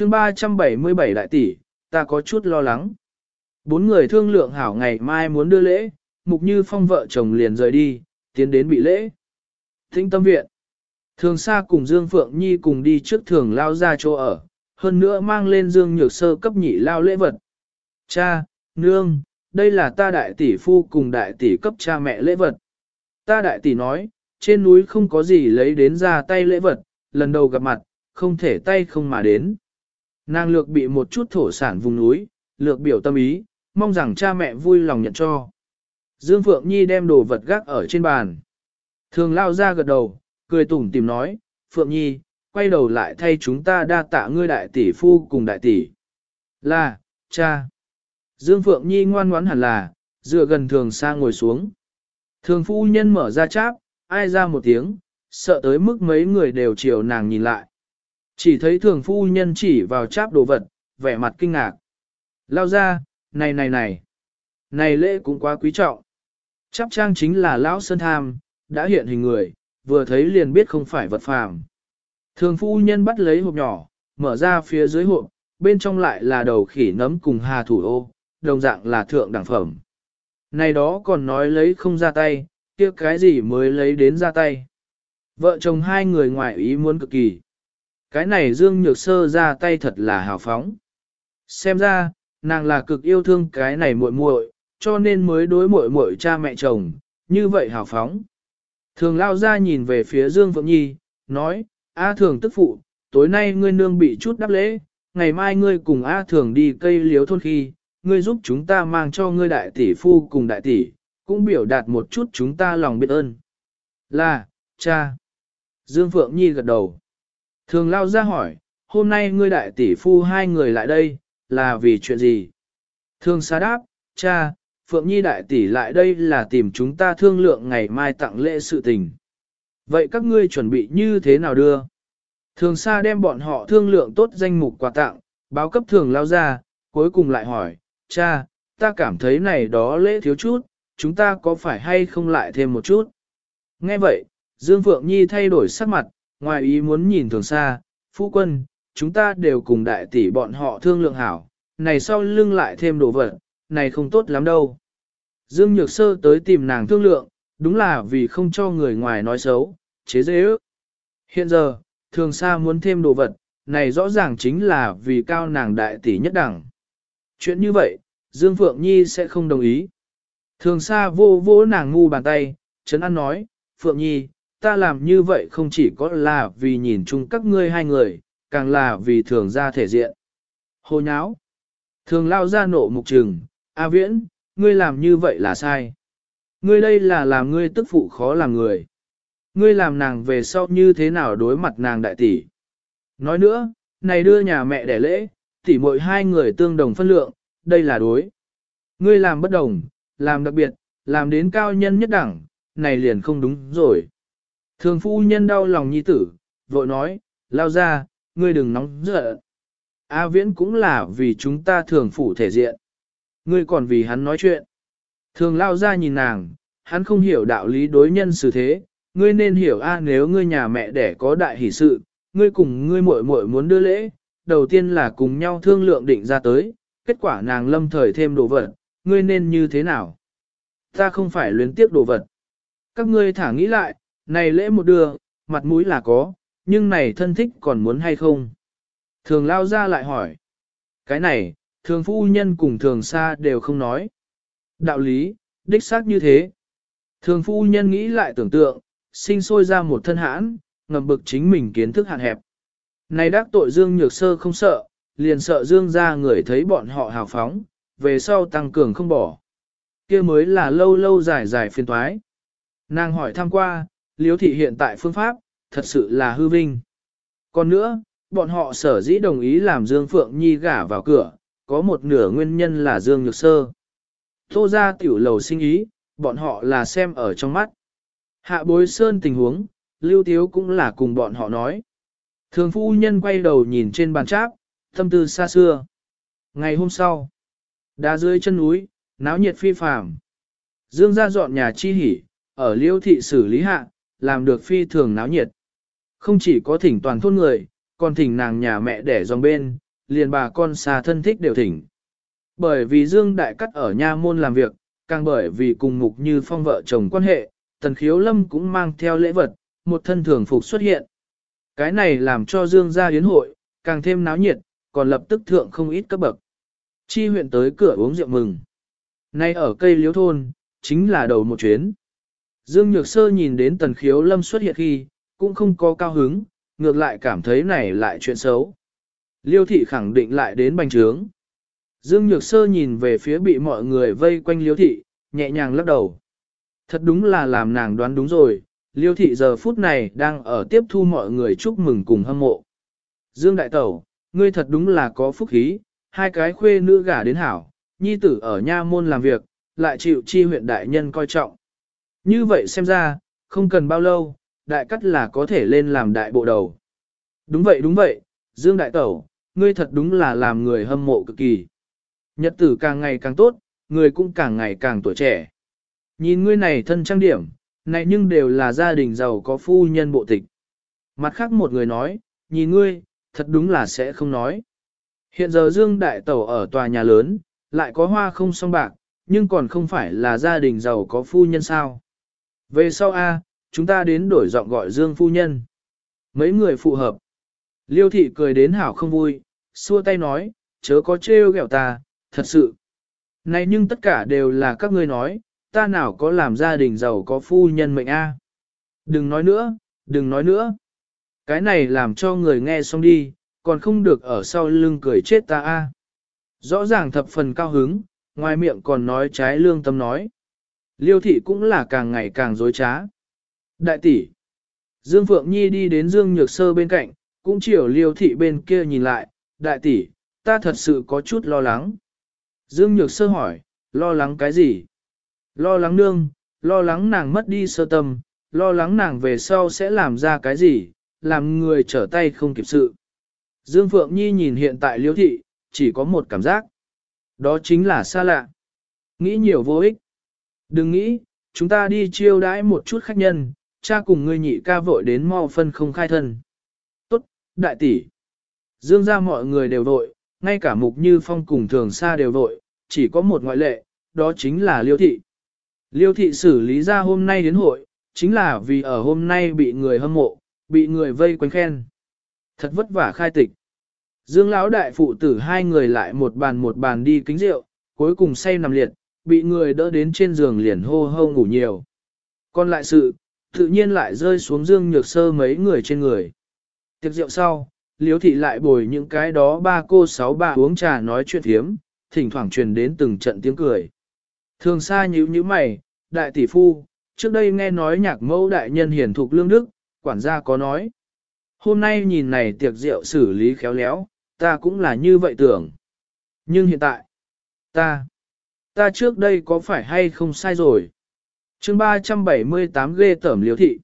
chương 377 đại tỷ, ta có chút lo lắng. Bốn người thương lượng hảo ngày mai muốn đưa lễ, mục như phong vợ chồng liền rời đi, tiến đến bị lễ. Thinh tâm viện. Thường xa cùng Dương Phượng Nhi cùng đi trước thường lao ra chỗ ở, hơn nữa mang lên Dương Nhược Sơ cấp nhị lao lễ vật. Cha, nương, đây là ta đại tỷ phu cùng đại tỷ cấp cha mẹ lễ vật. Ta đại tỷ nói, trên núi không có gì lấy đến ra tay lễ vật, lần đầu gặp mặt, không thể tay không mà đến. Nàng lược bị một chút thổ sản vùng núi, lược biểu tâm ý, mong rằng cha mẹ vui lòng nhận cho. Dương Phượng Nhi đem đồ vật gác ở trên bàn. Thường lao ra gật đầu, cười tủm tìm nói, Phượng Nhi, quay đầu lại thay chúng ta đa tạ ngươi đại tỷ phu cùng đại tỷ. Là, cha. Dương Phượng Nhi ngoan ngoãn hẳn là, dựa gần thường xa ngồi xuống. Thường phu nhân mở ra cháp, ai ra một tiếng, sợ tới mức mấy người đều chiều nàng nhìn lại. Chỉ thấy thường phu nhân chỉ vào cháp đồ vật, vẻ mặt kinh ngạc. Lao ra, này này này, này lễ cũng quá quý trọng. Cháp trang chính là lão sơn tham, đã hiện hình người, vừa thấy liền biết không phải vật phàm. Thường phu nhân bắt lấy hộp nhỏ, mở ra phía dưới hộp, bên trong lại là đầu khỉ nấm cùng hà thủ ô, đồng dạng là thượng đẳng phẩm. Này đó còn nói lấy không ra tay, kia cái gì mới lấy đến ra tay. Vợ chồng hai người ngoại ý muốn cực kỳ. Cái này Dương Nhược Sơ ra tay thật là hào phóng. Xem ra, nàng là cực yêu thương cái này muội muội, cho nên mới đối muội muội cha mẹ chồng, như vậy hào phóng. Thường lao ra nhìn về phía Dương Phượng Nhi, nói, A thường tức phụ, tối nay ngươi nương bị chút đáp lễ, ngày mai ngươi cùng A thường đi cây liếu thôn khi, ngươi giúp chúng ta mang cho ngươi đại tỷ phu cùng đại tỷ, cũng biểu đạt một chút chúng ta lòng biết ơn. Là, cha. Dương Phượng Nhi gật đầu. Thường lao ra hỏi, hôm nay ngươi đại tỷ phu hai người lại đây, là vì chuyện gì? Thường xa đáp, cha, Phượng Nhi đại tỷ lại đây là tìm chúng ta thương lượng ngày mai tặng lễ sự tình. Vậy các ngươi chuẩn bị như thế nào đưa? Thường xa đem bọn họ thương lượng tốt danh mục quà tặng, báo cấp thường lao ra, cuối cùng lại hỏi, cha, ta cảm thấy này đó lễ thiếu chút, chúng ta có phải hay không lại thêm một chút? Nghe vậy, Dương Phượng Nhi thay đổi sắc mặt, ngoài ý muốn nhìn thường xa, phu quân, chúng ta đều cùng đại tỷ bọn họ thương lượng hảo, này sau lưng lại thêm đồ vật, này không tốt lắm đâu. Dương Nhược Sơ tới tìm nàng thương lượng, đúng là vì không cho người ngoài nói xấu, chế dễ ước. Hiện giờ, thường xa muốn thêm đồ vật, này rõ ràng chính là vì cao nàng đại tỷ nhất đẳng. Chuyện như vậy, Dương Phượng Nhi sẽ không đồng ý. Thường xa vô vô nàng ngu bàn tay, Trấn An nói, Phượng Nhi, ta làm như vậy không chỉ có là vì nhìn chung các ngươi hai người, càng là vì thường ra thể diện. Hồ nháo. Thường lao ra nộ mục trừng, A viễn, ngươi làm như vậy là sai. Ngươi đây là làm ngươi tức phụ khó làm người. Ngươi làm nàng về sau như thế nào đối mặt nàng đại tỷ. Nói nữa, này đưa nhà mẹ đẻ lễ, tỷ muội hai người tương đồng phân lượng, đây là đối. Ngươi làm bất đồng, làm đặc biệt, làm đến cao nhân nhất đẳng, này liền không đúng rồi. Thường phu nhân đau lòng nhi tử, vội nói, lao ra, ngươi đừng nóng giận. A viễn cũng là vì chúng ta thường phủ thể diện. Ngươi còn vì hắn nói chuyện. Thường lao ra nhìn nàng, hắn không hiểu đạo lý đối nhân xử thế, ngươi nên hiểu a nếu ngươi nhà mẹ đẻ có đại hỷ sự, ngươi cùng ngươi muội muội muốn đưa lễ, đầu tiên là cùng nhau thương lượng định ra tới, kết quả nàng lâm thời thêm đồ vật, ngươi nên như thế nào? Ta không phải luyến tiếc đồ vật. Các ngươi thả nghĩ lại, này lễ một đưa, mặt mũi là có, nhưng này thân thích còn muốn hay không? Thường lao ra lại hỏi. Cái này, thường phu nhân cùng thường xa đều không nói. Đạo lý, đích xác như thế. Thường phu nhân nghĩ lại tưởng tượng, sinh sôi ra một thân hãn, ngầm bực chính mình kiến thức hạn hẹp. Này đắc tội Dương Nhược Sơ không sợ, liền sợ Dương ra người thấy bọn họ hào phóng, về sau tăng cường không bỏ. kia mới là lâu lâu dài dài phiên toái. Nàng hỏi thăm qua, liếu thị hiện tại phương pháp, thật sự là hư vinh. Còn nữa, bọn họ sở dĩ đồng ý làm Dương Phượng Nhi gả vào cửa, có một nửa nguyên nhân là Dương Nhược Sơ. Tô ra tiểu lầu sinh ý, bọn họ là xem ở trong mắt. Hạ bối sơn tình huống, Lưu Tiếu cũng là cùng bọn họ nói. Thường phu nhân quay đầu nhìn trên bàn tráp, tâm tư xa xưa. Ngày hôm sau, đá dưới chân núi, náo nhiệt phi phàm. Dương ra dọn nhà chi hỉ, ở liêu thị xử lý hạ, làm được phi thường náo nhiệt. Không chỉ có thỉnh toàn thôn người, còn thỉnh nàng nhà mẹ đẻ dòng bên, liền bà con xa thân thích đều thỉnh. Bởi vì Dương Đại Cắt ở nha môn làm việc, càng bởi vì cùng mục như phong vợ chồng quan hệ, tần khiếu lâm cũng mang theo lễ vật, một thân thường phục xuất hiện. Cái này làm cho Dương gia yến hội, càng thêm náo nhiệt, còn lập tức thượng không ít cấp bậc. Chi huyện tới cửa uống rượu mừng. Nay ở cây liếu thôn, chính là đầu một chuyến. Dương Nhược Sơ nhìn đến tần khiếu lâm xuất hiện khi, cũng không có cao hứng, ngược lại cảm thấy này lại chuyện xấu. Liêu thị khẳng định lại đến bành trướng. Dương Nhược Sơ nhìn về phía bị mọi người vây quanh liêu thị, nhẹ nhàng lắc đầu. Thật đúng là làm nàng đoán đúng rồi, liêu thị giờ phút này đang ở tiếp thu mọi người chúc mừng cùng hâm mộ. Dương Đại Tẩu, ngươi thật đúng là có phúc khí, hai cái khuê nữ gả đến hảo, nhi tử ở nha môn làm việc, lại chịu chi huyện đại nhân coi trọng. Như vậy xem ra, không cần bao lâu, đại cắt là có thể lên làm đại bộ đầu. Đúng vậy đúng vậy, Dương Đại Tẩu, ngươi thật đúng là làm người hâm mộ cực kỳ. Nhật tử càng ngày càng tốt, người cũng càng ngày càng tuổi trẻ. Nhìn ngươi này thân trang điểm, này nhưng đều là gia đình giàu có phu nhân bộ tịch. Mặt khác một người nói, nhìn ngươi, thật đúng là sẽ không nói. Hiện giờ Dương Đại Tẩu ở tòa nhà lớn, lại có hoa không song bạc, nhưng còn không phải là gia đình giàu có phu nhân sao. Về sau A, chúng ta đến đổi giọng gọi Dương phu nhân. Mấy người phù hợp. Liêu thị cười đến hảo không vui, xua tay nói, chớ có trêu ghẹo ta, thật sự. Này nhưng tất cả đều là các ngươi nói, ta nào có làm gia đình giàu có phu nhân mệnh a. Đừng nói nữa, đừng nói nữa. Cái này làm cho người nghe xong đi, còn không được ở sau lưng cười chết ta a. Rõ ràng thập phần cao hứng, ngoài miệng còn nói trái lương tâm nói. Liêu thị cũng là càng ngày càng dối trá. Đại tỷ. Dương Phượng Nhi đi đến Dương Nhược Sơ bên cạnh, cũng chiều liêu thị bên kia nhìn lại. Đại tỷ, ta thật sự có chút lo lắng. Dương Nhược Sơ hỏi, lo lắng cái gì? Lo lắng nương, lo lắng nàng mất đi sơ tâm, lo lắng nàng về sau sẽ làm ra cái gì, làm người trở tay không kịp sự. Dương Phượng Nhi nhìn hiện tại liêu thị, chỉ có một cảm giác. Đó chính là xa lạ. Nghĩ nhiều vô ích. Đừng nghĩ, chúng ta đi chiêu đãi một chút khách nhân, cha cùng ngươi nhị ca vội đến mau phân không khai thân. Tốt, đại tỷ. Dương ra mọi người đều vội, ngay cả mục như phong cùng thường xa đều vội, chỉ có một ngoại lệ, đó chính là liêu thị. Liêu thị xử lý ra hôm nay đến hội, chính là vì ở hôm nay bị người hâm mộ, bị người vây quanh khen. Thật vất vả khai tịch. Dương lão đại phụ tử hai người lại một bàn một bàn đi kính rượu, cuối cùng say nằm liệt, bị người đỡ đến trên giường liền hô hô ngủ nhiều. Còn lại sự, tự nhiên lại rơi xuống dương nhược sơ mấy người trên người. Tiệc rượu sau, liếu thị lại bồi những cái đó ba cô sáu bà uống trà nói chuyện thiếm, thỉnh thoảng truyền đến từng trận tiếng cười. Thường xa nhíu nhíu mày, đại tỷ phu, trước đây nghe nói nhạc mẫu đại nhân hiển thục lương đức, quản gia có nói. Hôm nay nhìn này tiệc rượu xử lý khéo léo, ta cũng là như vậy tưởng. Nhưng hiện tại, ta, ta trước đây có phải hay không sai rồi? chương 378 ghê tẩm liếu thị.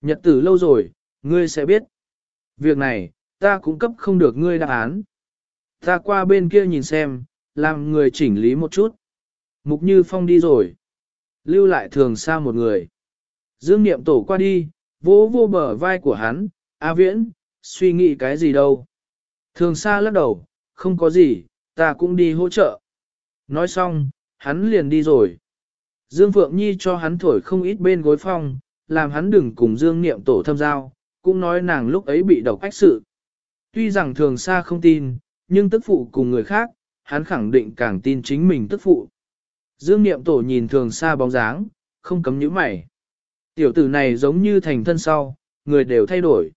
Nhật tử lâu rồi, ngươi sẽ biết. Việc này, ta cũng cấp không được ngươi đáp án. Ta qua bên kia nhìn xem, làm người chỉnh lý một chút. Mục Như Phong đi rồi. Lưu lại thường xa một người. Dương Niệm Tổ qua đi, vỗ vô bờ vai của hắn, A Viễn, suy nghĩ cái gì đâu. Thường xa lắc đầu, không có gì, ta cũng đi hỗ trợ. Nói xong, hắn liền đi rồi. Dương Phượng Nhi cho hắn thổi không ít bên gối phong, làm hắn đừng cùng Dương Niệm Tổ thâm giao, cũng nói nàng lúc ấy bị độc ách sự. Tuy rằng thường xa không tin, nhưng tức phụ cùng người khác, hắn khẳng định càng tin chính mình tức phụ. Dương Niệm Tổ nhìn thường xa bóng dáng, không cấm nhíu mày. Tiểu tử này giống như thành thân sau, người đều thay đổi.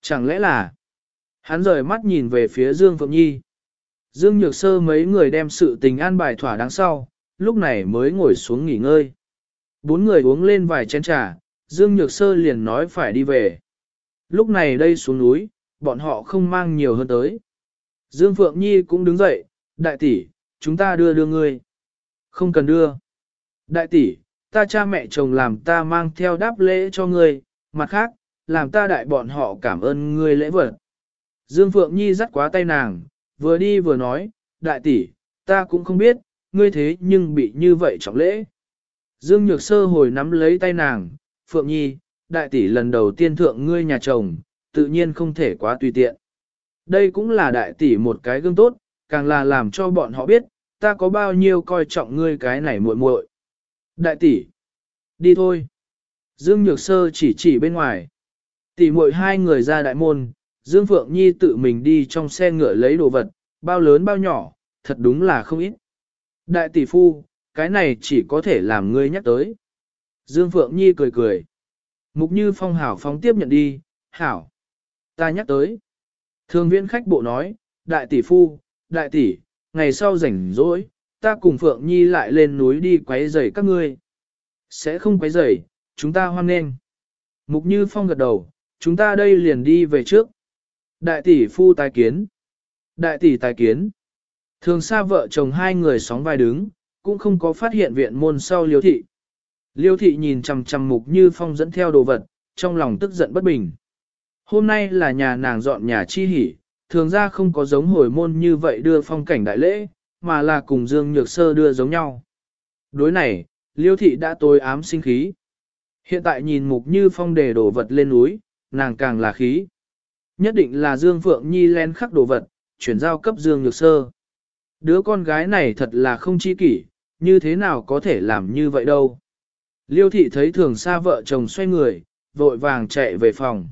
Chẳng lẽ là... Hắn rời mắt nhìn về phía Dương Phượng Nhi. Dương Nhược Sơ mấy người đem sự tình an bài thỏa đáng sau, lúc này mới ngồi xuống nghỉ ngơi. Bốn người uống lên vài chén trà, Dương Nhược Sơ liền nói phải đi về. Lúc này đây xuống núi, bọn họ không mang nhiều hơn tới. Dương Phượng Nhi cũng đứng dậy, đại tỷ, chúng ta đưa đưa ngươi. Không cần đưa. Đại tỷ, ta cha mẹ chồng làm ta mang theo đáp lễ cho ngươi, mặt khác, làm ta đại bọn họ cảm ơn ngươi lễ vật. Dương Phượng Nhi dắt quá tay nàng, vừa đi vừa nói, đại tỷ, ta cũng không biết, ngươi thế nhưng bị như vậy trọng lễ. Dương Nhược Sơ hồi nắm lấy tay nàng, Phượng Nhi, đại tỷ lần đầu tiên thượng ngươi nhà chồng, tự nhiên không thể quá tùy tiện. Đây cũng là đại tỷ một cái gương tốt, càng là làm cho bọn họ biết, ta có bao nhiêu coi trọng ngươi cái này muội muội. Đại tỷ, đi thôi. Dương Nhược Sơ chỉ chỉ bên ngoài. Tỷ muội hai người ra đại môn, Dương Phượng Nhi tự mình đi trong xe ngựa lấy đồ vật, bao lớn bao nhỏ, thật đúng là không ít. Đại tỷ phu, cái này chỉ có thể làm ngươi nhắc tới. Dương Phượng Nhi cười cười. Mục như phong hảo phóng tiếp nhận đi, hảo. Ta nhắc tới. Thường viên khách bộ nói, đại tỷ phu, đại tỷ, ngày sau rảnh rỗi, ta cùng Phượng Nhi lại lên núi đi quấy rầy các ngươi. Sẽ không quấy rầy, chúng ta hoan nghênh. Mục Như Phong gật đầu, chúng ta đây liền đi về trước. Đại tỷ phu tài kiến. Đại tỷ tài kiến. Thường xa vợ chồng hai người sóng vai đứng, cũng không có phát hiện viện môn sau liêu thị. Liêu thị nhìn chằm chằm Mục Như Phong dẫn theo đồ vật, trong lòng tức giận bất bình. Hôm nay là nhà nàng dọn nhà chi hỉ, thường ra không có giống hồi môn như vậy đưa phong cảnh đại lễ, mà là cùng Dương Nhược Sơ đưa giống nhau. Đối này, Liêu thị đã tối ám sinh khí. Hiện tại nhìn mục như phong đề đổ vật lên núi, nàng càng là khí. Nhất định là Dương Phượng Nhi len khắc đồ vật, chuyển giao cấp Dương Nhược Sơ. Đứa con gái này thật là không chi kỷ, như thế nào có thể làm như vậy đâu. Liêu thị thấy thường xa vợ chồng xoay người, vội vàng chạy về phòng.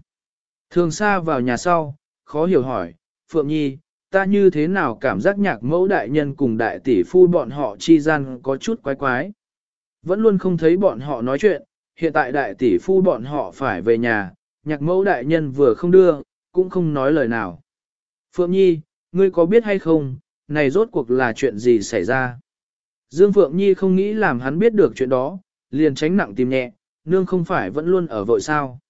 Thường xa vào nhà sau, khó hiểu hỏi, Phượng Nhi, ta như thế nào cảm giác nhạc mẫu đại nhân cùng đại tỷ phu bọn họ chi gian có chút quái quái. Vẫn luôn không thấy bọn họ nói chuyện, hiện tại đại tỷ phu bọn họ phải về nhà, nhạc mẫu đại nhân vừa không đưa, cũng không nói lời nào. Phượng Nhi, ngươi có biết hay không, này rốt cuộc là chuyện gì xảy ra? Dương Phượng Nhi không nghĩ làm hắn biết được chuyện đó, liền tránh nặng tìm nhẹ, nương không phải vẫn luôn ở vội sao.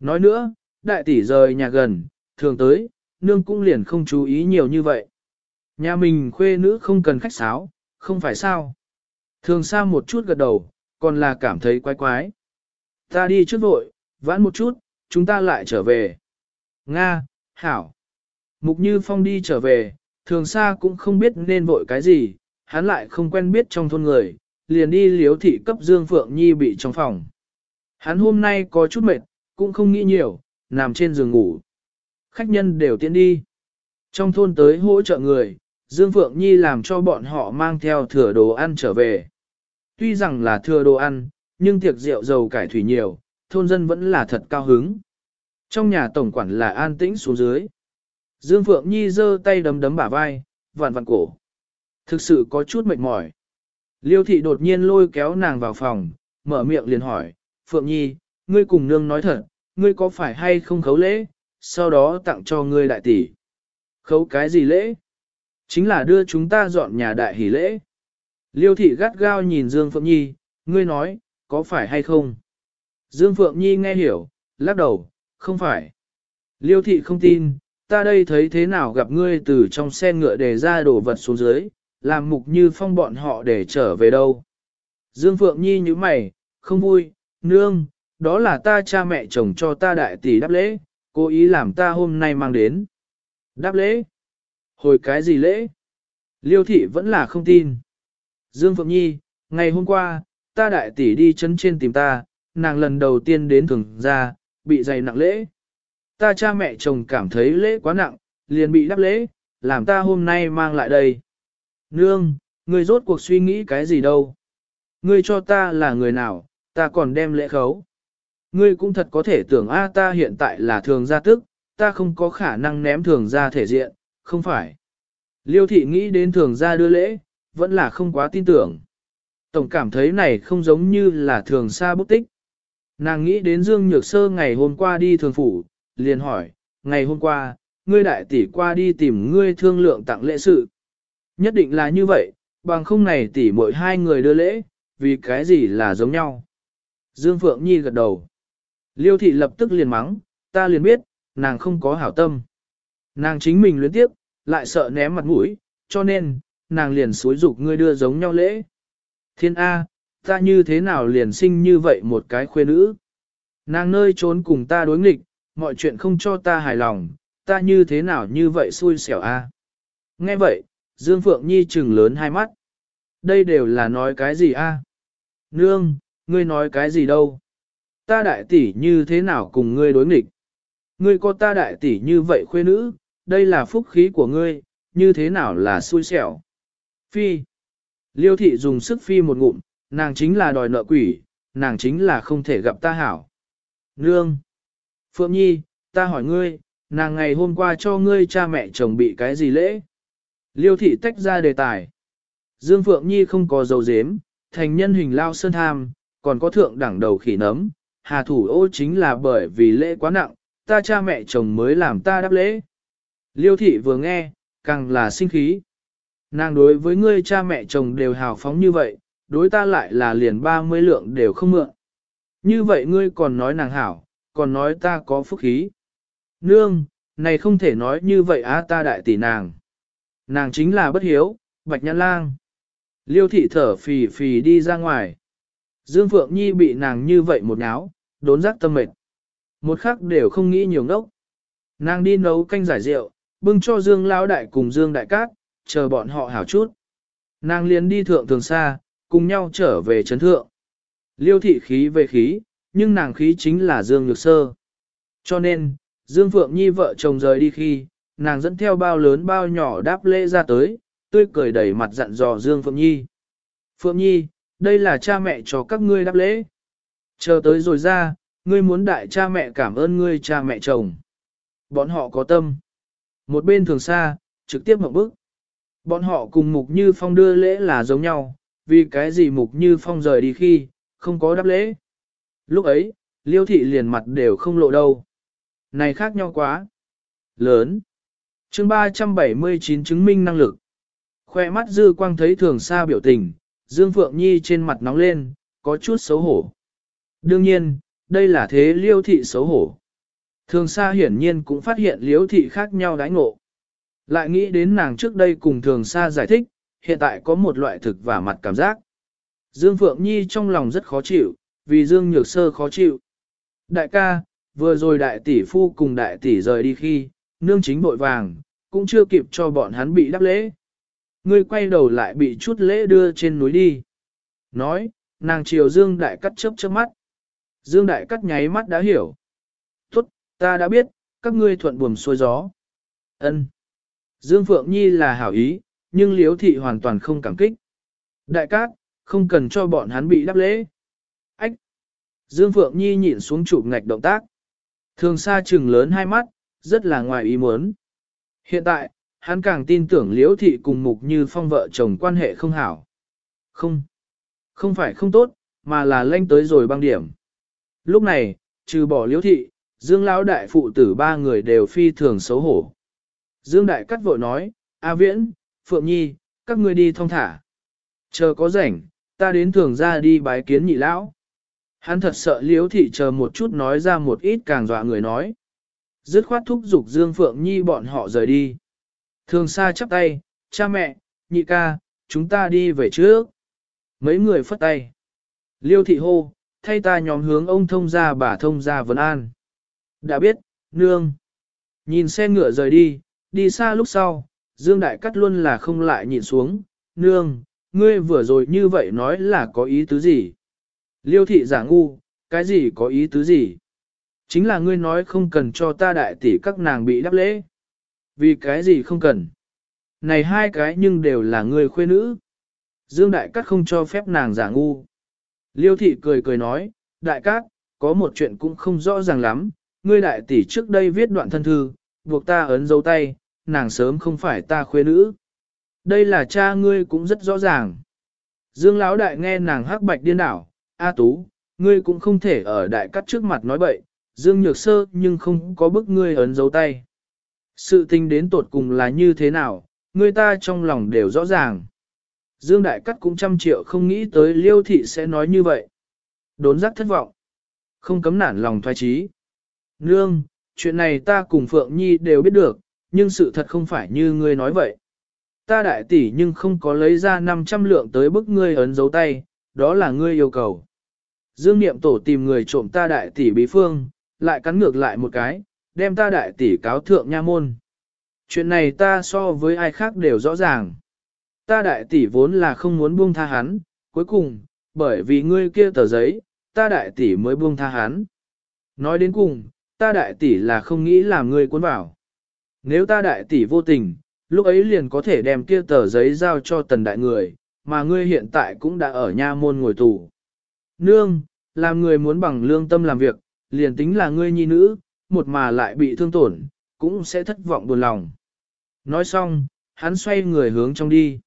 Nói nữa, đại tỷ rời nhà gần, thường tới, nương cũng liền không chú ý nhiều như vậy. Nhà mình khuê nữ không cần khách sáo, không phải sao. Thường xa một chút gật đầu, còn là cảm thấy quái quái. Ta đi trước vội, vãn một chút, chúng ta lại trở về. Nga, Hảo. Mục Như Phong đi trở về, thường xa cũng không biết nên vội cái gì, hắn lại không quen biết trong thôn người, liền đi liếu thị cấp Dương Phượng Nhi bị trong phòng. Hắn hôm nay có chút mệt, cũng không nghĩ nhiều, nằm trên giường ngủ. Khách nhân đều tiến đi. Trong thôn tới hỗ trợ người, Dương Phượng Nhi làm cho bọn họ mang theo thừa đồ ăn trở về. Tuy rằng là thừa đồ ăn, nhưng tiệc rượu dầu cải thủy nhiều, thôn dân vẫn là thật cao hứng. Trong nhà tổng quản là an tĩnh xuống dưới. Dương Phượng Nhi giơ tay đấm đấm bả vai, vặn vặn cổ. Thực sự có chút mệt mỏi. Liêu thị đột nhiên lôi kéo nàng vào phòng, mở miệng liền hỏi, Phượng Nhi, ngươi cùng nương nói thật, ngươi có phải hay không khấu lễ, sau đó tặng cho ngươi đại tỷ. Khấu cái gì lễ? Chính là đưa chúng ta dọn nhà đại hỷ lễ. Liêu thị gắt gao nhìn Dương Phượng Nhi, ngươi nói, có phải hay không? Dương Phượng Nhi nghe hiểu, lắc đầu, không phải. Liêu thị không tin, ta đây thấy thế nào gặp ngươi từ trong xe ngựa để ra đổ vật xuống dưới, làm mục như phong bọn họ để trở về đâu. Dương Phượng Nhi như mày, không vui, nương, đó là ta cha mẹ chồng cho ta đại tỷ đáp lễ, cố ý làm ta hôm nay mang đến. Đáp lễ? Hồi cái gì lễ? Liêu thị vẫn là không tin. Dương Phượng Nhi, ngày hôm qua, ta đại tỷ đi chấn trên tìm ta, nàng lần đầu tiên đến thường ra, bị dày nặng lễ. Ta cha mẹ chồng cảm thấy lễ quá nặng, liền bị đáp lễ, làm ta hôm nay mang lại đây. Nương, ngươi rốt cuộc suy nghĩ cái gì đâu? Ngươi cho ta là người nào, ta còn đem lễ khấu. Ngươi cũng thật có thể tưởng a ta hiện tại là thường gia tức, ta không có khả năng ném thường gia thể diện, không phải. Liêu thị nghĩ đến thường gia đưa lễ, vẫn là không quá tin tưởng. Tổng cảm thấy này không giống như là thường xa bút tích. Nàng nghĩ đến Dương Nhược Sơ ngày hôm qua đi thường phủ, liền hỏi, ngày hôm qua, ngươi đại tỷ qua đi tìm ngươi thương lượng tặng lễ sự. Nhất định là như vậy, bằng không này tỷ mỗi hai người đưa lễ, vì cái gì là giống nhau. Dương Phượng Nhi gật đầu. Liêu thị lập tức liền mắng, ta liền biết, nàng không có hảo tâm. Nàng chính mình luyến tiếp, lại sợ ném mặt mũi, cho nên, nàng liền xúi dục ngươi đưa giống nhau lễ. Thiên A, ta như thế nào liền sinh như vậy một cái khuê nữ. Nàng nơi trốn cùng ta đối nghịch, mọi chuyện không cho ta hài lòng, ta như thế nào như vậy xui xẻo A. Nghe vậy, Dương Phượng Nhi trừng lớn hai mắt. Đây đều là nói cái gì A? Nương, ngươi nói cái gì đâu? Ta đại tỷ như thế nào cùng ngươi đối nghịch? Ngươi có ta đại tỷ như vậy khuê nữ, đây là phúc khí của ngươi, như thế nào là xui xẻo. Phi. Liêu thị dùng sức phi một ngụm, nàng chính là đòi nợ quỷ, nàng chính là không thể gặp ta hảo. Nương. Phượng Nhi, ta hỏi ngươi, nàng ngày hôm qua cho ngươi cha mẹ chồng bị cái gì lễ? Liêu thị tách ra đề tài. Dương Phượng Nhi không có dầu dếm, thành nhân hình lao sơn tham, còn có thượng đẳng đầu khỉ nấm, hà thủ ô chính là bởi vì lễ quá nặng, ta cha mẹ chồng mới làm ta đáp lễ. Liêu thị vừa nghe, càng là sinh khí. Nàng đối với ngươi cha mẹ chồng đều hào phóng như vậy, đối ta lại là liền 30 lượng đều không mượn. Như vậy ngươi còn nói nàng hảo, còn nói ta có phúc khí. Nương, này không thể nói như vậy á ta đại tỷ nàng. Nàng chính là bất hiếu, bạch nhãn lang. Liêu thị thở phì phì đi ra ngoài. Dương Phượng Nhi bị nàng như vậy một náo, đốn giác tâm mệt. Một khắc đều không nghĩ nhiều ngốc. Nàng đi nấu canh giải rượu, bưng cho Dương Lão Đại cùng Dương Đại Cát, chờ bọn họ hảo chút. Nàng liền đi thượng thường xa, cùng nhau trở về chấn thượng. Liêu thị khí về khí, nhưng nàng khí chính là Dương Nhược Sơ. Cho nên, Dương Phượng Nhi vợ chồng rời đi khi, nàng dẫn theo bao lớn bao nhỏ đáp lễ ra tới, tươi cười đầy mặt dặn dò Dương Phượng Nhi. Phượng Nhi, đây là cha mẹ cho các ngươi đáp lễ. Chờ tới rồi ra, ngươi muốn đại cha mẹ cảm ơn ngươi cha mẹ chồng. Bọn họ có tâm. Một bên thường xa, trực tiếp một bước. Bọn họ cùng Mục Như Phong đưa lễ là giống nhau, vì cái gì Mục Như Phong rời đi khi, không có đáp lễ. Lúc ấy, Liêu Thị liền mặt đều không lộ đâu. Này khác nhau quá. Lớn. chương 379 chứng minh năng lực. Khoe mắt dư quang thấy thường xa biểu tình, Dương Phượng Nhi trên mặt nóng lên, có chút xấu hổ. Đương nhiên, đây là thế liêu thị xấu hổ. Thường xa hiển nhiên cũng phát hiện liêu thị khác nhau đãi ngộ. Lại nghĩ đến nàng trước đây cùng thường xa giải thích, hiện tại có một loại thực và mặt cảm giác. Dương Phượng Nhi trong lòng rất khó chịu, vì Dương Nhược Sơ khó chịu. Đại ca, vừa rồi đại tỷ phu cùng đại tỷ rời đi khi, nương chính bội vàng, cũng chưa kịp cho bọn hắn bị đáp lễ. Ngươi quay đầu lại bị chút lễ đưa trên núi đi. Nói, nàng chiều Dương Đại Cắt chớp chớp mắt. Dương Đại Cắt nháy mắt đã hiểu. Tốt, ta đã biết, các ngươi thuận buồm xuôi gió. Ân. Dương Phượng Nhi là hảo ý, nhưng Liếu Thị hoàn toàn không cảm kích. Đại Cát, không cần cho bọn hắn bị đáp lễ. Ách. Dương Phượng Nhi nhịn xuống chụp ngạch động tác. Thường xa trừng lớn hai mắt, rất là ngoài ý muốn. Hiện tại, hắn càng tin tưởng liễu thị cùng mục như phong vợ chồng quan hệ không hảo. Không, không phải không tốt, mà là lanh tới rồi băng điểm. Lúc này, trừ bỏ liễu thị, Dương Lão đại phụ tử ba người đều phi thường xấu hổ. Dương Đại cắt vội nói, A Viễn, Phượng Nhi, các ngươi đi thong thả. Chờ có rảnh, ta đến thường ra đi bái kiến nhị lão. Hắn thật sợ liếu thị chờ một chút nói ra một ít càng dọa người nói. Dứt khoát thúc giục Dương Phượng Nhi bọn họ rời đi. Thường xa chắp tay, cha mẹ, nhị ca, chúng ta đi về trước. Mấy người phất tay. Liêu thị hô, thay ta nhóm hướng ông thông gia bà thông gia vấn an. Đã biết, nương. Nhìn xe ngựa rời đi, đi xa lúc sau, Dương Đại Cắt luôn là không lại nhìn xuống, nương, ngươi vừa rồi như vậy nói là có ý tứ gì? Liêu thị giả ngu, cái gì có ý tứ gì? Chính là ngươi nói không cần cho ta đại tỷ các nàng bị đáp lễ. Vì cái gì không cần? Này hai cái nhưng đều là người khuê nữ. Dương Đại Cát không cho phép nàng giả ngu. Liêu thị cười cười nói, Đại Cát, có một chuyện cũng không rõ ràng lắm, ngươi đại tỷ trước đây viết đoạn thân thư, buộc ta ấn dấu tay, nàng sớm không phải ta khuê nữ. Đây là cha ngươi cũng rất rõ ràng. Dương Lão Đại nghe nàng hắc bạch điên đảo, A Tú, ngươi cũng không thể ở đại cắt trước mặt nói bậy, Dương Nhược Sơ nhưng không có bức ngươi ấn dấu tay. Sự tình đến tột cùng là như thế nào, người ta trong lòng đều rõ ràng. Dương Đại Cắt cũng trăm triệu không nghĩ tới Liêu Thị sẽ nói như vậy. Đốn giác thất vọng. Không cấm nản lòng thoái trí. Nương, chuyện này ta cùng Phượng Nhi đều biết được, nhưng sự thật không phải như ngươi nói vậy. Ta đại tỷ nhưng không có lấy ra 500 lượng tới bức ngươi ấn dấu tay, đó là ngươi yêu cầu. Dương Niệm Tổ tìm người trộm ta đại tỷ bí phương, lại cắn ngược lại một cái, đem ta đại tỷ cáo thượng nha môn. Chuyện này ta so với ai khác đều rõ ràng. Ta đại tỷ vốn là không muốn buông tha hắn, cuối cùng, bởi vì ngươi kia tờ giấy, ta đại tỷ mới buông tha hắn. Nói đến cùng, ta đại tỷ là không nghĩ làm ngươi cuốn vào. Nếu ta đại tỷ vô tình, lúc ấy liền có thể đem kia tờ giấy giao cho tần đại người, mà ngươi hiện tại cũng đã ở nha môn ngồi tù. Nương, làm người muốn bằng lương tâm làm việc, liền tính là ngươi nhi nữ, một mà lại bị thương tổn, cũng sẽ thất vọng buồn lòng. Nói xong, hắn xoay người hướng trong đi.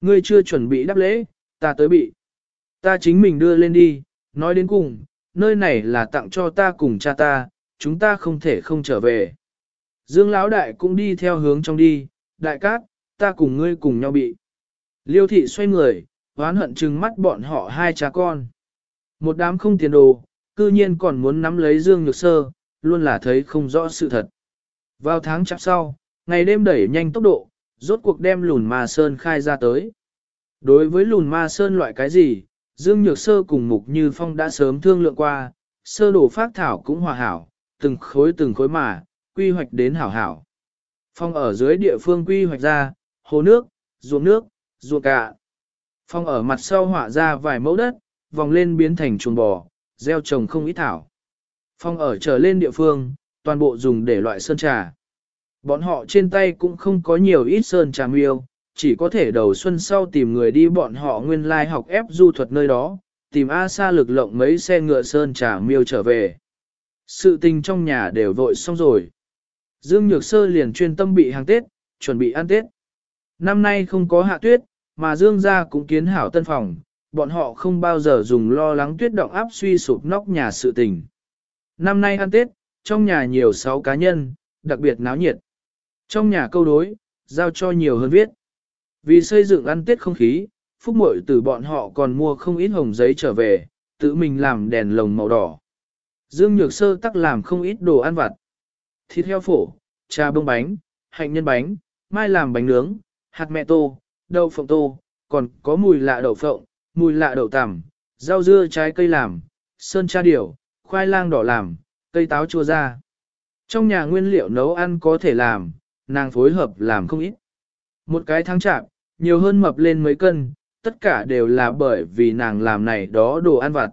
Ngươi chưa chuẩn bị đáp lễ, ta tới bị. Ta chính mình đưa lên đi, nói đến cùng, nơi này là tặng cho ta cùng cha ta, chúng ta không thể không trở về. Dương Lão Đại cũng đi theo hướng trong đi, đại cát, ta cùng ngươi cùng nhau bị. Liêu thị xoay người, oán hận trừng mắt bọn họ hai cha con. Một đám không tiền đồ, cư nhiên còn muốn nắm lấy Dương Nhược Sơ, luôn là thấy không rõ sự thật. Vào tháng chạp sau, ngày đêm đẩy nhanh tốc độ, rốt cuộc đem lùn ma sơn khai ra tới. Đối với lùn ma sơn loại cái gì, Dương Nhược Sơ cùng Mục Như Phong đã sớm thương lượng qua, sơ đồ phát thảo cũng hòa hảo, từng khối từng khối mà, quy hoạch đến hảo hảo. Phong ở dưới địa phương quy hoạch ra, hồ nước, ruộng nước, ruộng cạ. Phong ở mặt sau họa ra vài mẫu đất, vòng lên biến thành chuồng bò, gieo trồng không ít thảo. Phong ở trở lên địa phương, toàn bộ dùng để loại sơn trà. Bọn họ trên tay cũng không có nhiều ít sơn trà miêu, chỉ có thể đầu xuân sau tìm người đi bọn họ nguyên lai học ép du thuật nơi đó, tìm A Sa lực lộng mấy xe ngựa sơn trà miêu trở về. Sự tình trong nhà đều vội xong rồi. Dương Nhược Sơ liền chuyên tâm bị hàng Tết, chuẩn bị ăn Tết. Năm nay không có hạ tuyết, mà Dương gia cũng kiến hảo tân phòng, bọn họ không bao giờ dùng lo lắng tuyết động áp suy sụp nóc nhà sự tình. Năm nay ăn Tết, trong nhà nhiều sáu cá nhân, đặc biệt náo nhiệt. Trong nhà câu đối, giao cho nhiều hơn viết. Vì xây dựng ăn Tết không khí, phúc muội từ bọn họ còn mua không ít hồng giấy trở về, tự mình làm đèn lồng màu đỏ. Dương Nhược Sơ tắc làm không ít đồ ăn vặt. Thịt heo phổ, trà bông bánh, hạnh nhân bánh, mai làm bánh nướng, hạt mẹ tô, đậu phộng tô, còn có mùi lạ đậu phộng, mùi lạ đậu tằm, rau dưa trái cây làm, sơn cha điểu, khoai lang đỏ làm, cây táo chua ra. Trong nhà nguyên liệu nấu ăn có thể làm, nàng phối hợp làm không ít. Một cái tháng chạm, nhiều hơn mập lên mấy cân, tất cả đều là bởi vì nàng làm này đó đồ ăn vặt.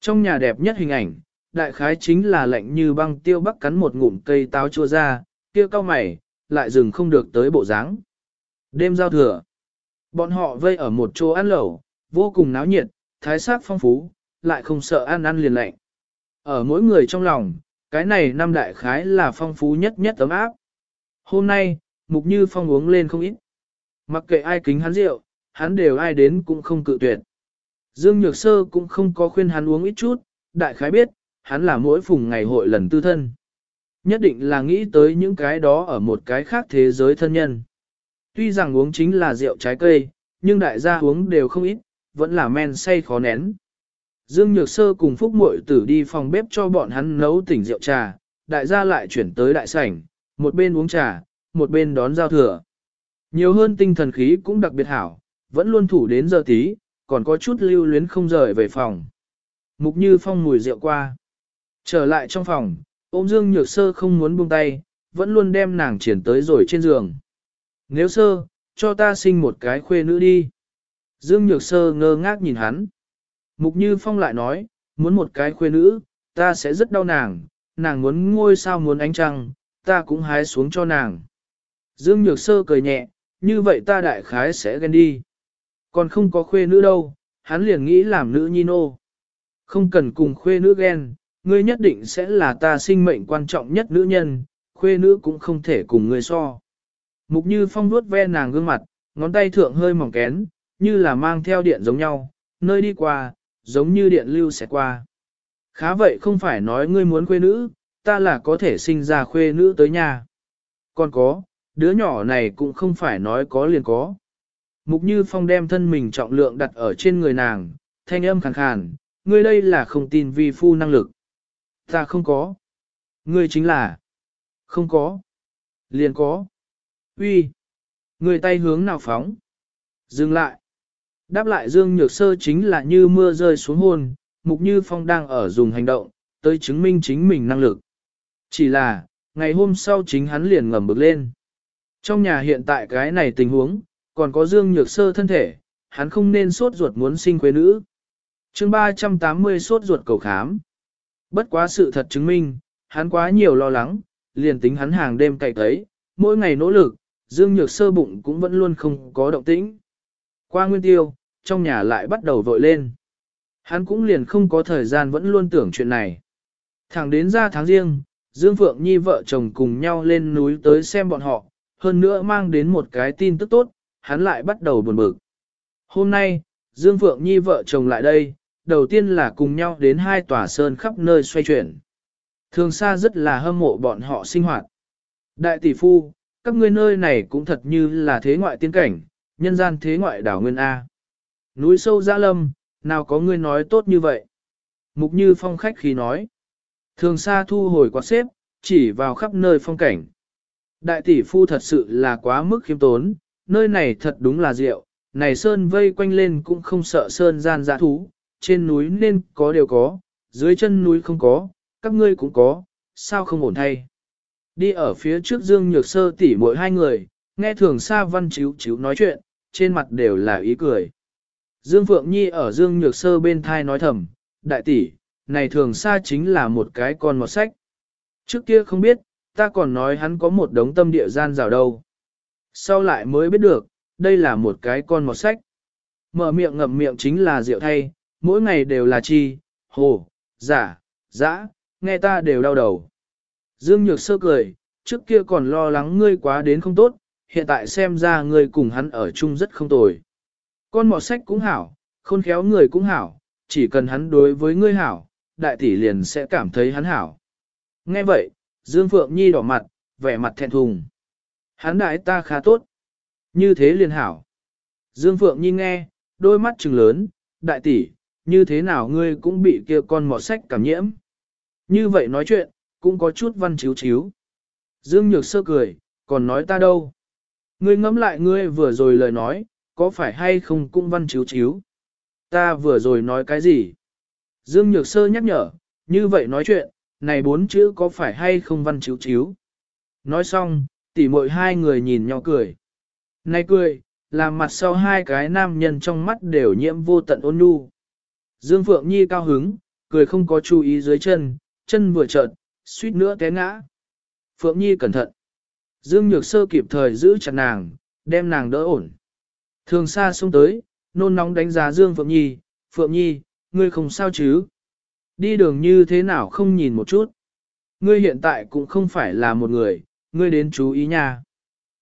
Trong nhà đẹp nhất hình ảnh, đại khái chính là lạnh như băng tiêu bắc cắn một ngụm cây táo chua ra, kia cao mày, lại dừng không được tới bộ dáng. Đêm giao thừa, bọn họ vây ở một chỗ ăn lẩu, vô cùng náo nhiệt, thái sắc phong phú, lại không sợ ăn ăn liền lạnh. Ở mỗi người trong lòng, cái này năm đại khái là phong phú nhất nhất tấm áp. Hôm nay, Mục Như Phong uống lên không ít. Mặc kệ ai kính hắn rượu, hắn đều ai đến cũng không cự tuyệt. Dương Nhược Sơ cũng không có khuyên hắn uống ít chút, đại khái biết, hắn là mỗi phùng ngày hội lần tư thân. Nhất định là nghĩ tới những cái đó ở một cái khác thế giới thân nhân. Tuy rằng uống chính là rượu trái cây, nhưng đại gia uống đều không ít, vẫn là men say khó nén. Dương Nhược Sơ cùng Phúc Muội Tử đi phòng bếp cho bọn hắn nấu tỉnh rượu trà, đại gia lại chuyển tới đại sảnh, một bên uống trà, một bên đón giao thừa. Nhiều hơn tinh thần khí cũng đặc biệt hảo, vẫn luôn thủ đến giờ tí, còn có chút lưu luyến không rời về phòng. Mục Như Phong mùi rượu qua. Trở lại trong phòng, ôm Dương Nhược Sơ không muốn buông tay, vẫn luôn đem nàng triển tới rồi trên giường. Nếu sơ, cho ta sinh một cái khuê nữ đi. Dương Nhược Sơ ngơ ngác nhìn hắn. Mục Như Phong lại nói, muốn một cái khuê nữ, ta sẽ rất đau nàng, nàng muốn ngôi sao muốn ánh trăng, ta cũng hái xuống cho nàng. Dương Nhược Sơ cười nhẹ, như vậy ta đại khái sẽ ghen đi. Còn không có khuê nữ đâu, hắn liền nghĩ làm nữ nhi nô. Không cần cùng khuê nữ ghen, ngươi nhất định sẽ là ta sinh mệnh quan trọng nhất nữ nhân, khuê nữ cũng không thể cùng ngươi so. Mục như phong vuốt ve nàng gương mặt, ngón tay thượng hơi mỏng kén, như là mang theo điện giống nhau, nơi đi qua, giống như điện lưu sẽ qua. Khá vậy không phải nói ngươi muốn khuê nữ, ta là có thể sinh ra khuê nữ tới nhà. Còn có, đứa nhỏ này cũng không phải nói có liền có. Mục Như Phong đem thân mình trọng lượng đặt ở trên người nàng, thanh âm khàn khàn, ngươi đây là không tin vi phu năng lực. Ta không có. Ngươi chính là. Không có. Liền có. Uy. Ngươi tay hướng nào phóng. Dừng lại. Đáp lại Dương Nhược Sơ chính là như mưa rơi xuống hôn, Mục Như Phong đang ở dùng hành động, tới chứng minh chính mình năng lực. Chỉ là, ngày hôm sau chính hắn liền ngầm bực lên. Trong nhà hiện tại cái này tình huống, còn có Dương Nhược Sơ thân thể, hắn không nên sốt ruột muốn sinh quê nữ. chương 380 sốt ruột cầu khám. Bất quá sự thật chứng minh, hắn quá nhiều lo lắng, liền tính hắn hàng đêm cày thấy, mỗi ngày nỗ lực, Dương Nhược Sơ bụng cũng vẫn luôn không có động tĩnh. Qua nguyên tiêu, trong nhà lại bắt đầu vội lên. Hắn cũng liền không có thời gian vẫn luôn tưởng chuyện này. Thẳng đến ra tháng riêng, Dương Phượng Nhi vợ chồng cùng nhau lên núi tới xem bọn họ, hơn nữa mang đến một cái tin tức tốt, hắn lại bắt đầu buồn bực. Hôm nay, Dương Phượng Nhi vợ chồng lại đây, đầu tiên là cùng nhau đến hai tòa sơn khắp nơi xoay chuyển. Thường xa rất là hâm mộ bọn họ sinh hoạt. Đại tỷ phu, các ngươi nơi này cũng thật như là thế ngoại tiên cảnh, nhân gian thế ngoại đảo nguyên A. Núi sâu dã lâm, nào có ngươi nói tốt như vậy. Mục như phong khách khi nói. Thường xa thu hồi quạt xếp, chỉ vào khắp nơi phong cảnh. Đại tỷ phu thật sự là quá mức khiêm tốn, nơi này thật đúng là rượu, này sơn vây quanh lên cũng không sợ sơn gian dã thú, trên núi nên có đều có, dưới chân núi không có, các ngươi cũng có, sao không ổn thay. Đi ở phía trước Dương Nhược Sơ tỉ mỗi hai người, nghe thường xa văn chiếu chiếu nói chuyện, trên mặt đều là ý cười. Dương Phượng Nhi ở Dương Nhược Sơ bên thai nói thầm, đại tỷ, này thường xa chính là một cái con một sách. Trước kia không biết, ta còn nói hắn có một đống tâm địa gian rào đâu. Sau lại mới biết được, đây là một cái con một sách. Mở miệng ngậm miệng chính là rượu thay, mỗi ngày đều là chi, hồ, giả, dã, nghe ta đều đau đầu. Dương Nhược Sơ cười, trước kia còn lo lắng ngươi quá đến không tốt, hiện tại xem ra ngươi cùng hắn ở chung rất không tồi. Con mọt sách cũng hảo, khôn khéo người cũng hảo, chỉ cần hắn đối với ngươi hảo, đại tỷ liền sẽ cảm thấy hắn hảo. Nghe vậy, Dương Phượng Nhi đỏ mặt, vẻ mặt thẹn thùng. Hắn đại ta khá tốt. Như thế liền hảo. Dương Phượng Nhi nghe, đôi mắt trừng lớn, đại tỷ, như thế nào ngươi cũng bị kia con mọt sách cảm nhiễm. Như vậy nói chuyện, cũng có chút văn chiếu chiếu. Dương Nhược Sơ cười, còn nói ta đâu. Ngươi ngẫm lại ngươi vừa rồi lời nói, có phải hay không cũng văn chiếu chiếu. Ta vừa rồi nói cái gì? Dương Nhược Sơ nhắc nhở, như vậy nói chuyện, này bốn chữ có phải hay không văn chiếu chiếu? Nói xong, tỉ mội hai người nhìn nhau cười. Này cười, làm mặt sau hai cái nam nhân trong mắt đều nhiễm vô tận ôn nhu. Dương Phượng Nhi cao hứng, cười không có chú ý dưới chân, chân vừa chợt, suýt nữa té ngã. Phượng Nhi cẩn thận. Dương Nhược Sơ kịp thời giữ chặt nàng, đem nàng đỡ ổn. Thường xa xông tới, nôn nóng đánh giá Dương Phượng Nhi, Phượng Nhi, ngươi không sao chứ? Đi đường như thế nào không nhìn một chút? Ngươi hiện tại cũng không phải là một người, ngươi đến chú ý nha.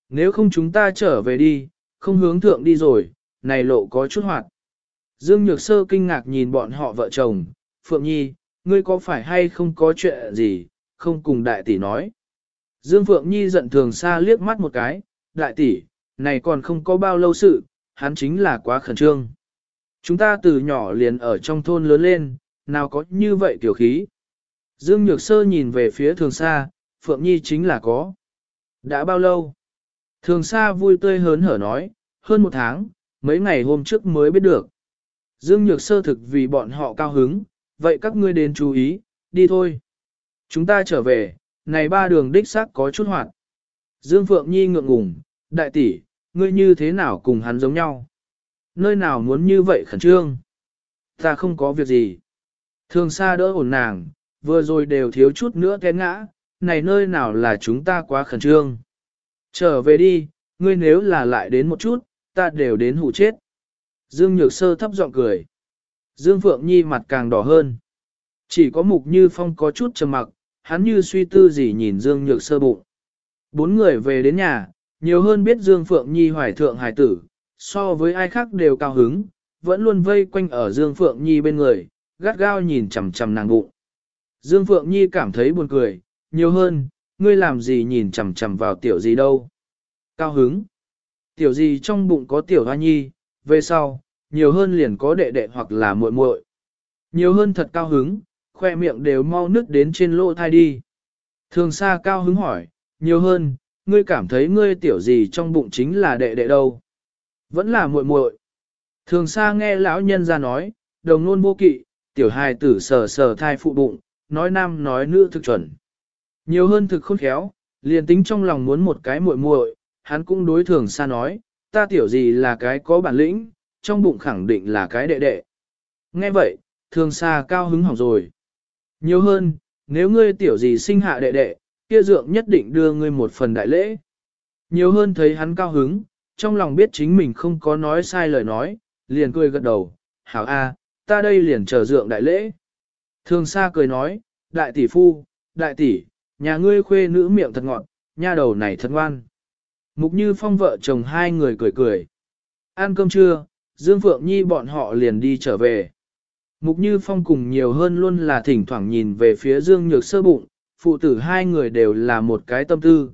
Nếu không chúng ta trở về đi, không hướng thượng đi rồi, này lộ có chút hoạt. Dương Nhược Sơ kinh ngạc nhìn bọn họ vợ chồng, Phượng Nhi, ngươi có phải hay không có chuyện gì, không cùng đại tỷ nói. Dương Phượng Nhi giận thường xa liếc mắt một cái, đại tỷ, này còn không có bao lâu sự, hắn chính là quá khẩn trương. Chúng ta từ nhỏ liền ở trong thôn lớn lên, nào có như vậy tiểu khí. Dương Nhược Sơ nhìn về phía thường xa, Phượng Nhi chính là có. Đã bao lâu? Thường xa vui tươi hớn hở nói, hơn một tháng, mấy ngày hôm trước mới biết được. Dương Nhược Sơ thực vì bọn họ cao hứng, vậy các ngươi đến chú ý, đi thôi. Chúng ta trở về, này ba đường đích xác có chút hoạt. Dương Phượng Nhi ngượng ngùng, đại tỷ, ngươi như thế nào cùng hắn giống nhau? Nơi nào muốn như vậy khẩn trương? Ta không có việc gì. Thường xa đỡ ổn nàng, vừa rồi đều thiếu chút nữa té ngã, này nơi nào là chúng ta quá khẩn trương. Trở về đi, ngươi nếu là lại đến một chút, ta đều đến hủ chết. Dương Nhược Sơ thấp giọng cười. Dương Phượng Nhi mặt càng đỏ hơn. Chỉ có mục như phong có chút trầm mặc, hắn như suy tư gì nhìn Dương Nhược Sơ bụng. Bốn người về đến nhà, nhiều hơn biết Dương Phượng Nhi hoài thượng hài tử, so với ai khác đều cao hứng, vẫn luôn vây quanh ở Dương Phượng Nhi bên người, gắt gao nhìn chằm chằm nàng bụng. Dương Phượng Nhi cảm thấy buồn cười, nhiều hơn, ngươi làm gì nhìn chằm chằm vào tiểu gì đâu. Cao hứng. Tiểu gì trong bụng có tiểu hoa nhi, về sau, nhiều hơn liền có đệ đệ hoặc là muội muội. Nhiều hơn thật cao hứng, khoe miệng đều mau nứt đến trên lỗ thai đi. Thường xa cao hứng hỏi, nhiều hơn, ngươi cảm thấy ngươi tiểu gì trong bụng chính là đệ đệ đâu. Vẫn là muội muội. Thường xa nghe lão nhân ra nói, đồng nôn vô kỵ, tiểu hài tử sờ sờ thai phụ bụng, nói nam nói nữ thực chuẩn. Nhiều hơn thực khôn khéo, liền tính trong lòng muốn một cái muội muội, hắn cũng đối thường xa nói, ta tiểu gì là cái có bản lĩnh, trong bụng khẳng định là cái đệ đệ. Nghe vậy, thường xa cao hứng hỏng rồi. Nhiều hơn, nếu ngươi tiểu gì sinh hạ đệ đệ, kia dượng nhất định đưa ngươi một phần đại lễ. Nhiều hơn thấy hắn cao hứng, trong lòng biết chính mình không có nói sai lời nói, liền cười gật đầu, hảo a, ta đây liền chờ dượng đại lễ. Thường xa cười nói, đại tỷ phu, đại tỷ, nhà ngươi khuê nữ miệng thật ngọt, nha đầu này thật ngoan. Mục Như Phong vợ chồng hai người cười cười. Ăn cơm trưa, Dương Phượng Nhi bọn họ liền đi trở về. Mục Như Phong cùng nhiều hơn luôn là thỉnh thoảng nhìn về phía Dương Nhược Sơ bụng, phụ tử hai người đều là một cái tâm tư.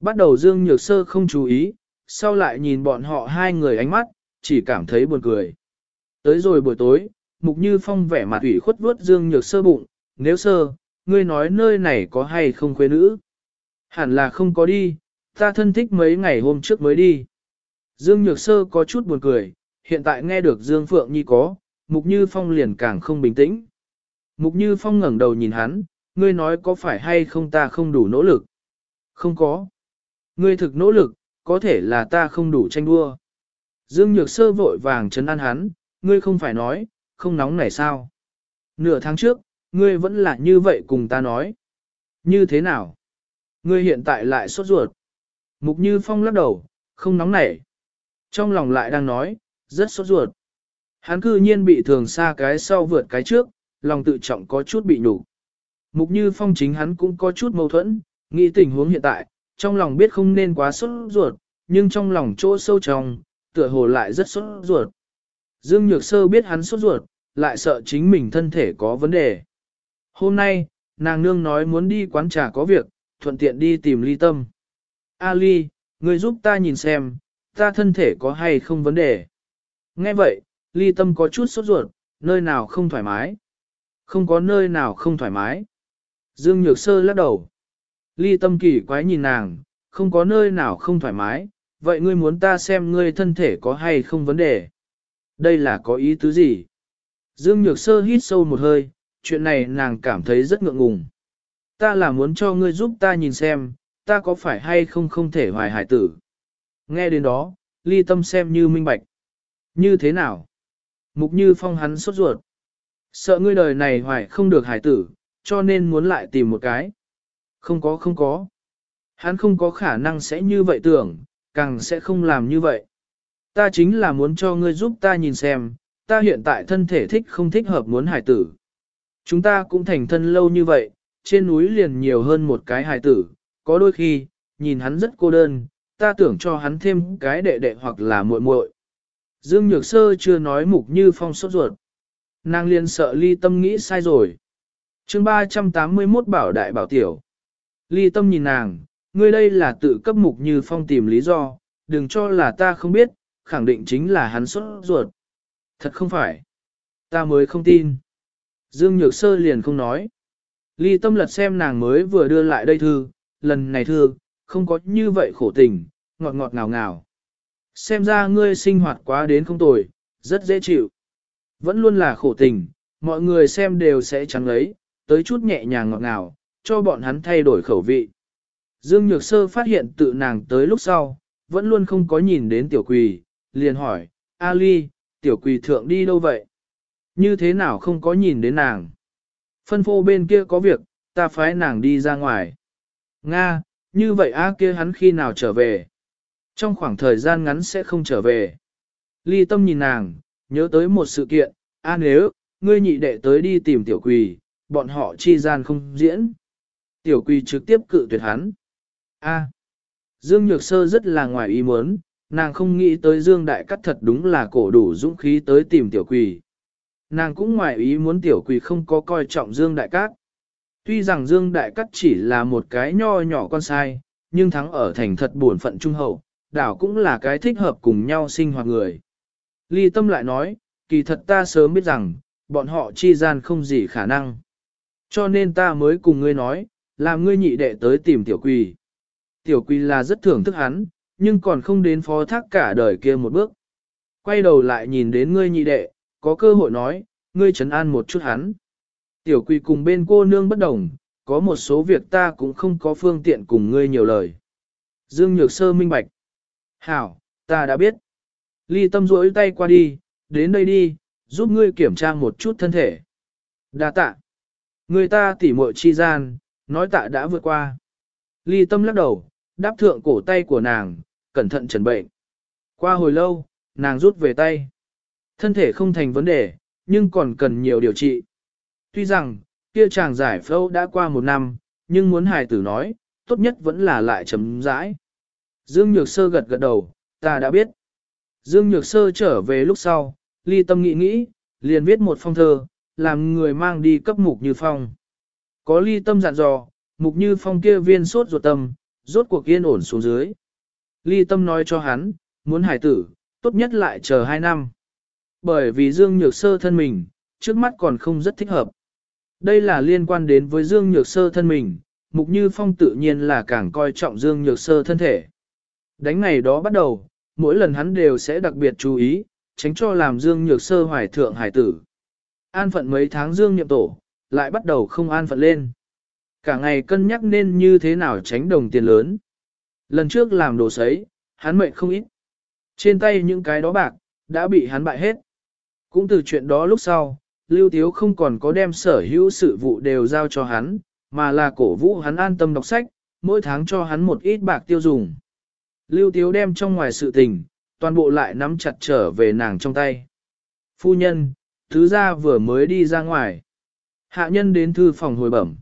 Bắt đầu Dương Nhược Sơ không chú ý, sau lại nhìn bọn họ hai người ánh mắt, chỉ cảm thấy buồn cười. Tới rồi buổi tối, Mục Như Phong vẻ mặt ủy khuất vuốt Dương Nhược Sơ bụng, nếu sơ, ngươi nói nơi này có hay không khuê nữ? Hẳn là không có đi, ta thân thích mấy ngày hôm trước mới đi. Dương Nhược Sơ có chút buồn cười, hiện tại nghe được Dương Phượng Nhi có, Mục Như Phong liền càng không bình tĩnh. Mục Như Phong ngẩng đầu nhìn hắn, ngươi nói có phải hay không ta không đủ nỗ lực? Không có. Ngươi thực nỗ lực, có thể là ta không đủ tranh đua. Dương Nhược Sơ vội vàng chấn an hắn, ngươi không phải nói, không nóng này sao? Nửa tháng trước, ngươi vẫn là như vậy cùng ta nói. Như thế nào? Ngươi hiện tại lại sốt ruột. Mục Như Phong lắc đầu, không nóng nảy. Trong lòng lại đang nói, rất sốt ruột. Hắn cư nhiên bị thường xa cái sau vượt cái trước, lòng tự trọng có chút bị nhủ. Mục Như Phong chính hắn cũng có chút mâu thuẫn, nghĩ tình huống hiện tại, trong lòng biết không nên quá sốt ruột, nhưng trong lòng chỗ sâu trong, tựa hồ lại rất sốt ruột. Dương Nhược Sơ biết hắn sốt ruột, lại sợ chính mình thân thể có vấn đề. Hôm nay, nàng nương nói muốn đi quán trà có việc, thuận tiện đi tìm ly tâm. Ali, người giúp ta nhìn xem, ta thân thể có hay không vấn đề. Nghe vậy, ly tâm có chút sốt ruột, nơi nào không thoải mái. Không có nơi nào không thoải mái. Dương Nhược Sơ lắc đầu. Ly tâm kỳ quái nhìn nàng, không có nơi nào không thoải mái, vậy ngươi muốn ta xem ngươi thân thể có hay không vấn đề. Đây là có ý tứ gì? Dương Nhược Sơ hít sâu một hơi, chuyện này nàng cảm thấy rất ngượng ngùng. Ta là muốn cho ngươi giúp ta nhìn xem, ta có phải hay không không thể hoài hải tử. Nghe đến đó, ly tâm xem như minh bạch. Như thế nào? Mục như phong hắn sốt ruột. Sợ ngươi đời này hoài không được hải tử, cho nên muốn lại tìm một cái. Không có không có. Hắn không có khả năng sẽ như vậy tưởng, càng sẽ không làm như vậy. Ta chính là muốn cho ngươi giúp ta nhìn xem, ta hiện tại thân thể thích không thích hợp muốn hải tử. Chúng ta cũng thành thân lâu như vậy, trên núi liền nhiều hơn một cái hải tử, có đôi khi, nhìn hắn rất cô đơn, ta tưởng cho hắn thêm cái đệ đệ hoặc là muội muội. Dương Nhược Sơ chưa nói mục như phong sốt ruột. Nàng liền sợ ly tâm nghĩ sai rồi. chương 381 bảo đại bảo tiểu. Ly tâm nhìn nàng, ngươi đây là tự cấp mục như phong tìm lý do, đừng cho là ta không biết, khẳng định chính là hắn sốt ruột. Thật không phải. Ta mới không tin. Dương Nhược Sơ liền không nói. Ly tâm lật xem nàng mới vừa đưa lại đây thư, lần này thư, không có như vậy khổ tình, ngọt ngọt ngào ngào. Xem ra ngươi sinh hoạt quá đến không tồi, rất dễ chịu. Vẫn luôn là khổ tình, mọi người xem đều sẽ chẳng lấy, tới chút nhẹ nhàng ngọt ngào, cho bọn hắn thay đổi khẩu vị. Dương Nhược Sơ phát hiện tự nàng tới lúc sau, vẫn luôn không có nhìn đến tiểu quỳ, liền hỏi, Ali, tiểu quỳ thượng đi đâu vậy? Như thế nào không có nhìn đến nàng? Phân phô bên kia có việc, ta phái nàng đi ra ngoài. Nga, như vậy a kia hắn khi nào trở về? Trong khoảng thời gian ngắn sẽ không trở về. Ly tâm nhìn nàng, nhớ tới một sự kiện, a nếu, ngươi nhị đệ tới đi tìm tiểu quỳ, bọn họ chi gian không diễn. Tiểu quỳ trực tiếp cự tuyệt hắn. A. Dương Nhược Sơ rất là ngoài ý muốn, nàng không nghĩ tới Dương Đại Cắt thật đúng là cổ đủ dũng khí tới tìm tiểu quỳ. Nàng cũng ngoài ý muốn tiểu quỳ không có coi trọng Dương Đại Cát. Tuy rằng Dương Đại Cắt chỉ là một cái nho nhỏ con sai, nhưng thắng ở thành thật buồn phận trung hậu, đảo cũng là cái thích hợp cùng nhau sinh hoạt người. Ly Tâm lại nói, kỳ thật ta sớm biết rằng, bọn họ chi gian không gì khả năng. Cho nên ta mới cùng ngươi nói, làm ngươi nhị đệ tới tìm tiểu quỳ. Tiểu quỳ là rất thưởng thức hắn, nhưng còn không đến phó thác cả đời kia một bước. Quay đầu lại nhìn đến ngươi nhị đệ, có cơ hội nói, ngươi trấn an một chút hắn. Tiểu quỳ cùng bên cô nương bất đồng, có một số việc ta cũng không có phương tiện cùng ngươi nhiều lời. Dương Nhược Sơ minh bạch. Hảo, ta đã biết. Ly tâm rỗi tay qua đi, đến đây đi, giúp ngươi kiểm tra một chút thân thể. Đa tạ. Người ta tỉ muội chi gian, nói tạ đã vượt qua. Ly tâm lắc đầu, đáp thượng cổ tay của nàng, cẩn thận trần bệnh. Qua hồi lâu, nàng rút về tay. Thân thể không thành vấn đề, nhưng còn cần nhiều điều trị. Tuy rằng, kia chàng giải phẫu đã qua một năm, nhưng muốn hài tử nói, tốt nhất vẫn là lại chấm rãi. Dương Nhược Sơ gật gật đầu, ta đã biết. Dương Nhược Sơ trở về lúc sau, ly tâm nghĩ nghĩ, liền viết một phong thơ, làm người mang đi cấp mục như phong. Có ly tâm dặn dò, mục như phong kia viên sốt ruột tâm, rốt cuộc yên ổn xuống dưới. Ly tâm nói cho hắn, muốn hải tử, tốt nhất lại chờ hai năm. Bởi vì Dương Nhược Sơ thân mình, trước mắt còn không rất thích hợp. Đây là liên quan đến với Dương Nhược Sơ thân mình, Mục Như Phong tự nhiên là càng coi trọng Dương Nhược Sơ thân thể. Đánh ngày đó bắt đầu, mỗi lần hắn đều sẽ đặc biệt chú ý, tránh cho làm Dương Nhược Sơ hoài thượng hải tử. An phận mấy tháng Dương Niệm Tổ, lại bắt đầu không an phận lên. Cả ngày cân nhắc nên như thế nào tránh đồng tiền lớn. Lần trước làm đồ sấy, hắn mệnh không ít. Trên tay những cái đó bạc, đã bị hắn bại hết. Cũng từ chuyện đó lúc sau, Lưu Tiếu không còn có đem sở hữu sự vụ đều giao cho hắn, mà là cổ vũ hắn an tâm đọc sách, mỗi tháng cho hắn một ít bạc tiêu dùng. Lưu Tiếu đem trong ngoài sự tình, toàn bộ lại nắm chặt trở về nàng trong tay. Phu nhân, thứ gia vừa mới đi ra ngoài. Hạ nhân đến thư phòng hồi bẩm.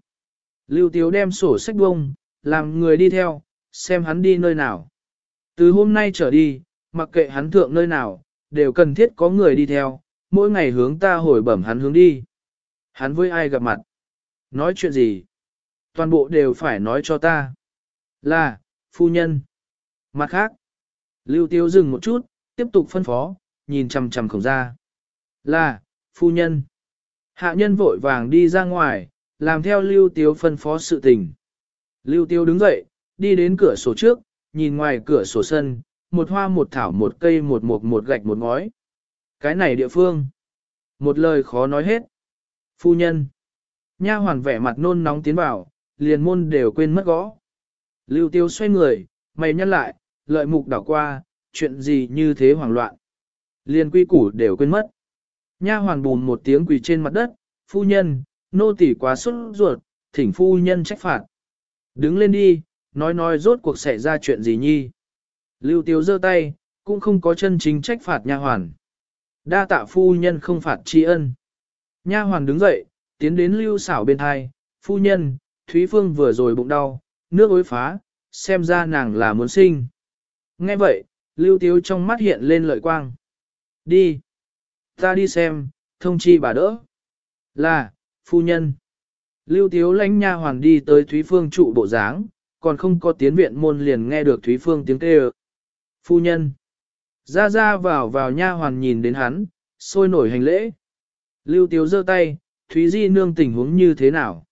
Lưu Tiếu đem sổ sách bông, làm người đi theo, xem hắn đi nơi nào. Từ hôm nay trở đi, mặc kệ hắn thượng nơi nào, đều cần thiết có người đi theo, mỗi ngày hướng ta hồi bẩm hắn hướng đi. Hắn với ai gặp mặt? Nói chuyện gì? Toàn bộ đều phải nói cho ta. Là, phu nhân. Mặt khác. Lưu tiêu dừng một chút, tiếp tục phân phó, nhìn chằm chằm khổng ra. Là, phu nhân. Hạ nhân vội vàng đi ra ngoài, làm theo Lưu Tiếu phân phó sự tình. Lưu tiêu đứng dậy, đi đến cửa sổ trước, nhìn ngoài cửa sổ sân, một hoa một thảo một cây một mục một gạch một ngói. Cái này địa phương. Một lời khó nói hết. Phu nhân. Nha hoàn vẻ mặt nôn nóng tiến vào, liền môn đều quên mất gõ. Lưu tiêu xoay người, mày nhăn lại, lợi mục đảo qua, chuyện gì như thế hoảng loạn. Liền quy củ đều quên mất. Nha hoàn bùn một tiếng quỳ trên mặt đất, phu nhân, nô tỳ quá xuất ruột, thỉnh phu nhân trách phạt. Đứng lên đi, nói nói rốt cuộc xảy ra chuyện gì nhi. Lưu Tiếu giơ tay, cũng không có chân chính trách phạt nha hoàn. Đa tạ phu nhân không phạt tri ân. Nha hoàn đứng dậy, tiến đến lưu xảo bên thai, phu nhân, Thúy Phương vừa rồi bụng đau, nước ối phá, xem ra nàng là muốn sinh. Nghe vậy, lưu tiếu trong mắt hiện lên lợi quang. Đi. Ta đi xem, thông chi bà đỡ. Là, phu nhân. Lưu tiếu lãnh nha hoàn đi tới Thúy Phương trụ bộ dáng, còn không có tiến viện môn liền nghe được Thúy Phương tiếng kêu. Phu nhân. Ra ra vào vào nha hoàn nhìn đến hắn, sôi nổi hành lễ. Lưu Tiếu giơ tay, Thúy Di nương tình huống như thế nào?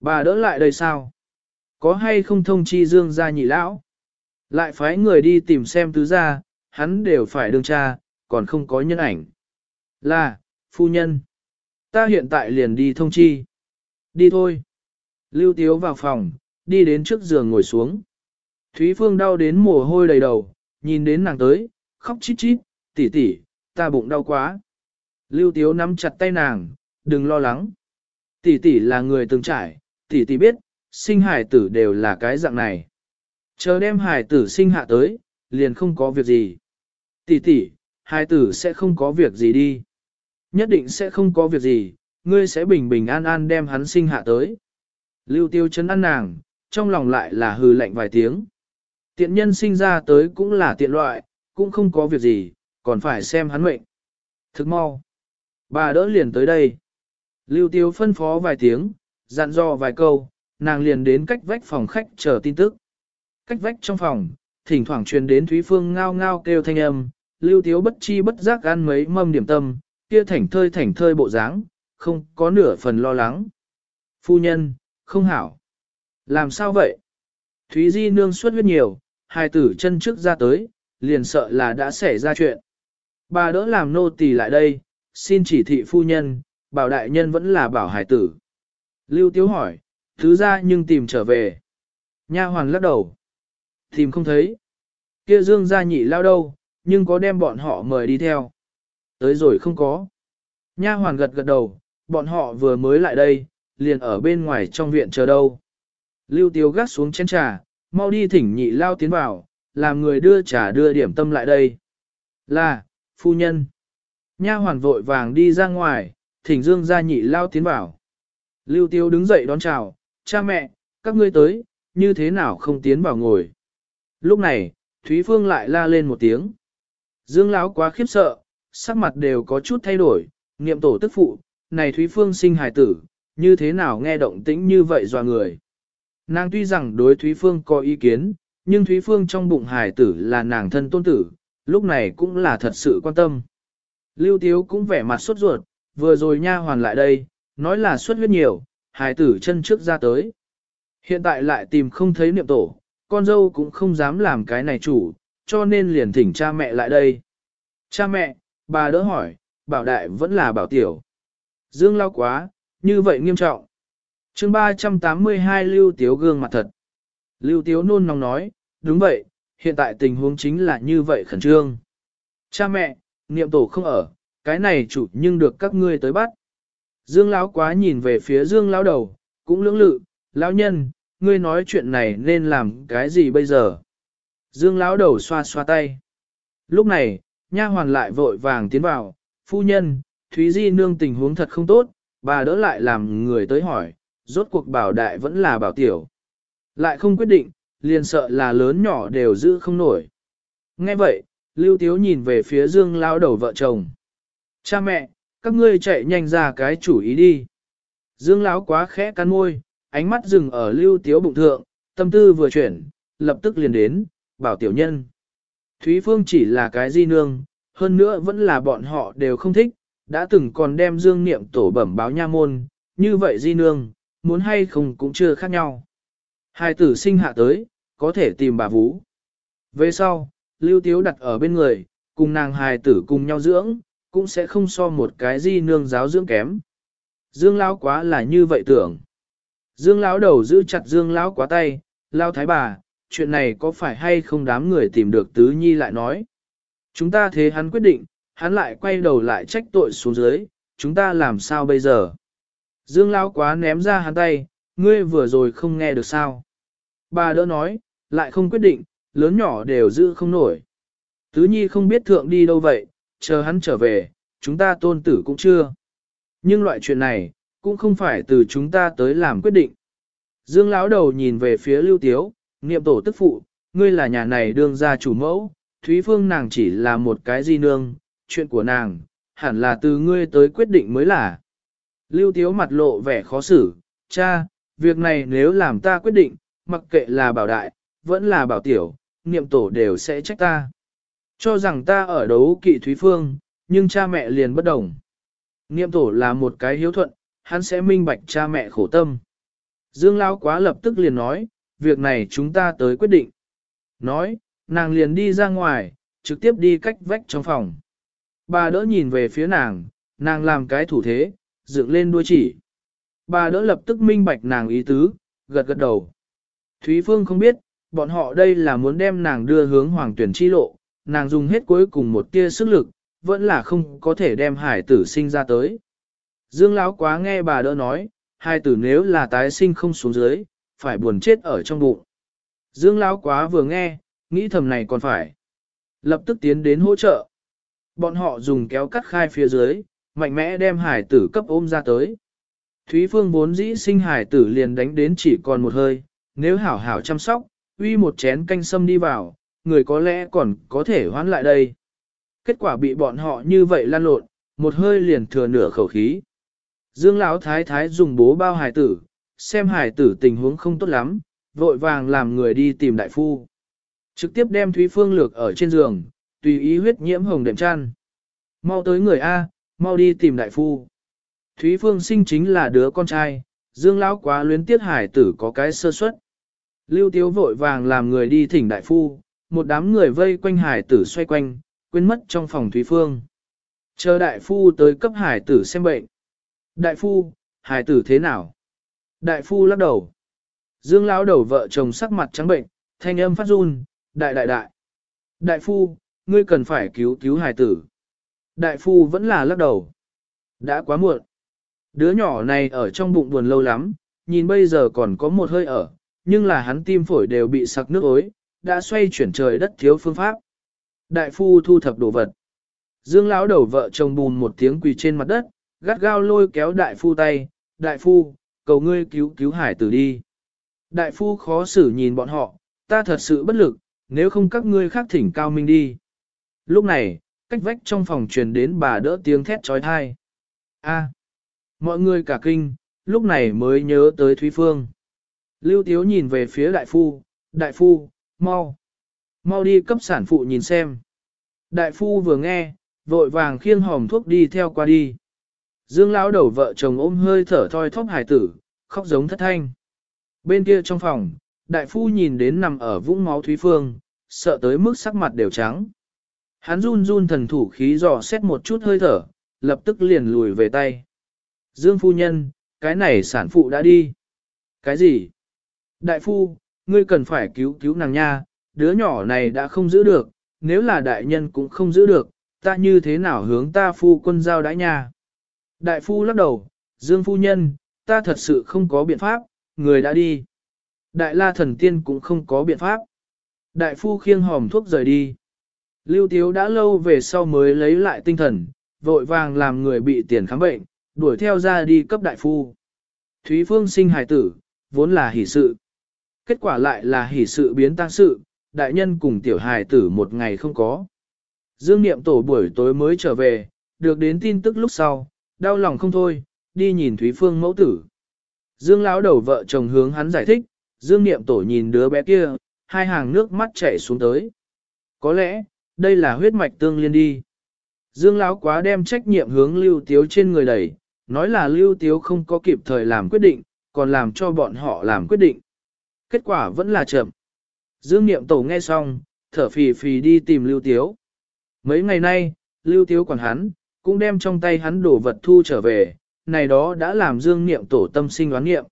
Bà đỡ lại đây sao? Có hay không thông chi dương gia nhị lão? Lại phái người đi tìm xem tứ gia, hắn đều phải đương cha, còn không có nhân ảnh. Là, phu nhân. Ta hiện tại liền đi thông chi. Đi thôi. Lưu Tiếu vào phòng, đi đến trước giường ngồi xuống. Thúy Phương đau đến mồ hôi đầy đầu, nhìn đến nàng tới, khóc chít chít, tỷ tỷ, ta bụng đau quá. Lưu Tiếu nắm chặt tay nàng, đừng lo lắng. Tỷ tỷ là người từng trải, tỷ tỷ biết, sinh hải tử đều là cái dạng này. Chờ đem hải tử sinh hạ tới, liền không có việc gì. Tỷ tỷ, hải tử sẽ không có việc gì đi. Nhất định sẽ không có việc gì, ngươi sẽ bình bình an an đem hắn sinh hạ tới. Lưu tiêu chấn ăn nàng, trong lòng lại là hừ lạnh vài tiếng. Tiện nhân sinh ra tới cũng là tiện loại, cũng không có việc gì, còn phải xem hắn mệnh. Thức mau. Bà đỡ liền tới đây. Lưu Tiêu phân phó vài tiếng, dặn dò vài câu, nàng liền đến cách vách phòng khách chờ tin tức. Cách vách trong phòng, thỉnh thoảng truyền đến Thúy Phương ngao ngao kêu thanh âm, Lưu Tiếu bất chi bất giác ăn mấy mâm điểm tâm, kia thảnh thơi thảnh thơi bộ dáng, không có nửa phần lo lắng. Phu nhân, không hảo. Làm sao vậy? Thúy Di nương suốt huyết nhiều, hai tử chân trước ra tới, liền sợ là đã xảy ra chuyện. Bà đỡ làm nô tỳ lại đây, xin chỉ thị phu nhân, bảo đại nhân vẫn là bảo hải tử. Lưu Tiếu hỏi, thứ ra nhưng tìm trở về. Nha hoàn lắc đầu. Tìm không thấy. Kia dương gia nhị lao đâu, nhưng có đem bọn họ mời đi theo. Tới rồi không có. Nha hoàn gật gật đầu, bọn họ vừa mới lại đây, liền ở bên ngoài trong viện chờ đâu. Lưu Tiếu gắt xuống chén trà, mau đi thỉnh nhị lao tiến vào, làm người đưa trả đưa điểm tâm lại đây. Là, phu nhân. Nha hoàn vội vàng đi ra ngoài, thỉnh dương ra nhị lao tiến vào. Lưu tiêu đứng dậy đón chào, cha mẹ, các ngươi tới, như thế nào không tiến vào ngồi. Lúc này, Thúy Phương lại la lên một tiếng. Dương Lão quá khiếp sợ, sắc mặt đều có chút thay đổi, niệm tổ tức phụ, này Thúy Phương sinh hài tử, như thế nào nghe động tĩnh như vậy dò người. Nàng tuy rằng đối Thúy Phương có ý kiến, nhưng Thúy Phương trong bụng hài tử là nàng thân tôn tử, lúc này cũng là thật sự quan tâm. Lưu Tiếu cũng vẻ mặt sốt ruột, vừa rồi nha hoàn lại đây, nói là xuất huyết nhiều, hài tử chân trước ra tới. Hiện tại lại tìm không thấy niệm tổ, con dâu cũng không dám làm cái này chủ, cho nên liền thỉnh cha mẹ lại đây. Cha mẹ, bà đỡ hỏi, bảo đại vẫn là bảo tiểu. Dương lao quá, như vậy nghiêm trọng. chương 382 Lưu Tiếu gương mặt thật. Lưu Tiếu nôn nóng nói, đúng vậy, hiện tại tình huống chính là như vậy khẩn trương. Cha mẹ, niệm tổ không ở, cái này chủ nhưng được các ngươi tới bắt. Dương lão quá nhìn về phía Dương lão đầu, cũng lưỡng lự, lão nhân, ngươi nói chuyện này nên làm cái gì bây giờ? Dương lão đầu xoa xoa tay. Lúc này, nha hoàn lại vội vàng tiến vào, phu nhân, Thúy Di nương tình huống thật không tốt, bà đỡ lại làm người tới hỏi, rốt cuộc bảo đại vẫn là bảo tiểu. Lại không quyết định, liền sợ là lớn nhỏ đều giữ không nổi. Nghe vậy, Lưu Tiếu nhìn về phía Dương lão đầu vợ chồng. Cha mẹ, các ngươi chạy nhanh ra cái chủ ý đi. Dương lão quá khẽ cắn môi, ánh mắt dừng ở lưu tiếu bụng thượng, tâm tư vừa chuyển, lập tức liền đến, bảo tiểu nhân. Thúy Phương chỉ là cái di nương, hơn nữa vẫn là bọn họ đều không thích, đã từng còn đem dương niệm tổ bẩm báo nha môn, như vậy di nương, muốn hay không cũng chưa khác nhau. Hai tử sinh hạ tới, có thể tìm bà Vũ. Về sau, lưu tiếu đặt ở bên người, cùng nàng hài tử cùng nhau dưỡng, cũng sẽ không so một cái di nương giáo dưỡng kém. Dương lão quá là như vậy tưởng. Dương lão đầu giữ chặt Dương lão quá tay, lao thái bà, chuyện này có phải hay không đám người tìm được tứ nhi lại nói. Chúng ta thế hắn quyết định, hắn lại quay đầu lại trách tội xuống dưới, chúng ta làm sao bây giờ? Dương lão quá ném ra hắn tay, ngươi vừa rồi không nghe được sao? Bà đỡ nói, lại không quyết định, lớn nhỏ đều giữ không nổi. Tứ nhi không biết thượng đi đâu vậy, chờ hắn trở về, chúng ta tôn tử cũng chưa. Nhưng loại chuyện này, cũng không phải từ chúng ta tới làm quyết định. Dương lão đầu nhìn về phía Lưu Tiếu, niệm tổ tức phụ, ngươi là nhà này đương gia chủ mẫu, Thúy Phương nàng chỉ là một cái di nương, chuyện của nàng, hẳn là từ ngươi tới quyết định mới là. Lưu Tiếu mặt lộ vẻ khó xử, cha, việc này nếu làm ta quyết định, mặc kệ là bảo đại, vẫn là bảo tiểu, niệm tổ đều sẽ trách ta. Cho rằng ta ở đấu kỵ Thúy Phương, nhưng cha mẹ liền bất đồng. Niệm tổ là một cái hiếu thuận, hắn sẽ minh bạch cha mẹ khổ tâm. Dương Lão quá lập tức liền nói, việc này chúng ta tới quyết định. Nói, nàng liền đi ra ngoài, trực tiếp đi cách vách trong phòng. Bà đỡ nhìn về phía nàng, nàng làm cái thủ thế, dựng lên đuôi chỉ. Bà đỡ lập tức minh bạch nàng ý tứ, gật gật đầu. Thúy Phương không biết, bọn họ đây là muốn đem nàng đưa hướng hoàng tuyển chi lộ, nàng dùng hết cuối cùng một tia sức lực, vẫn là không có thể đem hải tử sinh ra tới. Dương Lão quá nghe bà đỡ nói, hai tử nếu là tái sinh không xuống dưới, phải buồn chết ở trong bụng. Dương Lão quá vừa nghe, nghĩ thầm này còn phải. Lập tức tiến đến hỗ trợ. Bọn họ dùng kéo cắt khai phía dưới, mạnh mẽ đem hải tử cấp ôm ra tới. Thúy Phương vốn dĩ sinh hải tử liền đánh đến chỉ còn một hơi, nếu hảo hảo chăm sóc, uy một chén canh sâm đi vào, người có lẽ còn có thể hoán lại đây. Kết quả bị bọn họ như vậy lan lộn, một hơi liền thừa nửa khẩu khí. Dương Lão thái thái dùng bố bao hải tử, xem hải tử tình huống không tốt lắm, vội vàng làm người đi tìm đại phu. Trực tiếp đem Thúy Phương lược ở trên giường, tùy ý huyết nhiễm hồng đệm chăn. Mau tới người A, mau đi tìm đại phu. Thúy Phương sinh chính là đứa con trai, Dương Lão quá luyến tiết hải tử có cái sơ suất. Lưu Tiếu vội vàng làm người đi thỉnh đại phu, một đám người vây quanh hải tử xoay quanh, quên mất trong phòng Thúy Phương. Chờ đại phu tới cấp hải tử xem bệnh. Đại phu, hải tử thế nào? Đại phu lắc đầu. Dương lão đầu vợ chồng sắc mặt trắng bệnh, thanh âm phát run, đại đại đại. Đại phu, ngươi cần phải cứu cứu hải tử. Đại phu vẫn là lắc đầu. Đã quá muộn. Đứa nhỏ này ở trong bụng buồn lâu lắm, nhìn bây giờ còn có một hơi ở, nhưng là hắn tim phổi đều bị sặc nước ối, đã xoay chuyển trời đất thiếu phương pháp. Đại phu thu thập đồ vật. Dương lão đầu vợ chồng bùn một tiếng quỳ trên mặt đất, gắt gao lôi kéo đại phu tay, đại phu, cầu ngươi cứu cứu hải tử đi. Đại phu khó xử nhìn bọn họ, ta thật sự bất lực, nếu không các ngươi khác thỉnh cao minh đi. Lúc này, cách vách trong phòng truyền đến bà đỡ tiếng thét trói thai. A, mọi người cả kinh, lúc này mới nhớ tới Thúy Phương. Lưu Tiếu nhìn về phía đại phu, đại phu, mau, mau đi cấp sản phụ nhìn xem. Đại phu vừa nghe, vội vàng khiêng hòm thuốc đi theo qua đi. Dương lão đầu vợ chồng ôm hơi thở thoi thóp hài tử, khóc giống thất thanh. Bên kia trong phòng, đại phu nhìn đến nằm ở vũng máu Thúy Phương, sợ tới mức sắc mặt đều trắng. Hắn run run thần thủ khí dò xét một chút hơi thở, lập tức liền lùi về tay. Dương phu nhân, cái này sản phụ đã đi. Cái gì? Đại phu, ngươi cần phải cứu cứu nàng nha, đứa nhỏ này đã không giữ được, nếu là đại nhân cũng không giữ được, ta như thế nào hướng ta phu quân giao đãi nha. Đại phu lắc đầu, Dương phu nhân, ta thật sự không có biện pháp, người đã đi. Đại la thần tiên cũng không có biện pháp. Đại phu khiêng hòm thuốc rời đi. Lưu Tiếu đã lâu về sau mới lấy lại tinh thần, vội vàng làm người bị tiền khám bệnh, đuổi theo ra đi cấp đại phu. Thúy Phương sinh hài tử, vốn là hỷ sự. Kết quả lại là hỷ sự biến tăng sự, đại nhân cùng tiểu hài tử một ngày không có. Dương Niệm tổ buổi tối mới trở về, được đến tin tức lúc sau, đau lòng không thôi, đi nhìn Thúy Phương mẫu tử. Dương lão đầu vợ chồng hướng hắn giải thích, Dương Niệm tổ nhìn đứa bé kia, hai hàng nước mắt chảy xuống tới. Có lẽ, đây là huyết mạch tương liên đi. Dương lão quá đem trách nhiệm hướng Lưu Tiếu trên người đẩy, nói là Lưu Tiếu không có kịp thời làm quyết định, còn làm cho bọn họ làm quyết định. Kết quả vẫn là chậm. Dương Niệm Tổ nghe xong, thở phì phì đi tìm Lưu Tiếu. Mấy ngày nay, Lưu Tiếu quản hắn, cũng đem trong tay hắn đổ vật thu trở về, này đó đã làm Dương Niệm Tổ tâm sinh đoán nghiệm.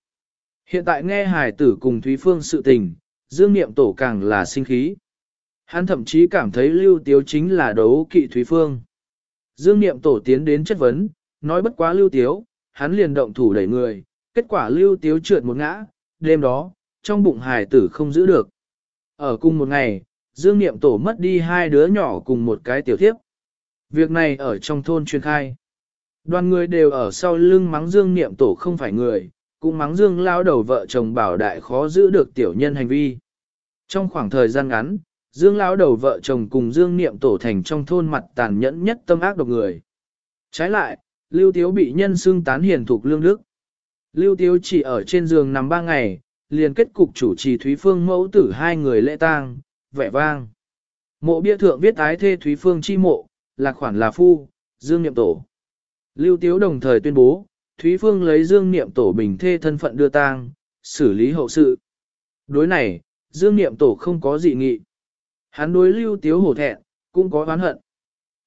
Hiện tại nghe Hải tử cùng Thúy Phương sự tình, Dương Niệm Tổ càng là sinh khí. Hắn thậm chí cảm thấy Lưu Tiếu chính là đấu kỵ Thúy Phương. Dương Niệm Tổ tiến đến chất vấn, nói bất quá Lưu Tiếu, hắn liền động thủ đẩy người, kết quả Lưu Tiếu trượt một ngã, đêm đó, trong bụng hài tử không giữ được. Ở cùng một ngày, Dương Niệm Tổ mất đi hai đứa nhỏ cùng một cái tiểu thiếp. Việc này ở trong thôn truyền khai. Đoàn người đều ở sau lưng mắng Dương Niệm Tổ không phải người, cũng mắng Dương lao đầu vợ chồng bảo đại khó giữ được tiểu nhân hành vi. Trong khoảng thời gian ngắn, Dương lão đầu vợ chồng cùng Dương Niệm tổ thành trong thôn mặt tàn nhẫn nhất tâm ác độc người. Trái lại, Lưu Tiếu bị nhân xưng tán hiền thuộc lương đức. Lưu Tiếu chỉ ở trên giường nằm ba ngày, liền kết cục chủ trì Thúy Phương mẫu tử hai người lễ tang, vẻ vang. Mộ bia thượng viết ái thê Thúy Phương chi mộ, là khoản là phu, Dương Niệm tổ. Lưu Tiếu đồng thời tuyên bố, Thúy Phương lấy Dương Niệm tổ bình thê thân phận đưa tang, xử lý hậu sự. Đối này, Dương Niệm tổ không có dị nghị. Hắn đối lưu tiếu hổ thẹn, cũng có oán hận.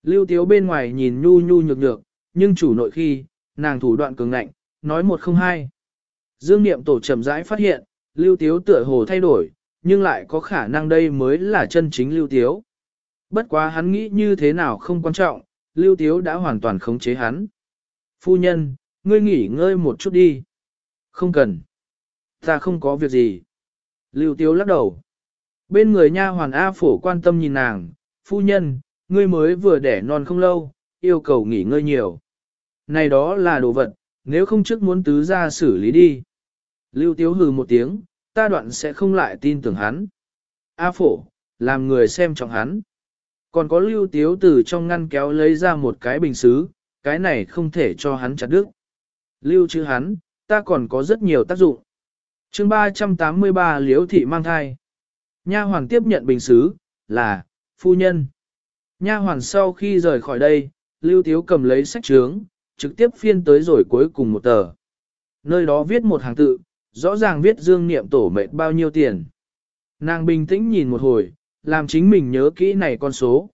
Lưu tiếu bên ngoài nhìn nhu nhu nhược nhược, nhưng chủ nội khi, nàng thủ đoạn cường ngạnh, nói một không hai. Dương Niệm tổ chậm rãi phát hiện, lưu tiếu tựa hồ thay đổi, nhưng lại có khả năng đây mới là chân chính lưu tiếu. Bất quá hắn nghĩ như thế nào không quan trọng, lưu tiếu đã hoàn toàn khống chế hắn. Phu nhân, ngươi nghỉ ngơi một chút đi. Không cần. Ta không có việc gì. Lưu tiếu lắc đầu. Bên người nha hoàn A phổ quan tâm nhìn nàng, phu nhân, ngươi mới vừa đẻ non không lâu, yêu cầu nghỉ ngơi nhiều. Này đó là đồ vật, nếu không trước muốn tứ ra xử lý đi. Lưu Tiếu hừ một tiếng, ta đoạn sẽ không lại tin tưởng hắn. A phổ, làm người xem trọng hắn. Còn có Lưu Tiếu từ trong ngăn kéo lấy ra một cái bình xứ, cái này không thể cho hắn chặt đứt. Lưu chứ hắn, ta còn có rất nhiều tác dụng. chương 383 Liễu Thị mang thai. Nha hoàn tiếp nhận bình xứ, là, phu nhân. Nha hoàn sau khi rời khỏi đây, Lưu Tiếu cầm lấy sách trướng, trực tiếp phiên tới rồi cuối cùng một tờ. Nơi đó viết một hàng tự, rõ ràng viết dương niệm tổ mệt bao nhiêu tiền. Nàng bình tĩnh nhìn một hồi, làm chính mình nhớ kỹ này con số.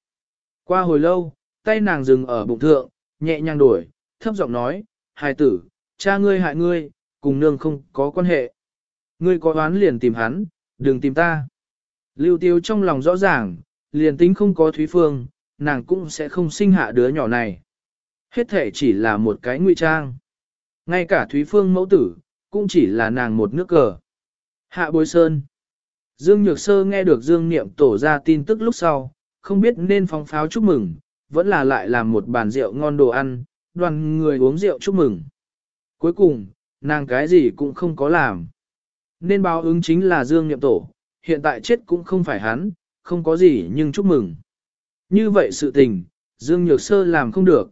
Qua hồi lâu, tay nàng dừng ở bụng thượng, nhẹ nhàng đổi, thấp giọng nói, hài tử, cha ngươi hại ngươi, cùng nương không có quan hệ. Ngươi có oán liền tìm hắn, đừng tìm ta. Lưu tiêu trong lòng rõ ràng, liền tính không có Thúy Phương, nàng cũng sẽ không sinh hạ đứa nhỏ này. Hết thể chỉ là một cái ngụy trang. Ngay cả Thúy Phương mẫu tử, cũng chỉ là nàng một nước cờ. Hạ bối sơn. Dương Nhược Sơ nghe được Dương Niệm tổ ra tin tức lúc sau, không biết nên phóng pháo chúc mừng, vẫn là lại làm một bàn rượu ngon đồ ăn, đoàn người uống rượu chúc mừng. Cuối cùng, nàng cái gì cũng không có làm. Nên báo ứng chính là Dương Niệm tổ, hiện tại chết cũng không phải hắn, không có gì nhưng chúc mừng. Như vậy sự tình, Dương Nhược Sơ làm không được.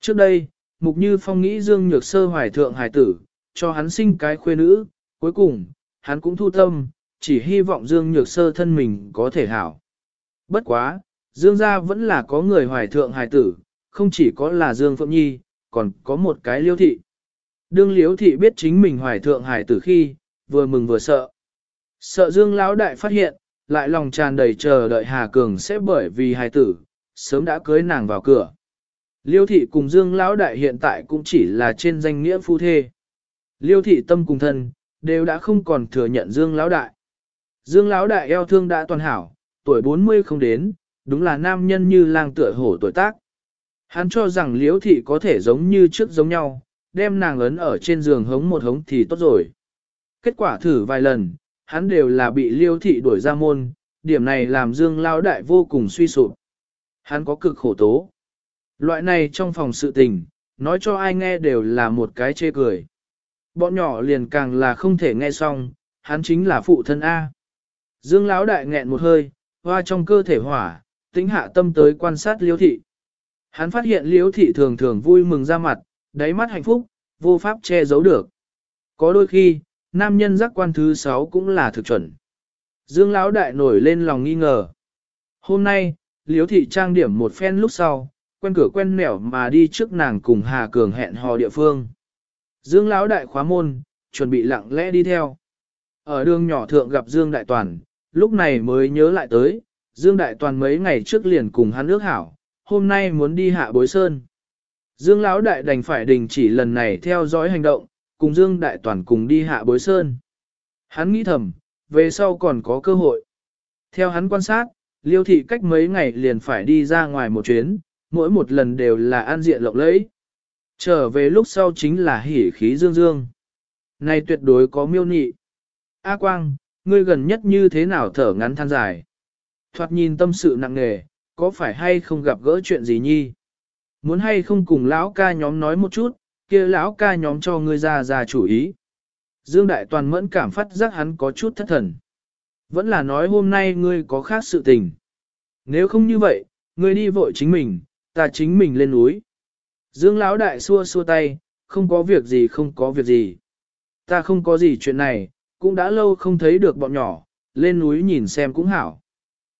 Trước đây, Mục Như Phong nghĩ Dương Nhược Sơ hoài thượng hài tử, cho hắn sinh cái khuê nữ, cuối cùng, hắn cũng thu tâm, chỉ hy vọng Dương Nhược Sơ thân mình có thể hảo. Bất quá, Dương gia vẫn là có người hoài thượng hài tử, không chỉ có là Dương Phượng Nhi, còn có một cái liêu thị. Đương liêu thị biết chính mình hoài thượng hài tử khi, vừa mừng vừa sợ. Sợ Dương Lão Đại phát hiện, lại lòng tràn đầy chờ đợi Hà Cường sẽ bởi vì hài tử, sớm đã cưới nàng vào cửa. Liêu thị cùng Dương Lão Đại hiện tại cũng chỉ là trên danh nghĩa phu thê. Liêu thị tâm cùng thân, đều đã không còn thừa nhận Dương Lão Đại. Dương Lão Đại eo thương đã toàn hảo, tuổi 40 không đến, đúng là nam nhân như lang tựa hổ tuổi tác. Hắn cho rằng liễu thị có thể giống như trước giống nhau, đem nàng ấn ở trên giường hống một hống thì tốt rồi. Kết quả thử vài lần, hắn đều là bị liêu thị đuổi ra môn, điểm này làm Dương Lão Đại vô cùng suy sụp. Hắn có cực khổ tố. Loại này trong phòng sự tình, nói cho ai nghe đều là một cái chê cười. Bọn nhỏ liền càng là không thể nghe xong, hắn chính là phụ thân A. Dương Lão đại nghẹn một hơi, hoa trong cơ thể hỏa, tính hạ tâm tới quan sát liễu thị. Hắn phát hiện liễu thị thường thường vui mừng ra mặt, đáy mắt hạnh phúc, vô pháp che giấu được. Có đôi khi, nam nhân giác quan thứ sáu cũng là thực chuẩn. Dương Lão đại nổi lên lòng nghi ngờ. Hôm nay, liễu thị trang điểm một phen lúc sau, quen cửa quen nẻo mà đi trước nàng cùng Hà Cường hẹn hò địa phương. Dương Lão đại khóa môn, chuẩn bị lặng lẽ đi theo. Ở đường nhỏ thượng gặp Dương Đại Toàn, lúc này mới nhớ lại tới, Dương Đại Toàn mấy ngày trước liền cùng hắn ước hảo, hôm nay muốn đi hạ bối sơn. Dương Lão Đại đành phải đình chỉ lần này theo dõi hành động, cùng Dương Đại Toàn cùng đi hạ bối sơn. Hắn nghĩ thầm, về sau còn có cơ hội. Theo hắn quan sát, liêu thị cách mấy ngày liền phải đi ra ngoài một chuyến, mỗi một lần đều là an diện lộng lẫy. Trở về lúc sau chính là hỉ khí dương dương. Này tuyệt đối có miêu nị. A Quang, ngươi gần nhất như thế nào thở ngắn than dài. Thoạt nhìn tâm sự nặng nề, có phải hay không gặp gỡ chuyện gì nhi? Muốn hay không cùng lão ca nhóm nói một chút, kia lão ca nhóm cho ngươi ra ra chủ ý. Dương Đại Toàn mẫn cảm phát giác hắn có chút thất thần. Vẫn là nói hôm nay ngươi có khác sự tình. Nếu không như vậy, ngươi đi vội chính mình, ta chính mình lên núi. Dương Lão Đại xua xua tay, không có việc gì không có việc gì. Ta không có gì chuyện này, cũng đã lâu không thấy được bọn nhỏ, lên núi nhìn xem cũng hảo.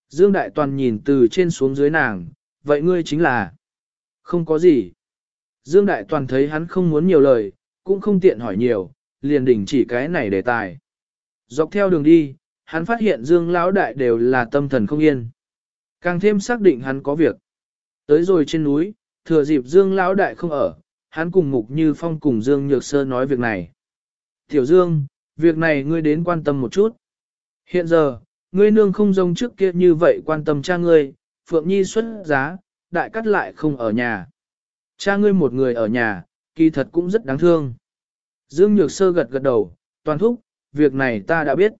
Dương Đại Toàn nhìn từ trên xuống dưới nàng, vậy ngươi chính là... Không có gì. Dương Đại Toàn thấy hắn không muốn nhiều lời, cũng không tiện hỏi nhiều, liền đình chỉ cái này đề tài. Dọc theo đường đi, hắn phát hiện Dương Lão Đại đều là tâm thần không yên. Càng thêm xác định hắn có việc. Tới rồi trên núi, thừa dịp Dương Lão Đại không ở, hắn cùng Mục Như Phong cùng Dương Nhược Sơ nói việc này. Tiểu Dương, việc này ngươi đến quan tâm một chút. Hiện giờ, ngươi nương không giống trước kia như vậy quan tâm cha ngươi, Phượng Nhi xuất giá, đại cắt lại không ở nhà. Cha ngươi một người ở nhà, kỳ thật cũng rất đáng thương. Dương Nhược Sơ gật gật đầu, toàn thúc, việc này ta đã biết.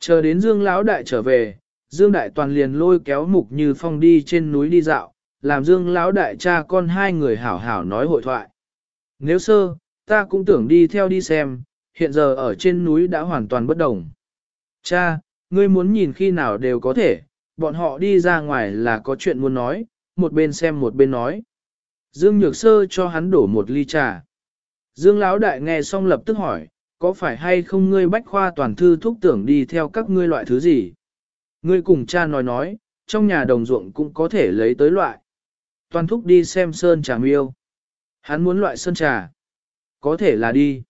Chờ đến Dương Lão Đại trở về, Dương Đại Toàn liền lôi kéo Mục Như Phong đi trên núi đi dạo, làm Dương Lão Đại cha con hai người hảo hảo nói hội thoại. Nếu sơ, ta cũng tưởng đi theo đi xem, hiện giờ ở trên núi đã hoàn toàn bất đồng. Cha, ngươi muốn nhìn khi nào đều có thể, bọn họ đi ra ngoài là có chuyện muốn nói, một bên xem một bên nói. Dương Nhược Sơ cho hắn đổ một ly trà. Dương Lão Đại nghe xong lập tức hỏi, có phải hay không ngươi bách khoa toàn thư thúc tưởng đi theo các ngươi loại thứ gì? Ngươi cùng cha nói nói, trong nhà đồng ruộng cũng có thể lấy tới loại. Toàn thúc đi xem sơn trà miêu. Hắn muốn loại sơn trà. Có thể là đi.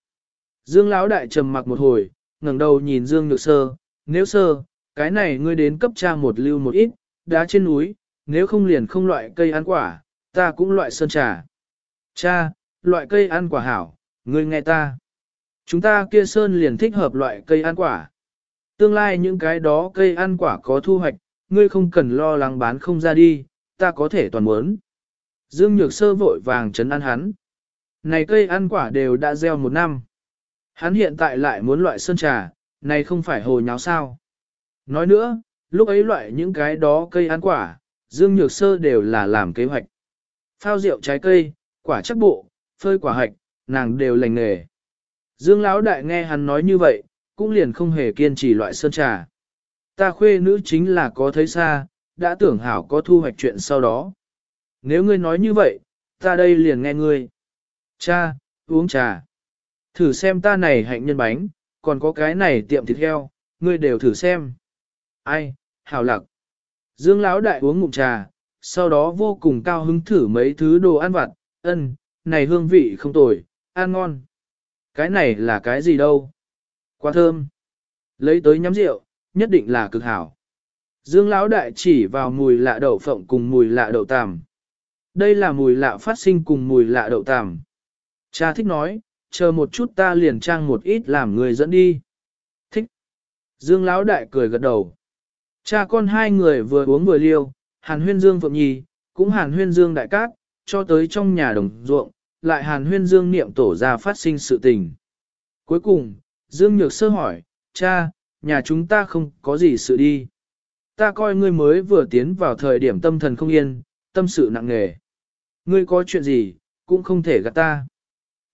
Dương Lão Đại trầm mặc một hồi, ngẩng đầu nhìn Dương Nhược Sơ, nếu sơ, cái này ngươi đến cấp cha một lưu một ít, đá trên núi, nếu không liền không loại cây ăn quả, ta cũng loại sơn trà. Cha, loại cây ăn quả hảo, ngươi nghe ta. Chúng ta kia sơn liền thích hợp loại cây ăn quả. Tương lai những cái đó cây ăn quả có thu hoạch, ngươi không cần lo lắng bán không ra đi, ta có thể toàn muốn. Dương Nhược Sơ vội vàng chấn ăn hắn. Này cây ăn quả đều đã gieo một năm. Hắn hiện tại lại muốn loại sơn trà, này không phải hồ nháo sao. Nói nữa, lúc ấy loại những cái đó cây ăn quả, Dương Nhược Sơ đều là làm kế hoạch. Phao rượu trái cây, quả chắc bộ, phơi quả hạch, nàng đều lành nghề. Dương Lão Đại nghe hắn nói như vậy, cũng liền không hề kiên trì loại sơn trà. Ta khuê nữ chính là có thấy xa, đã tưởng hảo có thu hoạch chuyện sau đó. Nếu ngươi nói như vậy, ta đây liền nghe ngươi. Cha, uống trà. Thử xem ta này hạnh nhân bánh, còn có cái này tiệm thịt heo, ngươi đều thử xem. Ai, hảo lặc. Dương Lão Đại uống ngụm trà, sau đó vô cùng cao hứng thử mấy thứ đồ ăn vặt, ân, này hương vị không tồi, ăn ngon. Cái này là cái gì đâu? Quá thơm. Lấy tới nhắm rượu, nhất định là cực hảo. Dương Lão Đại chỉ vào mùi lạ đậu phộng cùng mùi lạ đậu tằm. Đây là mùi lạ phát sinh cùng mùi lạ đậu tàm. Cha thích nói, chờ một chút ta liền trang một ít làm người dẫn đi. Thích. Dương Lão Đại cười gật đầu. Cha con hai người vừa uống vừa liêu, Hàn Huyên Dương Phượng Nhi, cũng Hàn Huyên Dương Đại Cát, cho tới trong nhà đồng ruộng, lại Hàn Huyên Dương niệm tổ ra phát sinh sự tình. Cuối cùng, Dương Nhược Sơ hỏi, cha, nhà chúng ta không có gì sự đi. Ta coi ngươi mới vừa tiến vào thời điểm tâm thần không yên, tâm sự nặng nề. Ngươi có chuyện gì, cũng không thể gạt ta.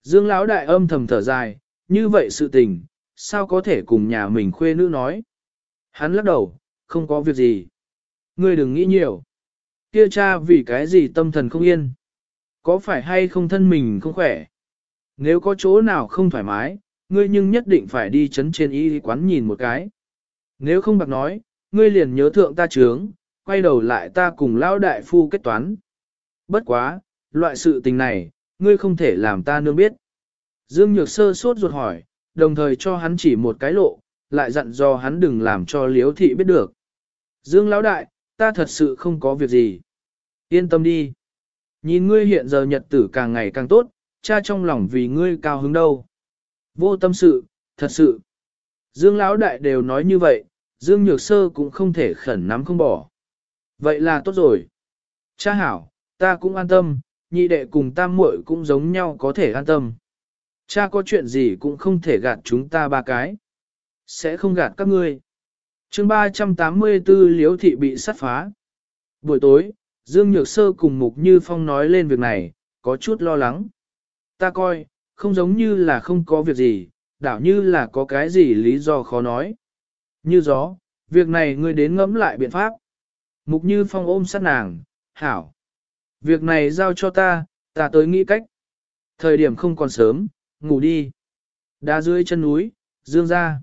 Dương Lão đại âm thầm thở dài, như vậy sự tình, sao có thể cùng nhà mình khuê nữ nói. Hắn lắc đầu, không có việc gì. Ngươi đừng nghĩ nhiều. Kia cha vì cái gì tâm thần không yên. Có phải hay không thân mình không khỏe? Nếu có chỗ nào không thoải mái, ngươi nhưng nhất định phải đi chấn trên y quán nhìn một cái. Nếu không bạc nói, ngươi liền nhớ thượng ta trướng, quay đầu lại ta cùng lão đại phu kết toán. Bất quá, loại sự tình này, ngươi không thể làm ta nương biết. Dương Nhược Sơ sốt ruột hỏi, đồng thời cho hắn chỉ một cái lộ, lại dặn dò hắn đừng làm cho liếu thị biết được. Dương Lão Đại, ta thật sự không có việc gì. Yên tâm đi. Nhìn ngươi hiện giờ nhật tử càng ngày càng tốt, cha trong lòng vì ngươi cao hứng đâu. Vô tâm sự, thật sự. Dương Lão Đại đều nói như vậy, Dương Nhược Sơ cũng không thể khẩn nắm không bỏ. Vậy là tốt rồi. Cha hảo, ta cũng an tâm, nhị đệ cùng tam muội cũng giống nhau có thể an tâm. Cha có chuyện gì cũng không thể gạt chúng ta ba cái. Sẽ không gạt các ngươi. chương 384 Liễu Thị bị sát phá. Buổi tối, Dương Nhược Sơ cùng Mục Như Phong nói lên việc này, có chút lo lắng. Ta coi, không giống như là không có việc gì, đảo như là có cái gì lý do khó nói. Như gió, việc này ngươi đến ngẫm lại biện pháp. Mục Như Phong ôm sát nàng, hảo. Việc này giao cho ta, ta tới nghĩ cách. Thời điểm không còn sớm, ngủ đi. Đá dưới chân núi, dương ra.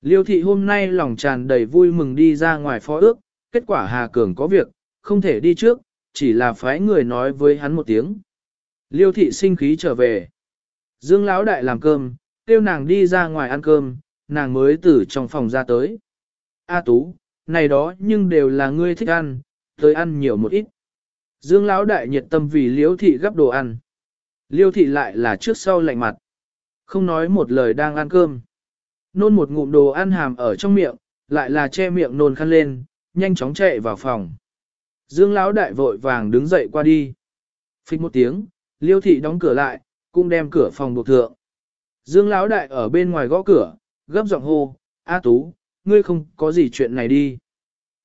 Liêu thị hôm nay lòng tràn đầy vui mừng đi ra ngoài phó ước, kết quả Hà Cường có việc, không thể đi trước, chỉ là phái người nói với hắn một tiếng. Liêu thị sinh khí trở về. Dương Lão đại làm cơm, kêu nàng đi ra ngoài ăn cơm, nàng mới từ trong phòng ra tới. A Tú, này đó nhưng đều là ngươi thích ăn, tới ăn nhiều một ít. Dương Lão đại nhiệt tâm vì Liêu thị gấp đồ ăn. Liêu thị lại là trước sau lạnh mặt. Không nói một lời đang ăn cơm. Nôn một ngụm đồ ăn hàm ở trong miệng, lại là che miệng nôn khăn lên, nhanh chóng chạy vào phòng. Dương Lão đại vội vàng đứng dậy qua đi. Phích một tiếng, Liêu thị đóng cửa lại, cũng đem cửa phòng buộc thượng. Dương Lão đại ở bên ngoài gõ cửa, gấp giọng hô, A Tú, ngươi không có gì chuyện này đi.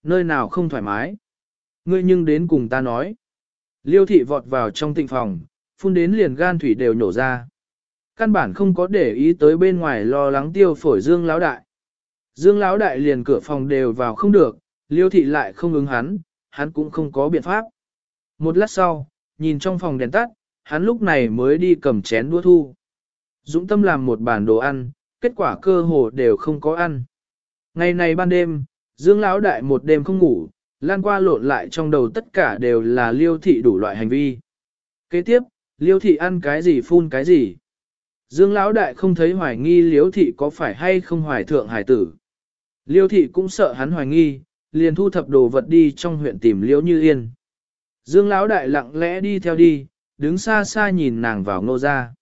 Nơi nào không thoải mái. Ngươi nhưng đến cùng ta nói. Liêu thị vọt vào trong tịnh phòng, phun đến liền gan thủy đều nhổ ra. Căn bản không có để ý tới bên ngoài lo lắng tiêu phổi Dương Lão đại. Dương Lão đại liền cửa phòng đều vào không được, Liêu thị lại không ứng hắn, hắn cũng không có biện pháp. Một lát sau, nhìn trong phòng đèn tắt, hắn lúc này mới đi cầm chén đũa thu. Dũng tâm làm một bàn đồ ăn, kết quả cơ hồ đều không có ăn. Ngày này ban đêm, Dương Lão đại một đêm không ngủ, lan qua lộn lại trong đầu tất cả đều là liêu thị đủ loại hành vi. Kế tiếp, liêu thị ăn cái gì phun cái gì. Dương Lão đại không thấy hoài nghi liêu thị có phải hay không hoài thượng hải tử. Liêu thị cũng sợ hắn hoài nghi, liền thu thập đồ vật đi trong huyện tìm liêu như yên. Dương Lão đại lặng lẽ đi theo đi, đứng xa xa nhìn nàng vào ngô gia.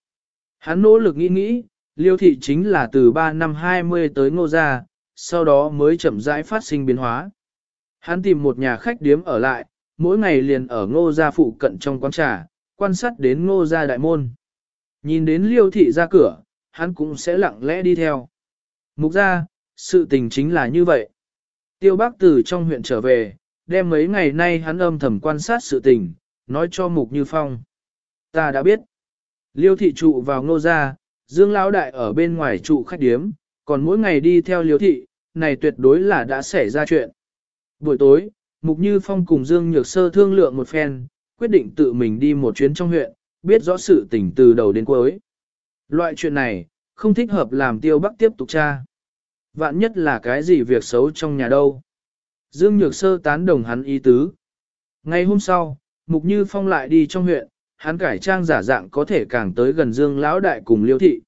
Hắn nỗ lực nghĩ nghĩ, liêu thị chính là từ 3 năm 20 tới ngô gia, sau đó mới chậm rãi phát sinh biến hóa. Hắn tìm một nhà khách điếm ở lại, mỗi ngày liền ở ngô gia phụ cận trong quán trà, quan sát đến ngô gia đại môn. Nhìn đến liêu thị ra cửa, hắn cũng sẽ lặng lẽ đi theo. Mục gia, Sự tình chính là như vậy. Tiêu bác từ trong huyện trở về, đem mấy ngày nay hắn âm thầm quan sát sự tình, nói cho Mục Như Phong. Ta đã biết. Liêu thị trụ vào ngô gia, Dương Lão Đại ở bên ngoài trụ khách điếm, còn mỗi ngày đi theo liêu thị, này tuyệt đối là đã xảy ra chuyện. Buổi tối, Mục Như Phong cùng Dương Nhược Sơ thương lượng một phen, quyết định tự mình đi một chuyến trong huyện, biết rõ sự tình từ đầu đến cuối. Loại chuyện này, không thích hợp làm tiêu bắc tiếp tục tra. Vạn nhất là cái gì việc xấu trong nhà đâu. Dương Nhược Sơ tán đồng hắn ý tứ. Ngày hôm sau, Mục Như Phong lại đi trong huyện, hắn cải trang giả dạng có thể càng tới gần Dương Lão Đại cùng Liêu Thị.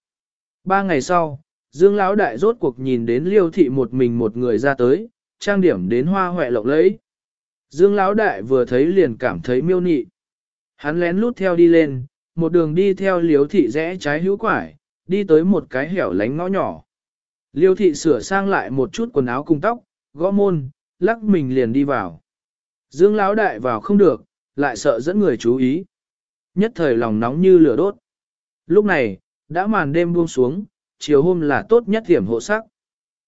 Ba ngày sau, Dương Lão Đại rốt cuộc nhìn đến Liêu Thị một mình một người ra tới, trang điểm đến hoa hoẹ lộng lẫy. Dương Lão Đại vừa thấy liền cảm thấy miêu nị. Hắn lén lút theo đi lên, một đường đi theo liếu Thị rẽ trái hữu quải, đi tới một cái hẻo lánh ngõ nhỏ. Liêu Thị sửa sang lại một chút quần áo cùng tóc, gõ môn, lắc mình liền đi vào. Dương Lão Đại vào không được, lại sợ dẫn người chú ý. Nhất thời lòng nóng như lửa đốt. Lúc này, đã màn đêm buông xuống, chiều hôm là tốt nhất hiểm hộ sắc.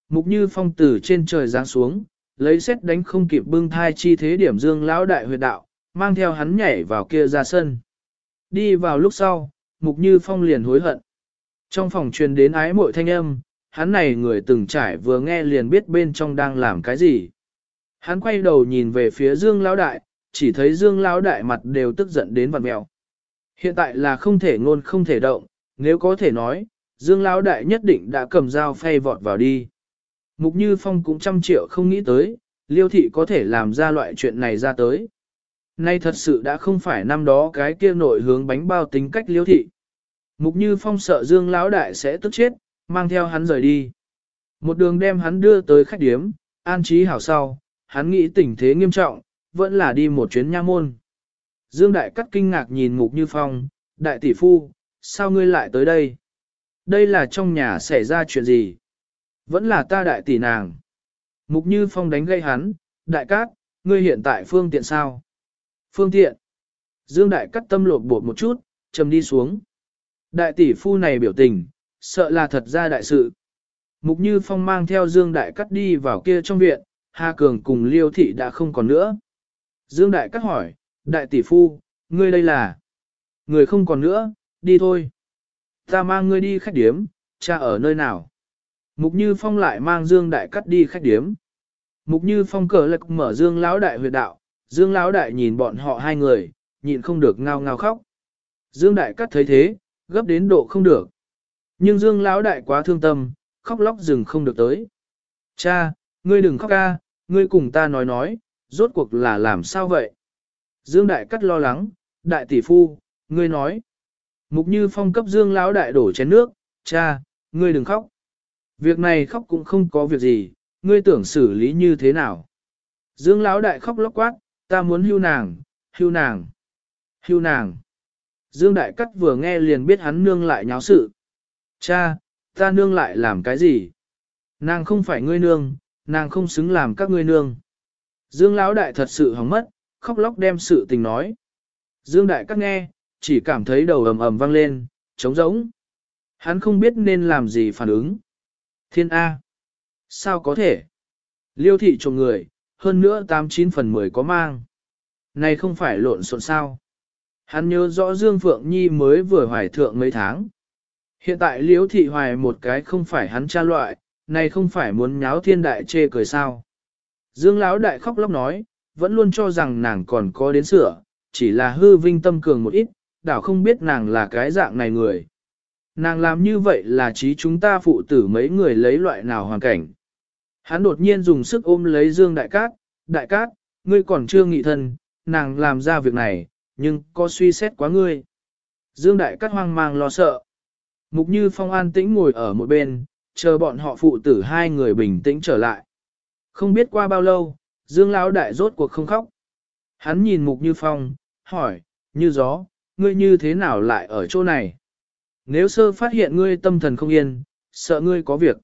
Mục như phong tử trên trời giáng xuống, lấy xét đánh không kịp bưng thai chi thế điểm dương lão đại huyệt đạo, mang theo hắn nhảy vào kia ra sân. Đi vào lúc sau, mục như phong liền hối hận. Trong phòng truyền đến ái mội thanh âm, hắn này người từng trải vừa nghe liền biết bên trong đang làm cái gì. Hắn quay đầu nhìn về phía dương lão đại, chỉ thấy dương lão đại mặt đều tức giận đến vặt mèo. Hiện tại là không thể ngôn không thể động, nếu có thể nói, Dương Lão Đại nhất định đã cầm dao phay vọt vào đi. Mục Như Phong cũng trăm triệu không nghĩ tới, Liêu Thị có thể làm ra loại chuyện này ra tới. Nay thật sự đã không phải năm đó cái kia nội hướng bánh bao tính cách Liêu Thị. Mục Như Phong sợ Dương Lão Đại sẽ tức chết, mang theo hắn rời đi. Một đường đem hắn đưa tới khách điếm, an trí hảo sau, hắn nghĩ tình thế nghiêm trọng, vẫn là đi một chuyến nha môn. Dương Đại Cắt kinh ngạc nhìn Mục Như Phong, Đại tỷ phu, sao ngươi lại tới đây? Đây là trong nhà xảy ra chuyện gì? Vẫn là ta đại tỷ nàng. Mục Như Phong đánh gây hắn, Đại Cát, ngươi hiện tại phương tiện sao? Phương tiện. Dương Đại Cắt tâm lột bột một chút, trầm đi xuống. Đại tỷ phu này biểu tình, sợ là thật ra đại sự. Mục Như Phong mang theo Dương Đại Cắt đi vào kia trong viện, Hà Cường cùng Liêu Thị đã không còn nữa. Dương Đại Cắt hỏi, Đại tỷ phu, ngươi đây là... Người không còn nữa, đi thôi. Ta mang ngươi đi khách điếm, cha ở nơi nào? Mục Như Phong lại mang Dương Đại Cắt đi khách điếm. Mục Như Phong cờ lực mở Dương Lão Đại huyệt đạo, Dương Lão Đại nhìn bọn họ hai người, nhịn không được ngao ngao khóc. Dương Đại Cắt thấy thế, gấp đến độ không được. Nhưng Dương Lão Đại quá thương tâm, khóc lóc dừng không được tới. Cha, ngươi đừng khóc ca, ngươi cùng ta nói nói, rốt cuộc là làm sao vậy? Dương Đại Cắt lo lắng, Đại tỷ phu, ngươi nói. Mục Như Phong cấp Dương Lão Đại đổ chén nước, cha, ngươi đừng khóc. Việc này khóc cũng không có việc gì, ngươi tưởng xử lý như thế nào. Dương Lão Đại khóc lóc quát, ta muốn hưu nàng, hưu nàng, hưu nàng. Dương Đại Cắt vừa nghe liền biết hắn nương lại nháo sự. Cha, ta nương lại làm cái gì? Nàng không phải ngươi nương, nàng không xứng làm các ngươi nương. Dương Lão Đại thật sự hỏng mất, khóc lóc đem sự tình nói. Dương Đại Cắt nghe, chỉ cảm thấy đầu ầm ầm vang lên, trống rỗng. Hắn không biết nên làm gì phản ứng. Thiên A. Sao có thể? Liêu thị trộm người, hơn nữa 89 phần 10 có mang. Này không phải lộn xộn sao. Hắn nhớ rõ Dương Phượng Nhi mới vừa hoài thượng mấy tháng. Hiện tại Liễu thị hoài một cái không phải hắn cha loại, này không phải muốn nháo thiên đại chê cười sao. Dương Lão đại khóc lóc nói, vẫn luôn cho rằng nàng còn có đến sửa, chỉ là hư vinh tâm cường một ít, đảo không biết nàng là cái dạng này người. Nàng làm như vậy là trí chúng ta phụ tử mấy người lấy loại nào hoàn cảnh. Hắn đột nhiên dùng sức ôm lấy Dương Đại Cát, Đại Cát, ngươi còn chưa nghị thân, nàng làm ra việc này, nhưng có suy xét quá ngươi. Dương Đại Cát hoang mang lo sợ. Mục Như Phong an tĩnh ngồi ở một bên, chờ bọn họ phụ tử hai người bình tĩnh trở lại. Không biết qua bao lâu, Dương Lão Đại rốt cuộc không khóc. Hắn nhìn Mục Như Phong, hỏi, như gió, ngươi như thế nào lại ở chỗ này? Nếu sơ phát hiện ngươi tâm thần không yên, sợ ngươi có việc.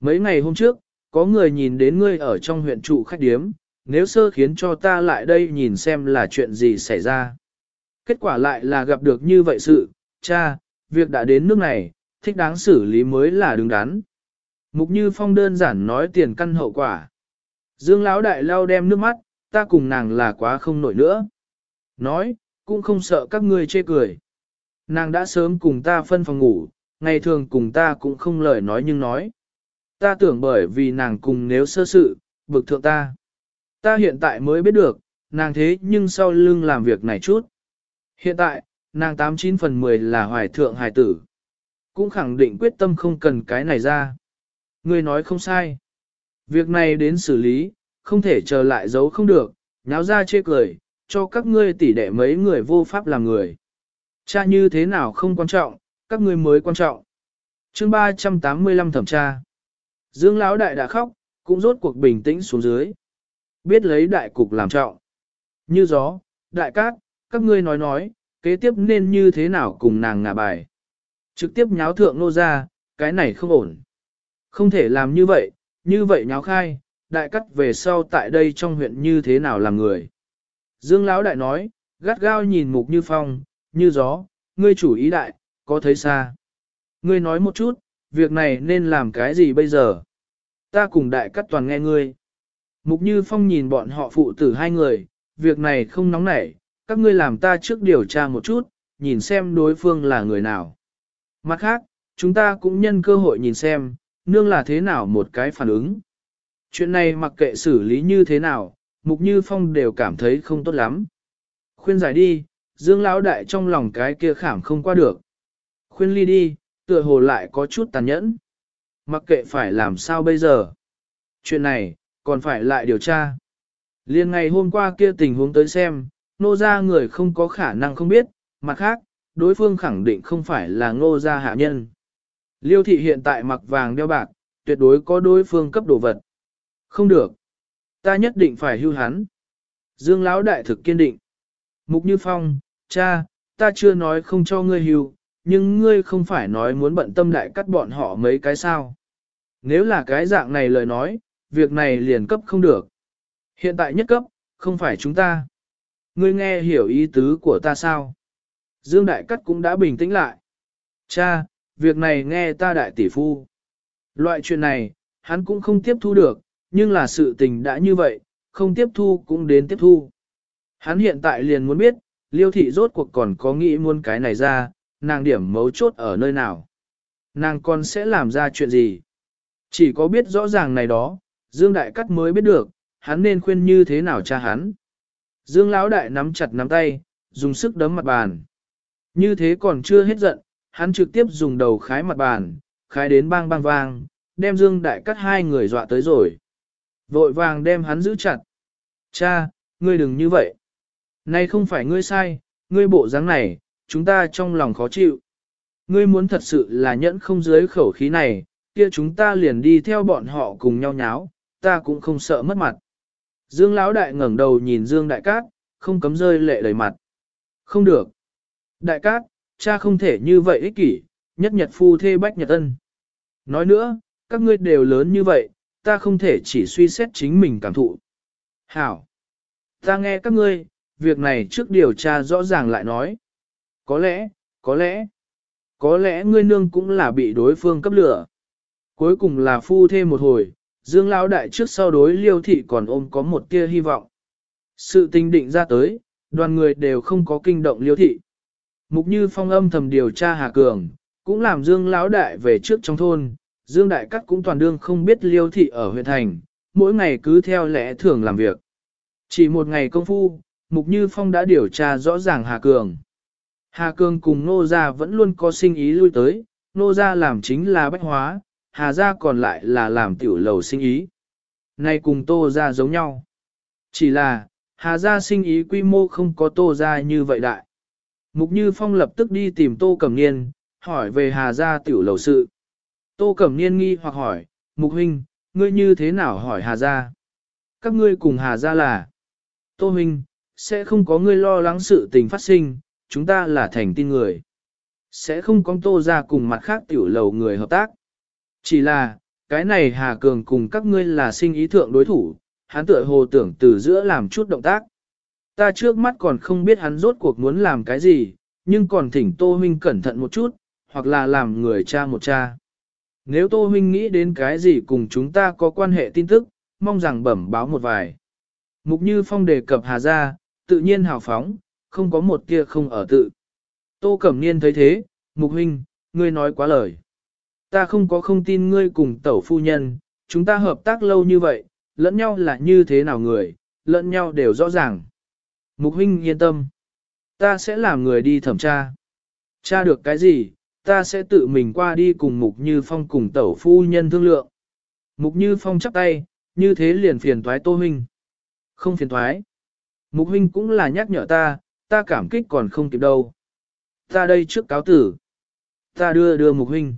Mấy ngày hôm trước, có người nhìn đến ngươi ở trong huyện trụ khách điếm, nếu sơ khiến cho ta lại đây nhìn xem là chuyện gì xảy ra. Kết quả lại là gặp được như vậy sự, cha, việc đã đến nước này, thích đáng xử lý mới là đứng đắn. Mục Như Phong đơn giản nói tiền căn hậu quả. Dương Lão đại lau đem nước mắt, ta cùng nàng là quá không nổi nữa. Nói, cũng không sợ các ngươi chê cười. Nàng đã sớm cùng ta phân phòng ngủ, ngày thường cùng ta cũng không lời nói nhưng nói. Ta tưởng bởi vì nàng cùng nếu sơ sự, bực thượng ta. Ta hiện tại mới biết được, nàng thế nhưng sau lưng làm việc này chút. Hiện tại, nàng 89 phần 10 là hoài thượng hài tử. Cũng khẳng định quyết tâm không cần cái này ra. Ngươi nói không sai. Việc này đến xử lý, không thể chờ lại giấu không được, nháo ra chê cười, cho các ngươi tỉ đệ mấy người vô pháp làm người. Cha như thế nào không quan trọng, các ngươi mới quan trọng. chương 385 thẩm tra. Dương Lão Đại đã khóc, cũng rốt cuộc bình tĩnh xuống dưới. Biết lấy đại cục làm trọng. Như gió, đại cát, các ngươi nói nói, kế tiếp nên như thế nào cùng nàng ngả bài. Trực tiếp nháo thượng nô ra, cái này không ổn. Không thể làm như vậy, như vậy nháo khai, đại cắt về sau tại đây trong huyện như thế nào làm người. Dương Lão Đại nói, gắt gao nhìn mục như phong, như gió, ngươi chủ ý đại, có thấy xa. Ngươi nói một chút, việc này nên làm cái gì bây giờ? Ta cùng đại cắt toàn nghe ngươi. Mục Như Phong nhìn bọn họ phụ tử hai người, việc này không nóng nảy, các ngươi làm ta trước điều tra một chút, nhìn xem đối phương là người nào. Mặt khác, chúng ta cũng nhân cơ hội nhìn xem, nương là thế nào một cái phản ứng. Chuyện này mặc kệ xử lý như thế nào, Mục Như Phong đều cảm thấy không tốt lắm. Khuyên giải đi, Dương Lão Đại trong lòng cái kia khảm không qua được. Khuyên ly đi, tựa hồ lại có chút tàn nhẫn. Mặc kệ phải làm sao bây giờ. Chuyện này, còn phải lại điều tra. Liên ngày hôm qua kia tình huống tới xem, nô ra người không có khả năng không biết, mặt khác, đối phương khẳng định không phải là ngô gia hạ nhân. Liêu thị hiện tại mặc vàng đeo bạc, tuyệt đối có đối phương cấp đồ vật. Không được. Ta nhất định phải hưu hắn. Dương Lão đại thực kiên định. Mục Như Phong, cha, ta chưa nói không cho ngươi hưu, nhưng ngươi không phải nói muốn bận tâm đại cắt bọn họ mấy cái sao. Nếu là cái dạng này lời nói, việc này liền cấp không được. Hiện tại nhất cấp, không phải chúng ta. Ngươi nghe hiểu ý tứ của ta sao? Dương Đại Cắt cũng đã bình tĩnh lại. Cha, việc này nghe ta đại tỷ phu. Loại chuyện này, hắn cũng không tiếp thu được, nhưng là sự tình đã như vậy, không tiếp thu cũng đến tiếp thu. Hắn hiện tại liền muốn biết, liêu thị rốt cuộc còn có nghĩ muôn cái này ra, nàng điểm mấu chốt ở nơi nào. Nàng còn sẽ làm ra chuyện gì? Chỉ có biết rõ ràng này đó, Dương Đại Cắt mới biết được, hắn nên khuyên như thế nào cha hắn. Dương Lão Đại nắm chặt nắm tay, dùng sức đấm mặt bàn. Như thế còn chưa hết giận, hắn trực tiếp dùng đầu khái mặt bàn, khái đến bang bang vang, đem Dương Đại Cắt hai người dọa tới rồi. Vội vàng đem hắn giữ chặt. Cha, ngươi đừng như vậy. Này không phải ngươi sai, ngươi bộ dáng này, chúng ta trong lòng khó chịu. Ngươi muốn thật sự là nhẫn không dưới khẩu khí này, kia chúng ta liền đi theo bọn họ cùng nhau nháo, ta cũng không sợ mất mặt. Dương Lão Đại ngẩng đầu nhìn Dương Đại Cát, không cấm rơi lệ đầy mặt. Không được. Đại Cát, cha không thể như vậy ích kỷ, nhất nhật phu thê bách nhật ân. Nói nữa, các ngươi đều lớn như vậy, ta không thể chỉ suy xét chính mình cảm thụ. Hảo. Ta nghe các ngươi, việc này trước điều tra rõ ràng lại nói. Có lẽ, có lẽ, có lẽ ngươi nương cũng là bị đối phương cấp lửa. Cuối cùng là phu thêm một hồi, Dương Lão Đại trước sau đối liêu thị còn ôm có một tia hy vọng. Sự tình định ra tới, đoàn người đều không có kinh động liêu thị. Mục như phong âm thầm điều tra Hà Cường, cũng làm Dương Lão Đại về trước trong thôn, Dương Đại Cắt cũng toàn đương không biết liêu thị ở huyện thành, mỗi ngày cứ theo lẽ thường làm việc. Chỉ một ngày công phu, Mục Như Phong đã điều tra rõ ràng Hà Cường. Hà Cường cùng Nô Gia vẫn luôn có sinh ý lui tới, Nô Gia làm chính là bách hóa, Hà Gia còn lại là làm tiểu lầu sinh ý. Nay cùng Tô Gia giống nhau. Chỉ là, Hà Gia sinh ý quy mô không có Tô Gia như vậy đại. Mục Như Phong lập tức đi tìm Tô Cẩm Niên, hỏi về Hà Gia tiểu lầu sự. Tô Cẩm Niên nghi hoặc hỏi, Mục Huynh, ngươi như thế nào hỏi Hà Gia? Các ngươi cùng Hà Gia là? Tô Huynh, sẽ không có ngươi lo lắng sự tình phát sinh, chúng ta là thành tin người. Sẽ không có Tô Gia cùng mặt khác tiểu lầu người hợp tác. Chỉ là, cái này Hà Cường cùng các ngươi là sinh ý thượng đối thủ, hắn tựa hồ tưởng từ giữa làm chút động tác. Ta trước mắt còn không biết hắn rốt cuộc muốn làm cái gì, nhưng còn thỉnh Tô Huynh cẩn thận một chút, hoặc là làm người cha một cha. Nếu Tô Huynh nghĩ đến cái gì cùng chúng ta có quan hệ tin tức, mong rằng bẩm báo một vài. Mục Như Phong đề cập Hà Gia, tự nhiên hào phóng, không có một tia không ở tự. Tô Cẩm Niên thấy thế, Mục Huynh, ngươi nói quá lời. Ta không có không tin ngươi cùng tẩu phu nhân, chúng ta hợp tác lâu như vậy, lẫn nhau là như thế nào người, lẫn nhau đều rõ ràng. Mục Huynh yên tâm. Ta sẽ làm người đi thẩm tra. Tra được cái gì, ta sẽ tự mình qua đi cùng Mục Như Phong cùng tẩu phu nhân thương lượng. Mục Như Phong chắp tay, như thế liền phiền thoái Tô Huynh. Không phiền thoái. Mục Huynh cũng là nhắc nhở ta, ta cảm kích còn không kịp đâu. Ta đây trước cáo tử. Ta đưa đưa Mục Huynh.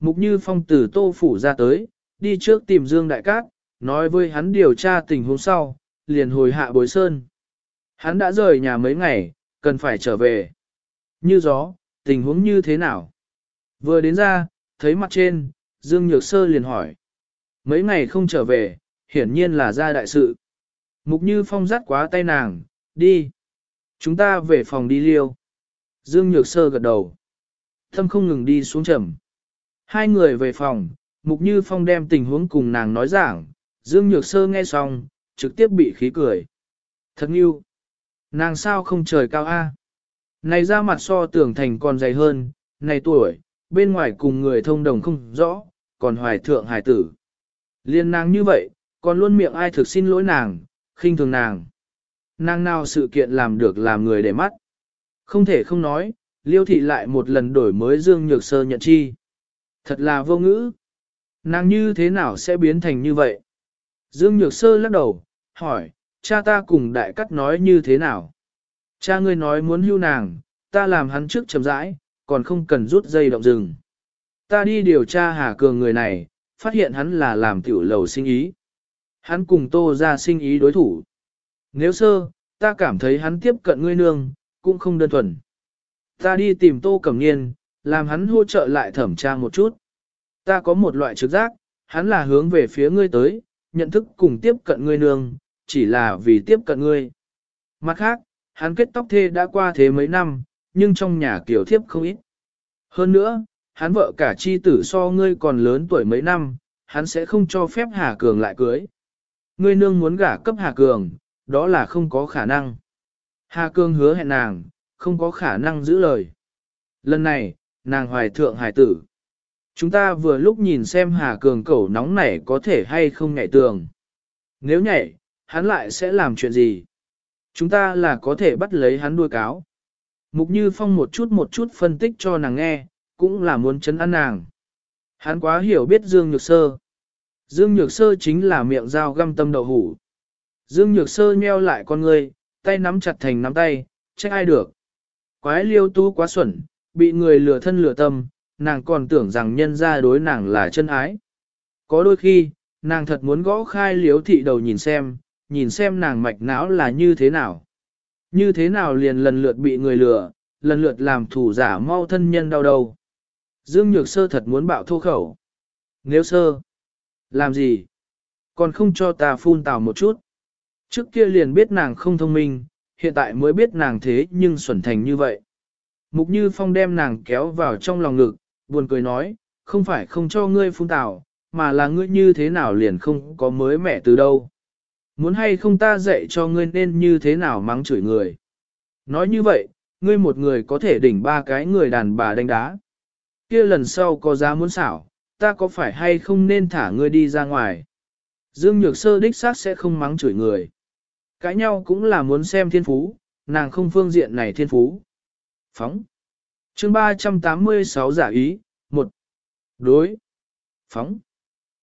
Mục Như Phong Tử Tô Phủ ra tới, đi trước tìm Dương Đại Cát, nói với hắn điều tra tình huống sau, liền hồi hạ bối sơn. Hắn đã rời nhà mấy ngày, cần phải trở về. Như gió, tình huống như thế nào? Vừa đến ra, thấy mặt trên, Dương Nhược Sơ liền hỏi. Mấy ngày không trở về, hiển nhiên là ra đại sự. Mục Như Phong dắt quá tay nàng, đi. Chúng ta về phòng đi liêu. Dương Nhược Sơ gật đầu. Thâm không ngừng đi xuống trầm. Hai người về phòng, Mục Như Phong đem tình huống cùng nàng nói giảng. Dương Nhược Sơ nghe xong, trực tiếp bị khí cười. Thật yêu. Nàng sao không trời cao a? Này ra mặt so tưởng thành còn dày hơn, này tuổi, bên ngoài cùng người thông đồng không rõ, còn hoài thượng hải tử. Liên nàng như vậy, còn luôn miệng ai thực xin lỗi nàng, khinh thường nàng. Nàng nào sự kiện làm được làm người để mắt. Không thể không nói, liêu thị lại một lần đổi mới Dương Nhược Sơ nhận chi. Thật là vô ngữ. Nàng như thế nào sẽ biến thành như vậy? Dương Nhược Sơ lắc đầu, hỏi, cha ta cùng đại cắt nói như thế nào? Cha ngươi nói muốn hưu nàng, ta làm hắn trước chậm rãi, còn không cần rút dây động rừng. Ta đi điều tra Hà Cường người này, phát hiện hắn là làm tiểu lầu sinh ý. Hắn cùng tô ra sinh ý đối thủ. Nếu sơ, ta cảm thấy hắn tiếp cận ngươi nương, cũng không đơn thuần. Ta đi tìm tô cẩm niên, làm hắn hỗ trợ lại thẩm tra một chút. Ta có một loại trực giác, hắn là hướng về phía ngươi tới, nhận thức cùng tiếp cận ngươi nương, chỉ là vì tiếp cận ngươi. Mặt khác, hắn kết tóc thê đã qua thế mấy năm, nhưng trong nhà kiểu thiếp không ít. Hơn nữa, hắn vợ cả chi tử so ngươi còn lớn tuổi mấy năm, hắn sẽ không cho phép Hà Cường lại cưới. Ngươi nương muốn gả cấp Hà Cường, đó là không có khả năng. Hà Cường hứa hẹn nàng, không có khả năng giữ lời. Lần này, nàng hoài thượng hải tử. Chúng ta vừa lúc nhìn xem Hà Cường cẩu nóng nảy có thể hay không nhảy tường. Nếu nhảy, hắn lại sẽ làm chuyện gì? Chúng ta là có thể bắt lấy hắn đuôi cáo. Mục Như Phong một chút một chút phân tích cho nàng nghe, cũng là muốn chấn an nàng. Hắn quá hiểu biết Dương Nhược Sơ. Dương Nhược Sơ chính là miệng dao găm tâm đậu hủ. Dương Nhược Sơ nheo lại con người, tay nắm chặt thành nắm tay, trách ai được. Quái liêu tu quá xuẩn, bị người lừa thân lừa tâm, nàng còn tưởng rằng nhân ra đối nàng là chân ái. Có đôi khi, nàng thật muốn gõ khai liếu thị đầu nhìn xem, nhìn xem nàng mạch não là như thế nào. Như thế nào liền lần lượt bị người lừa, lần lượt làm thủ giả mau thân nhân đau đầu. Dương Nhược Sơ thật muốn bạo thô khẩu. Nếu sơ, làm gì? Còn không cho ta phun tào một chút. Trước kia liền biết nàng không thông minh, hiện tại mới biết nàng thế nhưng xuẩn thành như vậy. Mục Như Phong đem nàng kéo vào trong lòng ngực, buồn cười nói, không phải không cho ngươi phun tào, mà là ngươi như thế nào liền không có mới mẹ từ đâu. Muốn hay không ta dạy cho ngươi nên như thế nào mắng chửi người. Nói như vậy, ngươi một người có thể đỉnh ba cái người đàn bà đánh đá. kia lần sau có giá muốn xảo, ta có phải hay không nên thả ngươi đi ra ngoài. Dương Nhược Sơ đích xác sẽ không mắng chửi người. Cãi nhau cũng là muốn xem thiên phú, nàng không phương diện này thiên phú. Phóng. chương 386 giả ý, một Đối. Phóng.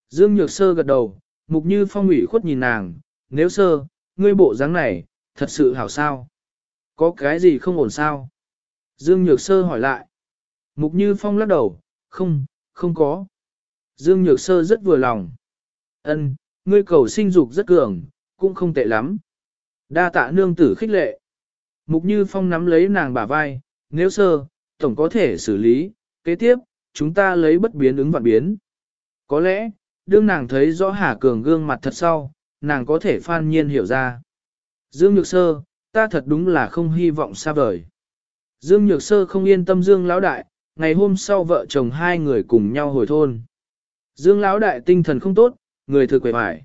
Dương Nhược Sơ gật đầu, mục như phong ủy khuất nhìn nàng, nếu sơ, ngươi bộ dáng này, thật sự hảo sao? Có cái gì không ổn sao? Dương Nhược Sơ hỏi lại. Mục Như Phong lắc đầu, không, không có. Dương Nhược Sơ rất vừa lòng. Ân, ngươi cầu sinh dục rất cường, cũng không tệ lắm. Đa tạ nương tử khích lệ. Mục Như Phong nắm lấy nàng bả vai, nếu sơ, tổng có thể xử lý, kế tiếp, chúng ta lấy bất biến ứng vạn biến. Có lẽ, đương nàng thấy rõ Hà Cường gương mặt thật sau, nàng có thể phan nhiên hiểu ra. Dương Nhược Sơ, ta thật đúng là không hy vọng xa vời. Dương Nhược Sơ không yên tâm Dương Lão Đại, ngày hôm sau vợ chồng hai người cùng nhau hồi thôn. Dương Lão đại tinh thần không tốt, người thừa quẻ vải.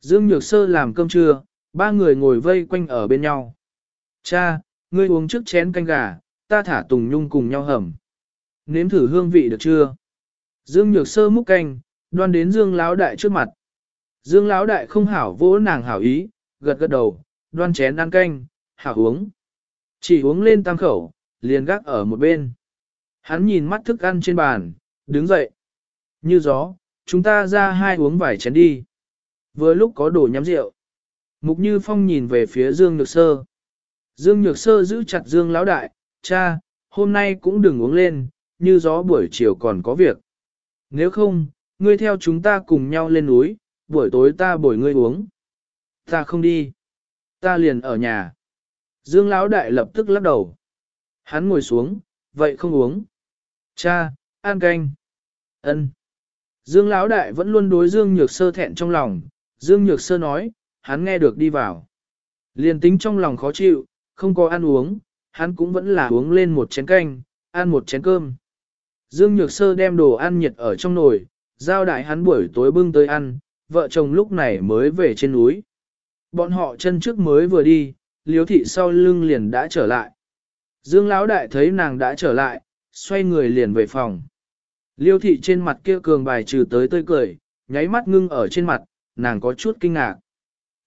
Dương Nhược Sơ làm cơm trưa, ba người ngồi vây quanh ở bên nhau. Cha, ngươi uống trước chén canh gà, ta thả Tùng Nhung cùng nhau hầm. Nếm thử hương vị được chưa? Dương Nhược Sơ múc canh, đoan đến Dương Lão đại trước mặt. Dương Lão đại không hảo vỗ nàng hảo ý, gật gật đầu, đoan chén ăn canh, hảo uống. Chỉ uống lên tam khẩu, liền gác ở một bên. Hắn nhìn mắt thức ăn trên bàn, đứng dậy. Như gió, chúng ta ra hai uống vài chén đi. Vừa lúc có đồ nhắm rượu. Mục Như Phong nhìn về phía Dương Nhược Sơ. Dương Nhược Sơ giữ chặt Dương Lão Đại, cha, hôm nay cũng đừng uống lên, như gió buổi chiều còn có việc. Nếu không, ngươi theo chúng ta cùng nhau lên núi, buổi tối ta bồi ngươi uống. Ta không đi. Ta liền ở nhà. Dương Lão Đại lập tức lắc đầu. Hắn ngồi xuống, vậy không uống. Cha, ăn canh. Ân. Dương Lão Đại vẫn luôn đối Dương Nhược Sơ thẹn trong lòng, Dương Nhược Sơ nói, hắn nghe được đi vào. Liền tính trong lòng khó chịu, không có ăn uống, hắn cũng vẫn là uống lên một chén canh, ăn một chén cơm. Dương Nhược Sơ đem đồ ăn nhiệt ở trong nồi, giao đại hắn buổi tối bưng tới ăn, vợ chồng lúc này mới về trên núi. Bọn họ chân trước mới vừa đi, liếu thị sau lưng liền đã trở lại. Dương Lão Đại thấy nàng đã trở lại, xoay người liền về phòng. Liêu thị trên mặt kia cường bài trừ tới tươi cười, nháy mắt ngưng ở trên mặt, nàng có chút kinh ngạc.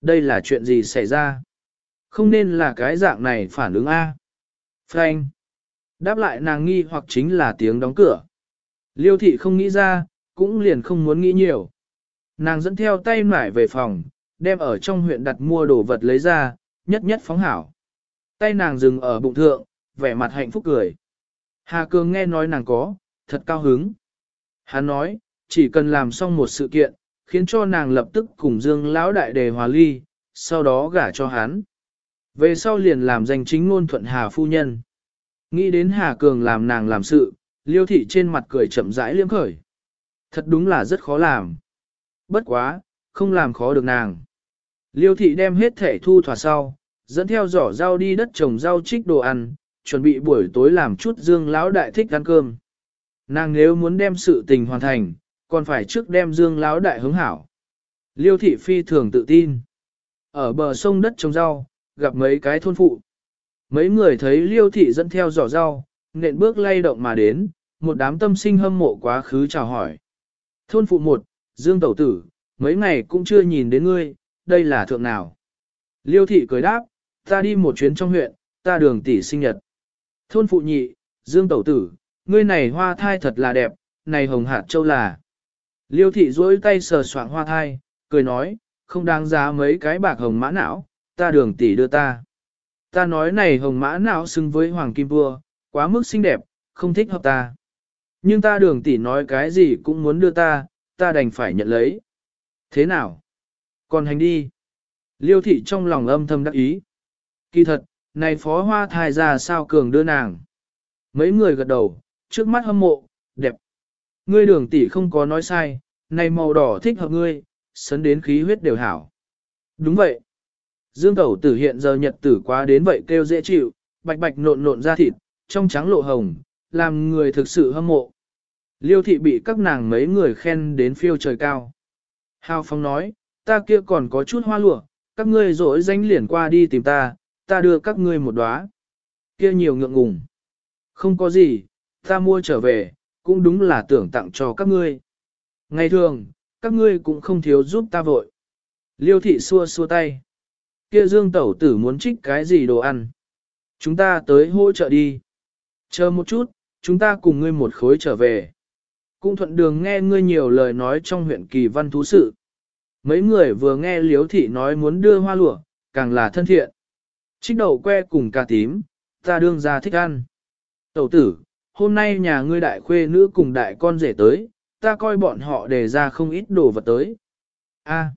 Đây là chuyện gì xảy ra? Không nên là cái dạng này phản ứng A. Frank. Đáp lại nàng nghi hoặc chính là tiếng đóng cửa. Liêu thị không nghĩ ra, cũng liền không muốn nghĩ nhiều. Nàng dẫn theo tay nải về phòng, đem ở trong huyện đặt mua đồ vật lấy ra, nhất nhất phóng hảo. Tay nàng dừng ở bụng thượng, vẻ mặt hạnh phúc cười. Hà Cường nghe nói nàng có, thật cao hứng. Hắn nói, chỉ cần làm xong một sự kiện, khiến cho nàng lập tức cùng Dương Lão Đại đề hòa ly, sau đó gả cho hắn. Về sau liền làm danh chính ngôn thuận Hà Phu Nhân. Nghĩ đến Hà Cường làm nàng làm sự, liêu thị trên mặt cười chậm rãi liếm khởi. Thật đúng là rất khó làm. Bất quá, không làm khó được nàng. Liêu thị đem hết thể thu thỏa sau, dẫn theo giỏ rau đi đất trồng rau trích đồ ăn, chuẩn bị buổi tối làm chút Dương Lão Đại thích ăn cơm. Nàng nếu muốn đem sự tình hoàn thành, còn phải trước đem Dương Lão Đại hứng hảo. Liêu thị phi thường tự tin. Ở bờ sông đất trồng rau, gặp mấy cái thôn phụ. Mấy người thấy liêu thị dẫn theo giỏ rau, nện bước lay động mà đến, một đám tâm sinh hâm mộ quá khứ chào hỏi. Thôn phụ một, Dương Tẩu Tử, mấy ngày cũng chưa nhìn đến ngươi, đây là thượng nào. Liêu thị cười đáp, ta đi một chuyến trong huyện, ta đường tỷ sinh nhật. Thôn phụ nhị, Dương Tẩu Tử, ngươi này hoa thai thật là đẹp, này hồng hạt châu là. Liêu thị duỗi tay sờ soạng hoa thai, cười nói, không đáng giá mấy cái bạc hồng mã não, ta đường tỷ đưa ta. Ta nói này hồng mã não xứng với hoàng kim vua, quá mức xinh đẹp, không thích hợp ta. Nhưng ta đường tỷ nói cái gì cũng muốn đưa ta, ta đành phải nhận lấy. Thế nào? Còn hành đi. Liêu thị trong lòng âm thầm đắc ý. Kỳ thật, này phó hoa thai ra sao cường đưa nàng. Mấy người gật đầu, trước mắt hâm mộ, đẹp. Ngươi đường tỷ không có nói sai, này màu đỏ thích hợp ngươi, sấn đến khí huyết đều hảo. Đúng vậy. Dương tẩu tử hiện giờ nhật tử quá đến vậy kêu dễ chịu, bạch bạch nộn nộn ra thịt, trong trắng lộ hồng, làm người thực sự hâm mộ. Liêu thị bị các nàng mấy người khen đến phiêu trời cao. Hào Phong nói, ta kia còn có chút hoa lụa, các ngươi rỗi danh liền qua đi tìm ta, ta đưa các ngươi một đóa. Kia nhiều ngượng ngùng. Không có gì, ta mua trở về, cũng đúng là tưởng tặng cho các ngươi. Ngày thường, các ngươi cũng không thiếu giúp ta vội. Liêu thị xua xua tay. Kia dương tẩu tử muốn trích cái gì đồ ăn. Chúng ta tới hỗ trợ đi. Chờ một chút, chúng ta cùng ngươi một khối trở về. Cũng thuận đường nghe ngươi nhiều lời nói trong huyện kỳ văn thú sự. Mấy người vừa nghe liếu thị nói muốn đưa hoa lụa, càng là thân thiện. Trích đậu que cùng cà tím, ta đương ra thích ăn. Tẩu tử, hôm nay nhà ngươi đại khuê nữ cùng đại con rể tới, ta coi bọn họ đề ra không ít đồ vật tới. A,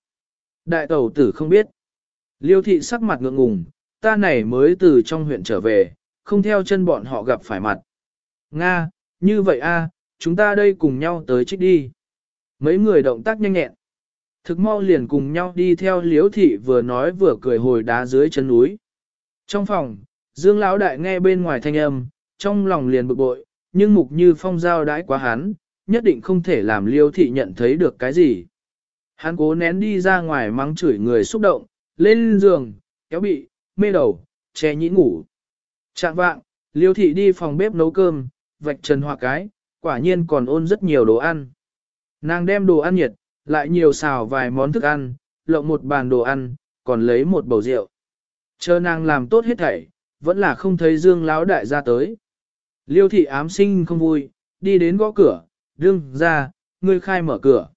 đại tẩu tử không biết. Liêu thị sắc mặt ngượng ngùng, ta này mới từ trong huyện trở về, không theo chân bọn họ gặp phải mặt. Nga, như vậy a, chúng ta đây cùng nhau tới trích đi. Mấy người động tác nhanh nhẹn. Thực mau liền cùng nhau đi theo liếu thị vừa nói vừa cười hồi đá dưới chân núi. Trong phòng, Dương Lão Đại nghe bên ngoài thanh âm, trong lòng liền bực bội, nhưng mục như phong giao đãi quá hắn, nhất định không thể làm liêu thị nhận thấy được cái gì. Hắn cố nén đi ra ngoài mắng chửi người xúc động, lên giường, kéo bị, mê đầu, che nhĩ ngủ. Trạng vạng, liêu thị đi phòng bếp nấu cơm, vạch trần hoa cái, quả nhiên còn ôn rất nhiều đồ ăn. Nàng đem đồ ăn nhiệt, lại nhiều xào vài món thức ăn, lộng một bàn đồ ăn, còn lấy một bầu rượu. Chờ nàng làm tốt hết thảy, vẫn là không thấy Dương Lão đại ra tới. Liêu thị ám sinh không vui, đi đến gõ cửa, đương ra, ngươi khai mở cửa.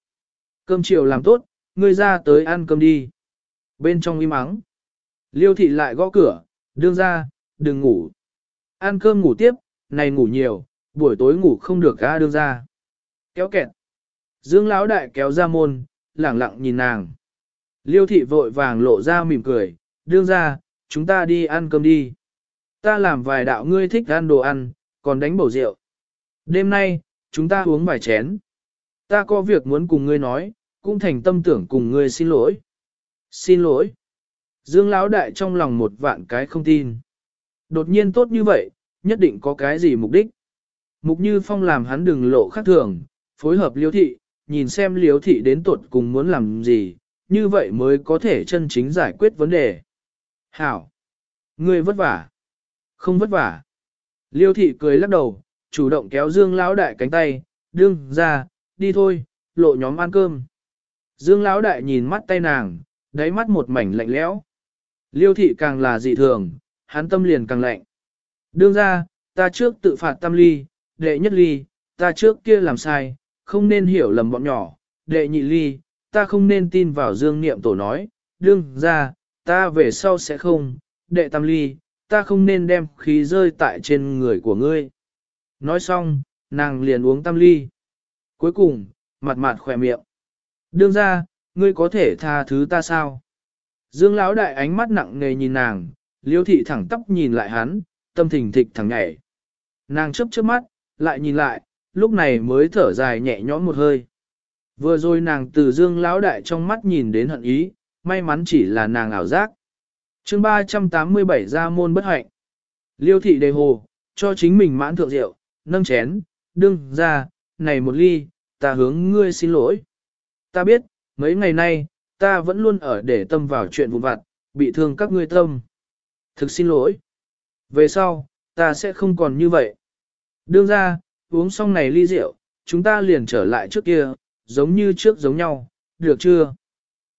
Cơm chiều làm tốt, ngươi ra tới ăn cơm đi. Bên trong im mắng. Liêu thị lại gõ cửa, đương ra, đừng ngủ. Ăn cơm ngủ tiếp, này ngủ nhiều, buổi tối ngủ không được ga đương ra. Kéo kẹt. Dương Lão đại kéo ra môn, lẳng lặng nhìn nàng. Liêu thị vội vàng lộ ra mỉm cười, đương ra, chúng ta đi ăn cơm đi. Ta làm vài đạo ngươi thích ăn đồ ăn, còn đánh bầu rượu. Đêm nay, chúng ta uống vài chén. Ta có việc muốn cùng ngươi nói, cũng thành tâm tưởng cùng ngươi xin lỗi. Xin lỗi. Dương Lão đại trong lòng một vạn cái không tin. Đột nhiên tốt như vậy, nhất định có cái gì mục đích. Mục Như Phong làm hắn đừng lộ khác thường, phối hợp liêu thị, nhìn xem liêu thị đến tuột cùng muốn làm gì, như vậy mới có thể chân chính giải quyết vấn đề. Hảo! Ngươi vất vả! Không vất vả! Liêu thị cười lắc đầu, chủ động kéo Dương Lão đại cánh tay, đương ra, đi thôi, lộ nhóm ăn cơm. Dương Lão đại nhìn mắt tay nàng, đáy mắt một mảnh lạnh lẽo. Liêu thị càng là dị thường, hắn tâm liền càng lạnh. Đương ra, ta trước tự phạt tâm ly, đệ nhất ly, ta trước kia làm sai, không nên hiểu lầm bọn nhỏ, đệ nhị ly, ta không nên tin vào dương niệm tổ nói, đương ra, ta về sau sẽ không, đệ tam ly, ta không nên đem khí rơi tại trên người của ngươi. Nói xong, nàng liền uống tam ly. Cuối cùng, mặt mặt khỏe miệng. Đương ra, ngươi có thể tha thứ ta sao? Dương lão đại ánh mắt nặng nề nhìn nàng, liêu thị thẳng tóc nhìn lại hắn, tâm thình thịch thẳng nhảy. Nàng chớp chớp mắt, lại nhìn lại, lúc này mới thở dài nhẹ nhõm một hơi. Vừa rồi nàng từ dương lão đại trong mắt nhìn đến hận ý, may mắn chỉ là nàng ảo giác chương 387 ra môn bất hạnh. Liêu thị đề hồ, cho chính mình mãn thượng rượu, nâng chén, đương ra, này một ly, ta hướng ngươi xin lỗi. Ta biết, mấy ngày nay, ta vẫn luôn ở để tâm vào chuyện vụn vặt, bị thương các ngươi tâm. Thực xin lỗi. Về sau, ta sẽ không còn như vậy. Đương ra, uống xong này ly rượu, chúng ta liền trở lại trước kia, giống như trước giống nhau, được chưa?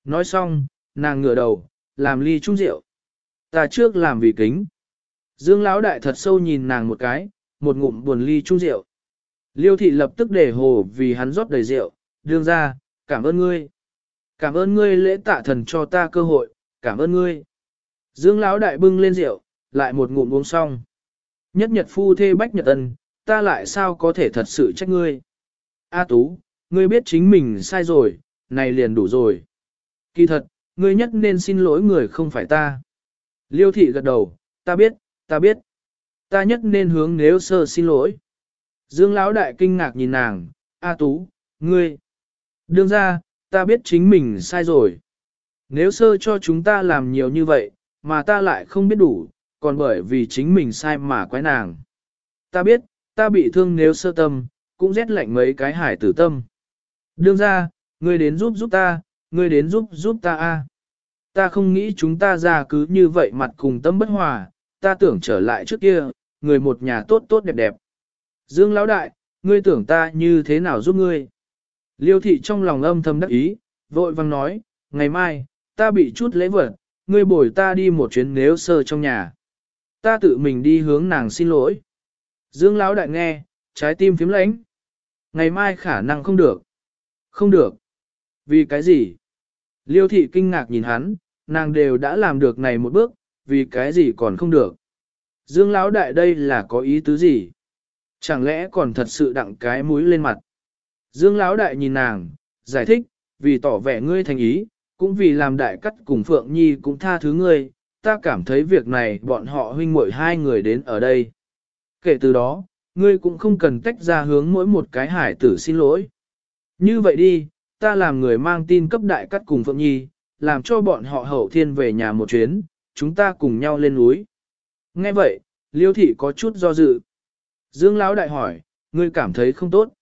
Nói xong, nàng ngửa đầu, làm ly chung rượu. Ta trước làm vì kính. Dương Lão đại thật sâu nhìn nàng một cái, một ngụm buồn ly chung rượu. Liêu thị lập tức để hồ vì hắn rót đầy rượu, đương ra, cảm ơn ngươi. Cảm ơn ngươi lễ tạ thần cho ta cơ hội, cảm ơn ngươi. Dương Lão đại bưng lên rượu, lại một ngụm uống xong. Nhất nhật phu thê bách nhật ân, ta lại sao có thể thật sự trách ngươi. A Tú, ngươi biết chính mình sai rồi, này liền đủ rồi. Kỳ thật, ngươi nhất nên xin lỗi người không phải ta. Liêu thị gật đầu, ta biết, ta biết. Ta nhất nên hướng nếu sơ xin lỗi. Dương Lão đại kinh ngạc nhìn nàng, A Tú, ngươi. Đương ra, ta biết chính mình sai rồi. Nếu sơ cho chúng ta làm nhiều như vậy, mà ta lại không biết đủ, còn bởi vì chính mình sai mà quái nàng. Ta biết, ta bị thương nếu sơ tâm, cũng rét lạnh mấy cái hải tử tâm. Đương ra, ngươi đến giúp giúp ta, ngươi đến giúp giúp ta a. Ta không nghĩ chúng ta ra cứ như vậy mặt cùng tâm bất hòa, ta tưởng trở lại trước kia, người một nhà tốt tốt đẹp đẹp. Dương Lão Đại, ngươi tưởng ta như thế nào giúp ngươi? Liêu thị trong lòng âm thầm đắc ý, vội vang nói, ngày mai, ta bị chút lễ vật, ngươi bồi ta đi một chuyến nếu sơ trong nhà. Ta tự mình đi hướng nàng xin lỗi. Dương Lão Đại nghe, trái tim phím lãnh. Ngày mai khả năng không được. Không được. Vì cái gì? Liêu thị kinh ngạc nhìn hắn, nàng đều đã làm được này một bước, vì cái gì còn không được. Dương Lão Đại đây là có ý tứ gì? Chẳng lẽ còn thật sự đặng cái mũi lên mặt? Dương Lão Đại nhìn nàng, giải thích, vì tỏ vẻ ngươi thành ý, cũng vì làm đại cắt cùng Phượng Nhi cũng tha thứ ngươi, ta cảm thấy việc này bọn họ huynh muội hai người đến ở đây. Kể từ đó, ngươi cũng không cần tách ra hướng mỗi một cái hải tử xin lỗi. Như vậy đi, ta làm người mang tin cấp đại cắt cùng Phượng Nhi, làm cho bọn họ hậu thiên về nhà một chuyến, chúng ta cùng nhau lên núi. Nghe vậy, Liêu thị có chút do dự. Dương Lão đại hỏi, ngươi cảm thấy không tốt.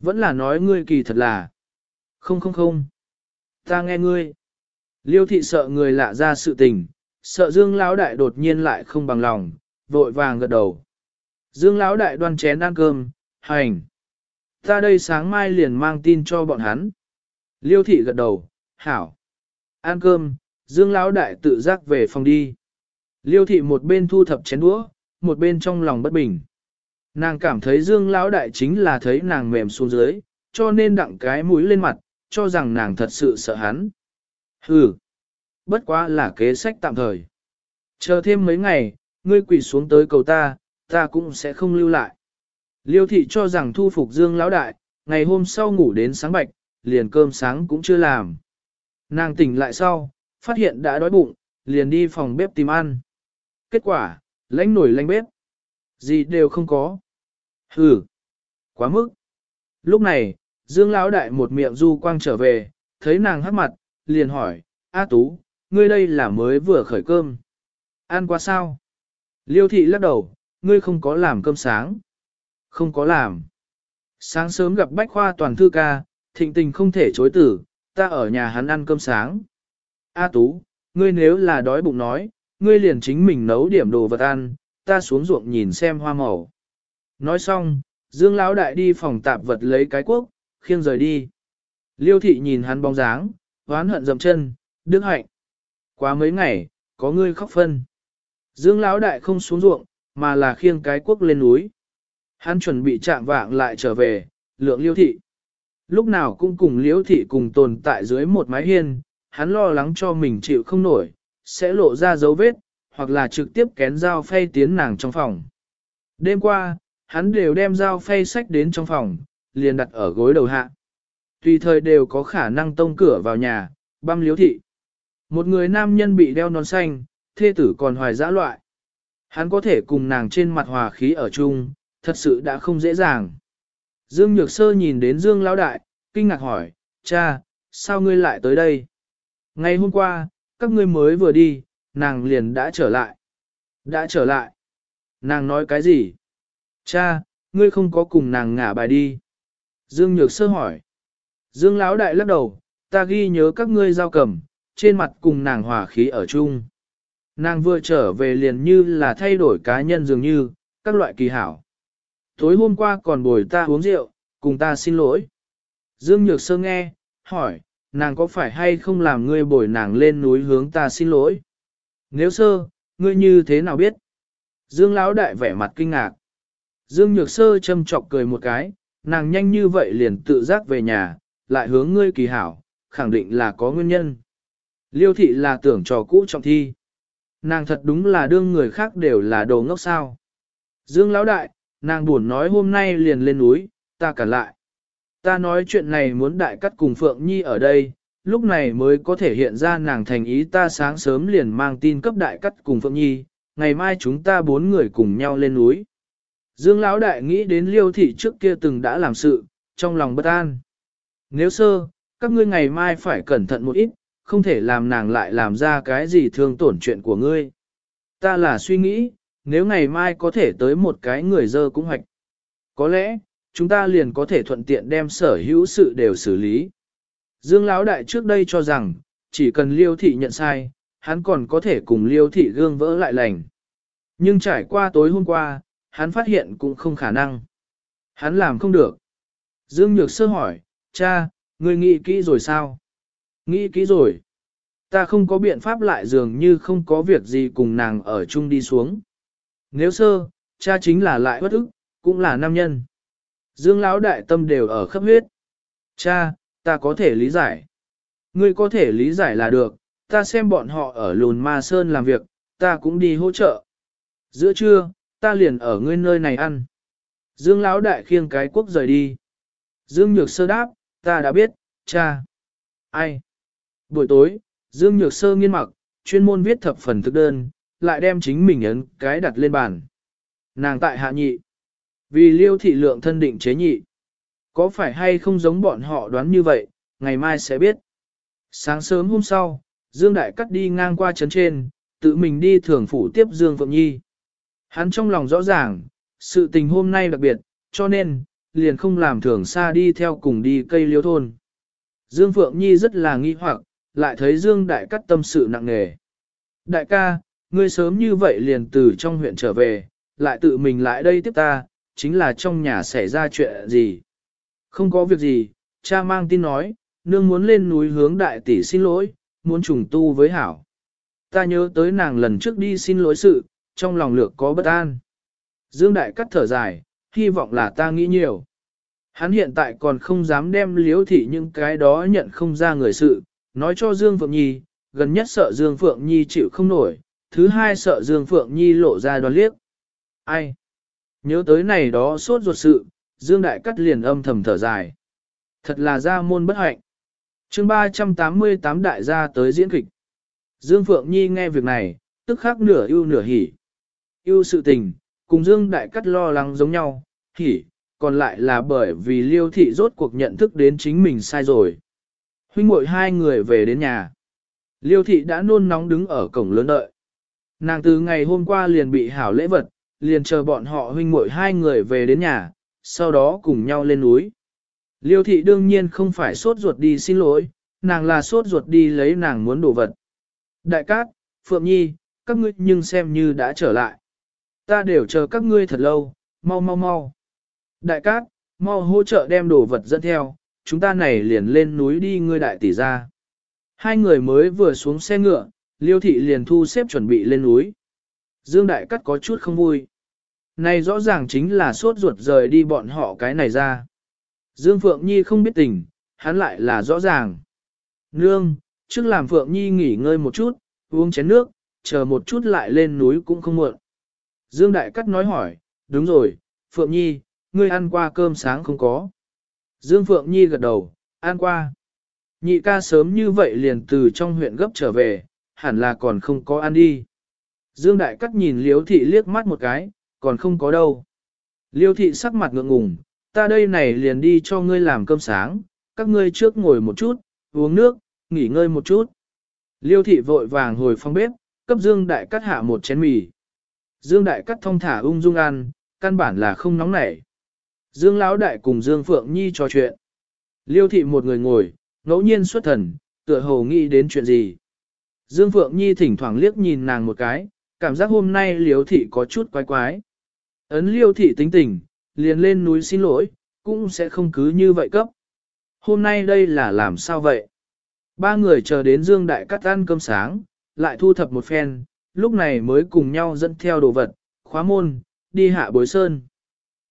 Vẫn là nói ngươi kỳ thật là. Không không không. Ta nghe ngươi. Liêu thị sợ người lạ ra sự tình, sợ Dương Lão đại đột nhiên lại không bằng lòng, vội vàng gật đầu. Dương Lão đại đoan chén ăn cơm, hành. Ta đây sáng mai liền mang tin cho bọn hắn. Liêu thị gật đầu, hảo. Ăn cơm, Dương Lão đại tự giác về phòng đi. Liêu thị một bên thu thập chén đũa, một bên trong lòng bất bình. Nàng cảm thấy Dương Lão đại chính là thấy nàng mềm xuống dưới, cho nên đặng cái mũi lên mặt, cho rằng nàng thật sự sợ hắn. Hừ, bất quá là kế sách tạm thời. Chờ thêm mấy ngày, ngươi quỳ xuống tới cầu ta, ta cũng sẽ không lưu lại. Liêu thị cho rằng thu phục Dương Lão đại, ngày hôm sau ngủ đến sáng bạch, liền cơm sáng cũng chưa làm. Nàng tỉnh lại sau, phát hiện đã đói bụng, liền đi phòng bếp tìm ăn. Kết quả, lãnh nổi lãnh bếp. Gì đều không có. Hừ, quá mức. Lúc này, Dương Lão Đại một miệng du quang trở về, thấy nàng hắc mặt, liền hỏi, A Tú, ngươi đây là mới vừa khởi cơm. Ăn qua sao? Liêu thị lắc đầu, ngươi không có làm cơm sáng. Không có làm. Sáng sớm gặp Bách Khoa toàn thư ca, thịnh tình không thể chối tử, ta ở nhà hắn ăn cơm sáng. A Tú, ngươi nếu là đói bụng nói, ngươi liền chính mình nấu điểm đồ vật ăn, ta xuống ruộng nhìn xem hoa màu. Nói xong, Dương Lão Đại đi phòng tạp vật lấy cái cuốc, khiêng rời đi. Liêu thị nhìn hắn bóng dáng, oán hận dậm chân, đức hạnh. Quá mấy ngày, có ngươi khóc phân. Dương Lão Đại không xuống ruộng, mà là khiêng cái cuốc lên núi. Hắn chuẩn bị chạm vạng lại trở về, lượng liêu thị. Lúc nào cũng cùng Liễu thị cùng tồn tại dưới một mái hiên, hắn lo lắng cho mình chịu không nổi, sẽ lộ ra dấu vết, hoặc là trực tiếp kén dao phay tiến nàng trong phòng. Đêm qua, hắn đều đem dao phay sách đến trong phòng, liền đặt ở gối đầu hạ. Tùy thời đều có khả năng tông cửa vào nhà, băm liếu thị. Một người nam nhân bị đeo nón xanh, thê tử còn hoài dã loại. Hắn có thể cùng nàng trên mặt hòa khí ở chung, thật sự đã không dễ dàng. Dương Nhược Sơ nhìn đến Dương Lão Đại, kinh ngạc hỏi, cha, sao ngươi lại tới đây? Ngày hôm qua, các ngươi mới vừa đi, nàng liền đã trở lại. Đã trở lại. Nàng nói cái gì? Cha, ngươi không có cùng nàng ngả bài đi. Dương Nhược Sơ hỏi. Dương Lão Đại lắc đầu, ta ghi nhớ các ngươi giao cầm, trên mặt cùng nàng hòa khí ở chung. Nàng vừa trở về liền như là thay đổi cá nhân dường như, các loại kỳ hảo. Tối hôm qua còn bồi ta uống rượu, cùng ta xin lỗi. Dương Nhược Sơ nghe, hỏi, nàng có phải hay không làm ngươi bồi nàng lên núi hướng ta xin lỗi? Nếu sơ, ngươi như thế nào biết? Dương Lão Đại vẻ mặt kinh ngạc. Dương Nhược Sơ châm chọc cười một cái, nàng nhanh như vậy liền tự giác về nhà, lại hướng ngươi kỳ hảo, khẳng định là có nguyên nhân. Liêu thị là tưởng trò cũ trọng thi. Nàng thật đúng là đương người khác đều là đồ ngốc sao. Dương Lão Đại, nàng buồn nói hôm nay liền lên núi, ta cả lại. Ta nói chuyện này muốn đại cắt cùng Phượng Nhi ở đây, lúc này mới có thể hiện ra nàng thành ý ta sáng sớm liền mang tin cấp đại cắt cùng Phượng Nhi, ngày mai chúng ta bốn người cùng nhau lên núi. Dương Lão Đại nghĩ đến liêu thị trước kia từng đã làm sự, trong lòng bất an. Nếu sơ, các ngươi ngày mai phải cẩn thận một ít, không thể làm nàng lại làm ra cái gì thương tổn chuyện của ngươi. Ta là suy nghĩ, nếu ngày mai có thể tới một cái người dơ cũng hoạch. Có lẽ, chúng ta liền có thể thuận tiện đem sở hữu sự đều xử lý. Dương Lão Đại trước đây cho rằng, chỉ cần liêu thị nhận sai, hắn còn có thể cùng liêu thị gương vỡ lại lành. Nhưng trải qua tối hôm qua, hắn phát hiện cũng không khả năng. Hắn làm không được. Dương Nhược Sơ hỏi, cha, ngươi nghĩ kỹ rồi sao? Nghĩ kỹ rồi. Ta không có biện pháp lại dường như không có việc gì cùng nàng ở chung đi xuống. Nếu sơ, cha chính là lại bất ức, cũng là nam nhân. Dương Lão đại tâm đều ở khắp huyết. Cha, ta có thể lý giải. Ngươi có thể lý giải là được, ta xem bọn họ ở lùn ma sơn làm việc, ta cũng đi hỗ trợ. Giữa trưa, ta liền ở ngươi nơi này ăn. Dương Lão đại khiêng cái quốc rời đi. Dương Nhược Sơ đáp, ta đã biết, cha. Ai? Buổi tối, Dương Nhược Sơ nghiên mặc, chuyên môn viết thập phần thực đơn, lại đem chính mình ấn cái đặt lên bàn. Nàng tại hạ nhị. Vì liêu thị lượng thân định chế nhị. Có phải hay không giống bọn họ đoán như vậy, ngày mai sẽ biết. Sáng sớm hôm sau, Dương Đại Cắt đi ngang qua trấn trên, tự mình đi thường phủ tiếp Dương Phượng Nhi. Hắn trong lòng rõ ràng, sự tình hôm nay đặc biệt, cho nên, liền không làm thường xa đi theo cùng đi cây liêu thôn. Dương Phượng Nhi rất là nghi hoặc, lại thấy Dương Đại Cắt tâm sự nặng nề. Đại ca, ngươi sớm như vậy liền từ trong huyện trở về, lại tự mình lại đây tiếp ta, chính là trong nhà xảy ra chuyện gì. Không có việc gì, cha mang tin nói, nương muốn lên núi hướng đại tỷ xin lỗi, muốn trùng tu với hảo. Ta nhớ tới nàng lần trước đi xin lỗi sự, trong lòng lược có bất an. Dương Đại cắt thở dài, hy vọng là ta nghĩ nhiều. Hắn hiện tại còn không dám đem liếu thị những cái đó nhận không ra người sự, nói cho Dương Phượng Nhi, gần nhất sợ Dương Phượng Nhi chịu không nổi, thứ hai sợ Dương Phượng Nhi lộ ra đoan liếc. Ai? Nhớ tới này đó sốt ruột sự, Dương Đại Cắt liền âm thầm thở dài. Thật là gia môn bất hạnh. chương 388 đại gia tới diễn kịch. Dương Phượng Nhi nghe việc này, tức khắc nửa ưu nửa hỉ. Ưu sự tình, cùng Dương Đại Cắt lo lắng giống nhau, hỉ, còn lại là bởi vì Liêu Thị rốt cuộc nhận thức đến chính mình sai rồi. Huynh muội hai người về đến nhà. Liêu Thị đã nôn nóng đứng ở cổng lớn đợi. Nàng từ ngày hôm qua liền bị hảo lễ vật, liền chờ bọn họ huynh muội hai người về đến nhà, sau đó cùng nhau lên núi. Liêu thị đương nhiên không phải sốt ruột đi xin lỗi, nàng là sốt ruột đi lấy nàng muốn đồ vật. Đại cát, Phượng Nhi, các ngươi nhưng xem như đã trở lại. Ta đều chờ các ngươi thật lâu, mau mau mau. Đại cát, mau hỗ trợ đem đồ vật dẫn theo, chúng ta này liền lên núi đi ngươi đại tỷ ra. Hai người mới vừa xuống xe ngựa, liêu thị liền thu xếp chuẩn bị lên núi. Dương Đại Cát có chút không vui. Này rõ ràng chính là sốt ruột rời đi bọn họ cái này ra. Dương Phượng Nhi không biết tình, hắn lại là rõ ràng. Nương, trước làm Phượng Nhi nghỉ ngơi một chút, uống chén nước, chờ một chút lại lên núi cũng không muộn. Dương Đại Cắt nói hỏi, đúng rồi, Phượng Nhi, ngươi ăn qua cơm sáng không có. Dương Phượng Nhi gật đầu, ăn qua. Nhị ca sớm như vậy liền từ trong huyện gấp trở về, hẳn là còn không có ăn đi. Dương Đại Cắt nhìn Liêu Thị liếc mắt một cái, còn không có đâu. Liêu thị sắc mặt ngượng ngùng, ta đây này liền đi cho ngươi làm cơm sáng, các ngươi trước ngồi một chút, uống nước, nghỉ ngơi một chút. Liêu thị vội vàng hồi phòng bếp, cấp Dương Đại Cắt hạ một chén mì. Dương Đại Cắt thông thả ung dung ăn, căn bản là không nóng nảy. Dương Lão Đại cùng Dương Phượng Nhi trò chuyện. Liêu thị một người ngồi, ngẫu nhiên xuất thần, tựa hồ nghĩ đến chuyện gì. Dương Phượng Nhi thỉnh thoảng liếc nhìn nàng một cái, cảm giác hôm nay Liêu thị có chút quái quái. Ấn liêu thị tính tình, liền lên núi xin lỗi, cũng sẽ không cứ như vậy cấp. Hôm nay đây là làm sao vậy? Ba người chờ đến Dương Đại cắt ăn cơm sáng, lại thu thập một phen, lúc này mới cùng nhau dẫn theo đồ vật, khóa môn, đi hạ bối sơn.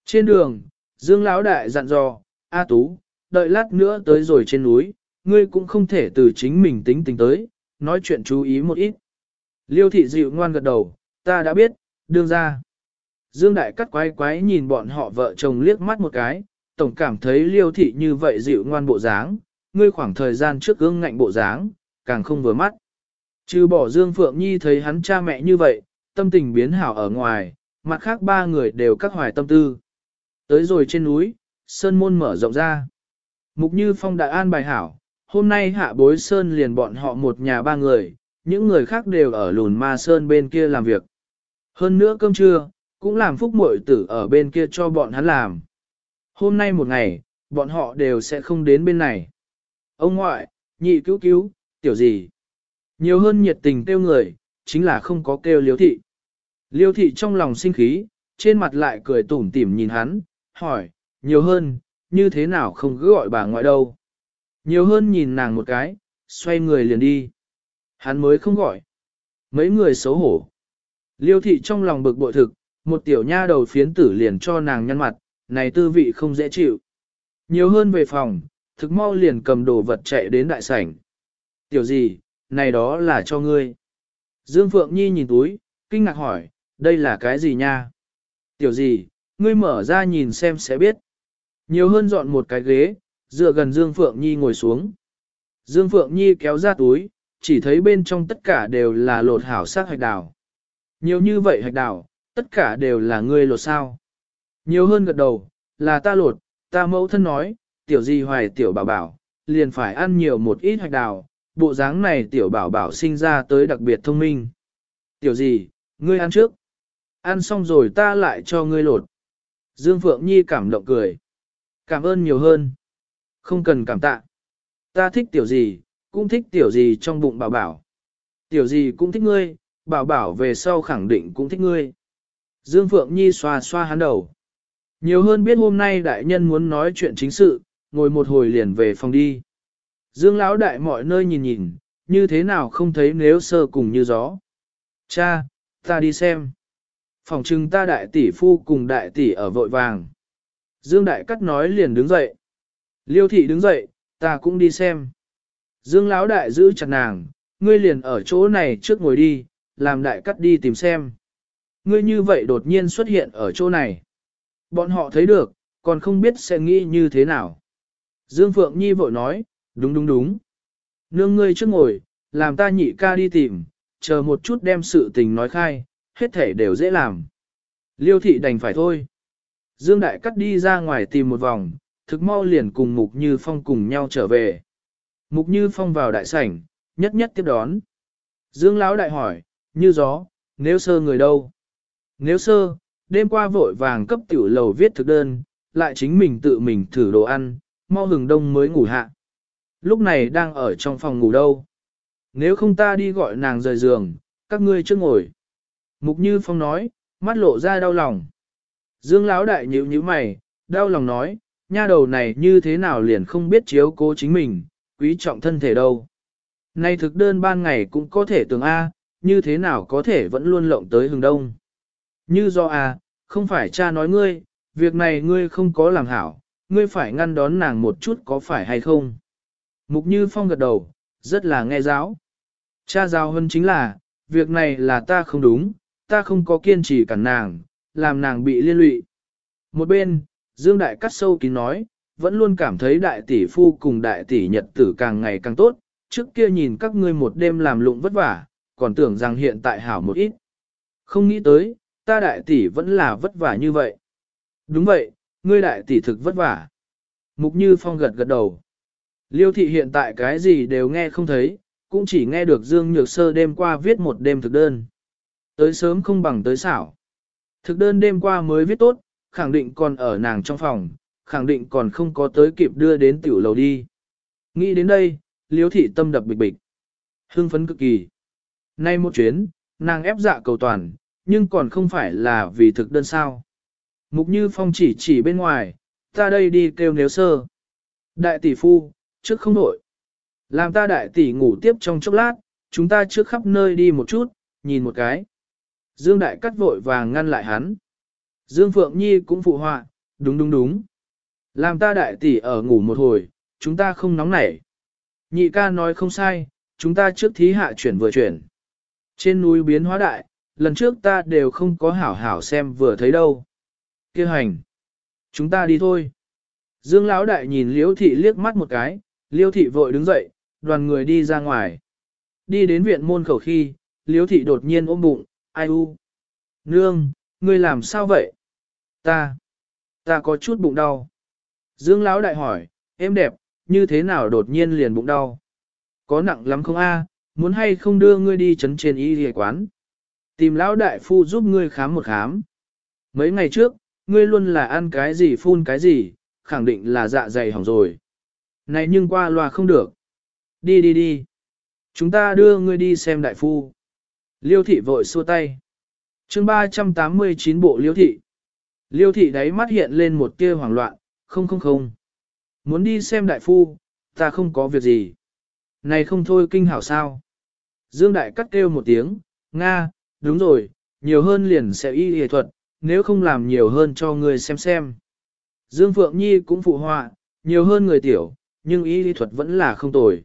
Trên đường, Dương Lão Đại dặn dò, A Tú, đợi lát nữa tới rồi trên núi, ngươi cũng không thể từ chính mình tính tình tới, nói chuyện chú ý một ít. Liêu thị dịu ngoan gật đầu, ta đã biết, đương ra. Dương Đại cắt quái quái nhìn bọn họ vợ chồng liếc mắt một cái, tổng cảm thấy liêu thị như vậy dịu ngoan bộ dáng, ngươi khoảng thời gian trước gương ngạnh bộ dáng, càng không vừa mắt. Chứ bỏ Dương Phượng Nhi thấy hắn cha mẹ như vậy, tâm tình biến hảo ở ngoài, mặt khác ba người đều các hoài tâm tư. Tới rồi trên núi, sơn môn mở rộng ra. Mục Như Phong đại an bài hảo, hôm nay hạ bối sơn liền bọn họ một nhà ba người, những người khác đều ở lùn ma sơn bên kia làm việc. Hơn nữa cơm trưa, cũng làm phúc muội tử ở bên kia cho bọn hắn làm. Hôm nay một ngày, bọn họ đều sẽ không đến bên này. Ông ngoại, nhị cứu cứu, tiểu gì? Nhiều hơn nhiệt tình kêu người, chính là không có kêu liêu thị. Liêu thị trong lòng sinh khí, trên mặt lại cười tủm tỉm nhìn hắn, hỏi, nhiều hơn, như thế nào không cứ gọi bà ngoại đâu. Nhiều hơn nhìn nàng một cái, xoay người liền đi. Hắn mới không gọi. Mấy người xấu hổ. Liêu thị trong lòng bực bội thực, một tiểu nha đầu phiến tử liền cho nàng nhăn mặt, này tư vị không dễ chịu. Nhiều hơn về phòng, thực mau liền cầm đồ vật chạy đến đại sảnh. Tiểu gì, này đó là cho ngươi. Dương Phượng Nhi nhìn túi, kinh ngạc hỏi, đây là cái gì nha? Tiểu gì, ngươi mở ra nhìn xem sẽ biết. Nhiều hơn dọn một cái ghế, dựa gần Dương Phượng Nhi ngồi xuống. Dương Phượng Nhi kéo ra túi, chỉ thấy bên trong tất cả đều là lột hảo sắc hạch đào. Nhiều như vậy hạch đào, tất cả đều là ngươi lột sao. Nhiều hơn gật đầu, là ta lột, ta mẫu thân nói, tiểu di hoài tiểu bảo bảo, liền phải ăn nhiều một ít hạch đào, bộ dáng này tiểu bảo bảo sinh ra tới đặc biệt thông minh. Tiểu gì, ngươi ăn trước. Ăn xong rồi ta lại cho ngươi lột. Dương Phượng Nhi cảm động cười. Cảm ơn nhiều hơn. Không cần cảm tạ. Ta thích tiểu gì, cũng thích tiểu gì trong bụng bảo bảo. Tiểu gì cũng thích ngươi, bảo bảo về sau khẳng định cũng thích ngươi. Dương Phượng Nhi xoa xoa hắn đầu. Nhiều hơn biết hôm nay đại nhân muốn nói chuyện chính sự, ngồi một hồi liền về phòng đi. Dương Lão đại mọi nơi nhìn nhìn, như thế nào không thấy nếu sơ cùng như gió. Cha, ta đi xem. Phòng trưng ta đại tỷ phu cùng đại tỷ ở vội vàng. Dương đại cắt nói liền đứng dậy. Liêu thị đứng dậy, ta cũng đi xem. Dương Lão đại giữ chặt nàng, ngươi liền ở chỗ này trước ngồi đi, làm đại cắt đi tìm xem. Ngươi như vậy đột nhiên xuất hiện ở chỗ này. Bọn họ thấy được, còn không biết sẽ nghĩ như thế nào. Dương Phượng Nhi vội nói, đúng đúng đúng. Nương ngươi trước ngồi, làm ta nhị ca đi tìm, chờ một chút đem sự tình nói khai, hết thể đều dễ làm. Liêu thị đành phải thôi. Dương Đại cắt đi ra ngoài tìm một vòng, thực mau liền cùng Mục Như Phong cùng nhau trở về. Mục Như Phong vào đại sảnh, nhất nhất tiếp đón. Dương Lão đại hỏi, như gió, nếu sơ người đâu? Nếu sơ, đêm qua vội vàng cấp tiểu lầu viết thực đơn, lại chính mình tự mình thử đồ ăn, mau hừng đông mới ngủ hạ. Lúc này đang ở trong phòng ngủ đâu. Nếu không ta đi gọi nàng rời giường, các ngươi chưa ngồi. Mục Như Phong nói, mắt lộ ra đau lòng. Dương Lão đại nhíu nhíu mày, đau lòng nói, nha đầu này như thế nào liền không biết chiếu cố chính mình, quý trọng thân thể đâu. Nay thực đơn ban ngày cũng có thể tưởng A, như thế nào có thể vẫn luôn lộng tới hừng đông. Như do A, không phải cha nói ngươi, việc này ngươi không có làm hảo, ngươi phải ngăn đón nàng một chút có phải hay không. Mục Như Phong gật đầu, rất là nghe giáo. Cha giáo hơn chính là, việc này là ta không đúng, ta không có kiên trì cản nàng, làm nàng bị liên lụy. Một bên, Dương Đại cắt sâu kín nói, vẫn luôn cảm thấy đại tỷ phu cùng đại tỷ nhật tử càng ngày càng tốt, trước kia nhìn các ngươi một đêm làm lụng vất vả, còn tưởng rằng hiện tại hảo một ít. Không nghĩ tới, ta đại tỷ vẫn là vất vả như vậy. Đúng vậy, ngươi đại tỷ thực vất vả. Mục Như Phong gật gật đầu. Liêu thị hiện tại cái gì đều nghe không thấy, cũng chỉ nghe được Dương Nhược Sơ đêm qua viết một đêm thực đơn. Tới sớm không bằng tới xảo. Thực đơn đêm qua mới viết tốt, khẳng định còn ở nàng trong phòng, khẳng định còn không có tới kịp đưa đến tiểu lầu đi. Nghĩ đến đây, liếu thị tâm đập bịch bịch. Hưng phấn cực kỳ. Nay một chuyến, nàng ép dạ cầu toàn, nhưng còn không phải là vì thực đơn sao. Mục như phong chỉ chỉ bên ngoài, ta đây đi kêu nếu sơ. Đại tỷ phu, trước không nổi. Làm ta đại tỷ ngủ tiếp trong chốc lát, chúng ta trước khắp nơi đi một chút, nhìn một cái. Dương đại cắt vội vàng ngăn lại hắn. Dương Phượng Nhi cũng phụ họa, đúng đúng đúng. Làm ta đại tỷ ở ngủ một hồi, chúng ta không nóng nảy. Nhị ca nói không sai, chúng ta trước thí hạ chuyển vừa chuyển. Trên núi biến hóa đại, lần trước ta đều không có hảo hảo xem vừa thấy đâu. Kêu hành. Chúng ta đi thôi. Dương Lão đại nhìn Liễu thị liếc mắt một cái, Liễu thị vội đứng dậy, đoàn người đi ra ngoài. Đi đến viện môn khẩu khi, Liễu thị đột nhiên ôm bụng, ai u. Nương, ngươi làm sao vậy? Ta, ta có chút bụng đau. Dương Lão đại hỏi, em đẹp, như thế nào đột nhiên liền bụng đau? Có nặng lắm không a? muốn hay không đưa ngươi đi chấn trên y y quán? Tìm Lão đại phu giúp ngươi khám một khám. Mấy ngày trước, ngươi luôn là ăn cái gì phun cái gì, khẳng định là dạ dày hỏng rồi. Này nhưng qua loa không được. Đi đi đi. Chúng ta đưa ngươi đi xem đại phu. Liêu thị vội xua tay. chương 389 bộ liêu thị. Liêu thị đáy mắt hiện lên một tia hoảng loạn, không không không. Muốn đi xem đại phu, ta không có việc gì. Này không thôi kinh hảo sao. Dương đại cắt kêu một tiếng, Nga, đúng rồi, nhiều hơn liền sẽ y y thuật, nếu không làm nhiều hơn cho người xem xem. Dương Phượng Nhi cũng phụ họa, nhiều hơn người tiểu, nhưng y y thuật vẫn là không tồi.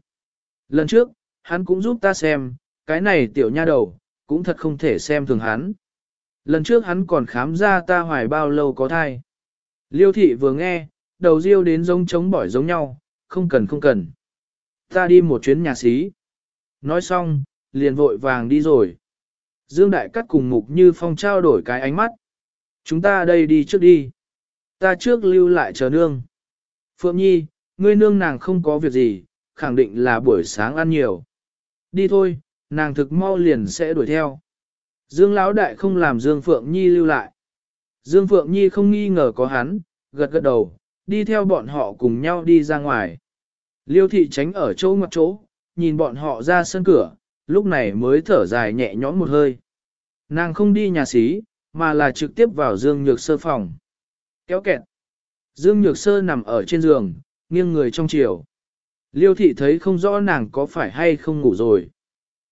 Lần trước, hắn cũng giúp ta xem, cái này tiểu nha đầu, cũng thật không thể xem thường hắn. Lần trước hắn còn khám ra ta hoài bao lâu có thai. Liêu thị vừa nghe, đầu riêu đến giống trống bỏi giống nhau, không cần không cần. Ta đi một chuyến nhà xí. Nói xong, liền vội vàng đi rồi. Dương Đại Cắt cùng Mục Như Phong trao đổi cái ánh mắt. Chúng ta đây đi trước đi. Ta trước lưu lại chờ nương. Phượng Nhi, ngươi nương nàng không có việc gì, khẳng định là buổi sáng ăn nhiều. Đi thôi, nàng thực mau liền sẽ đuổi theo. Dương Lão Đại không làm Dương Phượng Nhi lưu lại. Dương Phượng Nhi không nghi ngờ có hắn, gật gật đầu, đi theo bọn họ cùng nhau đi ra ngoài. Liêu thị tránh ở chỗ ngoặt chỗ, nhìn bọn họ ra sân cửa, lúc này mới thở dài nhẹ nhõm một hơi. Nàng không đi nhà xí, mà là trực tiếp vào Dương Nhược Sơ phòng. Kéo kẹt. Dương Nhược Sơ nằm ở trên giường, nghiêng người trong chiều. Liêu thị thấy không rõ nàng có phải hay không ngủ rồi.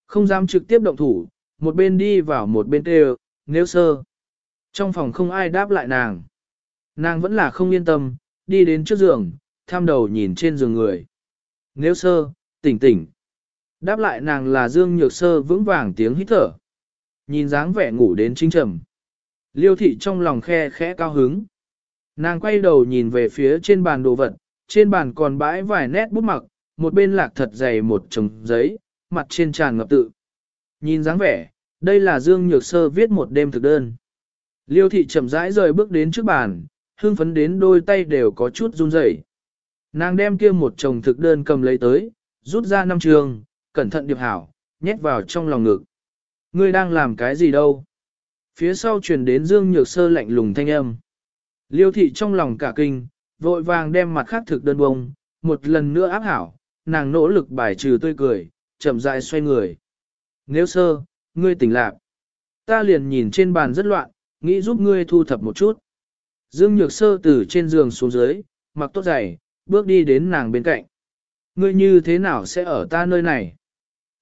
Không dám trực tiếp động thủ, một bên đi vào một bên kêu, nếu sơ. Trong phòng không ai đáp lại nàng. Nàng vẫn là không yên tâm, đi đến trước giường, tham đầu nhìn trên giường người. Nếu sơ, tỉnh tỉnh. Đáp lại nàng là Dương Nhược Sơ vững vàng tiếng hít thở. Nhìn dáng vẻ ngủ đến chính trầm. Liêu thị trong lòng khe khẽ cao hứng. Nàng quay đầu nhìn về phía trên bàn đồ vật, trên bàn còn bãi vài nét bút mặc, một bên lạc thật dày một chồng giấy, mặt trên tràn ngập tự. Nhìn dáng vẻ, đây là Dương Nhược Sơ viết một đêm thực đơn. Liêu thị chậm rãi rời bước đến trước bàn, hương phấn đến đôi tay đều có chút run rẩy. Nàng đem kia một chồng thực đơn cầm lấy tới, rút ra năm trường, cẩn thận điệp hảo, nhét vào trong lòng ngực. Ngươi đang làm cái gì đâu? Phía sau truyền đến Dương Nhược Sơ lạnh lùng thanh âm. Liêu thị trong lòng cả kinh, vội vàng đem mặt khác thực đơn bông, một lần nữa áp hảo, nàng nỗ lực bài trừ tươi cười, chậm rãi xoay người. Nếu sơ, ngươi tỉnh lạc. Ta liền nhìn trên bàn rất loạn, nghĩ giúp ngươi thu thập một chút. Dương Nhược Sơ từ trên giường xuống dưới, mặc tốt giày, bước đi đến nàng bên cạnh. Ngươi như thế nào sẽ ở ta nơi này?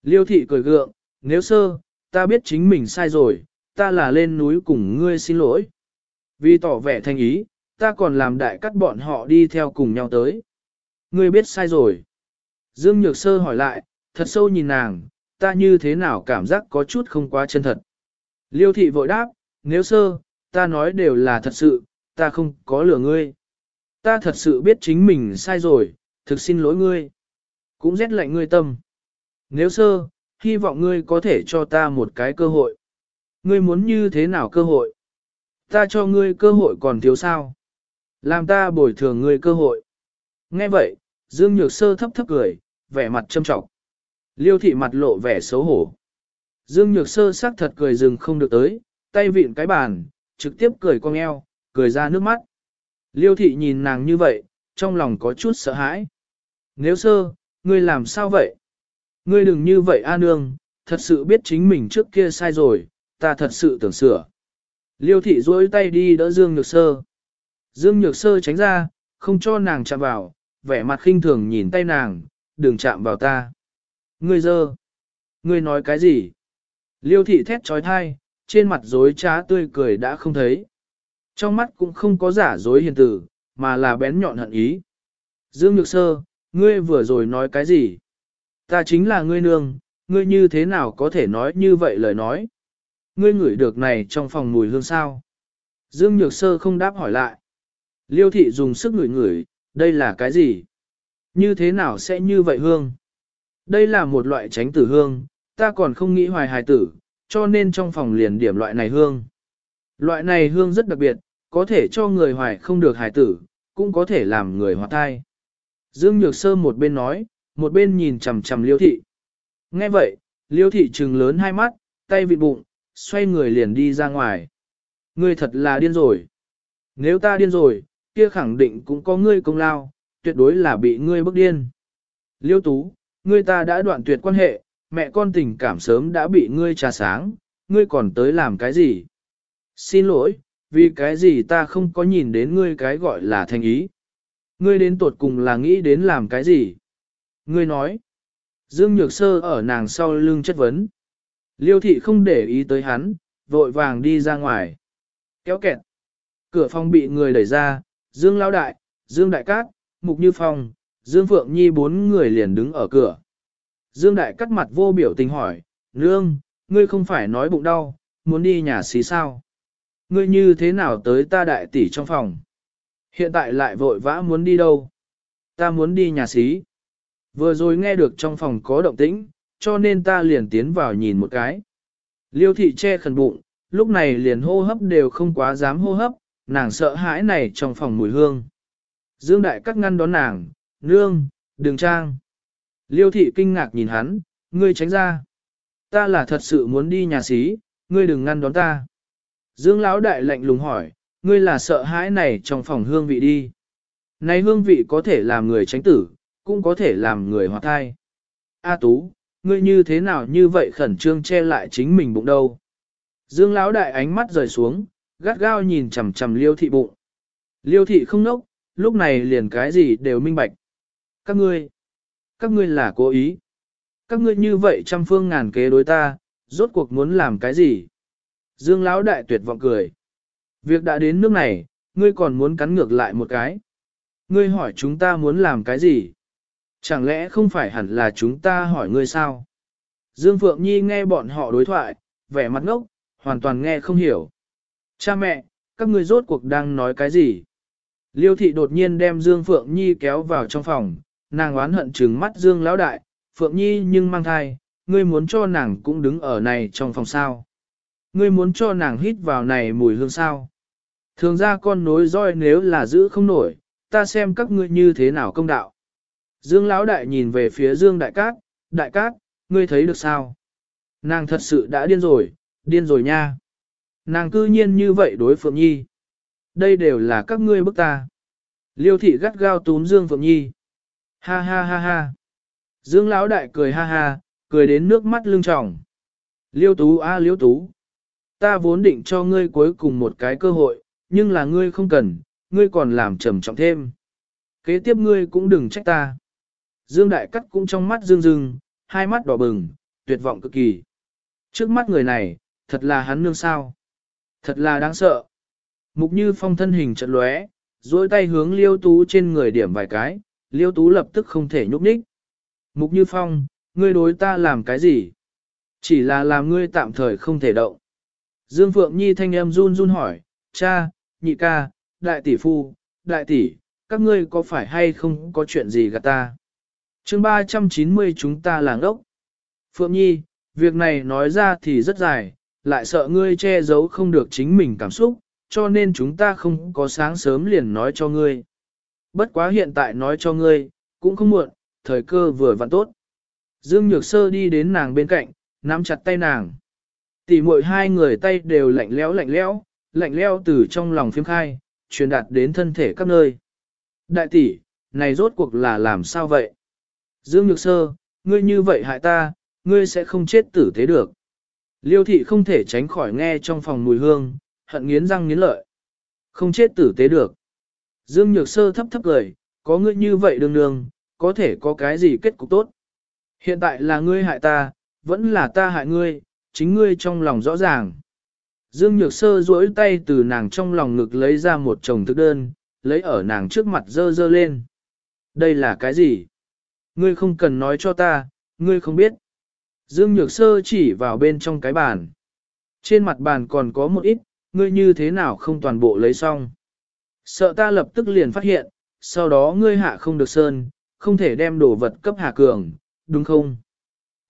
Liêu thị cười gượng, nếu sơ, ta biết chính mình sai rồi, ta là lên núi cùng ngươi xin lỗi. Vì tỏ vẻ thành ý, ta còn làm đại cắt bọn họ đi theo cùng nhau tới. Ngươi biết sai rồi. Dương Nhược Sơ hỏi lại, thật sâu nhìn nàng, ta như thế nào cảm giác có chút không quá chân thật. Liêu thị vội đáp, nếu sơ, ta nói đều là thật sự, ta không có lừa ngươi. Ta thật sự biết chính mình sai rồi, thực xin lỗi ngươi. Cũng rét lạnh ngươi tâm. Nếu sơ, hy vọng ngươi có thể cho ta một cái cơ hội. Ngươi muốn như thế nào cơ hội? Ta cho ngươi cơ hội còn thiếu sao? Làm ta bồi thường ngươi cơ hội. Nghe vậy, Dương Nhược Sơ thấp thấp cười, vẻ mặt châm trọng. Liêu thị mặt lộ vẻ xấu hổ. Dương Nhược Sơ sắc thật cười dừng không được tới, tay vịn cái bàn, trực tiếp cười cong eo, cười ra nước mắt. Liêu thị nhìn nàng như vậy, trong lòng có chút sợ hãi. Nếu sơ, ngươi làm sao vậy? Ngươi đừng như vậy A nương, thật sự biết chính mình trước kia sai rồi, ta thật sự tưởng sửa. Liêu thị duỗi tay đi đỡ Dương Nhược Sơ. Dương Nhược Sơ tránh ra, không cho nàng chạm vào, vẻ mặt khinh thường nhìn tay nàng, đừng chạm vào ta. Ngươi dơ. Ngươi nói cái gì? Liêu thị thét trói thai, trên mặt dối trá tươi cười đã không thấy. Trong mắt cũng không có giả dối hiền tử, mà là bén nhọn hận ý. Dương Nhược Sơ, ngươi vừa rồi nói cái gì? Ta chính là ngươi nương, ngươi như thế nào có thể nói như vậy lời nói? Ngươi ngửi được này trong phòng mùi hương sao? Dương Nhược Sơ không đáp hỏi lại. Liêu thị dùng sức ngửi ngửi, đây là cái gì? Như thế nào sẽ như vậy hương? Đây là một loại tránh tử hương, ta còn không nghĩ hoài hài tử, cho nên trong phòng liền điểm loại này hương. Loại này hương rất đặc biệt, có thể cho người hoài không được hài tử, cũng có thể làm người hoạt thai. Dương Nhược Sơ một bên nói, một bên nhìn chằm chằm liêu thị. Nghe vậy, liêu thị trừng lớn hai mắt, tay vịt bụng, xoay người liền đi ra ngoài. Ngươi thật là điên rồi. Nếu ta điên rồi, kia khẳng định cũng có ngươi công lao, tuyệt đối là bị ngươi bức điên. Liêu tú, ngươi ta đã đoạn tuyệt quan hệ, mẹ con tình cảm sớm đã bị ngươi trà sáng, ngươi còn tới làm cái gì? Xin lỗi, vì cái gì ta không có nhìn đến ngươi cái gọi là thành ý. Ngươi đến tột cùng là nghĩ đến làm cái gì? Ngươi nói. Dương Nhược Sơ ở nàng sau lưng chất vấn. Liêu thị không để ý tới hắn, vội vàng đi ra ngoài. Kéo kẹt. Cửa phòng bị người đẩy ra, Dương Lão Đại, Dương Đại Cát, Mục Như Phong, Dương Phượng Nhi bốn người liền đứng ở cửa. Dương Đại cắt mặt vô biểu tình hỏi, Nương, ngươi không phải nói bụng đau, muốn đi nhà xí sao? Ngươi như thế nào tới ta đại tỷ trong phòng? Hiện tại lại vội vã muốn đi đâu? Ta muốn đi nhà xí. Vừa rồi nghe được trong phòng có động tĩnh, cho nên ta liền tiến vào nhìn một cái. Liêu thị che khẩn bụng, lúc này liền hô hấp đều không quá dám hô hấp, nàng sợ hãi này trong phòng mùi hương. Dương Đại cắt ngăn đón nàng, nương, Đường trang. Liêu thị kinh ngạc nhìn hắn, ngươi tránh ra. Ta là thật sự muốn đi nhà xí, ngươi đừng ngăn đón ta. Dương Lão đại lạnh lùng hỏi, ngươi là sợ hãi này trong phòng hương vị đi. Này hương vị có thể làm người tránh tử, cũng có thể làm người hoạt thai. A Tú, ngươi như thế nào như vậy khẩn trương che lại chính mình bụng đâu. Dương Lão đại ánh mắt rời xuống, gắt gao nhìn chằm chằm liêu thị bụng. Liêu thị không nốc, lúc này liền cái gì đều minh bạch. Các ngươi, các ngươi là cố ý. Các ngươi như vậy trăm phương ngàn kế đối ta, rốt cuộc muốn làm cái gì? Dương Lão đại tuyệt vọng cười. Việc đã đến nước này, ngươi còn muốn cắn ngược lại một cái. Ngươi hỏi chúng ta muốn làm cái gì? Chẳng lẽ không phải hẳn là chúng ta hỏi ngươi sao? Dương Phượng Nhi nghe bọn họ đối thoại, vẻ mặt ngốc, hoàn toàn nghe không hiểu. Cha mẹ, các ngươi rốt cuộc đang nói cái gì? Liêu thị đột nhiên đem Dương Phượng Nhi kéo vào trong phòng, nàng oán hận trừng mắt Dương lão đại, Phượng Nhi nhưng mang thai, ngươi muốn cho nàng cũng đứng ở này trong phòng sao? Ngươi muốn cho nàng hít vào này mùi hương sao? Thường ra con nối roi nếu là giữ không nổi, ta xem các ngươi như thế nào công đạo. Dương Lão Đại nhìn về phía Dương Đại Cát, Đại Cát, ngươi thấy được sao? Nàng thật sự đã điên rồi, điên rồi nha. Nàng cư nhiên như vậy đối Phượng Nhi. Đây đều là các ngươi bức ta. Liêu thị gắt gao túm Dương Phượng Nhi. Ha ha ha ha. Dương Lão Đại cười ha ha, cười đến nước mắt lưng tròng. Liêu Tú a Liêu Tú. Ta vốn định cho ngươi cuối cùng một cái cơ hội, nhưng là ngươi không cần, ngươi còn làm trầm trọng thêm. Kế tiếp ngươi cũng đừng trách ta. Dương Đại Cắt cũng trong mắt dương dương, hai mắt đỏ bừng, tuyệt vọng cực kỳ. Trước mắt người này, thật là hắn nương sao. Thật là đáng sợ. Mục như phong thân hình trận lóe, duỗi tay hướng liêu tú trên người điểm vài cái, liêu tú lập tức không thể nhúc nhích. Mục như phong, ngươi đối ta làm cái gì? Chỉ là làm ngươi tạm thời không thể động. Dương Phượng Nhi thanh em run run hỏi, cha, nhị ca, đại tỷ phu, đại tỷ, các ngươi có phải hay không có chuyện gì gạt ta? chương 390 chúng ta làng ốc. Phượng Nhi, việc này nói ra thì rất dài, lại sợ ngươi che giấu không được chính mình cảm xúc, cho nên chúng ta không có sáng sớm liền nói cho ngươi. Bất quá hiện tại nói cho ngươi, cũng không muộn, thời cơ vừa vặn tốt. Dương Nhược Sơ đi đến nàng bên cạnh, nắm chặt tay nàng. Tỷ muội hai người tay đều lạnh lẽo lạnh lẽo, lạnh lẽo từ trong lòng phiếm khai, truyền đạt đến thân thể các nơi. Đại tỷ, này rốt cuộc là làm sao vậy? Dương Nhược Sơ, ngươi như vậy hại ta, ngươi sẽ không chết tử thế được. Liêu thị không thể tránh khỏi nghe trong phòng mùi hương, hận nghiến răng nghiến lợi. Không chết tử tế được. Dương Nhược Sơ thấp thấp cười, có ngươi như vậy đường đường, có thể có cái gì kết cục tốt. Hiện tại là ngươi hại ta, vẫn là ta hại ngươi, chính ngươi trong lòng rõ ràng. Dương Nhược Sơ duỗi tay từ nàng trong lòng ngực lấy ra một chồng thức đơn, lấy ở nàng trước mặt dơ dơ lên. Đây là cái gì? Ngươi không cần nói cho ta, ngươi không biết. Dương Nhược Sơ chỉ vào bên trong cái bàn. Trên mặt bàn còn có một ít, ngươi như thế nào không toàn bộ lấy xong. Sợ ta lập tức liền phát hiện, sau đó ngươi hạ không được sơn, không thể đem đồ vật cấp Hà Cường, đúng không?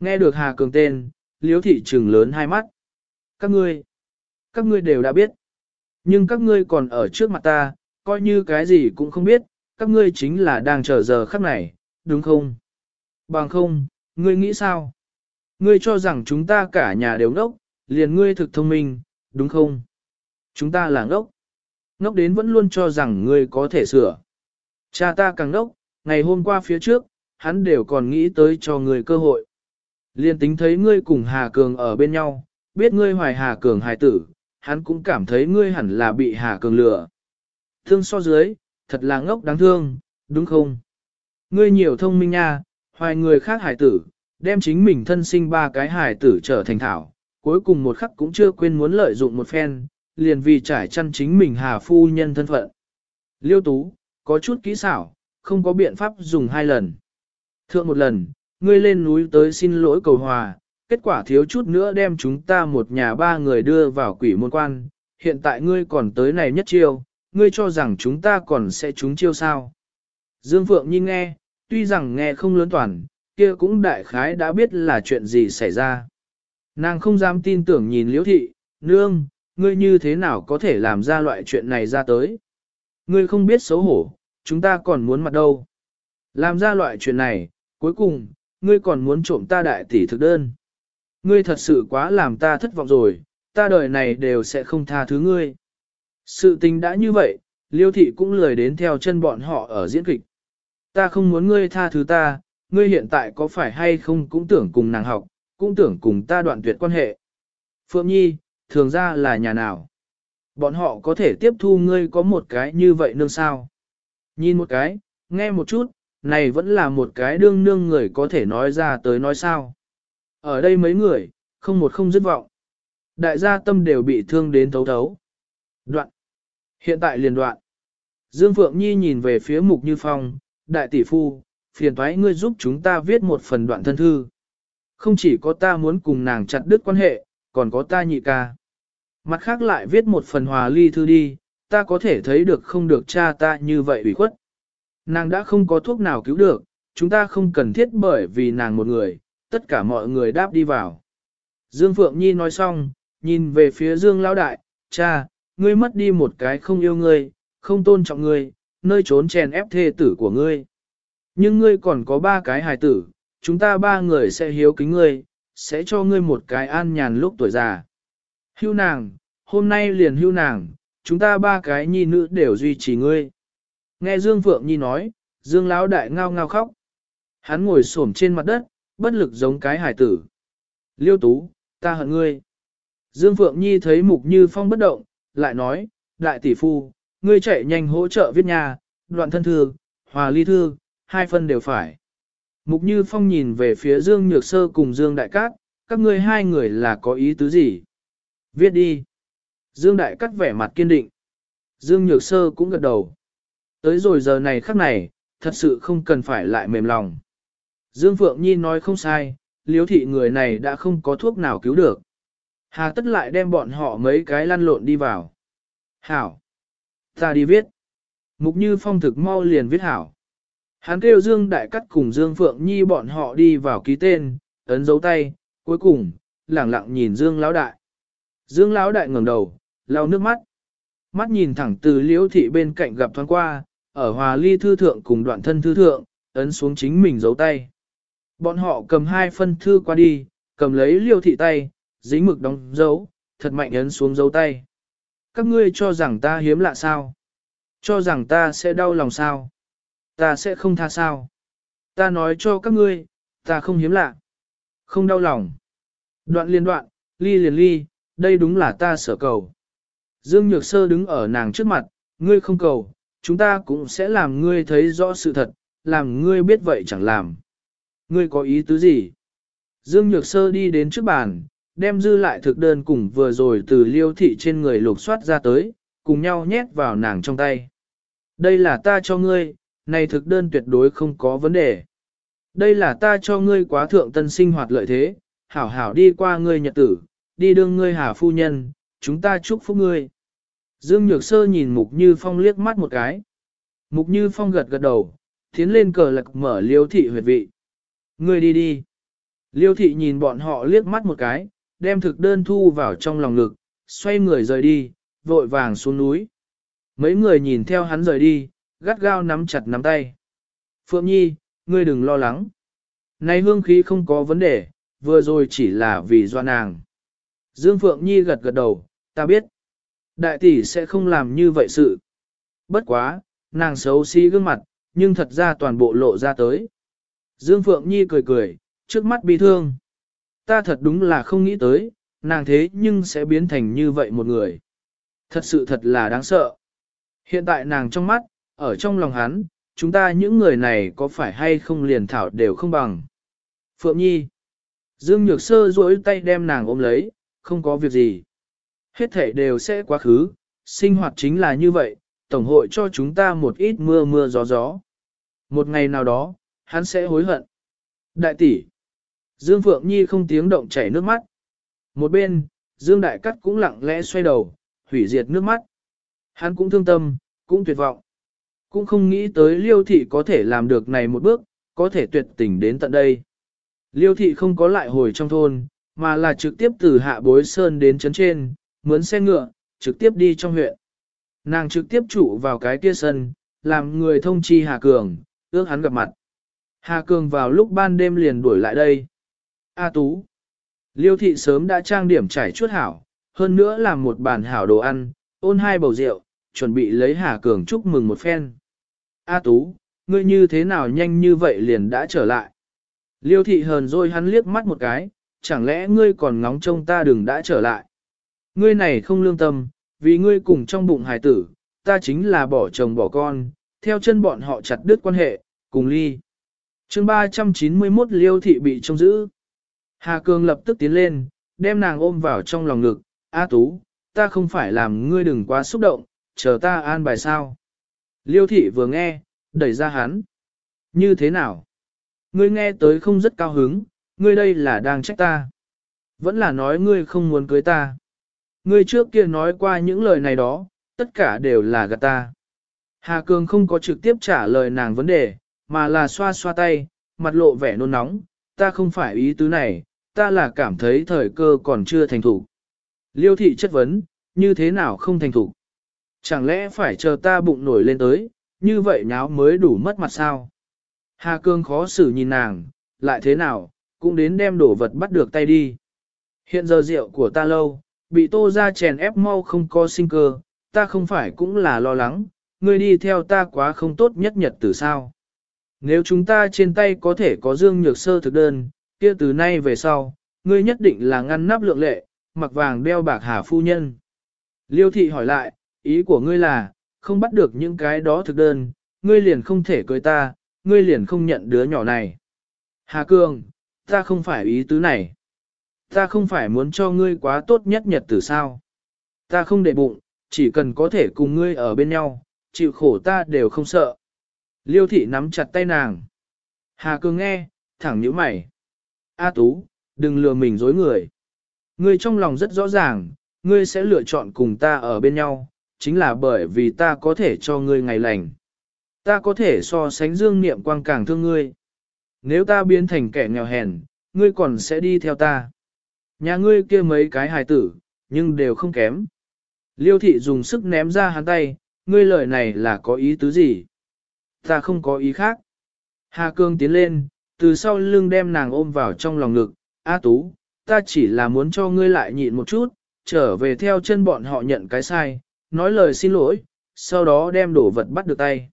Nghe được Hà Cường tên, liếu thị trừng lớn hai mắt. Các ngươi, các ngươi đều đã biết. Nhưng các ngươi còn ở trước mặt ta, coi như cái gì cũng không biết, các ngươi chính là đang chờ giờ khắc này, đúng không? Bằng không, ngươi nghĩ sao? Ngươi cho rằng chúng ta cả nhà đều ngốc, liền ngươi thực thông minh, đúng không? Chúng ta là ngốc. Ngốc đến vẫn luôn cho rằng ngươi có thể sửa. Cha ta càng ngốc, ngày hôm qua phía trước, hắn đều còn nghĩ tới cho ngươi cơ hội. Liên tính thấy ngươi cùng Hà Cường ở bên nhau, biết ngươi hoài Hà Cường hài tử, hắn cũng cảm thấy ngươi hẳn là bị Hà Cường lừa. Thương so dưới, thật là ngốc đáng thương, đúng không? Ngươi nhiều thông minh nha, hoài người khác hài tử, đem chính mình thân sinh ba cái hài tử trở thành thảo, cuối cùng một khắc cũng chưa quên muốn lợi dụng một phen, liền vì trải chăn chính mình hà phu nhân thân phận. Liêu tú, có chút kỹ xảo, không có biện pháp dùng hai lần. Thượng một lần, ngươi lên núi tới xin lỗi cầu hòa, kết quả thiếu chút nữa đem chúng ta một nhà ba người đưa vào quỷ môn quan, hiện tại ngươi còn tới này nhất chiêu, ngươi cho rằng chúng ta còn sẽ trúng chiêu sao. Dương Phượng Nhi nghe, tuy rằng nghe không lớn toàn, kia cũng đại khái đã biết là chuyện gì xảy ra. Nàng không dám tin tưởng nhìn liễu thị, nương, ngươi như thế nào có thể làm ra loại chuyện này ra tới. Ngươi không biết xấu hổ, chúng ta còn muốn mặt đâu. Làm ra loại chuyện này, cuối cùng, ngươi còn muốn trộm ta đại tỷ thực đơn. Ngươi thật sự quá làm ta thất vọng rồi, ta đời này đều sẽ không tha thứ ngươi. Sự tình đã như vậy, liêu thị cũng lười đến theo chân bọn họ ở diễn kịch. Ta không muốn ngươi tha thứ ta, ngươi hiện tại có phải hay không cũng tưởng cùng nàng học, cũng tưởng cùng ta đoạn tuyệt quan hệ. Phượng Nhi, thường ra là nhà nào? Bọn họ có thể tiếp thu ngươi có một cái như vậy nương sao? Nhìn một cái, nghe một chút, này vẫn là một cái đương nương người có thể nói ra tới nói sao. Ở đây mấy người, không một không dứt vọng. Đại gia tâm đều bị thương đến thấu thấu. Đoạn. Hiện tại liền đoạn. Dương Phượng Nhi nhìn về phía Mục Như Phong, đại tỷ phu, phiền thoái ngươi giúp chúng ta viết một phần đoạn thân thư. Không chỉ có ta muốn cùng nàng chặt đứt quan hệ, còn có ta nhị ca. Mặt khác lại viết một phần hòa ly thư đi, ta có thể thấy được không được cha ta như vậy ủy khuất. Nàng đã không có thuốc nào cứu được, chúng ta không cần thiết bởi vì nàng một người, tất cả mọi người đáp đi vào. Dương Phượng Nhi nói xong, nhìn về phía Dương Lão Đại, cha, ngươi mất đi một cái không yêu ngươi, không tôn trọng ngươi, nơi trốn chèn ép thê tử của ngươi. Nhưng ngươi còn có ba cái hài tử, chúng ta ba người sẽ hiếu kính ngươi, sẽ cho ngươi một cái an nhàn lúc tuổi già. Hưu nàng, hôm nay liền hưu nàng, chúng ta ba cái nhi nữ đều duy trì ngươi. Nghe Dương Phượng Nhi nói, Dương Lão Đại ngao ngao khóc. Hắn ngồi xổm trên mặt đất, bất lực giống cái hải tử. Liêu Tú, ta hận ngươi. Dương Phượng Nhi thấy Mục Như Phong bất động, lại nói, Đại tỷ phu, ngươi chạy nhanh hỗ trợ viết nhà, đoạn thân thư, hòa ly thư, hai phân đều phải. Mục Như Phong nhìn về phía Dương Nhược Sơ cùng Dương Đại Cát, các ngươi hai người là có ý tứ gì? Viết đi. Dương Đại cắt vẻ mặt kiên định. Dương Nhược Sơ cũng gật đầu. Tới rồi giờ này khắc này, thật sự không cần phải lại mềm lòng. Dương Phượng Nhi nói không sai, liếu thị người này đã không có thuốc nào cứu được. Hà tất lại đem bọn họ mấy cái lăn lộn đi vào. Hảo. Ta đi viết. Mục Như Phong thực mau liền viết hảo. Hắn kêu Dương Đại Cắt cùng Dương Phượng Nhi bọn họ đi vào ký tên, ấn dấu tay, cuối cùng, lẳng lặng nhìn Dương Lão Đại. Dương Lão Đại ngẩng đầu, lau nước mắt. Mắt nhìn thẳng từ liễu thị bên cạnh gặp thoáng qua, ở hòa ly thư thượng cùng đoạn thân thư thượng, ấn xuống chính mình dấu tay. Bọn họ cầm hai phân thư qua đi, cầm lấy liêu thị tay, dính mực đóng dấu, thật mạnh ấn xuống dấu tay. Các ngươi cho rằng ta hiếm lạ sao? Cho rằng ta sẽ đau lòng sao? Ta sẽ không tha sao? Ta nói cho các ngươi, ta không hiếm lạ. Không đau lòng. Đoạn liên đoạn, ly liền ly, đây đúng là ta sở cầu. Dương Nhược Sơ đứng ở nàng trước mặt, ngươi không cầu, chúng ta cũng sẽ làm ngươi thấy rõ sự thật, làm ngươi biết vậy chẳng làm. Ngươi có ý tứ gì? Dương Nhược Sơ đi đến trước bàn, đem dư lại thực đơn cùng vừa rồi từ liêu thị trên người lục soát ra tới, cùng nhau nhét vào nàng trong tay. Đây là ta cho ngươi, này thực đơn tuyệt đối không có vấn đề. Đây là ta cho ngươi quá thượng tân sinh hoạt lợi thế, hảo hảo đi qua ngươi nhật tử, đi đương ngươi hà phu nhân, chúng ta chúc phúc ngươi. Dương Nhược Sơ nhìn Mục Như Phong liếc mắt một cái. Mục Như Phong gật gật đầu, tiến lên cờ lạc mở liêu thị huyệt vị. Ngươi đi đi. Liêu thị nhìn bọn họ liếc mắt một cái, đem thực đơn thu vào trong lòng ngực, xoay người rời đi, vội vàng xuống núi. Mấy người nhìn theo hắn rời đi, gắt gao nắm chặt nắm tay. Phượng Nhi, ngươi đừng lo lắng. nay hương khí không có vấn đề, vừa rồi chỉ là vì do nàng. Dương Phượng Nhi gật gật đầu, ta biết. Đại tỷ sẽ không làm như vậy sự. Bất quá, nàng xấu xí gương mặt, nhưng thật ra toàn bộ lộ ra tới. Dương Phượng Nhi cười cười, trước mắt bi thương. Ta thật đúng là không nghĩ tới, nàng thế nhưng sẽ biến thành như vậy một người. Thật sự thật là đáng sợ. Hiện tại nàng trong mắt, ở trong lòng hắn, chúng ta những người này có phải hay không liền thảo đều không bằng. Phượng Nhi. Dương Nhược Sơ duỗi tay đem nàng ôm lấy, không có việc gì. Hết thể đều sẽ quá khứ, sinh hoạt chính là như vậy, Tổng hội cho chúng ta một ít mưa mưa gió gió. Một ngày nào đó, hắn sẽ hối hận. Đại tỷ. Dương Phượng Nhi không tiếng động chảy nước mắt. Một bên, Dương Đại Cắt cũng lặng lẽ xoay đầu, hủy diệt nước mắt. Hắn cũng thương tâm, cũng tuyệt vọng. Cũng không nghĩ tới Liêu Thị có thể làm được này một bước, có thể tuyệt tình đến tận đây. Liêu Thị không có lại hồi trong thôn, mà là trực tiếp từ hạ bối sơn đến trấn trên, mướn xe ngựa, trực tiếp đi trong huyện. Nàng trực tiếp trụ vào cái kia sân, làm người thông chi Hà Cường, ước hắn gặp mặt. Hà Cường vào lúc ban đêm liền đuổi lại đây. A Tú. Liêu thị sớm đã trang điểm trải chuốt hảo, hơn nữa làm một bàn hảo đồ ăn, ôn hai bầu rượu, chuẩn bị lấy Hà Cường chúc mừng một phen. A Tú, ngươi như thế nào nhanh như vậy liền đã trở lại. Liêu thị hờn rồi hắn liếc mắt một cái, chẳng lẽ ngươi còn ngóng trông ta đừng đã trở lại. Ngươi này không lương tâm, vì ngươi cùng trong bụng hài tử, ta chính là bỏ chồng bỏ con, theo chân bọn họ chặt đứt quan hệ, cùng ly. chương 391 liêu thị bị trông giữ. Hà Cường lập tức tiến lên, đem nàng ôm vào trong lòng ngực, A Tú, ta không phải làm ngươi đừng quá xúc động, chờ ta an bài sao. Liêu thị vừa nghe, đẩy ra hắn. Như thế nào? Ngươi nghe tới không rất cao hứng, ngươi đây là đang trách ta. Vẫn là nói ngươi không muốn cưới ta. Ngươi trước kia nói qua những lời này đó, tất cả đều là gạt ta. Hà Cường không có trực tiếp trả lời nàng vấn đề, mà là xoa xoa tay, mặt lộ vẻ nôn nóng, ta không phải ý tứ này, ta là cảm thấy thời cơ còn chưa thành thủ. Liêu thị chất vấn, như thế nào không thành thủ? Chẳng lẽ phải chờ ta bụng nổi lên tới, như vậy nháo mới đủ mất mặt sao? Hà Cương khó xử nhìn nàng, lại thế nào, cũng đến đem đổ vật bắt được tay đi. Hiện giờ rượu của ta lâu, bị tô ra chèn ép mau không có sinh cơ, ta không phải cũng là lo lắng, ngươi đi theo ta quá không tốt nhất nhật từ sao. Nếu chúng ta trên tay có thể có dương nhược sơ thực đơn, kia từ nay về sau, ngươi nhất định là ngăn nắp lượng lệ, mặc vàng đeo bạc hà phu nhân. Liêu thị hỏi lại, ý của ngươi là, không bắt được những cái đó thực đơn, ngươi liền không thể cưới ta, ngươi liền không nhận đứa nhỏ này. Hà Cương, ta không phải ý tứ này. Ta không phải muốn cho ngươi quá tốt nhất nhật từ sao. Ta không để bụng, chỉ cần có thể cùng ngươi ở bên nhau, chịu khổ ta đều không sợ. Liêu thị nắm chặt tay nàng. Hà Cương nghe, thẳng nhíu mày. A Tú, đừng lừa mình dối người. Ngươi trong lòng rất rõ ràng, ngươi sẽ lựa chọn cùng ta ở bên nhau, chính là bởi vì ta có thể cho ngươi ngày lành. Ta có thể so sánh dương niệm quang càng thương ngươi. Nếu ta biến thành kẻ nghèo hèn, ngươi còn sẽ đi theo ta. Nhà ngươi kia mấy cái hài tử, nhưng đều không kém. Liêu thị dùng sức ném ra hắn tay, ngươi lời này là có ý tứ gì? Ta không có ý khác. Hà Cương tiến lên, từ sau lưng đem nàng ôm vào trong lòng ngực, A Tú, ta chỉ là muốn cho ngươi lại nhịn một chút, trở về theo chân bọn họ nhận cái sai, nói lời xin lỗi, sau đó đem đổ vật bắt được tay.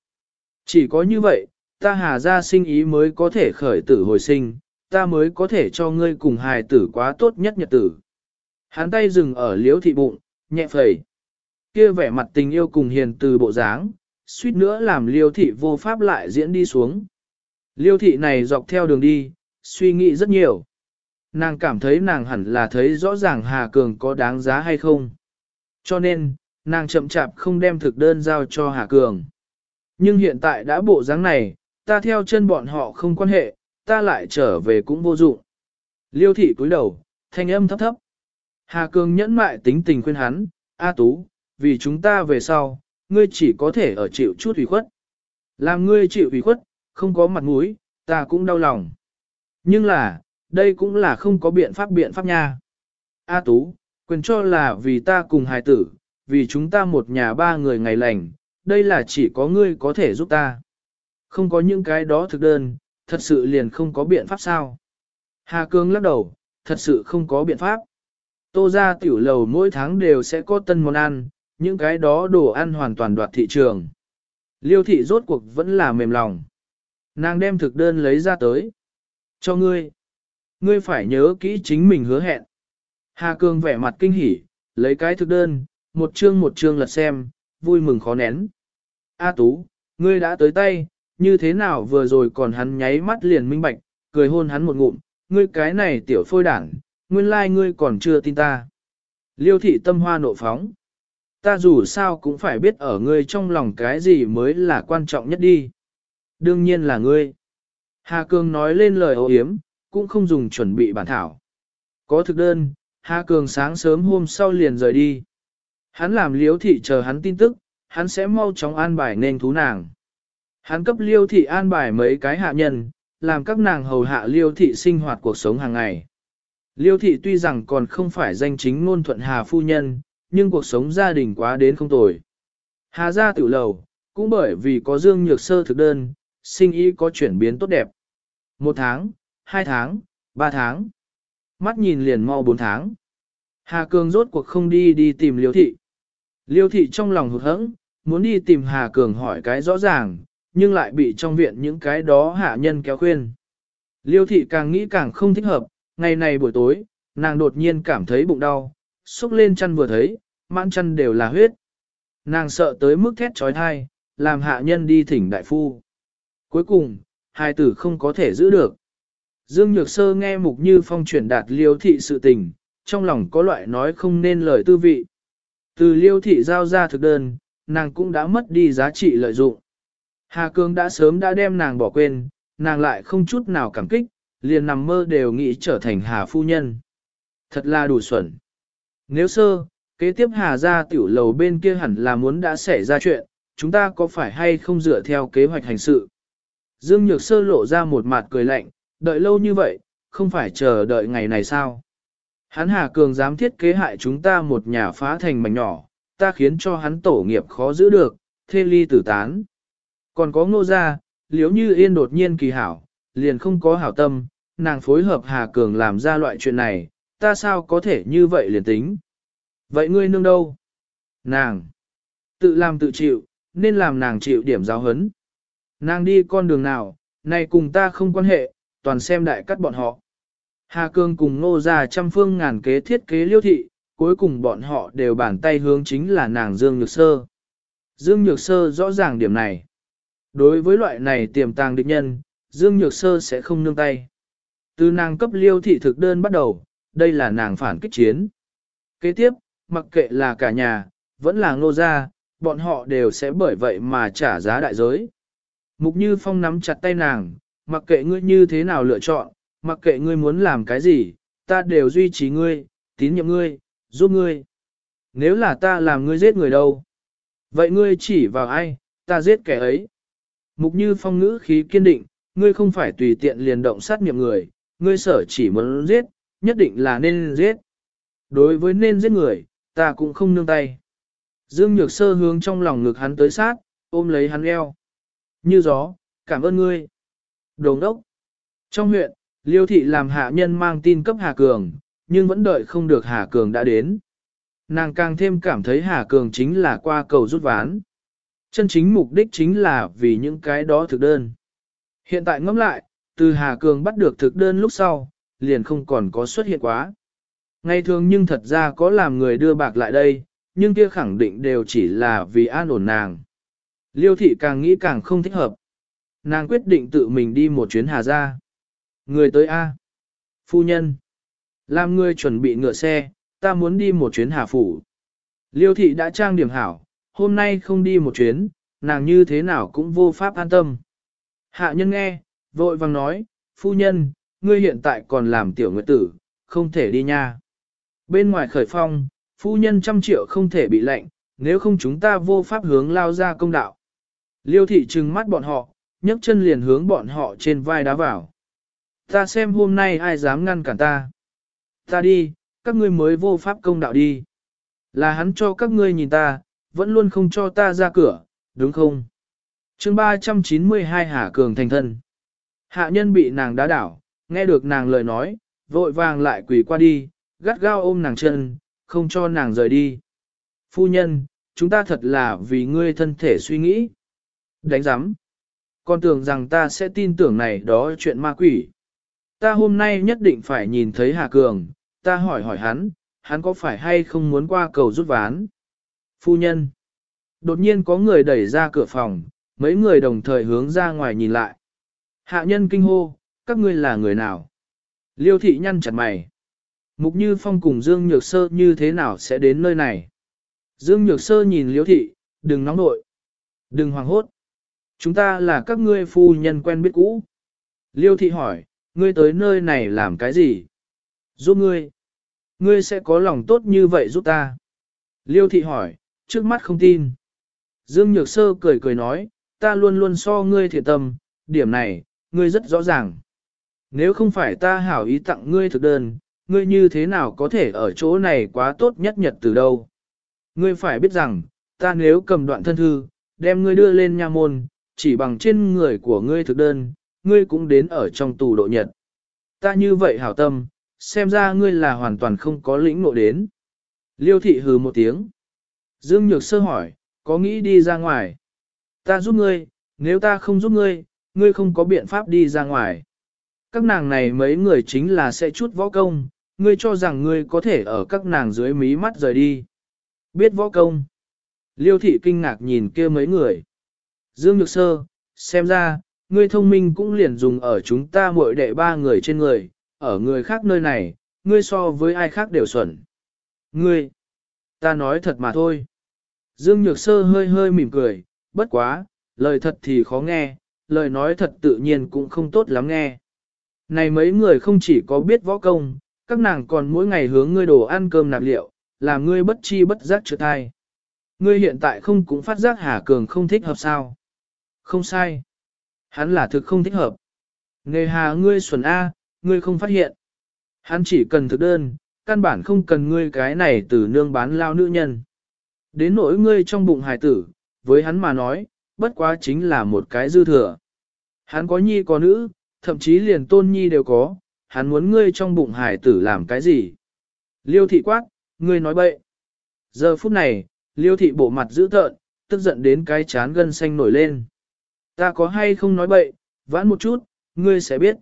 Chỉ có như vậy, ta hà ra sinh ý mới có thể khởi tử hồi sinh, ta mới có thể cho ngươi cùng hài tử quá tốt nhất nhật tử. Hắn tay dừng ở liễu thị bụng, nhẹ phẩy. Kia vẻ mặt tình yêu cùng hiền từ bộ dáng, suýt nữa làm liêu thị vô pháp lại diễn đi xuống. Liêu thị này dọc theo đường đi, suy nghĩ rất nhiều. Nàng cảm thấy nàng hẳn là thấy rõ ràng Hà Cường có đáng giá hay không. Cho nên, nàng chậm chạp không đem thực đơn giao cho Hà Cường. Nhưng hiện tại đã bộ dáng này, ta theo chân bọn họ không quan hệ, ta lại trở về cũng vô dụng. Liêu thị cúi đầu, thanh âm thấp thấp. Hà Cường nhẫn mại tính tình khuyên hắn, A Tú, vì chúng ta về sau, ngươi chỉ có thể ở chịu chút ủy khuất. Làm ngươi chịu ủy khuất, không có mặt mũi, ta cũng đau lòng. Nhưng là, đây cũng là không có biện pháp biện pháp nha. A Tú, quyền cho là vì ta cùng hài tử, vì chúng ta một nhà ba người ngày lành, đây là chỉ có ngươi có thể giúp ta. Không có những cái đó thực đơn, thật sự liền không có biện pháp sao. Hà Cương lắc đầu, thật sự không có biện pháp. Tô ra tiểu lầu mỗi tháng đều sẽ có tân món ăn, những cái đó đồ ăn hoàn toàn đoạt thị trường. Liêu thị rốt cuộc vẫn là mềm lòng. Nàng đem thực đơn lấy ra tới. Cho ngươi. Ngươi phải nhớ kỹ chính mình hứa hẹn. Hà Cương vẻ mặt kinh hỉ, lấy cái thực đơn, một chương một chương lật xem, vui mừng khó nén. A Tú, ngươi đã tới tay, như thế nào vừa rồi còn hắn nháy mắt liền minh bạch, cười hôn hắn một ngụm, ngươi cái này tiểu phôi đảng, nguyên lai like ngươi còn chưa tin ta. Liêu thị tâm hoa nộ phóng. Ta dù sao cũng phải biết ở ngươi trong lòng cái gì mới là quan trọng nhất đi. Đương nhiên là ngươi. Hà Cương nói lên lời ô hiếm, cũng không dùng chuẩn bị bản thảo. Có thực đơn, Hà Cường sáng sớm hôm sau liền rời đi. Hắn làm liếu thị chờ hắn tin tức, hắn sẽ mau chóng an bài nên thú nàng. Hắn cấp liêu thị an bài mấy cái hạ nhân, làm các nàng hầu hạ liêu thị sinh hoạt cuộc sống hàng ngày. Liêu thị tuy rằng còn không phải danh chính ngôn thuận hà phu nhân, nhưng cuộc sống gia đình quá đến không tồi. Hà gia tiểu lầu, cũng bởi vì có dương nhược sơ thực đơn, sinh ý có chuyển biến tốt đẹp. Một tháng, hai tháng, ba tháng. Mắt nhìn liền mau bốn tháng. Hà Cường rốt cuộc không đi đi tìm liêu thị. Liêu thị trong lòng hụt hẫng, muốn đi tìm Hà Cường hỏi cái rõ ràng, nhưng lại bị trong viện những cái đó hạ nhân kéo khuyên. Liêu thị càng nghĩ càng không thích hợp, ngày này buổi tối, nàng đột nhiên cảm thấy bụng đau, xúc lên chăn vừa thấy, mãn chăn đều là huyết. Nàng sợ tới mức thét trói thai, làm hạ nhân đi thỉnh đại phu. Cuối cùng, hai tử không có thể giữ được. Dương Nhược Sơ nghe Mục Như Phong chuyển đạt liêu thị sự tình, trong lòng có loại nói không nên lời tư vị. Từ liêu thị giao ra thực đơn, nàng cũng đã mất đi giá trị lợi dụng. Hà Cương đã sớm đã đem nàng bỏ quên, nàng lại không chút nào cảm kích, liền nằm mơ đều nghĩ trở thành Hà Phu Nhân. Thật là đủ xuẩn. Nếu sơ, kế tiếp Hà ra tiểu lầu bên kia hẳn là muốn đã xảy ra chuyện, chúng ta có phải hay không dựa theo kế hoạch hành sự? Dương Nhược Sơ lộ ra một mặt cười lạnh, đợi lâu như vậy, không phải chờ đợi ngày này sao? Hắn Hà Cường dám thiết kế hại chúng ta một nhà phá thành mảnh nhỏ, ta khiến cho hắn tổ nghiệp khó giữ được, thê ly tử tán. Còn có ngô gia, liếu như yên đột nhiên kỳ hảo, liền không có hảo tâm, nàng phối hợp Hà Cường làm ra loại chuyện này, ta sao có thể như vậy liền tính. Vậy ngươi nương đâu? Nàng! Tự làm tự chịu, nên làm nàng chịu điểm giáo hấn. Nàng đi con đường nào, này cùng ta không quan hệ, toàn xem đại cắt bọn họ. Hà Cương cùng ngô Gia trăm phương ngàn kế thiết kế liêu thị, cuối cùng bọn họ đều bàn tay hướng chính là nàng Dương Nhược Sơ. Dương Nhược Sơ rõ ràng điểm này. Đối với loại này tiềm tàng địch nhân, Dương Nhược Sơ sẽ không nương tay. Từ nàng cấp liêu thị thực đơn bắt đầu, đây là nàng phản kích chiến. Kế tiếp, mặc kệ là cả nhà, vẫn là ngô gia, bọn họ đều sẽ bởi vậy mà trả giá đại giới. Mục Như Phong nắm chặt tay nàng, mặc kệ ngươi như thế nào lựa chọn, mặc kệ ngươi muốn làm cái gì, ta đều duy trì ngươi, tín nhiệm ngươi, giúp ngươi. Nếu là ta làm ngươi giết người đâu? Vậy ngươi chỉ vào ai, ta giết kẻ ấy. Mục Như Phong ngữ khí kiên định, ngươi không phải tùy tiện liền động sát niệm người, ngươi sở chỉ muốn giết, nhất định là nên giết. Đối với nên giết người, ta cũng không nương tay. Dương Nhược Sơ hướng trong lòng ngực hắn tới sát, ôm lấy hắn eo. Như gió, cảm ơn ngươi. Đồng đốc. Trong huyện, Liêu Thị làm hạ nhân mang tin cấp Hà Cường, nhưng vẫn đợi không được Hà Cường đã đến. Nàng càng thêm cảm thấy Hà Cường chính là qua cầu rút ván. Chân chính mục đích chính là vì những cái đó thực đơn. Hiện tại ngẫm lại, từ Hà Cường bắt được thực đơn lúc sau, liền không còn có xuất hiện quá. Ngày thường nhưng thật ra có làm người đưa bạc lại đây, nhưng kia khẳng định đều chỉ là vì an ổn nàng. Liêu thị càng nghĩ càng không thích hợp. Nàng quyết định tự mình đi một chuyến Hà ra. Người tới A. Phu nhân. Làm người chuẩn bị ngựa xe, ta muốn đi một chuyến Hà Phủ. Liêu thị đã trang điểm hảo, hôm nay không đi một chuyến, nàng như thế nào cũng vô pháp an tâm. Hạ nhân nghe, vội vàng nói, phu nhân, ngươi hiện tại còn làm tiểu nguyệt tử, không thể đi nha. Bên ngoài khởi phong, phu nhân trăm triệu không thể bị lệnh, nếu không chúng ta vô pháp hướng lao ra công đạo. Liêu thị trừng mắt bọn họ, nhấc chân liền hướng bọn họ trên vai đá vào. Ta xem hôm nay ai dám ngăn cản ta. Ta đi, các ngươi mới vô pháp công đạo đi. Là hắn cho các ngươi nhìn ta, vẫn luôn không cho ta ra cửa, đúng không? chương 392 Hà Cường thành thân. Hạ nhân bị nàng đá đảo, nghe được nàng lời nói, vội vàng lại quỳ qua đi, gắt gao ôm nàng chân, không cho nàng rời đi. Phu nhân, chúng ta thật là vì ngươi thân thể suy nghĩ. Đánh giám. Con tưởng rằng ta sẽ tin tưởng này đó chuyện ma quỷ. Ta hôm nay nhất định phải nhìn thấy Hà Cường, ta hỏi hỏi hắn, hắn có phải hay không muốn qua cầu rút ván. Phu nhân. Đột nhiên có người đẩy ra cửa phòng, mấy người đồng thời hướng ra ngoài nhìn lại. Hạ nhân kinh hô, các ngươi là người nào? Liêu thị nhăn chặt mày. Mục Như Phong cùng Dương Nhược Sơ như thế nào sẽ đến nơi này? Dương Nhược Sơ nhìn Liêu thị, đừng nóng nội. Đừng hoảng hốt. Chúng ta là các ngươi phu nhân quen biết cũ. Liêu thị hỏi, ngươi tới nơi này làm cái gì? Giúp ngươi. Ngươi sẽ có lòng tốt như vậy giúp ta. Liêu thị hỏi, trước mắt không tin. Dương Nhược Sơ cười cười nói, ta luôn luôn so ngươi thiệt tâm, điểm này, ngươi rất rõ ràng. Nếu không phải ta hảo ý tặng ngươi thực đơn, ngươi như thế nào có thể ở chỗ này quá tốt nhất nhật từ đâu. Ngươi phải biết rằng, ta nếu cầm đoạn thân thư, đem ngươi đưa lên nha môn, chỉ bằng trên người của ngươi thực đơn, ngươi cũng đến ở trong tù độ nhật. Ta như vậy hảo tâm, xem ra ngươi là hoàn toàn không có lĩnh ngộ đến. Liêu thị hừ một tiếng. Dương Nhược Sơ hỏi, có nghĩ đi ra ngoài. Ta giúp ngươi, nếu ta không giúp ngươi, ngươi không có biện pháp đi ra ngoài. Các nàng này mấy người chính là sẽ chút võ công, ngươi cho rằng ngươi có thể ở các nàng dưới mí mắt rời đi. Biết võ công. Liêu thị kinh ngạc nhìn kia mấy người. Dương Nhược Sơ, xem ra, ngươi thông minh cũng liền dùng ở chúng ta muội đệ ba người trên người, ở người khác nơi này, ngươi so với ai khác đều xuẩn. Ngươi, ta nói thật mà thôi. Dương Nhược Sơ hơi hơi mỉm cười, bất quá, lời thật thì khó nghe, lời nói thật tự nhiên cũng không tốt lắm nghe. Này mấy người không chỉ có biết võ công, các nàng còn mỗi ngày hướng ngươi đồ ăn cơm nạp liệu, làm ngươi bất chi bất giác trượt thai. Ngươi hiện tại không cũng phát giác Hà Cường không thích hợp sao? Không sai. Hắn là thực không thích hợp. Nghề hà ngươi xuẩn A, ngươi không phát hiện. Hắn chỉ cần thực đơn, căn bản không cần ngươi cái này từ nương bán lao nữ nhân. Đến nỗi ngươi trong bụng hài tử, với hắn mà nói, bất quá chính là một cái dư thừa. Hắn có nhi có nữ, thậm chí liền tôn nhi đều có, hắn muốn ngươi trong bụng hài tử làm cái gì. Liêu thị quát, ngươi nói bậy. Giờ phút này, liêu thị bộ mặt dữ tợn, tức giận đến cái chán gân xanh nổi lên. Ta có hay không nói bậy, vãn một chút, ngươi sẽ biết.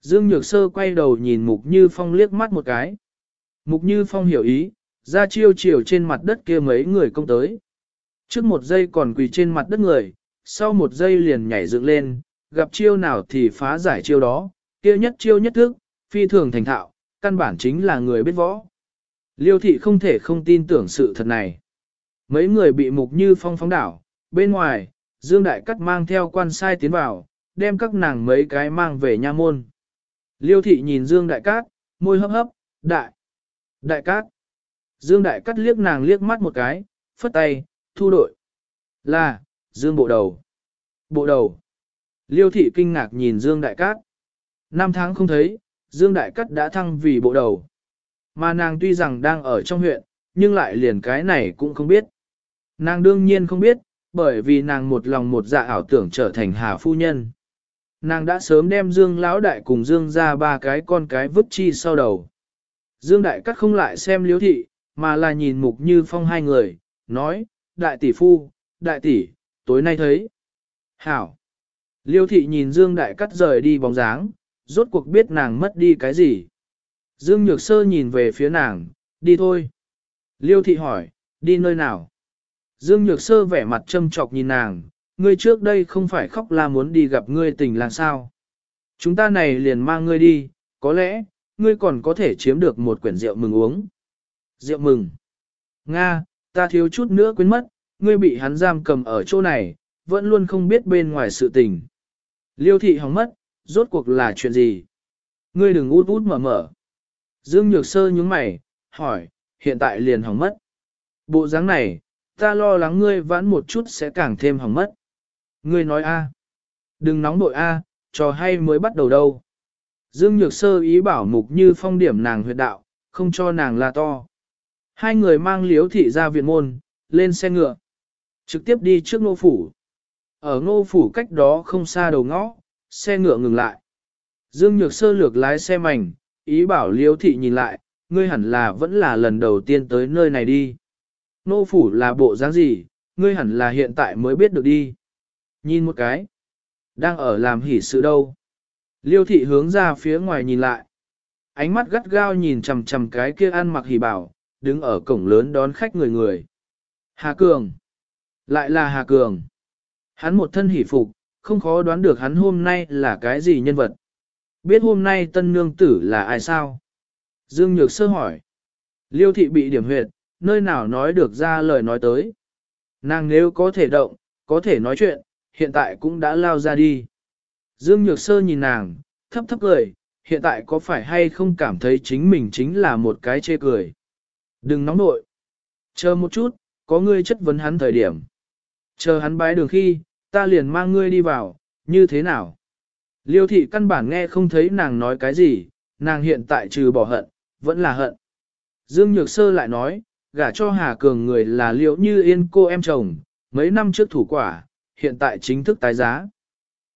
Dương Nhược Sơ quay đầu nhìn Mục Như Phong liếc mắt một cái. Mục Như Phong hiểu ý, ra chiêu chiều trên mặt đất kia mấy người công tới. Trước một giây còn quỳ trên mặt đất người, sau một giây liền nhảy dựng lên, gặp chiêu nào thì phá giải chiêu đó, kia nhất chiêu nhất thức, phi thường thành thạo, căn bản chính là người biết võ. Liêu thị không thể không tin tưởng sự thật này. Mấy người bị Mục Như Phong phóng đảo, bên ngoài, Dương Đại Cắt mang theo quan sai tiến vào, đem các nàng mấy cái mang về nha môn. Liêu thị nhìn Dương Đại Cát, môi hấp hấp, đại, đại cát. Dương Đại Cát liếc nàng liếc mắt một cái, phất tay, thu đội. Là, Dương bộ đầu. Bộ đầu. Liêu thị kinh ngạc nhìn Dương Đại Cát. Năm tháng không thấy, Dương Đại Cát đã thăng vì bộ đầu. Mà nàng tuy rằng đang ở trong huyện, nhưng lại liền cái này cũng không biết. Nàng đương nhiên không biết, bởi vì nàng một lòng một dạ ảo tưởng trở thành hà phu nhân. Nàng đã sớm đem Dương Lão Đại cùng Dương ra ba cái con cái vứt chi sau đầu. Dương Đại Cát không lại xem Liêu thị, mà là nhìn mục như phong hai người, nói, Đại tỷ phu, Đại tỷ, tối nay thấy. Hảo. Liêu thị nhìn Dương Đại cắt rời đi bóng dáng, rốt cuộc biết nàng mất đi cái gì. Dương Nhược Sơ nhìn về phía nàng, đi thôi. Liêu thị hỏi, đi nơi nào? Dương Nhược Sơ vẻ mặt châm chọc nhìn nàng, ngươi trước đây không phải khóc la muốn đi gặp ngươi tình là sao. Chúng ta này liền mang ngươi đi, có lẽ, ngươi còn có thể chiếm được một quyển rượu mừng uống. Rượu mừng. Nga, ta thiếu chút nữa quên mất, ngươi bị hắn giam cầm ở chỗ này, vẫn luôn không biết bên ngoài sự tình. Liêu thị hóng mất, rốt cuộc là chuyện gì? Ngươi đừng út út mở mở. Dương Nhược Sơ nhúng mày, hỏi, hiện tại liền hỏng mất. Bộ dáng này, ta lo lắng ngươi vãn một chút sẽ càng thêm hỏng mất. Ngươi nói a, đừng nóng nội a, trò hay mới bắt đầu đâu. Dương Nhược Sơ ý bảo mục như phong điểm nàng huyệt đạo, không cho nàng la to. Hai người mang liếu thị ra viện môn, lên xe ngựa. Trực tiếp đi trước ngô phủ. Ở ngô phủ cách đó không xa đầu ngõ, xe ngựa ngừng lại. Dương Nhược Sơ lược lái xe mảnh, ý bảo liếu thị nhìn lại, ngươi hẳn là vẫn là lần đầu tiên tới nơi này đi. nô phủ là bộ dáng gì, ngươi hẳn là hiện tại mới biết được đi. Nhìn một cái. Đang ở làm hỉ sự đâu. Liêu thị hướng ra phía ngoài nhìn lại. Ánh mắt gắt gao nhìn chằm chằm cái kia ăn mặc hỉ bảo, đứng ở cổng lớn đón khách người người. Hà Cường. Lại là Hà Cường. Hắn một thân hỉ phục, không khó đoán được hắn hôm nay là cái gì nhân vật. Biết hôm nay tân nương tử là ai sao? Dương Nhược sơ hỏi. Liêu thị bị điểm huyệt, nơi nào nói được ra lời nói tới. Nàng nếu có thể động, có thể nói chuyện, hiện tại cũng đã lao ra đi. Dương Nhược Sơ nhìn nàng, thấp thấp cười, hiện tại có phải hay không cảm thấy chính mình chính là một cái chê cười. Đừng nóng nội. Chờ một chút, có ngươi chất vấn hắn thời điểm. Chờ hắn bái đường khi, ta liền mang ngươi đi vào, như thế nào? Liêu thị căn bản nghe không thấy nàng nói cái gì, nàng hiện tại trừ bỏ hận, vẫn là hận. Dương Nhược Sơ lại nói, gả cho Hà Cường người là liệu như yên cô em chồng, mấy năm trước thủ quả, hiện tại chính thức tái giá.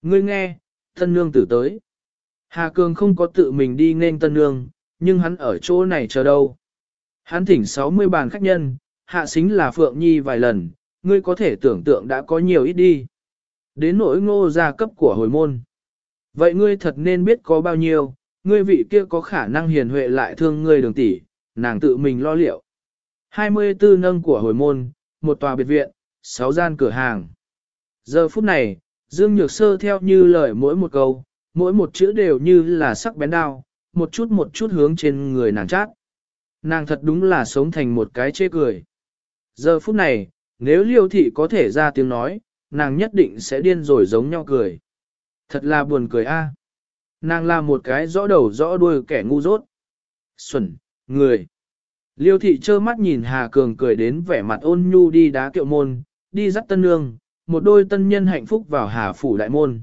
Ngươi nghe, tân nương tử tới. Hà Cường không có tự mình đi nên tân nương, nhưng hắn ở chỗ này chờ đâu. Hắn thỉnh 60 bàn khách nhân, hạ xính là Phượng Nhi vài lần, ngươi có thể tưởng tượng đã có nhiều ít đi. Đến nỗi ngô gia cấp của hồi môn. Vậy ngươi thật nên biết có bao nhiêu, ngươi vị kia có khả năng hiền huệ lại thương ngươi đường tỷ, nàng tự mình lo liệu. 24 nâng của hồi môn, một tòa biệt viện, 6 gian cửa hàng. Giờ phút này, Dương Nhược Sơ theo như lời mỗi một câu, mỗi một chữ đều như là sắc bén đao, một chút một chút hướng trên người nàng chát. Nàng thật đúng là sống thành một cái chê cười. Giờ phút này, nếu liêu thị có thể ra tiếng nói, nàng nhất định sẽ điên rồi giống nhau cười. Thật là buồn cười a. Nàng là một cái rõ đầu rõ đuôi kẻ ngu dốt. Xuẩn, người. Liêu thị trơ mắt nhìn Hà Cường cười đến vẻ mặt ôn nhu đi đá kiệu môn, đi dắt tân nương, một đôi tân nhân hạnh phúc vào Hà Phủ Đại Môn.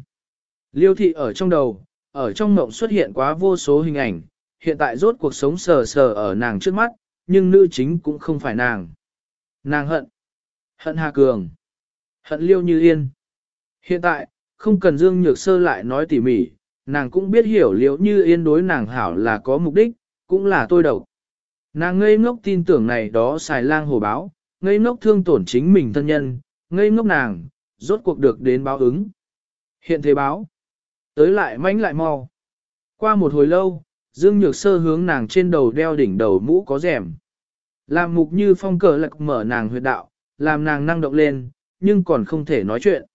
Liêu thị ở trong đầu, ở trong mộng xuất hiện quá vô số hình ảnh, hiện tại rốt cuộc sống sờ sờ ở nàng trước mắt, nhưng nữ chính cũng không phải nàng. Nàng hận. Hận Hà Cường. Hận Liêu Như Yên. Hiện tại, không cần Dương Nhược Sơ lại nói tỉ mỉ, nàng cũng biết hiểu Liêu Như Yên đối nàng hảo là có mục đích, cũng là tôi độc. Nàng ngây ngốc tin tưởng này đó xài lang hồ báo, ngây ngốc thương tổn chính mình thân nhân, ngây ngốc nàng, rốt cuộc được đến báo ứng. Hiện thế báo. Tới lại mánh lại mau. Qua một hồi lâu, Dương Nhược Sơ hướng nàng trên đầu đeo đỉnh đầu mũ có rèm. Làm mục như phong cờ lạc mở nàng huyệt đạo, làm nàng năng động lên, nhưng còn không thể nói chuyện.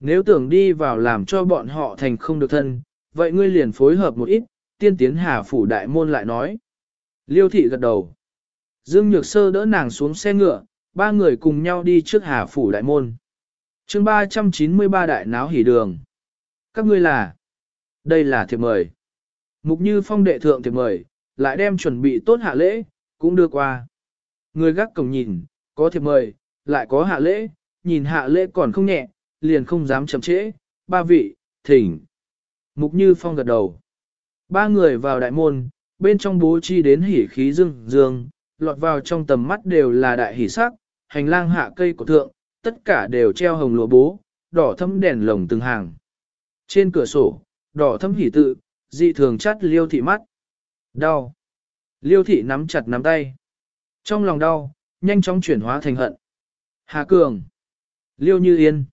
Nếu tưởng đi vào làm cho bọn họ thành không được thân, vậy ngươi liền phối hợp một ít, tiên tiến hà phủ đại môn lại nói. Liêu thị gật đầu. Dương Nhược Sơ đỡ nàng xuống xe ngựa, ba người cùng nhau đi trước hà phủ đại môn. chương 393 đại náo hỉ đường. Các ngươi là? Đây là thiệp mời. Mục như phong đệ thượng thiệp mời, lại đem chuẩn bị tốt hạ lễ, cũng đưa qua. Người gác cổng nhìn, có thiệp mời, lại có hạ lễ, nhìn hạ lễ còn không nhẹ, liền không dám chậm trễ. Ba vị, thỉnh. Mục như phong gật đầu. Ba người vào đại môn, bên trong bố chi đến hỉ khí dương dương, lọt vào trong tầm mắt đều là đại hỉ sắc, hành lang hạ cây của thượng, tất cả đều treo hồng lụa bố, đỏ thâm đèn lồng từng hàng. Trên cửa sổ, đỏ thâm hỉ tự, dị thường chắt liêu thị mắt. Đau. Liêu thị nắm chặt nắm tay. Trong lòng đau, nhanh chóng chuyển hóa thành hận. Hà Cường. Liêu Như Yên.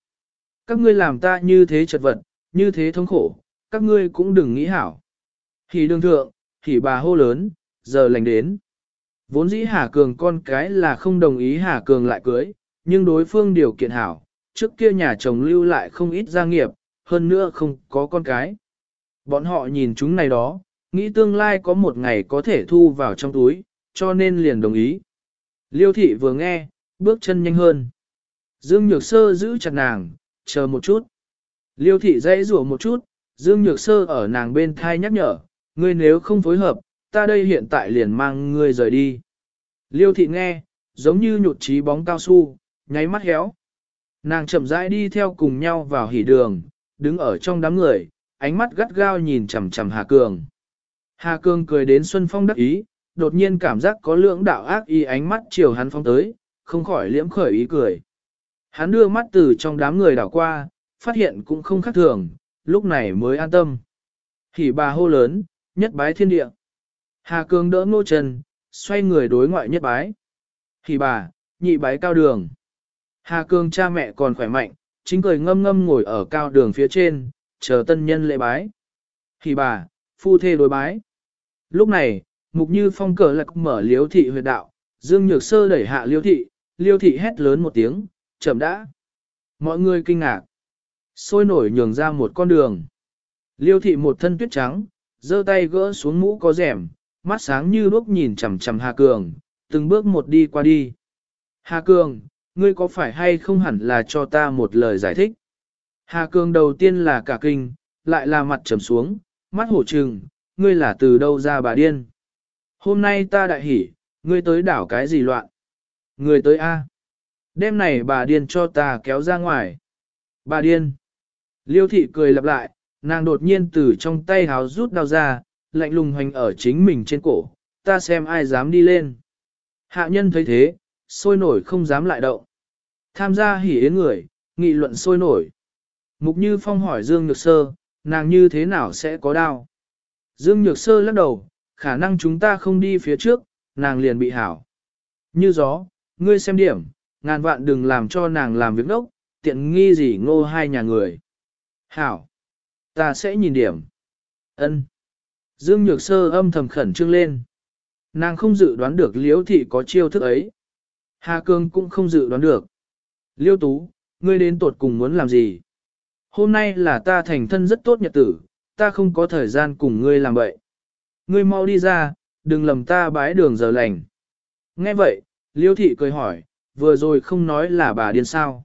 Các ngươi làm ta như thế chật vật, như thế thống khổ, các ngươi cũng đừng nghĩ hảo. Thì đường thượng, thì bà hô lớn, giờ lành đến. Vốn dĩ Hà Cường con cái là không đồng ý Hà Cường lại cưới, nhưng đối phương điều kiện hảo, trước kia nhà chồng lưu lại không ít gia nghiệp, hơn nữa không có con cái. Bọn họ nhìn chúng này đó, nghĩ tương lai có một ngày có thể thu vào trong túi, cho nên liền đồng ý. Liêu thị vừa nghe, bước chân nhanh hơn. Dương Nhược Sơ giữ chặt nàng, chờ một chút. Liêu thị dãy rủa một chút, Dương Nhược Sơ ở nàng bên thai nhắc nhở, ngươi nếu không phối hợp, ta đây hiện tại liền mang ngươi rời đi. Liêu thị nghe, giống như nhụt trí bóng cao su, nháy mắt héo. Nàng chậm rãi đi theo cùng nhau vào hỉ đường, đứng ở trong đám người, ánh mắt gắt gao nhìn chằm chằm Hà Cường. Hà Cường cười đến Xuân Phong đắc ý, đột nhiên cảm giác có lưỡng đạo ác y ánh mắt chiều hắn phong tới, không khỏi liễm khởi ý cười. Hắn đưa mắt từ trong đám người đảo qua, phát hiện cũng không khác thường, lúc này mới an tâm. Hỉ bà hô lớn, nhất bái thiên địa. Hà Cường đỡ ngô trần, xoay người đối ngoại nhất bái. Hỉ bà, nhị bái cao đường. Hà Cường cha mẹ còn khỏe mạnh, chính cười ngâm ngâm ngồi ở cao đường phía trên, chờ tân nhân lễ bái. thì bà, phu thê đối bái. Lúc này, mục như phong cờ lạc mở liếu thị huyệt đạo, dương nhược sơ đẩy hạ liêu thị, liêu thị hét lớn một tiếng, chậm đã. Mọi người kinh ngạc. Sôi nổi nhường ra một con đường. Liêu thị một thân tuyết trắng, giơ tay gỡ xuống mũ có rẻm, mắt sáng như đuốc nhìn chằm chằm Hà Cường, từng bước một đi qua đi. Hà Cường, ngươi có phải hay không hẳn là cho ta một lời giải thích? Hà Cường đầu tiên là cả kinh, lại là mặt trầm xuống, mắt hổ trừng, ngươi là từ đâu ra bà điên? Hôm nay ta đại hỉ, ngươi tới đảo cái gì loạn? Ngươi tới A. Đêm này bà điên cho ta kéo ra ngoài. Bà điên. Liêu thị cười lặp lại, nàng đột nhiên từ trong tay háo rút đao ra, lạnh lùng hoành ở chính mình trên cổ, ta xem ai dám đi lên. Hạ nhân thấy thế, sôi nổi không dám lại động. Tham gia hỉ yến người, nghị luận sôi nổi. Mục Như Phong hỏi Dương Nhược Sơ, nàng như thế nào sẽ có đau? Dương Nhược Sơ lắc đầu, khả năng chúng ta không đi phía trước, nàng liền bị hảo. Như gió, ngươi xem điểm, Ngàn vạn đừng làm cho nàng làm việc đốc, tiện nghi gì ngô hai nhà người. Hảo! Ta sẽ nhìn điểm. ân Dương Nhược Sơ âm thầm khẩn trương lên. Nàng không dự đoán được liễu thị có chiêu thức ấy. Hà Cương cũng không dự đoán được. Liêu Tú, ngươi đến tột cùng muốn làm gì? Hôm nay là ta thành thân rất tốt nhật tử, ta không có thời gian cùng ngươi làm vậy. Ngươi mau đi ra, đừng lầm ta bái đường giờ lành. Nghe vậy, Liêu Thị cười hỏi, vừa rồi không nói là bà điên sao.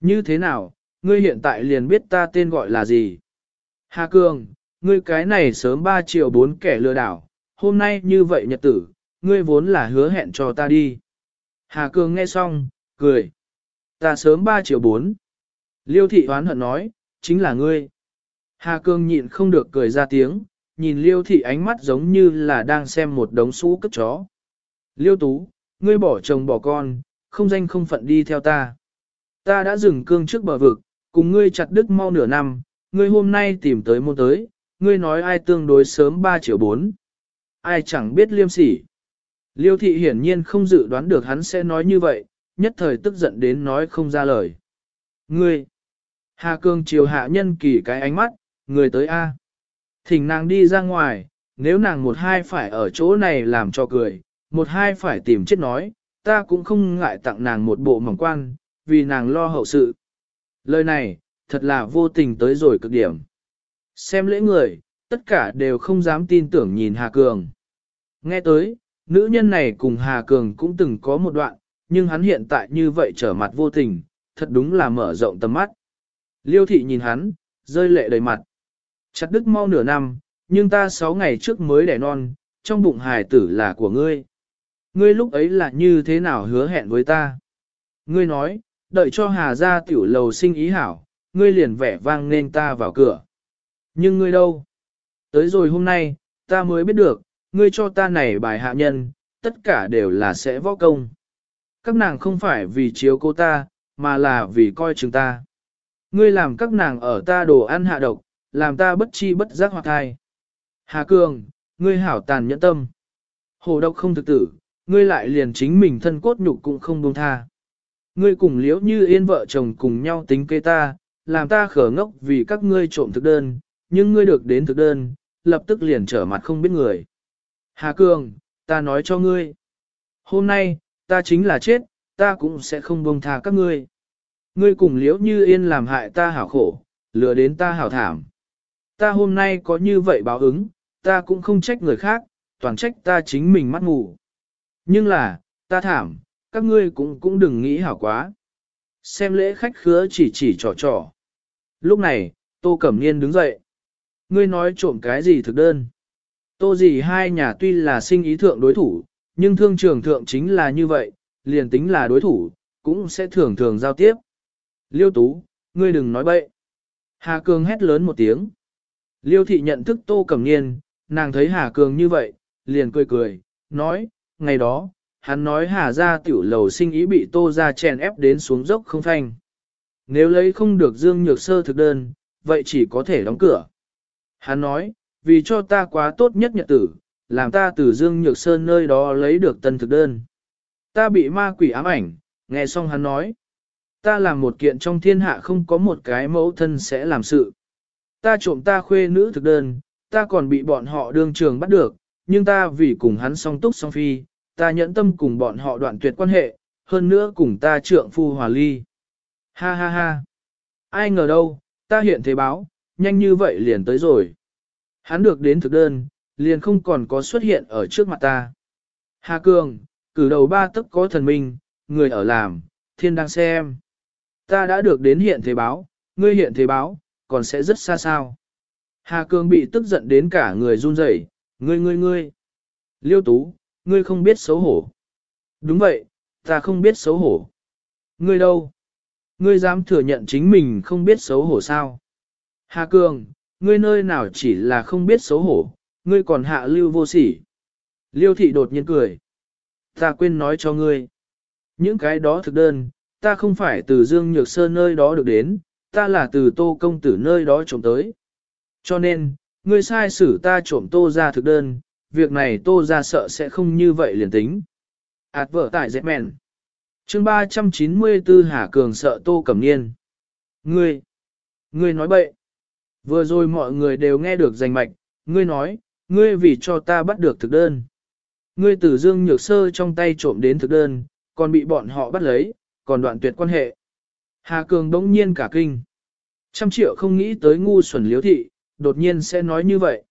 Như thế nào, ngươi hiện tại liền biết ta tên gọi là gì? Hà Cương, ngươi cái này sớm 3 triệu 4 kẻ lừa đảo, hôm nay như vậy nhật tử, ngươi vốn là hứa hẹn cho ta đi. Hà Cương nghe xong, cười. Ta sớm 3 triệu 4. Liêu thị oán hận nói, chính là ngươi. Hà Cương nhịn không được cười ra tiếng, nhìn liêu thị ánh mắt giống như là đang xem một đống sũ cất chó. Liêu tú, ngươi bỏ chồng bỏ con, không danh không phận đi theo ta. Ta đã dừng cương trước bờ vực, cùng ngươi chặt đứt mau nửa năm, ngươi hôm nay tìm tới môn tới, ngươi nói ai tương đối sớm 3 triệu 4. Ai chẳng biết liêm sỉ. Liêu thị hiển nhiên không dự đoán được hắn sẽ nói như vậy, nhất thời tức giận đến nói không ra lời. Ngươi! Hà Cương chiều hạ nhân kỳ cái ánh mắt, người tới A. Thỉnh nàng đi ra ngoài, nếu nàng một hai phải ở chỗ này làm cho cười, một hai phải tìm chết nói, ta cũng không ngại tặng nàng một bộ mỏng quan, vì nàng lo hậu sự. Lời này, thật là vô tình tới rồi cực điểm. Xem lễ người, tất cả đều không dám tin tưởng nhìn Hà Cường. Nghe tới, nữ nhân này cùng Hà Cường cũng từng có một đoạn, nhưng hắn hiện tại như vậy trở mặt vô tình, thật đúng là mở rộng tầm mắt. Liêu thị nhìn hắn, rơi lệ đầy mặt. Chặt đứt mau nửa năm, nhưng ta sáu ngày trước mới đẻ non, trong bụng hài tử là của ngươi. Ngươi lúc ấy là như thế nào hứa hẹn với ta? Ngươi nói, đợi cho hà ra tiểu lầu sinh ý hảo, ngươi liền vẻ vang nên ta vào cửa. Nhưng ngươi đâu? Tới rồi hôm nay, ta mới biết được, ngươi cho ta này bài hạ nhân, tất cả đều là sẽ võ công. Các nàng không phải vì chiếu cô ta, mà là vì coi chừng ta. Ngươi làm các nàng ở ta đồ ăn hạ độc, làm ta bất chi bất giác hoặc thai. Hà Cường, ngươi hảo tàn nhẫn tâm. Hồ độc không thực tử, ngươi lại liền chính mình thân cốt nhục cũng không buông tha. Ngươi cùng liễu như yên vợ chồng cùng nhau tính kế ta, làm ta khở ngốc vì các ngươi trộm thực đơn, nhưng ngươi được đến thực đơn, lập tức liền trở mặt không biết người. Hà Cường, ta nói cho ngươi. Hôm nay, ta chính là chết, ta cũng sẽ không buông tha các ngươi. Ngươi cùng liễu như yên làm hại ta hảo khổ, lừa đến ta hảo thảm. Ta hôm nay có như vậy báo ứng, ta cũng không trách người khác, toàn trách ta chính mình mắt ngủ. Nhưng là, ta thảm, các ngươi cũng cũng đừng nghĩ hảo quá. Xem lễ khách khứa chỉ chỉ trò trò. Lúc này, Tô Cẩm Niên đứng dậy. Ngươi nói trộm cái gì thực đơn? Tô gì hai nhà tuy là sinh ý thượng đối thủ, nhưng thương trường thượng chính là như vậy, liền tính là đối thủ, cũng sẽ thường thường giao tiếp. Liêu Tú, ngươi đừng nói bậy. Hà Cường hét lớn một tiếng. Liêu thị nhận thức Tô Cẩm Niên, nàng thấy Hà Cường như vậy, liền cười cười, nói, ngày đó, hắn nói Hà ra tiểu lầu sinh ý bị Tô ra chèn ép đến xuống dốc không thanh. Nếu lấy không được Dương Nhược Sơ thực đơn, vậy chỉ có thể đóng cửa. Hắn nói, vì cho ta quá tốt nhất nhật tử, làm ta từ Dương Nhược Sơn nơi đó lấy được tân thực đơn. Ta bị ma quỷ ám ảnh, nghe xong hắn nói. Ta làm một kiện trong thiên hạ không có một cái mẫu thân sẽ làm sự. Ta trộm ta khuê nữ thực đơn, ta còn bị bọn họ đương trường bắt được, nhưng ta vì cùng hắn song túc song phi, ta nhẫn tâm cùng bọn họ đoạn tuyệt quan hệ, hơn nữa cùng ta trượng phu hòa ly. Ha ha ha. Ai ngờ đâu, ta hiện thế báo, nhanh như vậy liền tới rồi. Hắn được đến thực đơn, liền không còn có xuất hiện ở trước mặt ta. Hà Cường, cử đầu ba tức có thần minh, người ở làm, thiên đang xem. Ta đã được đến hiện thế báo, ngươi hiện thế báo, còn sẽ rất xa sao. Hà Cương bị tức giận đến cả người run rẩy, ngươi ngươi ngươi. Liêu Tú, ngươi không biết xấu hổ. Đúng vậy, ta không biết xấu hổ. Ngươi đâu? Ngươi dám thừa nhận chính mình không biết xấu hổ sao? Hà Cường, ngươi nơi nào chỉ là không biết xấu hổ, ngươi còn hạ lưu vô sỉ. Liêu thị đột nhiên cười. Ta quên nói cho ngươi. Những cái đó thực đơn, ta không phải từ Dương Nhược Sơn nơi đó được đến, ta là từ tô công tử nơi đó trộm tới. Cho nên, ngươi sai xử ta trộm tô ra thực đơn, việc này tô ra sợ sẽ không như vậy liền tính. Ảt vợ tại dẹp mẹn. chương 394 Hà Cường sợ Tô Cẩm Niên. Ngươi, ngươi nói bậy. Vừa rồi mọi người đều nghe được danh mạch, ngươi nói, ngươi vì cho ta bắt được thực đơn. Ngươi từ dương nhược sơ trong tay trộm đến thực đơn, còn bị bọn họ bắt lấy, còn đoạn tuyệt quan hệ. Hà Cường đống nhiên cả kinh. Trăm triệu không nghĩ tới ngu xuẩn liếu thị, đột nhiên sẽ nói như vậy.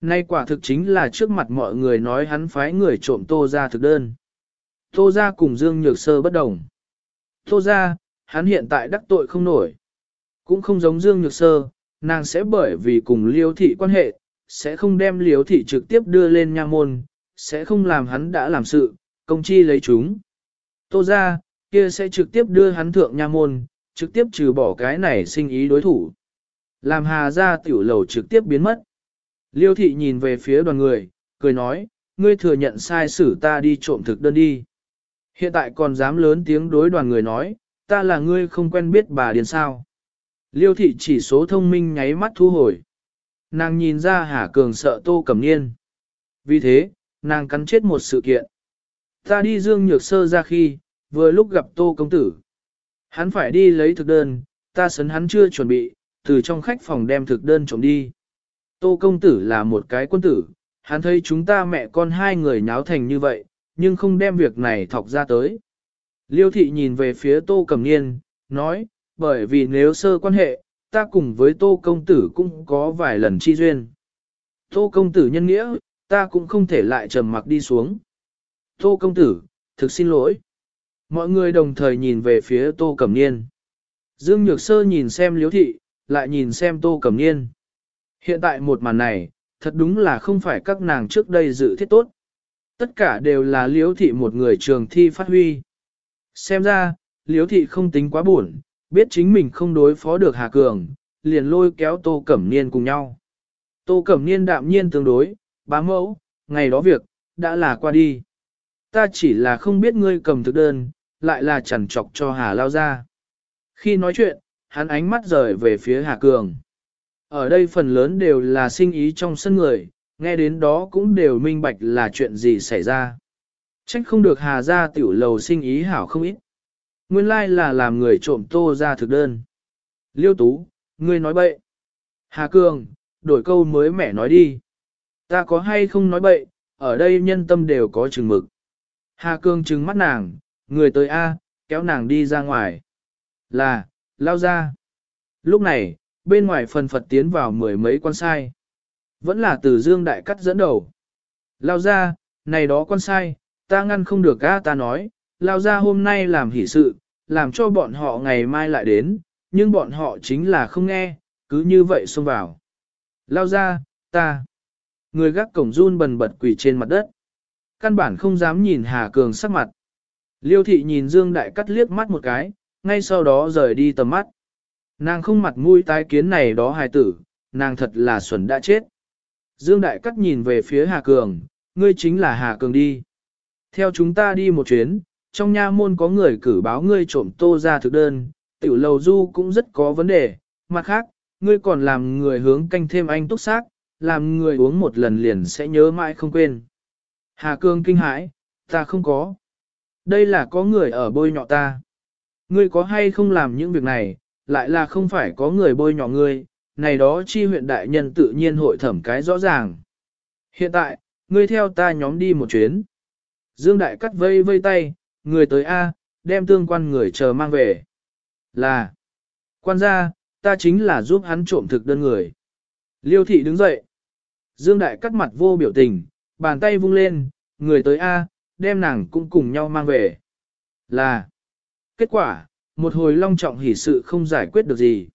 Nay quả thực chính là trước mặt mọi người nói hắn phái người trộm tô ra thực đơn. Tô ra cùng Dương Nhược Sơ bất đồng. Tô ra, hắn hiện tại đắc tội không nổi. Cũng không giống Dương Nhược Sơ, nàng sẽ bởi vì cùng liêu thị quan hệ, sẽ không đem liêu thị trực tiếp đưa lên nha môn, sẽ không làm hắn đã làm sự, công chi lấy chúng. Tô ra, kia sẽ trực tiếp đưa hắn thượng nha môn, trực tiếp trừ bỏ cái này sinh ý đối thủ. Làm hà ra tiểu lầu trực tiếp biến mất. Liêu thị nhìn về phía đoàn người, cười nói, ngươi thừa nhận sai xử ta đi trộm thực đơn đi. Hiện tại còn dám lớn tiếng đối đoàn người nói, ta là ngươi không quen biết bà điền sao. Liêu thị chỉ số thông minh nháy mắt thu hồi. Nàng nhìn ra Hà Cường sợ Tô Cẩm Niên. Vì thế, nàng cắn chết một sự kiện. Ta đi dương nhược sơ ra khi, vừa lúc gặp Tô Công Tử. Hắn phải đi lấy thực đơn, ta sấn hắn chưa chuẩn bị, từ trong khách phòng đem thực đơn trộm đi. Tô Công Tử là một cái quân tử, hắn thấy chúng ta mẹ con hai người nháo thành như vậy, nhưng không đem việc này thọc ra tới. Liêu thị nhìn về phía Tô Cẩm Niên, nói, bởi vì nếu sơ quan hệ, ta cùng với Tô Công Tử cũng có vài lần chi duyên. Tô Công Tử nhân nghĩa, ta cũng không thể lại trầm mặc đi xuống. Tô Công Tử, thực xin lỗi. Mọi người đồng thời nhìn về phía Tô Cẩm Niên. Dương Nhược Sơ nhìn xem liễu thị, lại nhìn xem Tô Cẩm Niên. Hiện tại một màn này, thật đúng là không phải các nàng trước đây dự thiết tốt. Tất cả đều là liễu thị một người trường thi phát huy. Xem ra, liễu thị không tính quá buồn, biết chính mình không đối phó được Hà Cường, liền lôi kéo Tô Cẩm Niên cùng nhau. Tô Cẩm Niên đạm nhiên tương đối, bá mẫu, ngày đó việc, đã là qua đi. Ta chỉ là không biết ngươi cầm thực đơn, lại là chẳng chọc cho Hà lao ra. Khi nói chuyện, hắn ánh mắt rời về phía Hà Cường. Ở đây phần lớn đều là sinh ý trong sân người, nghe đến đó cũng đều minh bạch là chuyện gì xảy ra. Trách không được hà ra tiểu lầu sinh ý hảo không ít. Nguyên lai là làm người trộm tô ra thực đơn. Liêu tú, ngươi nói bậy. Hà Cường, đổi câu mới mẻ nói đi. Ta có hay không nói bậy, ở đây nhân tâm đều có chừng mực. Hà Cường trừng mắt nàng, người tới A, kéo nàng đi ra ngoài. Là, lao ra. Lúc này, bên ngoài phần phật tiến vào mười mấy quan sai. Vẫn là từ dương đại cắt dẫn đầu. Lao ra, này đó quan sai, ta ngăn không được a ta nói, lao ra hôm nay làm hỷ sự, làm cho bọn họ ngày mai lại đến, nhưng bọn họ chính là không nghe, cứ như vậy xông vào. Lao ra, ta. Người gác cổng run bần bật quỷ trên mặt đất. Căn bản không dám nhìn Hà Cường sắc mặt. Liêu thị nhìn Dương Đại Cắt liếc mắt một cái, ngay sau đó rời đi tầm mắt. Nàng không mặt mũi tái kiến này đó hài tử, nàng thật là xuẩn đã chết. Dương Đại Cắt nhìn về phía Hà Cường, ngươi chính là Hà Cường đi. Theo chúng ta đi một chuyến, trong nha môn có người cử báo ngươi trộm tô ra thực đơn, tiểu lầu du cũng rất có vấn đề. Mặt khác, ngươi còn làm người hướng canh thêm anh túc xác, làm người uống một lần liền sẽ nhớ mãi không quên. Hà Cường kinh hãi, ta không có. Đây là có người ở bôi nhọ ta. Ngươi có hay không làm những việc này, lại là không phải có người bôi nhọ ngươi, này đó chi huyện đại nhân tự nhiên hội thẩm cái rõ ràng. Hiện tại, ngươi theo ta nhóm đi một chuyến. Dương Đại cắt vây vây tay, người tới A, đem tương quan người chờ mang về. Là, quan gia, ta chính là giúp hắn trộm thực đơn người. Liêu thị đứng dậy. Dương Đại cắt mặt vô biểu tình, bàn tay vung lên, người tới A, đem nàng cũng cùng nhau mang về. Là, kết quả, một hồi long trọng hỉ sự không giải quyết được gì.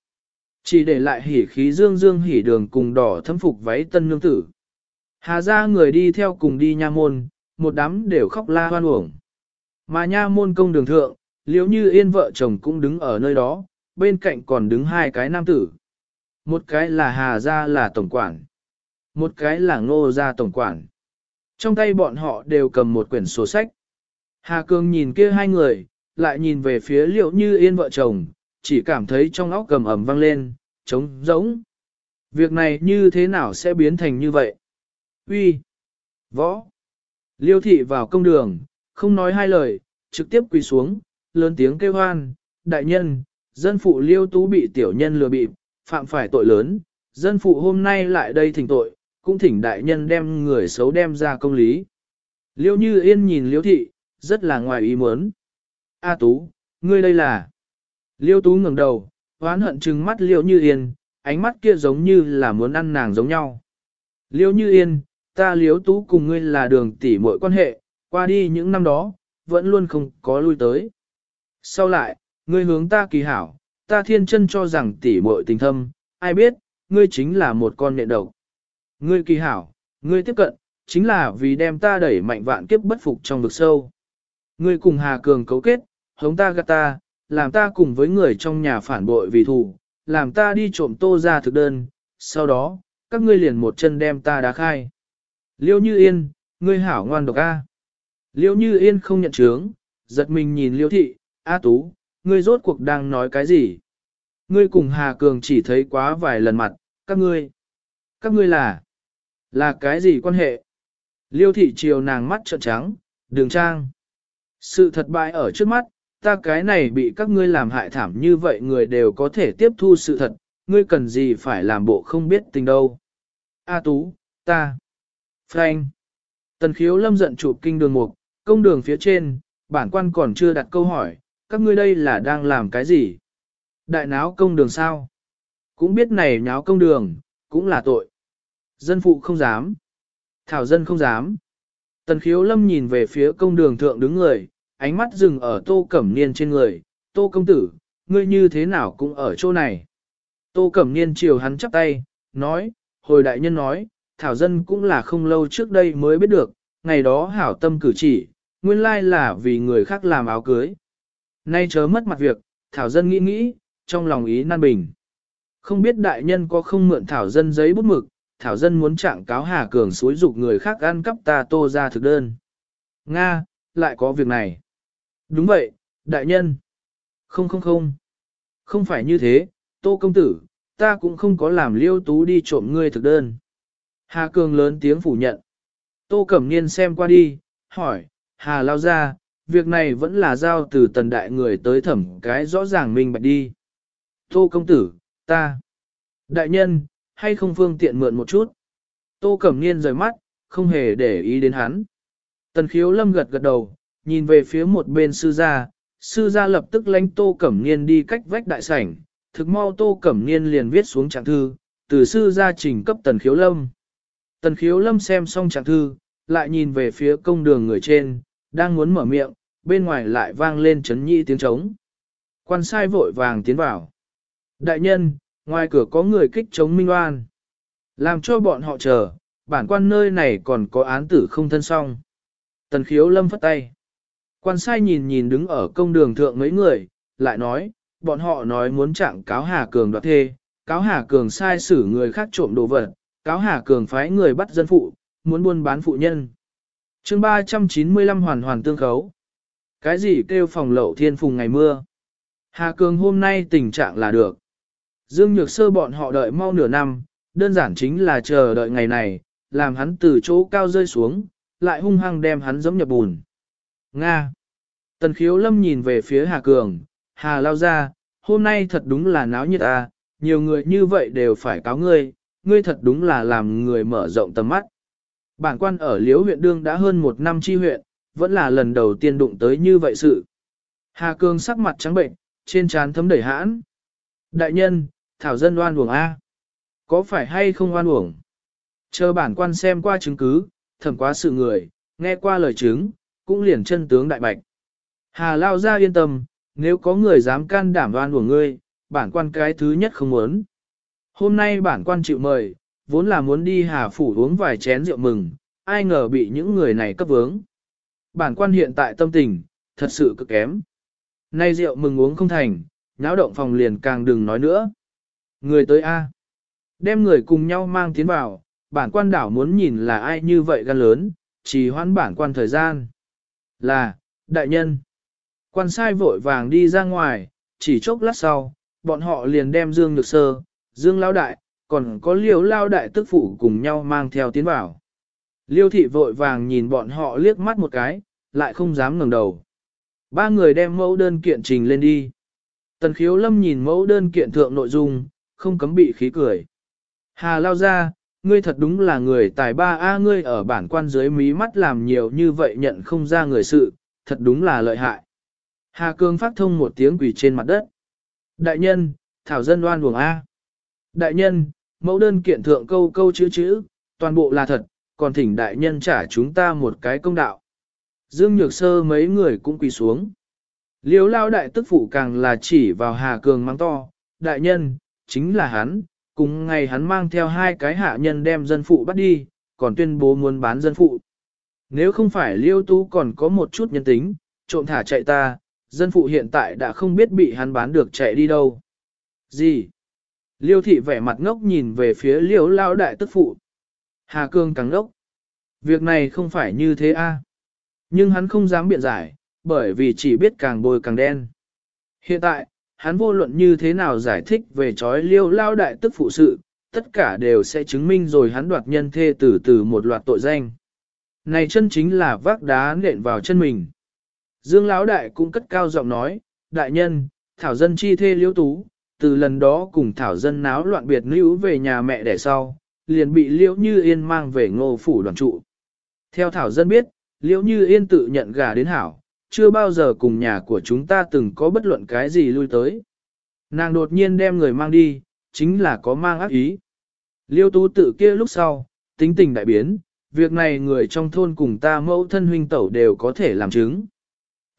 Chỉ để lại hỉ khí dương dương hỉ đường cùng đỏ thâm phục váy tân nương tử. Hà ra người đi theo cùng đi nha môn, một đám đều khóc la hoan uổng. Mà nha môn công đường thượng, liếu như yên vợ chồng cũng đứng ở nơi đó, bên cạnh còn đứng hai cái nam tử. Một cái là Hà gia là tổng quản, một cái là ngô gia tổng quản. Trong tay bọn họ đều cầm một quyển sổ sách. Hà Cương nhìn kia hai người, lại nhìn về phía liệu như yên vợ chồng, chỉ cảm thấy trong óc cầm ẩm vang lên, trống rỗng. Việc này như thế nào sẽ biến thành như vậy? Uy, Võ! Liêu thị vào công đường, không nói hai lời, trực tiếp quỳ xuống, lớn tiếng kêu hoan, đại nhân, dân phụ liêu tú bị tiểu nhân lừa bịp, phạm phải tội lớn, dân phụ hôm nay lại đây thỉnh tội, cũng thỉnh đại nhân đem người xấu đem ra công lý. Liêu như yên nhìn liêu thị, rất là ngoài ý muốn. A tú, ngươi đây là... Liêu tú ngẩng đầu, hoán hận trừng mắt liêu như yên, ánh mắt kia giống như là muốn ăn nàng giống nhau. Liêu như yên, ta liêu tú cùng ngươi là đường tỷ muội quan hệ, qua đi những năm đó, vẫn luôn không có lui tới. Sau lại, ngươi hướng ta kỳ hảo, ta thiên chân cho rằng tỷ muội tình thâm, ai biết, ngươi chính là một con nhện độc. Ngươi kỳ hảo, ngươi tiếp cận, chính là vì đem ta đẩy mạnh vạn kiếp bất phục trong vực sâu. Ngươi cùng Hà Cường cấu kết, hống ta gạt ta, làm ta cùng với người trong nhà phản bội vì thù, làm ta đi trộm tô ra thực đơn, sau đó, các ngươi liền một chân đem ta đá khai. Liêu Như Yên, ngươi hảo ngoan độc A. Liêu Như Yên không nhận chướng, giật mình nhìn Liêu Thị, A Tú, ngươi rốt cuộc đang nói cái gì? Ngươi cùng Hà Cường chỉ thấy quá vài lần mặt, các ngươi. Các ngươi là, là cái gì quan hệ? Liêu Thị chiều nàng mắt trợn trắng, đường trang. Sự thật bại ở trước mắt, ta cái này bị các ngươi làm hại thảm như vậy người đều có thể tiếp thu sự thật, ngươi cần gì phải làm bộ không biết tình đâu. A Tú, ta. Frank. Tần khiếu lâm giận chụp kinh đường mục, công đường phía trên, bản quan còn chưa đặt câu hỏi, các ngươi đây là đang làm cái gì? Đại náo công đường sao? Cũng biết này nháo công đường, cũng là tội. Dân phụ không dám. Thảo dân không dám. Tần khiếu lâm nhìn về phía công đường thượng đứng người, ánh mắt dừng ở tô cẩm niên trên người. Tô công tử, ngươi như thế nào cũng ở chỗ này. Tô cẩm niên chiều hắn chắp tay, nói, hồi đại nhân nói, thảo dân cũng là không lâu trước đây mới biết được, ngày đó hảo tâm cử chỉ, nguyên lai là vì người khác làm áo cưới. Nay chớ mất mặt việc, thảo dân nghĩ nghĩ, trong lòng ý nan bình. Không biết đại nhân có không mượn thảo dân giấy bút mực, thảo dân muốn trạng cáo Hà Cường xúi dục người khác ăn cắp ta tô ra thực đơn. Nga, lại có việc này. Đúng vậy, đại nhân. Không không không. Không phải như thế, tô công tử, ta cũng không có làm liêu tú đi trộm ngươi thực đơn. Hà Cường lớn tiếng phủ nhận. Tô Cẩm Niên xem qua đi, hỏi, Hà lao ra, việc này vẫn là giao từ tần đại người tới thẩm cái rõ ràng minh bạch đi. Tô công tử, ta. Đại nhân, hay không phương tiện mượn một chút. Tô Cẩm Niên rời mắt, không hề để ý đến hắn. Tần khiếu lâm gật gật đầu, nhìn về phía một bên sư gia, sư gia lập tức lánh Tô Cẩm Niên đi cách vách đại sảnh, thực mau Tô Cẩm Niên liền viết xuống trạng thư, từ sư gia trình cấp tần khiếu lâm. Tần khiếu lâm xem xong trạng thư, lại nhìn về phía công đường người trên, đang muốn mở miệng, bên ngoài lại vang lên chấn nhị tiếng trống. Quan sai vội vàng tiến vào. Đại nhân, ngoài cửa có người kích chống minh oan. Làm cho bọn họ chờ, bản quan nơi này còn có án tử không thân song. Tần khiếu lâm phất tay. Quan sai nhìn nhìn đứng ở công đường thượng mấy người, lại nói, bọn họ nói muốn trạng cáo Hà Cường đoạt thê, cáo Hà Cường sai xử người khác trộm đồ vật, cáo Hà Cường phái người bắt dân phụ, muốn buôn bán phụ nhân. chương 395 hoàn hoàn tương khấu. Cái gì kêu phòng lậu thiên phùng ngày mưa? Hà Cường hôm nay tình trạng là được. Dương Nhược Sơ bọn họ đợi mau nửa năm, đơn giản chính là chờ đợi ngày này, làm hắn từ chỗ cao rơi xuống, lại hung hăng đem hắn giống nhập bùn. Nga. Tần khiếu lâm nhìn về phía Hà Cường, Hà lao ra, hôm nay thật đúng là náo nhiệt à, nhiều người như vậy đều phải cáo ngươi, ngươi thật đúng là làm người mở rộng tầm mắt. Bản quan ở Liễu huyện đương đã hơn một năm chi huyện, vẫn là lần đầu tiên đụng tới như vậy sự. Hà Cường sắc mặt trắng bệnh, trên trán thấm đầy hãn. Đại nhân, thảo dân oan uổng A. Có phải hay không oan uổng? Chờ bản quan xem qua chứng cứ, thẩm quá sự người, nghe qua lời chứng, cũng liền chân tướng đại bạch. Hà lao ra yên tâm, nếu có người dám can đảm oan uổng ngươi, bản quan cái thứ nhất không muốn. Hôm nay bản quan chịu mời, vốn là muốn đi hà phủ uống vài chén rượu mừng, ai ngờ bị những người này cấp vướng. Bản quan hiện tại tâm tình, thật sự cực kém. Nay rượu mừng uống không thành, nháo động phòng liền càng đừng nói nữa. Người tới A. Đem người cùng nhau mang tiến vào, bản quan đảo muốn nhìn là ai như vậy gan lớn, chỉ hoãn bản quan thời gian. Là, đại nhân. Quan sai vội vàng đi ra ngoài, chỉ chốc lát sau, bọn họ liền đem Dương Nhược Sơ, Dương Lao Đại, còn có Liêu Lao Đại tức phụ cùng nhau mang theo tiến vào. Liêu thị vội vàng nhìn bọn họ liếc mắt một cái, lại không dám ngẩng đầu. Ba người đem mẫu đơn kiện trình lên đi. Tần khiếu lâm nhìn mẫu đơn kiện thượng nội dung, không cấm bị khí cười. Hà lao ra, ngươi thật đúng là người tài ba A ngươi ở bản quan dưới mí mắt làm nhiều như vậy nhận không ra người sự, thật đúng là lợi hại. Hà Cương phát thông một tiếng quỷ trên mặt đất. Đại nhân, thảo dân đoan buồng A. Đại nhân, mẫu đơn kiện thượng câu câu chữ chữ, toàn bộ là thật, còn thỉnh đại nhân trả chúng ta một cái công đạo. Dương Nhược Sơ mấy người cũng quỳ xuống. Liếu lao đại tức phụ càng là chỉ vào Hà Cường mang to, đại nhân, chính là hắn, cùng ngày hắn mang theo hai cái hạ nhân đem dân phụ bắt đi, còn tuyên bố muốn bán dân phụ. Nếu không phải liêu tú còn có một chút nhân tính, trộm thả chạy ta, dân phụ hiện tại đã không biết bị hắn bán được chạy đi đâu. Gì? Liêu thị vẻ mặt ngốc nhìn về phía liêu lao đại tức phụ. Hà Cương càng ngốc. Việc này không phải như thế a. Nhưng hắn không dám biện giải, bởi vì chỉ biết càng bồi càng đen. Hiện tại, hắn vô luận như thế nào giải thích về chói liêu lao đại tức phụ sự, tất cả đều sẽ chứng minh rồi hắn đoạt nhân thê từ từ một loạt tội danh. Này chân chính là vác đá nện vào chân mình. Dương Lão Đại cũng cất cao giọng nói, đại nhân, thảo dân chi thê liễu tú, từ lần đó cùng thảo dân náo loạn biệt nữ về nhà mẹ đẻ sau, liền bị liễu như yên mang về ngô phủ đoàn trụ. Theo thảo dân biết, liễu như yên tự nhận gà đến hảo, chưa bao giờ cùng nhà của chúng ta từng có bất luận cái gì lui tới. Nàng đột nhiên đem người mang đi, chính là có mang ác ý. Liêu tú tự kia lúc sau, tính tình đại biến, việc này người trong thôn cùng ta mẫu thân huynh tẩu đều có thể làm chứng.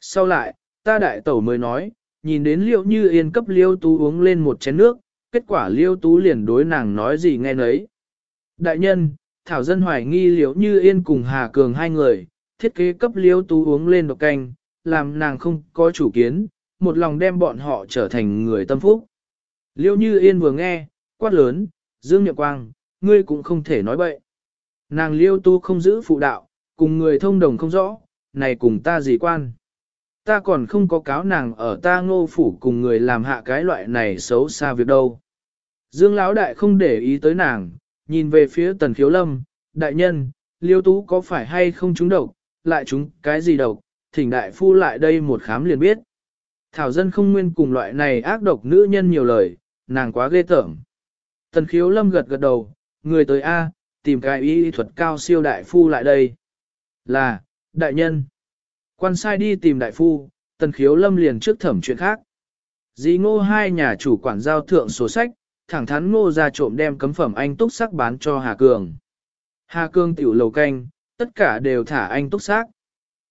Sau lại, ta đại tẩu mới nói, nhìn đến liêu như yên cấp liêu tú uống lên một chén nước, kết quả liêu tú liền đối nàng nói gì nghe nấy. Đại nhân, Thảo dân hoài nghi liêu như yên cùng Hà Cường hai người, thiết kế cấp liêu tú uống lên độc canh, làm nàng không có chủ kiến, một lòng đem bọn họ trở thành người tâm phúc. Liêu như yên vừa nghe, quát lớn, Dương Nhật Quang, ngươi cũng không thể nói bậy. Nàng liêu tu không giữ phụ đạo, cùng người thông đồng không rõ, này cùng ta gì quan. Ta còn không có cáo nàng ở ta ngô phủ cùng người làm hạ cái loại này xấu xa việc đâu. Dương Lão Đại không để ý tới nàng, nhìn về phía tần khiếu lâm, đại nhân, liêu tú có phải hay không trúng độc, lại trúng cái gì độc, thỉnh đại phu lại đây một khám liền biết. Thảo dân không nguyên cùng loại này ác độc nữ nhân nhiều lời, nàng quá ghê tởm. Tần khiếu lâm gật gật đầu, người tới A, tìm cái y thuật cao siêu đại phu lại đây. Là, đại nhân. Quan sai đi tìm đại phu, tần khiếu lâm liền trước thẩm chuyện khác. Dì ngô hai nhà chủ quản giao thượng sổ sách, thẳng thắn ngô ra trộm đem cấm phẩm anh túc sắc bán cho Hà Cường. Hà Cường tiểu lầu canh, tất cả đều thả anh túc sắc.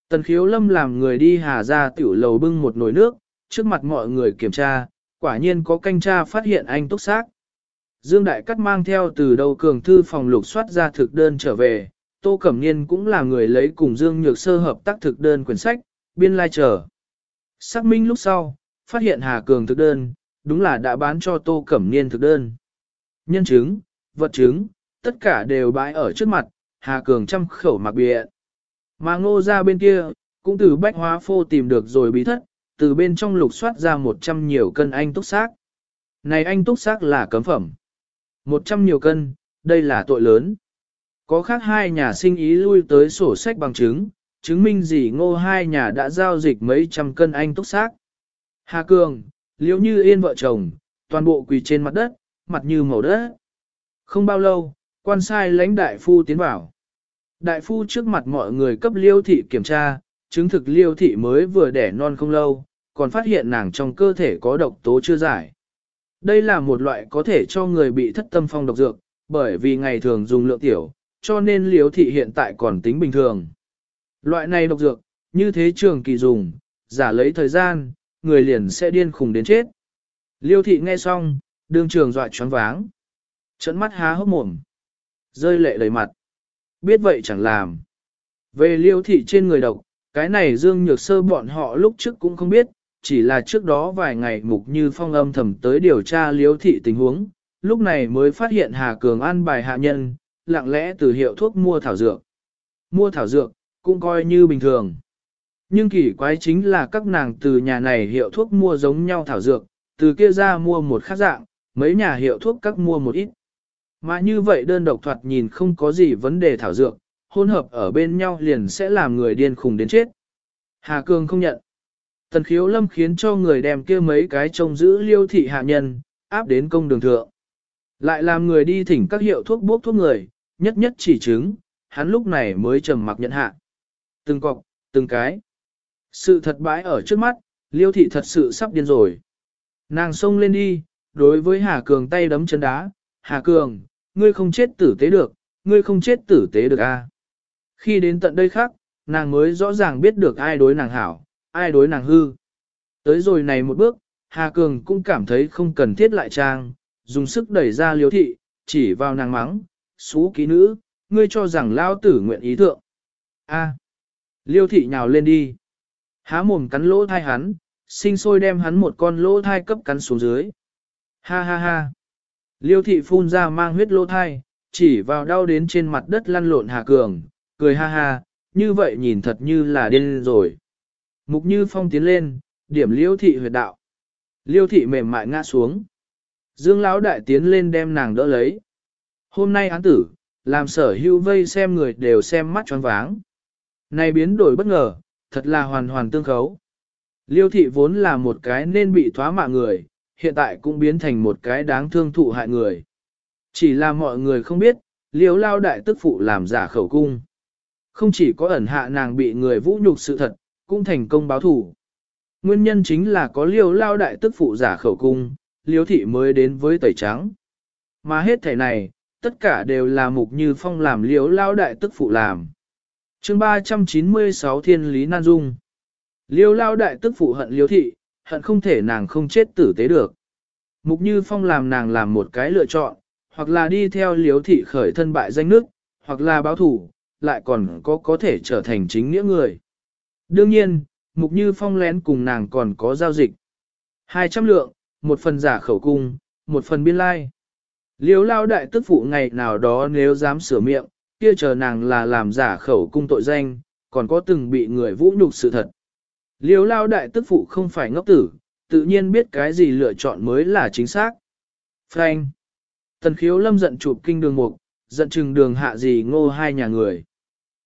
Tần khiếu lâm làm người đi hà ra tiểu lầu bưng một nồi nước, trước mặt mọi người kiểm tra, quả nhiên có canh tra phát hiện anh túc xác. Dương Đại Cắt mang theo từ đầu cường thư phòng lục soát ra thực đơn trở về, Tô Cẩm Niên cũng là người lấy cùng Dương Nhược Sơ hợp tác thực đơn quyển sách, biên lai trở. Xác minh lúc sau, phát hiện Hà Cường thực đơn, đúng là đã bán cho Tô Cẩm Niên thực đơn. Nhân chứng, vật chứng, tất cả đều bãi ở trước mặt, Hà Cường trăm khẩu mặc bịa. Mà ngô ra bên kia, cũng từ bách hóa phô tìm được rồi bí thất, từ bên trong lục soát ra một trăm nhiều cân anh túc xác. Này anh túc xác là cấm phẩm. Một trăm nhiều cân, đây là tội lớn. Có khác hai nhà sinh ý lui tới sổ sách bằng chứng, chứng minh gì ngô hai nhà đã giao dịch mấy trăm cân anh túc xác. Hà Cường, liếu như yên vợ chồng, toàn bộ quỳ trên mặt đất, mặt như màu đất. Không bao lâu, quan sai lãnh đại phu tiến vào. Đại phu trước mặt mọi người cấp liêu thị kiểm tra, chứng thực liêu thị mới vừa đẻ non không lâu, còn phát hiện nàng trong cơ thể có độc tố chưa giải. Đây là một loại có thể cho người bị thất tâm phong độc dược, bởi vì ngày thường dùng lượng tiểu, cho nên liêu thị hiện tại còn tính bình thường. Loại này độc dược, như thế trường kỳ dùng, giả lấy thời gian, người liền sẽ điên khùng đến chết. Liêu thị nghe xong, đương trường dọa choáng váng. Trận mắt há hốc mồm. Rơi lệ đầy mặt. Biết vậy chẳng làm. Về liêu thị trên người độc, cái này Dương Nhược Sơ bọn họ lúc trước cũng không biết, chỉ là trước đó vài ngày mục như phong âm thầm tới điều tra liêu thị tình huống, lúc này mới phát hiện Hà Cường an bài hạ nhân, lặng lẽ từ hiệu thuốc mua thảo dược. Mua thảo dược, cũng coi như bình thường. Nhưng kỳ quái chính là các nàng từ nhà này hiệu thuốc mua giống nhau thảo dược, từ kia ra mua một khác dạng, mấy nhà hiệu thuốc các mua một ít. Mà như vậy đơn độc thoạt nhìn không có gì vấn đề thảo dược, hôn hợp ở bên nhau liền sẽ làm người điên khùng đến chết. Hà Cương không nhận. Tần khiếu lâm khiến cho người đem kia mấy cái trông giữ liêu thị hạ nhân, áp đến công đường thượng. Lại làm người đi thỉnh các hiệu thuốc bốc thuốc người, nhất nhất chỉ chứng, hắn lúc này mới trầm mặc nhận hạ. Từng cọc, từng cái. Sự thật bãi ở trước mắt, liêu thị thật sự sắp điên rồi. Nàng xông lên đi, đối với Hà Cường tay đấm chân đá, Hà Cường, ngươi không chết tử tế được, ngươi không chết tử tế được a. Khi đến tận đây khác, nàng mới rõ ràng biết được ai đối nàng hảo, ai đối nàng hư. Tới rồi này một bước, Hà Cường cũng cảm thấy không cần thiết lại trang, dùng sức đẩy ra liếu thị, chỉ vào nàng mắng, xú ký nữ, ngươi cho rằng lao tử nguyện ý thượng. A. Liêu thị nhào lên đi. Há mồm cắn lỗ thai hắn, sinh sôi đem hắn một con lỗ thai cấp cắn xuống dưới. Ha ha ha. Liêu thị phun ra mang huyết lô thai, chỉ vào đau đến trên mặt đất lăn lộn Hà Cường, cười ha ha, như vậy nhìn thật như là điên rồi. Mục Như Phong tiến lên, điểm liêu thị huyệt đạo. Liêu thị mềm mại ngã xuống. Dương Lão đại tiến lên đem nàng đỡ lấy. Hôm nay án tử, làm sở hưu vây xem người đều xem mắt choáng váng. Này biến đổi bất ngờ, thật là hoàn hoàn tương khấu. Liêu thị vốn là một cái nên bị thoá mạ người, hiện tại cũng biến thành một cái đáng thương thụ hại người. Chỉ là mọi người không biết, liếu lao đại tức phụ làm giả khẩu cung. Không chỉ có ẩn hạ nàng bị người vũ nhục sự thật, cũng thành công báo thủ. Nguyên nhân chính là có liều lao đại tức phụ giả khẩu cung, liếu thị mới đến với tẩy trắng. Mà hết thể này, tất cả đều là mục như phong làm liếu lao đại tức phụ làm. chương 396 Thiên Lý Nan Dung Liêu lao đại tức phụ hận liêu thị, hận không thể nàng không chết tử tế được. Mục như phong làm nàng làm một cái lựa chọn, hoặc là đi theo liếu thị khởi thân bại danh nước, hoặc là báo thủ, lại còn có có thể trở thành chính nghĩa người. Đương nhiên, Mục Như Phong lén cùng nàng còn có giao dịch. 200 lượng, một phần giả khẩu cung, một phần biên lai. Liếu lao đại tức phụ ngày nào đó nếu dám sửa miệng, kia chờ nàng là làm giả khẩu cung tội danh, còn có từng bị người vũ nhục sự thật. Liêu lao đại tức phụ không phải ngốc tử, tự nhiên biết cái gì lựa chọn mới là chính xác. Frank. Tần khiếu lâm giận chụp kinh đường mục, giận chừng đường hạ gì ngô hai nhà người.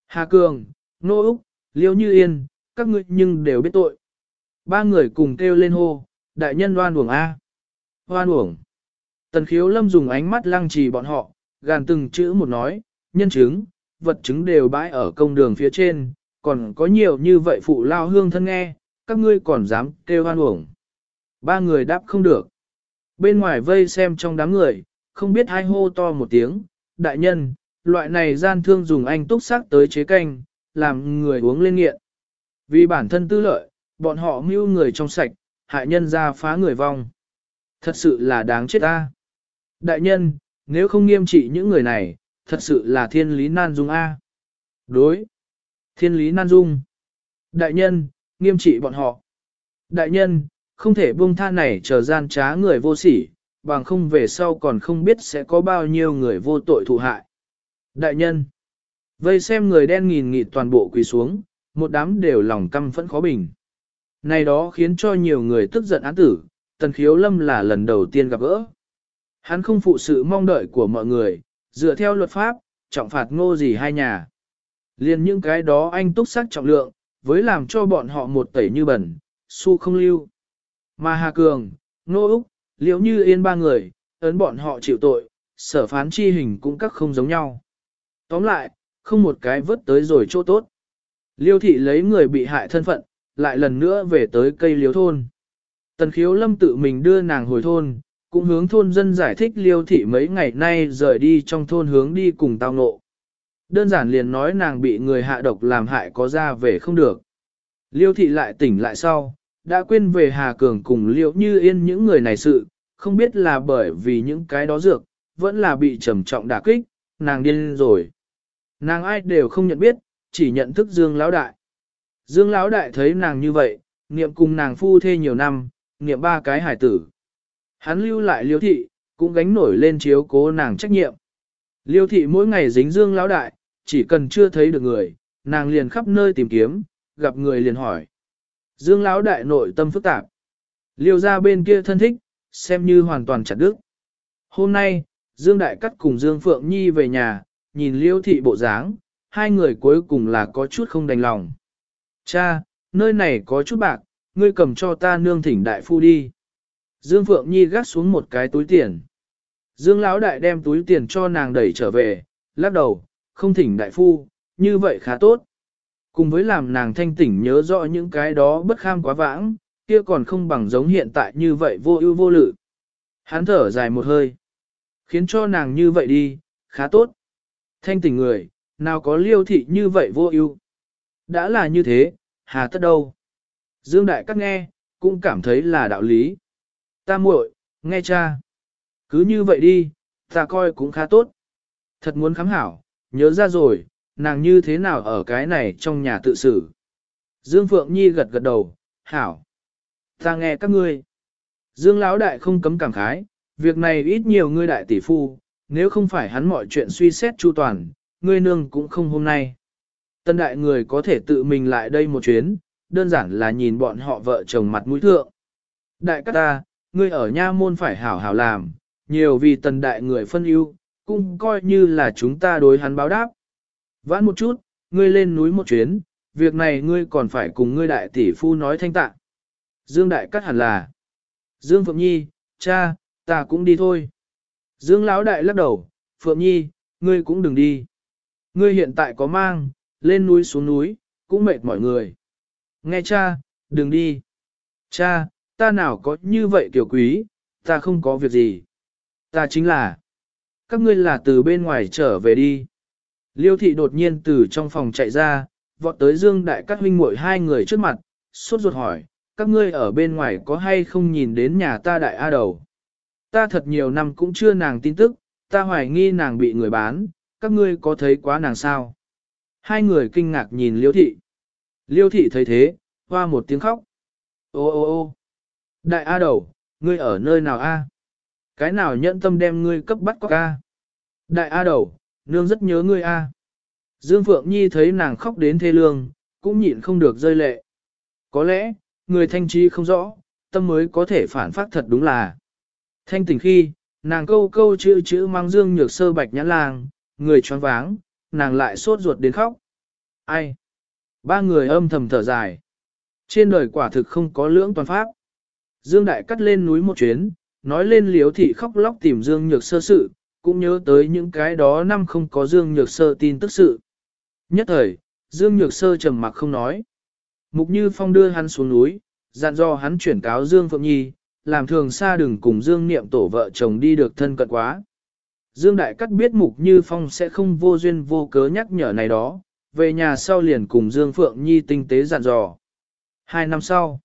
Hà Cường, Nô Úc, Liêu Như Yên, các ngươi nhưng đều biết tội. Ba người cùng kêu lên hô, đại nhân đoan uổng A. Hoan uổng. Tần khiếu lâm dùng ánh mắt lăng trì bọn họ, gàn từng chữ một nói, nhân chứng, vật chứng đều bãi ở công đường phía trên, còn có nhiều như vậy phụ lao hương thân nghe, các ngươi còn dám kêu hoan uổng. Ba người đáp không được. Bên ngoài vây xem trong đám người, không biết hai hô to một tiếng, đại nhân, loại này gian thương dùng anh túc sắc tới chế canh, làm người uống lên nghiện. Vì bản thân tư lợi, bọn họ mưu người trong sạch, hại nhân ra phá người vong. Thật sự là đáng chết ta. Đại nhân, nếu không nghiêm trị những người này, thật sự là thiên lý nan dung A. Đối. Thiên lý nan dung. Đại nhân, nghiêm trị bọn họ. Đại nhân, không thể buông tha này chờ gian trá người vô sỉ, bằng không về sau còn không biết sẽ có bao nhiêu người vô tội thụ hại. Đại nhân, vây xem người đen nghìn nghịt toàn bộ quỳ xuống, một đám đều lòng căm phẫn khó bình. Này đó khiến cho nhiều người tức giận án tử, tần khiếu lâm là lần đầu tiên gặp gỡ. Hắn không phụ sự mong đợi của mọi người, dựa theo luật pháp, trọng phạt ngô gì hai nhà. Liên những cái đó anh túc sắc trọng lượng, với làm cho bọn họ một tẩy như bẩn, su không lưu. Mà Hà Cường, Nô Úc, liễu như yên ba người, ấn bọn họ chịu tội, sở phán chi hình cũng các không giống nhau. Tóm lại, không một cái vớt tới rồi chỗ tốt. Liêu thị lấy người bị hại thân phận, lại lần nữa về tới cây liếu thôn. Tần khiếu lâm tự mình đưa nàng hồi thôn, cũng hướng thôn dân giải thích liêu thị mấy ngày nay rời đi trong thôn hướng đi cùng tao ngộ. Đơn giản liền nói nàng bị người hạ độc làm hại có ra về không được. Liêu thị lại tỉnh lại sau, đã quên về Hà Cường cùng liêu như yên những người này sự, không biết là bởi vì những cái đó dược, vẫn là bị trầm trọng đả kích, nàng điên rồi. Nàng ai đều không nhận biết, chỉ nhận thức Dương Lão Đại. Dương Lão Đại thấy nàng như vậy, niệm cùng nàng phu thê nhiều năm, niệm ba cái hải tử. Hắn lưu lại liêu thị, cũng gánh nổi lên chiếu cố nàng trách nhiệm. Liêu thị mỗi ngày dính Dương Lão Đại, chỉ cần chưa thấy được người, nàng liền khắp nơi tìm kiếm, gặp người liền hỏi. Dương Lão Đại nội tâm phức tạp. Liêu ra bên kia thân thích, xem như hoàn toàn chặt đứt. Hôm nay, Dương Đại Cắt cùng Dương Phượng Nhi về nhà, nhìn liêu thị bộ dáng, hai người cuối cùng là có chút không đành lòng. Cha, nơi này có chút bạc, ngươi cầm cho ta nương thỉnh đại phu đi. Dương Phượng Nhi gắt xuống một cái túi tiền. Dương Lão Đại đem túi tiền cho nàng đẩy trở về, lắc đầu, không thỉnh đại phu, như vậy khá tốt. Cùng với làm nàng thanh tỉnh nhớ rõ những cái đó bất kham quá vãng, kia còn không bằng giống hiện tại như vậy vô ưu vô lự. Hắn thở dài một hơi, khiến cho nàng như vậy đi, khá tốt. Thanh tỉnh người, nào có liêu thị như vậy vô ưu. Đã là như thế, hà tất đâu. Dương Đại Cát nghe, cũng cảm thấy là đạo lý. Ta muội, nghe cha. Cứ như vậy đi, ta coi cũng khá tốt. Thật muốn khám hảo, nhớ ra rồi, nàng như thế nào ở cái này trong nhà tự xử. Dương Phượng Nhi gật gật đầu, hảo. Ta nghe các ngươi. Dương Lão Đại không cấm cảm khái, việc này ít nhiều ngươi đại tỷ phu, nếu không phải hắn mọi chuyện suy xét chu toàn, ngươi nương cũng không hôm nay. Tân đại người có thể tự mình lại đây một chuyến, đơn giản là nhìn bọn họ vợ chồng mặt mũi thượng. Đại các ta, ngươi ở nha môn phải hảo hảo làm, nhiều vì tần đại người phân ưu, cũng coi như là chúng ta đối hắn báo đáp. Vãn một chút, ngươi lên núi một chuyến, việc này ngươi còn phải cùng ngươi đại tỷ phu nói thanh tạ. Dương đại cắt hẳn là. Dương Phượng Nhi, cha, ta cũng đi thôi. Dương Lão đại lắc đầu, Phượng Nhi, ngươi cũng đừng đi. Ngươi hiện tại có mang, lên núi xuống núi, cũng mệt mọi người. Nghe cha, đừng đi. Cha, ta nào có như vậy tiểu quý, ta không có việc gì. Ta chính là, các ngươi là từ bên ngoài trở về đi. Liêu thị đột nhiên từ trong phòng chạy ra, vọt tới Dương Đại Cát huynh muội hai người trước mặt, sốt ruột hỏi, các ngươi ở bên ngoài có hay không nhìn đến nhà ta đại A đầu. Ta thật nhiều năm cũng chưa nàng tin tức, ta hoài nghi nàng bị người bán, các ngươi có thấy quá nàng sao? Hai người kinh ngạc nhìn Liêu thị. Liêu thị thấy thế, hoa một tiếng khóc. Ô ô ô đại A đầu, ngươi ở nơi nào A? Cái nào nhẫn tâm đem ngươi cấp bắt có ca Đại A đầu, nương rất nhớ ngươi A. Dương Phượng Nhi thấy nàng khóc đến thê lương, cũng nhịn không được rơi lệ. Có lẽ, người thanh trí không rõ, tâm mới có thể phản phát thật đúng là. Thanh tỉnh khi, nàng câu câu chữ chữ mang dương nhược sơ bạch nhãn lang, người choáng váng, nàng lại sốt ruột đến khóc. Ai? Ba người âm thầm thở dài. Trên đời quả thực không có lưỡng toàn pháp. Dương Đại cắt lên núi một chuyến, nói lên liếu thị khóc lóc tìm Dương Nhược sơ sự, cũng nhớ tới những cái đó năm không có Dương Nhược sơ tin tức sự. Nhất thời, Dương Nhược sơ trầm mặc không nói. Mục Như Phong đưa hắn xuống núi, dặn dò hắn chuyển cáo Dương Phượng Nhi, làm thường xa đừng cùng Dương Niệm tổ vợ chồng đi được thân cận quá. Dương Đại Cắt biết Mục Như Phong sẽ không vô duyên vô cớ nhắc nhở này đó, về nhà sau liền cùng Dương Phượng Nhi tinh tế dặn dò. Hai năm sau,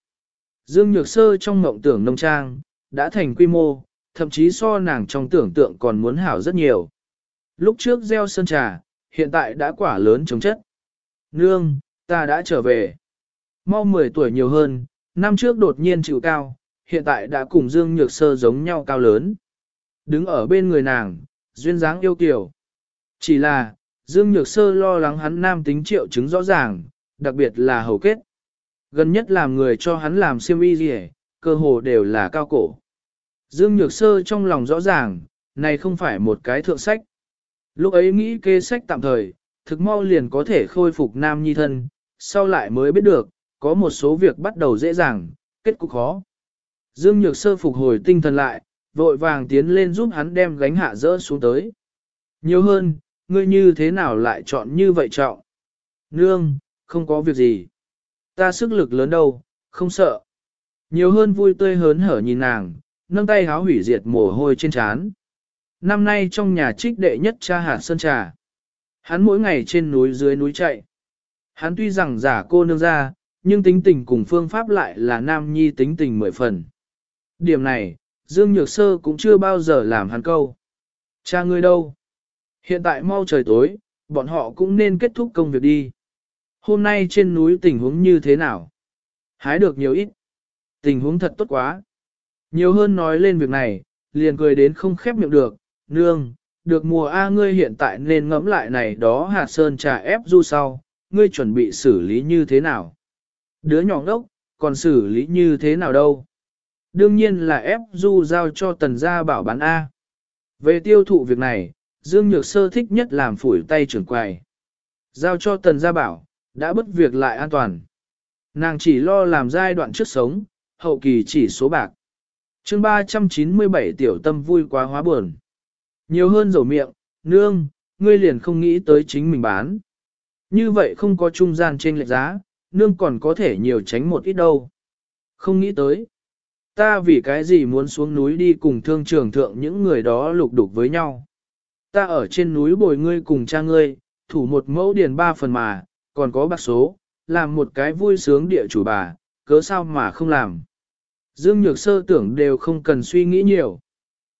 Dương Nhược Sơ trong mộng tưởng nông trang, đã thành quy mô, thậm chí so nàng trong tưởng tượng còn muốn hảo rất nhiều. Lúc trước gieo sơn trà, hiện tại đã quả lớn chống chất. Nương, ta đã trở về. Mau 10 tuổi nhiều hơn, năm trước đột nhiên chịu cao, hiện tại đã cùng Dương Nhược Sơ giống nhau cao lớn. Đứng ở bên người nàng, duyên dáng yêu kiều. Chỉ là, Dương Nhược Sơ lo lắng hắn nam tính triệu chứng rõ ràng, đặc biệt là hầu kết. Gần nhất làm người cho hắn làm siêm y gì cơ hồ đều là cao cổ. Dương Nhược Sơ trong lòng rõ ràng, này không phải một cái thượng sách. Lúc ấy nghĩ kê sách tạm thời, thực mau liền có thể khôi phục nam nhi thân, sau lại mới biết được, có một số việc bắt đầu dễ dàng, kết cục khó. Dương Nhược Sơ phục hồi tinh thần lại, vội vàng tiến lên giúp hắn đem gánh hạ dỡ xuống tới. Nhiều hơn, ngươi như thế nào lại chọn như vậy trọng? Nương, không có việc gì. Ta sức lực lớn đâu, không sợ. Nhiều hơn vui tươi hớn hở nhìn nàng, nâng tay háo hủy diệt mồ hôi trên trán. Năm nay trong nhà trích đệ nhất cha hạt sơn trà. Hắn mỗi ngày trên núi dưới núi chạy. Hắn tuy rằng giả cô nương ra, nhưng tính tình cùng phương pháp lại là nam nhi tính tình mười phần. Điểm này, Dương Nhược Sơ cũng chưa bao giờ làm hắn câu. Cha ngươi đâu? Hiện tại mau trời tối, bọn họ cũng nên kết thúc công việc đi. Hôm nay trên núi tình huống như thế nào? Hái được nhiều ít. Tình huống thật tốt quá. Nhiều hơn nói lên việc này, liền cười đến không khép miệng được. Nương, được mùa A ngươi hiện tại nên ngẫm lại này đó hạt sơn trà ép du sau, ngươi chuẩn bị xử lý như thế nào? Đứa nhỏ đốc, còn xử lý như thế nào đâu? Đương nhiên là ép du giao cho tần gia bảo bán A. Về tiêu thụ việc này, Dương Nhược Sơ thích nhất làm phủi tay trưởng quầy. Giao cho tần gia bảo, đã bất việc lại an toàn. Nàng chỉ lo làm giai đoạn trước sống, hậu kỳ chỉ số bạc. chương 397 tiểu tâm vui quá hóa buồn. Nhiều hơn dầu miệng, nương, ngươi liền không nghĩ tới chính mình bán. Như vậy không có trung gian trên lệch giá, nương còn có thể nhiều tránh một ít đâu. Không nghĩ tới. Ta vì cái gì muốn xuống núi đi cùng thương trường thượng những người đó lục đục với nhau. Ta ở trên núi bồi ngươi cùng cha ngươi, thủ một mẫu điền ba phần mà, còn có bạc số, làm một cái vui sướng địa chủ bà, cớ sao mà không làm. Dương Nhược Sơ tưởng đều không cần suy nghĩ nhiều.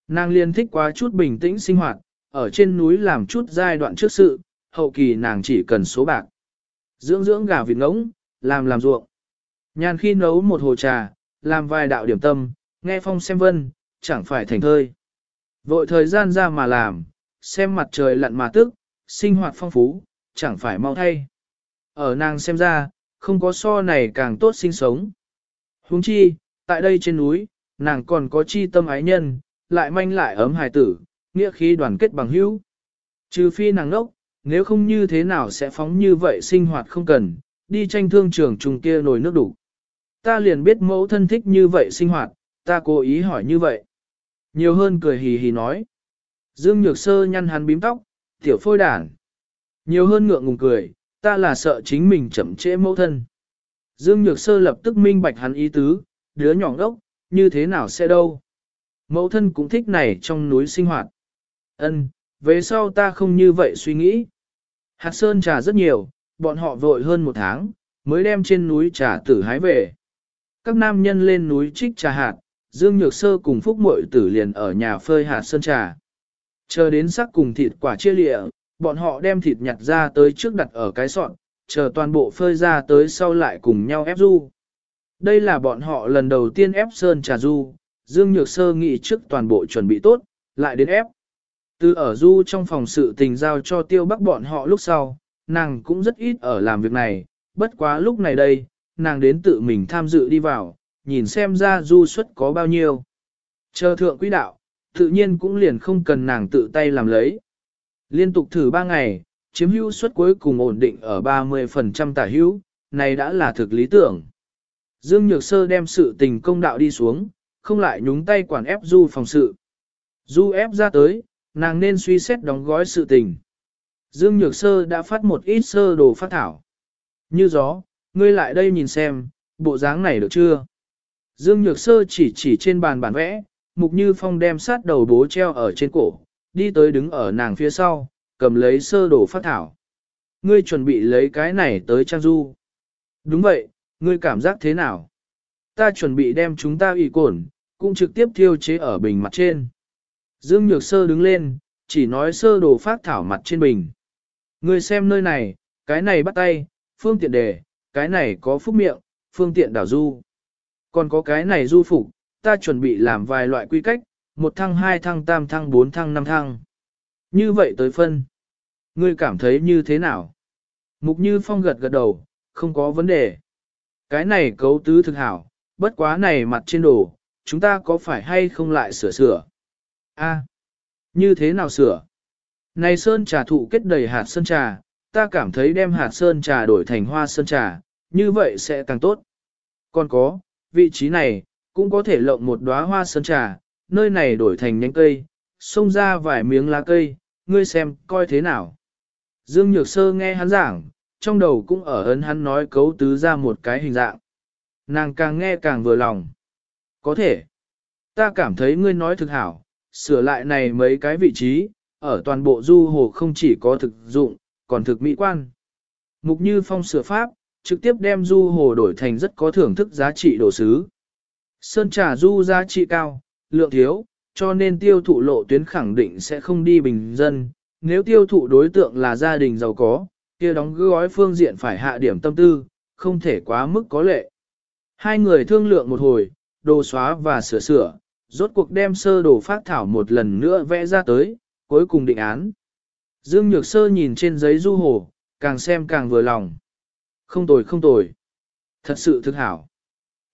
Nàng liên thích quá chút bình tĩnh sinh hoạt, ở trên núi làm chút giai đoạn trước sự, hậu kỳ nàng chỉ cần số bạc. Dưỡng dưỡng gà vịt ngỗng, làm làm ruộng. Nhàn khi nấu một hồ trà, làm vài đạo điểm tâm, nghe phong xem vân, chẳng phải thành thơi. Vội thời gian ra mà làm, xem mặt trời lặn mà tức, sinh hoạt phong phú, chẳng phải mau thay. Ở nàng xem ra, không có so này càng tốt sinh sống. Huống chi, tại đây trên núi, nàng còn có chi tâm ái nhân, lại manh lại ấm hài tử, nghĩa khí đoàn kết bằng hữu. Trừ phi nàng ngốc, nếu không như thế nào sẽ phóng như vậy sinh hoạt không cần, đi tranh thương trường trùng kia nồi nước đủ. Ta liền biết mẫu thân thích như vậy sinh hoạt, ta cố ý hỏi như vậy. Nhiều hơn cười hì hì nói. Dương Nhược Sơ nhăn hắn bím tóc, tiểu phôi đản. Nhiều hơn ngượng ngùng cười, ta là sợ chính mình chậm trễ mẫu thân. Dương Nhược Sơ lập tức minh bạch hắn ý tứ, đứa nhỏ ngốc, như thế nào sẽ đâu. Mẫu thân cũng thích này trong núi sinh hoạt. Ân, về sau ta không như vậy suy nghĩ. Hạt sơn trà rất nhiều, bọn họ vội hơn một tháng, mới đem trên núi trà tử hái về. Các nam nhân lên núi trích trà hạt, Dương Nhược Sơ cùng Phúc Mội Tử liền ở nhà phơi hạt sơn trà. Chờ đến sắc cùng thịt quả chia lịa, bọn họ đem thịt nhặt ra tới trước đặt ở cái sọn, chờ toàn bộ phơi ra tới sau lại cùng nhau ép du. Đây là bọn họ lần đầu tiên ép sơn trà du, Dương Nhược Sơ nghĩ trước toàn bộ chuẩn bị tốt, lại đến ép. Từ ở du trong phòng sự tình giao cho tiêu bắc bọn họ lúc sau, nàng cũng rất ít ở làm việc này, bất quá lúc này đây, nàng đến tự mình tham dự đi vào, nhìn xem ra du suất có bao nhiêu. Chờ thượng quý đạo, tự nhiên cũng liền không cần nàng tự tay làm lấy. Liên tục thử 3 ngày, chiếm hữu suất cuối cùng ổn định ở 30% tả hữu, này đã là thực lý tưởng. Dương Nhược Sơ đem sự tình công đạo đi xuống, không lại nhúng tay quản ép du phòng sự. Du ép ra tới, nàng nên suy xét đóng gói sự tình. Dương Nhược Sơ đã phát một ít sơ đồ phát thảo. Như gió, ngươi lại đây nhìn xem, bộ dáng này được chưa? Dương Nhược Sơ chỉ chỉ trên bàn bản vẽ, Mục Như Phong đem sát đầu bố treo ở trên cổ, đi tới đứng ở nàng phía sau, cầm lấy sơ đồ phát thảo. Ngươi chuẩn bị lấy cái này tới Trang Du. Đúng vậy, ngươi cảm giác thế nào? Ta chuẩn bị đem chúng ta ủy cổn, cũng trực tiếp thiêu chế ở bình mặt trên. Dương Nhược Sơ đứng lên, chỉ nói sơ đồ phát thảo mặt trên bình. Ngươi xem nơi này, cái này bắt tay, phương tiện đề, cái này có phúc miệng, phương tiện đảo du. Còn có cái này du phục, ta chuẩn bị làm vài loại quy cách, một thăng hai thăng tam thăng bốn thăng năm thăng. Như vậy tới phân. Ngươi cảm thấy như thế nào? Mục Như Phong gật gật đầu, không có vấn đề. Cái này cấu tứ thực hảo, bất quá này mặt trên đồ, chúng ta có phải hay không lại sửa sửa? A, như thế nào sửa? Này sơn trà thụ kết đầy hạt sơn trà, ta cảm thấy đem hạt sơn trà đổi thành hoa sơn trà, như vậy sẽ càng tốt. Còn có, vị trí này, cũng có thể lộng một đóa hoa sơn trà, nơi này đổi thành nhánh cây, xông ra vài miếng lá cây, ngươi xem, coi thế nào. Dương Nhược Sơ nghe hắn giảng, trong đầu cũng ở ấn hắn nói cấu tứ ra một cái hình dạng. Nàng càng nghe càng vừa lòng. Có thể. Ta cảm thấy ngươi nói thực hảo, sửa lại này mấy cái vị trí, ở toàn bộ du hồ không chỉ có thực dụng, còn thực mỹ quan. Mục Như Phong sửa pháp, trực tiếp đem du hồ đổi thành rất có thưởng thức giá trị đồ sứ. Sơn trà du giá trị cao, lượng thiếu, cho nên tiêu thụ lộ tuyến khẳng định sẽ không đi bình dân. Nếu tiêu thụ đối tượng là gia đình giàu có, kia đóng gói phương diện phải hạ điểm tâm tư, không thể quá mức có lệ. Hai người thương lượng một hồi, đồ xóa và sửa sửa, rốt cuộc đem sơ đồ phát thảo một lần nữa vẽ ra tới, cuối cùng định án. Dương Nhược Sơ nhìn trên giấy du hồ, càng xem càng vừa lòng. Không tồi không tồi. Thật sự thực hảo.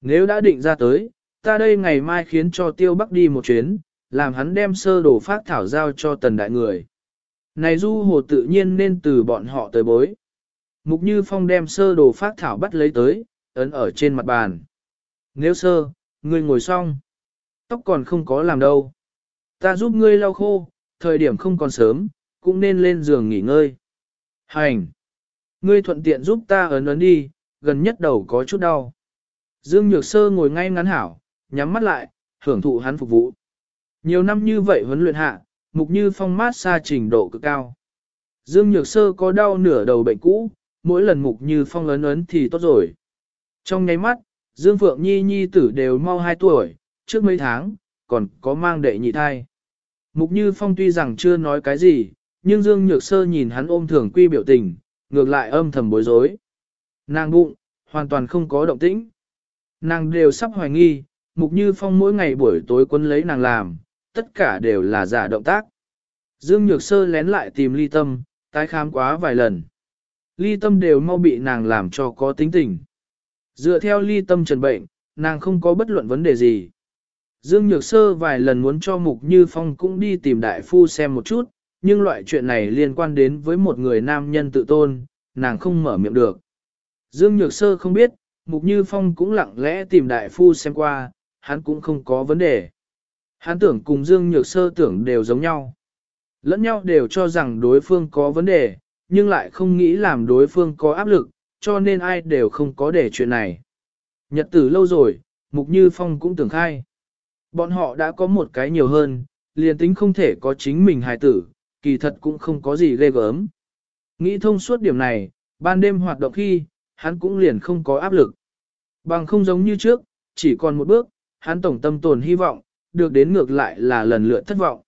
Nếu đã định ra tới, ta đây ngày mai khiến cho Tiêu Bắc đi một chuyến, làm hắn đem sơ đồ phát thảo giao cho tần đại người. Này du hồ tự nhiên nên từ bọn họ tới bối. Mục Như Phong đem sơ đồ phát thảo bắt lấy tới, ấn ở trên mặt bàn. Nếu sơ, ngươi ngồi xong. Tóc còn không có làm đâu. Ta giúp ngươi lau khô, thời điểm không còn sớm, cũng nên lên giường nghỉ ngơi. Hành! Ngươi thuận tiện giúp ta ấn ấn đi, gần nhất đầu có chút đau. Dương Nhược Sơ ngồi ngay ngắn hảo, nhắm mắt lại, hưởng thụ hắn phục vụ. Nhiều năm như vậy huấn luyện hạ, mục như phong mát xa trình độ cực cao. Dương Nhược Sơ có đau nửa đầu bệnh cũ, mỗi lần mục như phong ấn ấn thì tốt rồi. Trong nháy mắt, Dương Phượng Nhi Nhi tử đều mau 2 tuổi, trước mấy tháng, còn có mang đệ nhị thai. Mục Như Phong tuy rằng chưa nói cái gì, nhưng Dương Nhược Sơ nhìn hắn ôm thường quy biểu tình, ngược lại âm thầm bối rối. Nàng bụng, hoàn toàn không có động tĩnh. Nàng đều sắp hoài nghi, Mục Như Phong mỗi ngày buổi tối quấn lấy nàng làm, tất cả đều là giả động tác. Dương Nhược Sơ lén lại tìm ly tâm, tái khám quá vài lần. Ly tâm đều mau bị nàng làm cho có tính tình. Dựa theo ly tâm trần bệnh, nàng không có bất luận vấn đề gì. Dương Nhược Sơ vài lần muốn cho Mục Như Phong cũng đi tìm đại phu xem một chút, nhưng loại chuyện này liên quan đến với một người nam nhân tự tôn, nàng không mở miệng được. Dương Nhược Sơ không biết, Mục Như Phong cũng lặng lẽ tìm đại phu xem qua, hắn cũng không có vấn đề. Hắn tưởng cùng Dương Nhược Sơ tưởng đều giống nhau. Lẫn nhau đều cho rằng đối phương có vấn đề, nhưng lại không nghĩ làm đối phương có áp lực, cho nên ai đều không có để chuyện này. Nhật tử lâu rồi, Mục Như Phong cũng tưởng khai. Bọn họ đã có một cái nhiều hơn, liền tính không thể có chính mình hài tử, kỳ thật cũng không có gì ghê gớm. Nghĩ thông suốt điểm này, ban đêm hoạt động khi, hắn cũng liền không có áp lực. Bằng không giống như trước, chỉ còn một bước, hắn tổng tâm tồn hy vọng, được đến ngược lại là lần lượt thất vọng.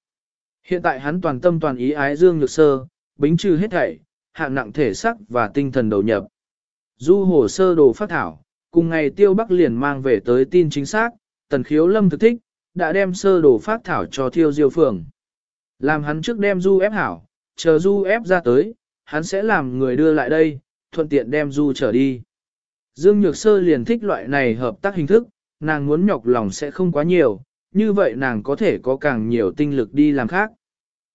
Hiện tại hắn toàn tâm toàn ý ái dương nhược sơ, bính trừ hết thảy, hạng nặng thể sắc và tinh thần đầu nhập. Du hồ sơ đồ phát thảo, cùng ngày tiêu bắc liền mang về tới tin chính xác, tần khiếu lâm thực thích, đã đem sơ đồ phát thảo cho thiêu diêu phường. Làm hắn trước đem du ép hảo, chờ du ép ra tới, hắn sẽ làm người đưa lại đây, thuận tiện đem du trở đi. Dương Nhược Sơ liền thích loại này hợp tác hình thức, nàng muốn nhọc lòng sẽ không quá nhiều, như vậy nàng có thể có càng nhiều tinh lực đi làm khác.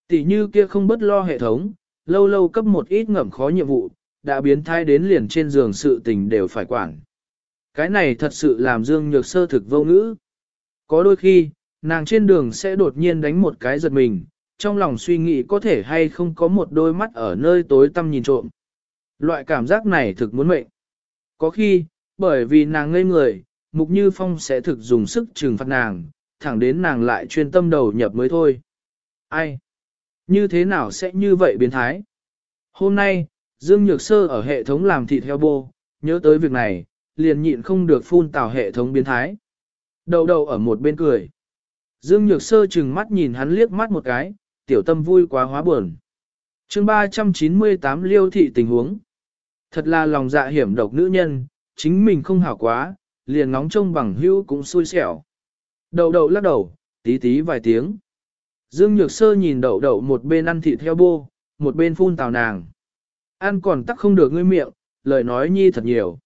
Tỷ như kia không bất lo hệ thống, lâu lâu cấp một ít ngậm khó nhiệm vụ, đã biến thái đến liền trên giường sự tình đều phải quản. Cái này thật sự làm Dương Nhược Sơ thực vô ngữ. Có đôi khi, nàng trên đường sẽ đột nhiên đánh một cái giật mình, trong lòng suy nghĩ có thể hay không có một đôi mắt ở nơi tối tăm nhìn trộm. Loại cảm giác này thực muốn mệnh. Có khi, bởi vì nàng ngây người, Mục Như Phong sẽ thực dùng sức trừng phạt nàng, thẳng đến nàng lại chuyên tâm đầu nhập mới thôi. Ai? Như thế nào sẽ như vậy biến thái? Hôm nay, Dương Nhược Sơ ở hệ thống làm thịt heo bô, nhớ tới việc này, liền nhịn không được phun tào hệ thống biến thái. Đầu đầu ở một bên cười. Dương Nhược Sơ chừng mắt nhìn hắn liếc mắt một cái, tiểu tâm vui quá hóa buồn. chương 398 liêu thị tình huống. Thật là lòng dạ hiểm độc nữ nhân, chính mình không hảo quá, liền nóng trông bằng hữu cũng xui xẻo. Đậu đậu lắc đầu, tí tí vài tiếng. Dương Nhược Sơ nhìn đậu đậu một bên ăn thịt theo bô, một bên phun tào nàng. Ăn còn tắc không được ngươi miệng, lời nói nhi thật nhiều.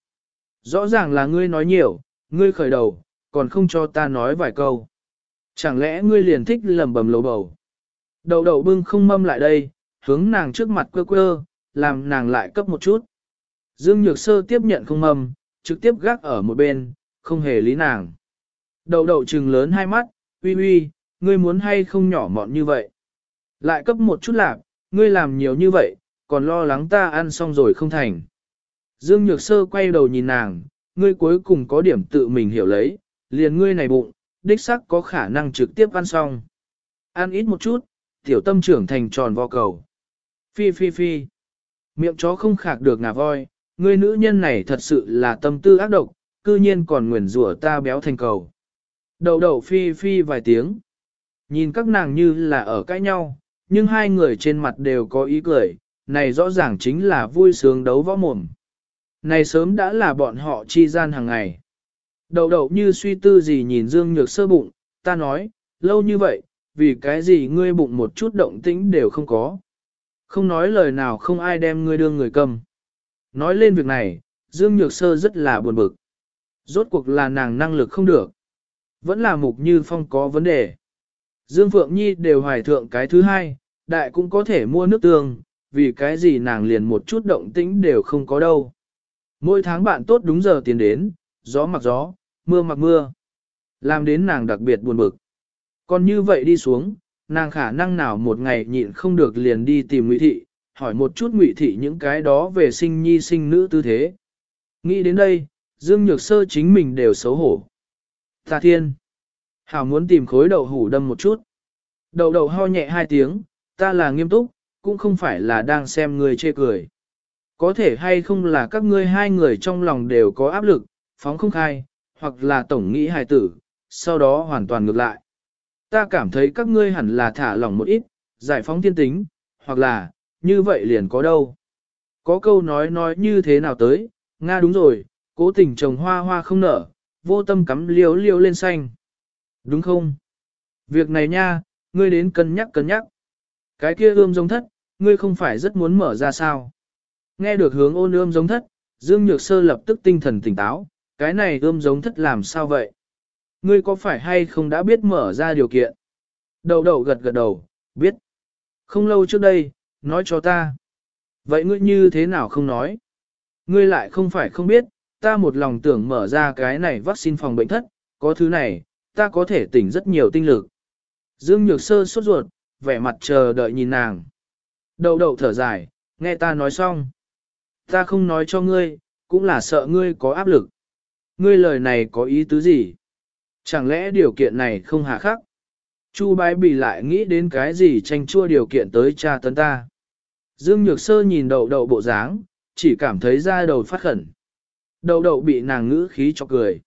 Rõ ràng là ngươi nói nhiều, ngươi khởi đầu, còn không cho ta nói vài câu. Chẳng lẽ ngươi liền thích lầm bầm lầu bầu. Đậu đậu bưng không mâm lại đây, hướng nàng trước mặt quơ quơ, làm nàng lại cấp một chút. Dương Nhược Sơ tiếp nhận không mâm, trực tiếp gác ở một bên, không hề lý nàng. Đậu đậu trừng lớn hai mắt, uy uy, ngươi muốn hay không nhỏ mọn như vậy. Lại cấp một chút lạc, ngươi làm nhiều như vậy, còn lo lắng ta ăn xong rồi không thành. Dương Nhược Sơ quay đầu nhìn nàng, ngươi cuối cùng có điểm tự mình hiểu lấy, liền ngươi này bụng, đích sắc có khả năng trực tiếp ăn xong. Ăn ít một chút, tiểu tâm trưởng thành tròn vo cầu. Phi phi phi. Miệng chó không khạc được ngà voi, ngươi nữ nhân này thật sự là tâm tư ác độc, cư nhiên còn nguyền rủa ta béo thành cầu. Đầu đầu phi phi vài tiếng. Nhìn các nàng như là ở cãi nhau, nhưng hai người trên mặt đều có ý cười, này rõ ràng chính là vui sướng đấu võ mồm. Này sớm đã là bọn họ chi gian hàng ngày. Đầu đầu như suy tư gì nhìn Dương Nhược sơ bụng, ta nói, lâu như vậy, vì cái gì ngươi bụng một chút động tĩnh đều không có. Không nói lời nào không ai đem ngươi đưa người cầm. Nói lên việc này, Dương Nhược Sơ rất là buồn bực. Rốt cuộc là nàng năng lực không được. Vẫn là mục như phong có vấn đề. Dương Phượng Nhi đều hoài thượng cái thứ hai, đại cũng có thể mua nước tương, vì cái gì nàng liền một chút động tĩnh đều không có đâu. Mỗi tháng bạn tốt đúng giờ tiến đến, gió mặc gió, mưa mặc mưa. Làm đến nàng đặc biệt buồn bực. Còn như vậy đi xuống, nàng khả năng nào một ngày nhịn không được liền đi tìm ngụy thị, hỏi một chút ngụy thị những cái đó về sinh nhi sinh nữ tư thế. Nghĩ đến đây, Dương Nhược Sơ chính mình đều xấu hổ. Tà thiên. Hảo muốn tìm khối đậu hủ đâm một chút. Đậu đậu ho nhẹ hai tiếng, ta là nghiêm túc, cũng không phải là đang xem người chê cười. Có thể hay không là các ngươi hai người trong lòng đều có áp lực, phóng không khai, hoặc là tổng nghĩ hài tử, sau đó hoàn toàn ngược lại. Ta cảm thấy các ngươi hẳn là thả lỏng một ít, giải phóng thiên tính, hoặc là, như vậy liền có đâu. Có câu nói nói như thế nào tới, Nga đúng rồi, cố tình trồng hoa hoa không nở, vô tâm cắm liêu liêu lên xanh. Đúng không? Việc này nha, ngươi đến cân nhắc cân nhắc. Cái kia ươm giống thất, ngươi không phải rất muốn mở ra sao? Nghe được hướng ôn ươm giống thất, Dương Nhược Sơ lập tức tinh thần tỉnh táo, cái này ươm giống thất làm sao vậy? Ngươi có phải hay không đã biết mở ra điều kiện? Đầu đầu gật gật đầu, biết. Không lâu trước đây, nói cho ta. Vậy ngươi như thế nào không nói? Ngươi lại không phải không biết, ta một lòng tưởng mở ra cái này vaccine phòng bệnh thất, có thứ này, ta có thể tỉnh rất nhiều tinh lực. Dương Nhược Sơ sốt ruột, vẻ mặt chờ đợi nhìn nàng. Đầu đầu thở dài, nghe ta nói xong. Ta không nói cho ngươi, cũng là sợ ngươi có áp lực. Ngươi lời này có ý tứ gì? Chẳng lẽ điều kiện này không hạ khắc? Chu bái bị lại nghĩ đến cái gì tranh chua điều kiện tới cha tấn ta. Dương Nhược Sơ nhìn đầu đầu bộ dáng, chỉ cảm thấy da đầu phát khẩn đầu đậu bị nàng ngữ khí cho cười.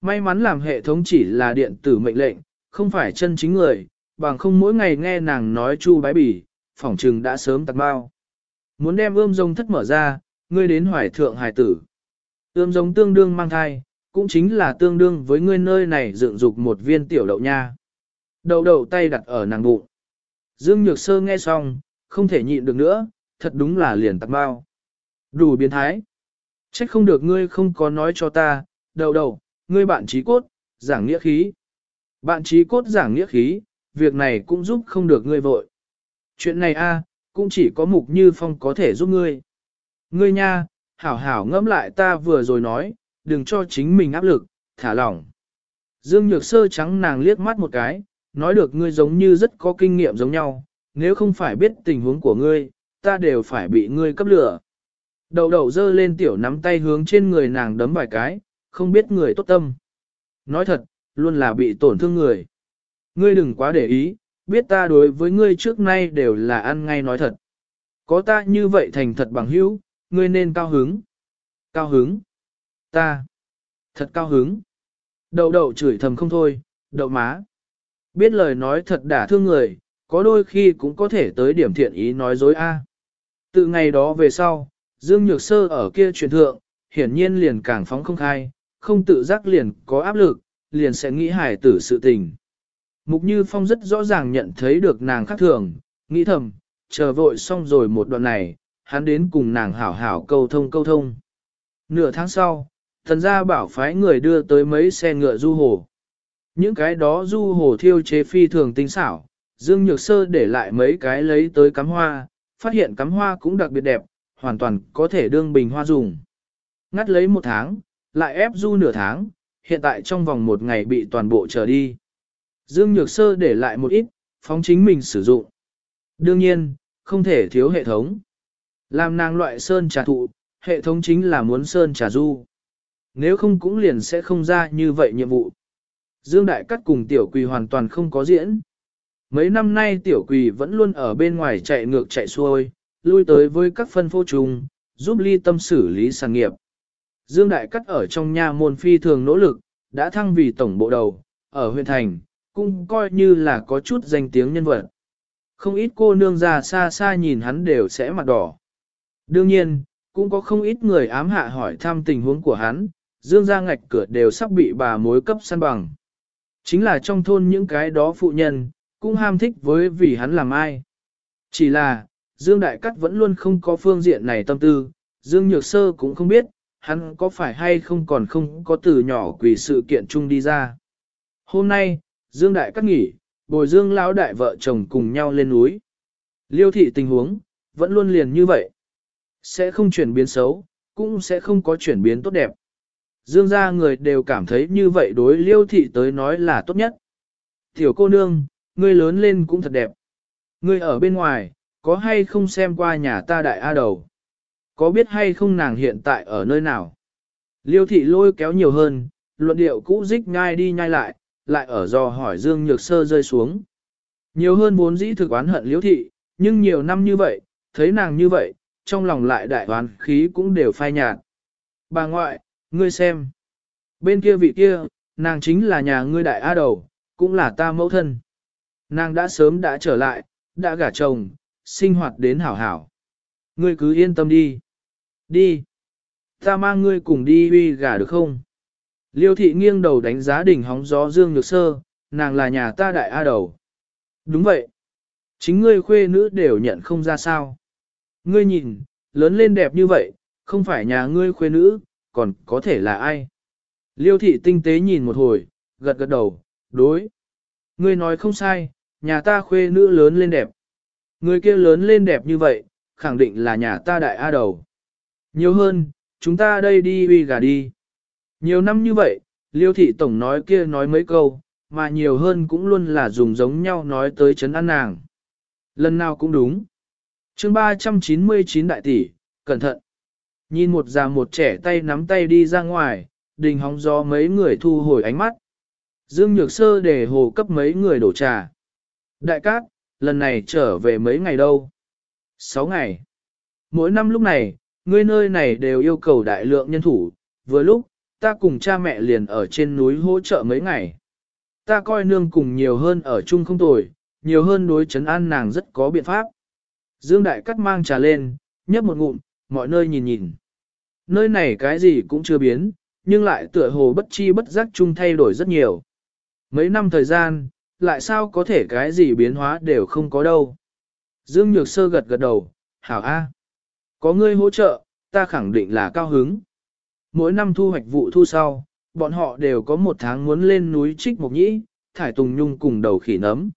May mắn làm hệ thống chỉ là điện tử mệnh lệnh, không phải chân chính người, bằng không mỗi ngày nghe nàng nói chu bái bỉ, phỏng trừng đã sớm tạc bao. Muốn đem ươm rông thất mở ra, ngươi đến hoài thượng hài tử. Ươm rông tương đương mang thai, cũng chính là tương đương với ngươi nơi này dựng dục một viên tiểu đậu nha. Đầu đậu tay đặt ở nàng bụng. Dương Nhược Sơ nghe xong, không thể nhịn được nữa, thật đúng là liền tạc bao. Đủ biến thái. Trách không được ngươi không có nói cho ta, đầu đầu ngươi bạn trí cốt, giảng nghĩa khí. Bạn trí cốt giảng nghĩa khí, việc này cũng giúp không được ngươi vội. Chuyện này a, cũng chỉ có mục như phong có thể giúp ngươi. Ngươi nha, hảo hảo ngẫm lại ta vừa rồi nói, đừng cho chính mình áp lực, thả lỏng. Dương Nhược Sơ trắng nàng liếc mắt một cái, nói được ngươi giống như rất có kinh nghiệm giống nhau, nếu không phải biết tình huống của ngươi, ta đều phải bị ngươi cấp lửa. Đầu đầu dơ lên tiểu nắm tay hướng trên người nàng đấm vài cái, không biết người tốt tâm. Nói thật, luôn là bị tổn thương người. Ngươi đừng quá để ý, biết ta đối với ngươi trước nay đều là ăn ngay nói thật. Có ta như vậy thành thật bằng hữu, ngươi nên cao hứng. Cao hứng. Ta. Thật cao hứng. Đậu đậu chửi thầm không thôi, đậu má. Biết lời nói thật đả thương người, có đôi khi cũng có thể tới điểm thiện ý nói dối a. Từ ngày đó về sau, Dương Nhược Sơ ở kia truyền thượng, hiển nhiên liền càng phóng không khai, không tự giác liền có áp lực, liền sẽ nghĩ hài tử sự tình. Mục Như Phong rất rõ ràng nhận thấy được nàng khác thường, nghĩ thầm, chờ vội xong rồi một đoạn này, hắn đến cùng nàng hảo hảo câu thông câu thông. Nửa tháng sau, thần gia bảo phái người đưa tới mấy xe ngựa du hồ. Những cái đó du hồ thiêu chế phi thường tinh xảo, Dương Nhược Sơ để lại mấy cái lấy tới cắm hoa, phát hiện cắm hoa cũng đặc biệt đẹp, hoàn toàn có thể đương bình hoa dùng. Ngắt lấy một tháng, lại ép du nửa tháng, hiện tại trong vòng một ngày bị toàn bộ trở đi. Dương Nhược Sơ để lại một ít, phóng chính mình sử dụng. Đương nhiên, không thể thiếu hệ thống. Làm nàng loại sơn trà thụ, hệ thống chính là muốn sơn trà du. Nếu không cũng liền sẽ không ra như vậy nhiệm vụ. Dương Đại Cắt cùng Tiểu Quỳ hoàn toàn không có diễn. Mấy năm nay Tiểu Quỳ vẫn luôn ở bên ngoài chạy ngược chạy xuôi, lui tới với các phân phô trùng, giúp ly tâm xử lý sản nghiệp. Dương Đại Cắt ở trong nhà môn phi thường nỗ lực, đã thăng vì tổng bộ đầu, ở huyện thành, cũng coi như là có chút danh tiếng nhân vật. Không ít cô nương già xa xa nhìn hắn đều sẽ mặt đỏ. Đương nhiên, cũng có không ít người ám hạ hỏi thăm tình huống của hắn, dương ra ngạch cửa đều sắp bị bà mối cấp săn bằng. Chính là trong thôn những cái đó phụ nhân, cũng ham thích với vì hắn làm ai. Chỉ là, Dương Đại Cắt vẫn luôn không có phương diện này tâm tư, Dương Nhược Sơ cũng không biết, hắn có phải hay không còn không có từ nhỏ quỷ sự kiện chung đi ra. Hôm nay, Dương Đại Cắt nghỉ, bồi Dương lão đại vợ chồng cùng nhau lên núi. Liêu thị tình huống, vẫn luôn liền như vậy. Sẽ không chuyển biến xấu, cũng sẽ không có chuyển biến tốt đẹp. Dương gia người đều cảm thấy như vậy đối liêu thị tới nói là tốt nhất. Tiểu cô nương, ngươi lớn lên cũng thật đẹp. Ngươi ở bên ngoài, có hay không xem qua nhà ta đại A đầu? Có biết hay không nàng hiện tại ở nơi nào? Liêu thị lôi kéo nhiều hơn, luận điệu cũ dích nhai đi nhai lại, lại ở dò hỏi Dương Nhược Sơ rơi xuống. Nhiều hơn vốn dĩ thực oán hận liêu thị, nhưng nhiều năm như vậy, thấy nàng như vậy, trong lòng lại đại oán khí cũng đều phai nhạt. Bà ngoại, ngươi xem. Bên kia vị kia, nàng chính là nhà ngươi đại A đầu, cũng là ta mẫu thân. Nàng đã sớm đã trở lại, đã gả chồng, sinh hoạt đến hảo hảo. Ngươi cứ yên tâm đi. Đi. Ta mang ngươi cùng đi uy gả được không? Liêu thị nghiêng đầu đánh giá đỉnh hóng gió dương nhược sơ, nàng là nhà ta đại A đầu. Đúng vậy. Chính ngươi khuê nữ đều nhận không ra sao. Ngươi nhìn, lớn lên đẹp như vậy, không phải nhà ngươi khuê nữ, còn có thể là ai? Liêu thị tinh tế nhìn một hồi, gật gật đầu, đối. Ngươi nói không sai, nhà ta khuê nữ lớn lên đẹp. Người kia lớn lên đẹp như vậy, khẳng định là nhà ta đại A đầu. Nhiều hơn, chúng ta đây đi uy gà đi. Nhiều năm như vậy, liêu thị tổng nói kia nói mấy câu, mà nhiều hơn cũng luôn là dùng giống nhau nói tới chấn an nàng. Lần nào cũng đúng. chương 399 đại tỷ, cẩn thận. Nhìn một già một trẻ tay nắm tay đi ra ngoài, đình hóng gió mấy người thu hồi ánh mắt. Dương Nhược Sơ để hồ cấp mấy người đổ trà. Đại cát, lần này trở về mấy ngày đâu? Sáu ngày. Mỗi năm lúc này, ngươi nơi này đều yêu cầu đại lượng nhân thủ, vừa lúc, ta cùng cha mẹ liền ở trên núi hỗ trợ mấy ngày. Ta coi nương cùng nhiều hơn ở chung không tồi, nhiều hơn đối chấn an nàng rất có biện pháp. Dương Đại Cắt mang trà lên, nhấp một ngụm, mọi nơi nhìn nhìn. Nơi này cái gì cũng chưa biến, nhưng lại tựa hồ bất chi bất giác chung thay đổi rất nhiều. Mấy năm thời gian, lại sao có thể cái gì biến hóa đều không có đâu. Dương Nhược Sơ gật gật đầu, hảo A. Có ngươi hỗ trợ, ta khẳng định là cao hứng. Mỗi năm thu hoạch vụ thu sau, bọn họ đều có một tháng muốn lên núi trích mộc nhĩ, thải tùng nhung cùng đầu khỉ nấm.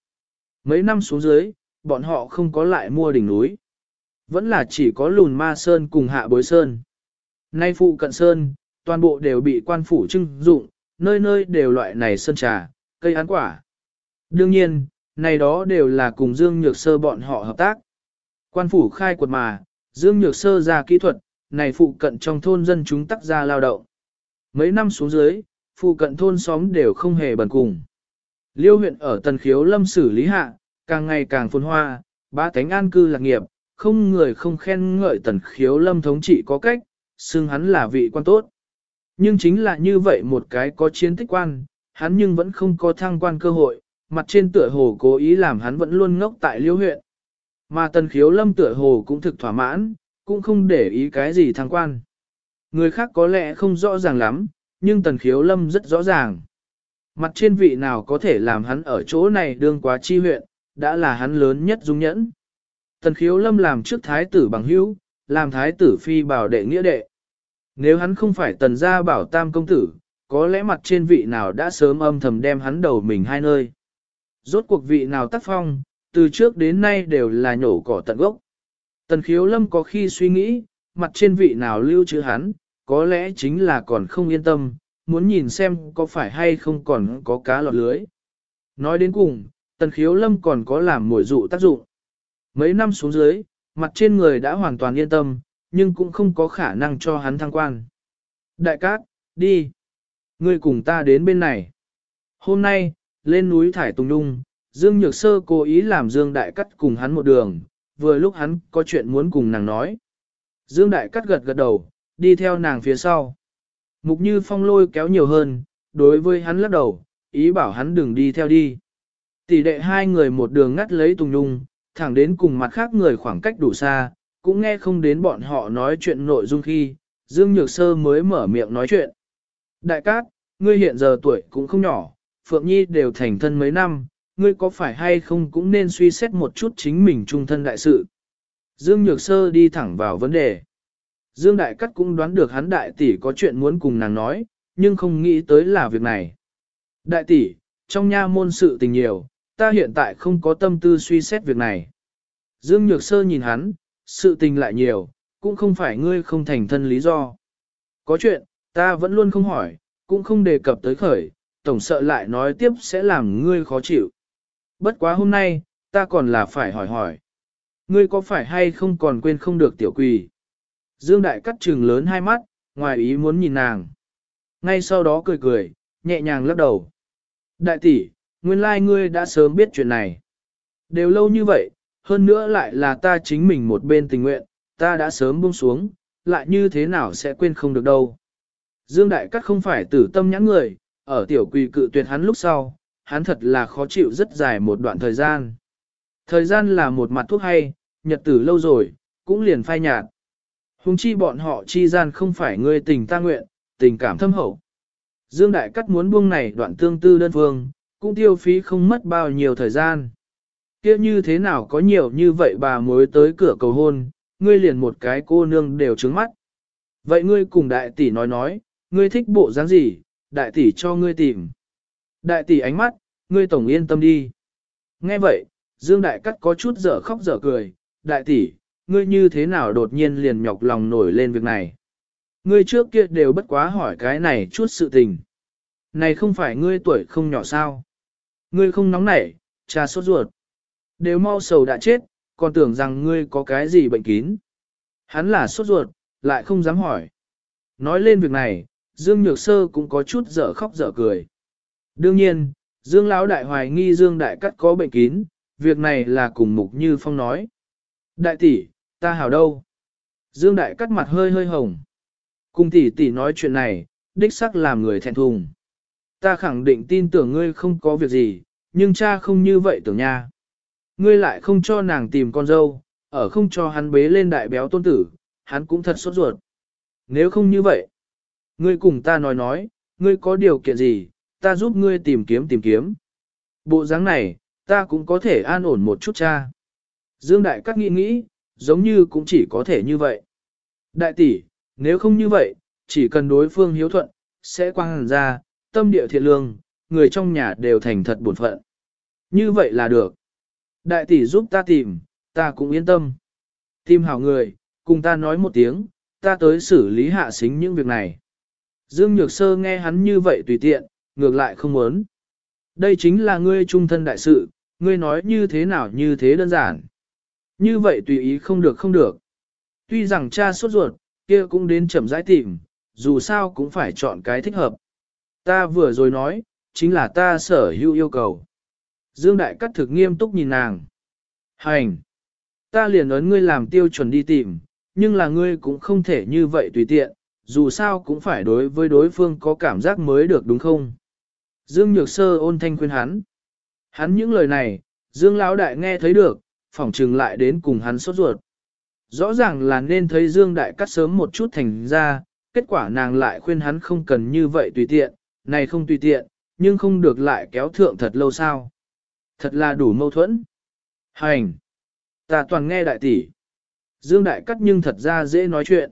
Mấy năm xuống dưới, bọn họ không có lại mua đỉnh núi. Vẫn là chỉ có lùn ma sơn cùng hạ bối sơn. Nay phụ cận sơn, toàn bộ đều bị quan phủ trưng dụng, nơi nơi đều loại này sơn trà, cây án quả. Đương nhiên, này đó đều là cùng Dương Nhược Sơ bọn họ hợp tác. Quan phủ khai quật mà, Dương Nhược Sơ ra kỹ thuật, này phụ cận trong thôn dân chúng tắc ra lao động. Mấy năm xuống dưới, phụ cận thôn xóm đều không hề bần cùng. Liêu huyện ở Tần Khiếu Lâm xử lý hạ, càng ngày càng phồn hoa, ba cánh an cư lạc nghiệp, không người không khen ngợi Tần Khiếu Lâm thống trị có cách, xưng hắn là vị quan tốt. Nhưng chính là như vậy một cái có chiến tích quan, hắn nhưng vẫn không có thăng quan cơ hội, mặt trên tựa hồ cố ý làm hắn vẫn luôn ngốc tại liêu huyện. Mà tần khiếu lâm tựa hồ cũng thực thỏa mãn, cũng không để ý cái gì thăng quan. Người khác có lẽ không rõ ràng lắm, nhưng tần khiếu lâm rất rõ ràng. Mặt trên vị nào có thể làm hắn ở chỗ này đương quá chi huyện, đã là hắn lớn nhất dung nhẫn. Tần khiếu lâm làm trước thái tử bằng hữu, làm thái tử phi bảo đệ nghĩa đệ. Nếu hắn không phải tần gia bảo tam công tử, có lẽ mặt trên vị nào đã sớm âm thầm đem hắn đầu mình hai nơi. Rốt cuộc vị nào tác phong, từ trước đến nay đều là nhổ cỏ tận gốc. Tần khiếu lâm có khi suy nghĩ, mặt trên vị nào lưu trữ hắn, có lẽ chính là còn không yên tâm, muốn nhìn xem có phải hay không còn có cá lọt lưới. Nói đến cùng, tần khiếu lâm còn có làm mồi dụ tác dụng. Mấy năm xuống dưới, mặt trên người đã hoàn toàn yên tâm, nhưng cũng không có khả năng cho hắn thăng quan. Đại cát, đi. Ngươi cùng ta đến bên này. Hôm nay, lên núi Thải Tùng Nhung, Dương Nhược Sơ cố ý làm Dương Đại Cắt cùng hắn một đường, vừa lúc hắn có chuyện muốn cùng nàng nói. Dương Đại Cắt gật gật đầu, đi theo nàng phía sau. Mục Như Phong lôi kéo nhiều hơn, đối với hắn lắc đầu, ý bảo hắn đừng đi theo đi. Tỷ đệ hai người một đường ngắt lấy Tùng Nhung, thẳng đến cùng mặt khác người khoảng cách đủ xa, cũng nghe không đến bọn họ nói chuyện nội dung khi, Dương Nhược Sơ mới mở miệng nói chuyện. Đại Cát, ngươi hiện giờ tuổi cũng không nhỏ, Phượng Nhi đều thành thân mấy năm, ngươi có phải hay không cũng nên suy xét một chút chính mình trung thân đại sự. Dương Nhược Sơ đi thẳng vào vấn đề. Dương Đại Cát cũng đoán được hắn đại tỷ có chuyện muốn cùng nàng nói, nhưng không nghĩ tới là việc này. Đại tỷ, trong nha môn sự tình nhiều, ta hiện tại không có tâm tư suy xét việc này. Dương Nhược Sơ nhìn hắn, sự tình lại nhiều, cũng không phải ngươi không thành thân lý do. Có chuyện, ta vẫn luôn không hỏi, cũng không đề cập tới khởi, tổng sợ lại nói tiếp sẽ làm ngươi khó chịu. Bất quá hôm nay, ta còn là phải hỏi hỏi. Ngươi có phải hay không còn quên không được tiểu quỳ? Dương Đại cắt trừng lớn hai mắt, ngoài ý muốn nhìn nàng. Ngay sau đó cười cười, nhẹ nhàng lắc đầu. Đại tỷ, nguyên lai ngươi đã sớm biết chuyện này. Đều lâu như vậy, hơn nữa lại là ta chính mình một bên tình nguyện, ta đã sớm buông xuống, lại như thế nào sẽ quên không được đâu. Dương Đại Cát không phải tử tâm nhãn người, ở tiểu quỳ cự tuyệt hắn lúc sau, hắn thật là khó chịu rất dài một đoạn thời gian. Thời gian là một mặt thuốc hay, nhật tử lâu rồi, cũng liền phai nhạt. Hùng chi bọn họ chi gian không phải ngươi tình ta nguyện, tình cảm thâm hậu. Dương Đại Cát muốn buông này đoạn tương tư đơn phương, cũng tiêu phí không mất bao nhiêu thời gian. Kia như thế nào có nhiều như vậy bà mới tới cửa cầu hôn, ngươi liền một cái cô nương đều trứng mắt. Vậy ngươi cùng đại tỷ nói nói, ngươi thích bộ dáng gì, đại tỷ cho ngươi tìm. Đại tỷ ánh mắt, ngươi tổng yên tâm đi. Nghe vậy, Dương Đại Cắt có chút dở khóc dở cười, đại tỷ, ngươi như thế nào đột nhiên liền nhọc lòng nổi lên việc này. Ngươi trước kia đều bất quá hỏi cái này chút sự tình. Này không phải ngươi tuổi không nhỏ sao. Ngươi không nóng nảy, cha sốt ruột. Đều mau sầu đã chết, còn tưởng rằng ngươi có cái gì bệnh kín. Hắn là sốt ruột, lại không dám hỏi. Nói lên việc này, Dương Nhược Sơ cũng có chút dở khóc dở cười. Đương nhiên, Dương Lão Đại hoài nghi Dương Đại Cắt có bệnh kín, việc này là cùng Mục Như Phong nói. Đại tỷ, ta hảo đâu? Dương Đại Cắt mặt hơi hơi hồng. Cùng tỷ tỷ nói chuyện này, đích sắc làm người thẹn thùng. Ta khẳng định tin tưởng ngươi không có việc gì, nhưng cha không như vậy tưởng nha. Ngươi lại không cho nàng tìm con dâu, ở không cho hắn bế lên đại béo tôn tử, hắn cũng thật sốt ruột. Nếu không như vậy, ngươi cùng ta nói nói, ngươi có điều kiện gì, ta giúp ngươi tìm kiếm tìm kiếm. Bộ dáng này, ta cũng có thể an ổn một chút cha. Dương Đại Cát nghĩ nghĩ, giống như cũng chỉ có thể như vậy. Đại tỷ, nếu không như vậy, chỉ cần đối phương hiếu thuận, sẽ quang hẳn ra, tâm địa thiện lương, người trong nhà đều thành thật buồn phận. Như vậy là được. Đại tỷ giúp ta tìm, ta cũng yên tâm. Tìm hảo người, cùng ta nói một tiếng, ta tới xử lý hạ xính những việc này. Dương Nhược Sơ nghe hắn như vậy tùy tiện, ngược lại không muốn. Đây chính là ngươi trung thân đại sự, ngươi nói như thế nào như thế đơn giản. Như vậy tùy ý không được không được. Tuy rằng cha sốt ruột, kia cũng đến chậm rãi tìm, dù sao cũng phải chọn cái thích hợp. Ta vừa rồi nói, chính là ta sở hữu yêu cầu. Dương Đại Cắt thực nghiêm túc nhìn nàng. Hành! Ta liền ấn ngươi làm tiêu chuẩn đi tìm, nhưng là ngươi cũng không thể như vậy tùy tiện, dù sao cũng phải đối với đối phương có cảm giác mới được đúng không? Dương Nhược Sơ ôn thanh khuyên hắn. Hắn những lời này, Dương Lão Đại nghe thấy được, phỏng trừng lại đến cùng hắn sốt ruột. Rõ ràng là nên thấy Dương Đại cắt sớm một chút thành ra, kết quả nàng lại khuyên hắn không cần như vậy tùy tiện, này không tùy tiện, nhưng không được lại kéo thượng thật lâu sao. Thật là đủ mâu thuẫn. Hành! Ta toàn nghe đại tỷ. Dương Đại cắt nhưng thật ra dễ nói chuyện.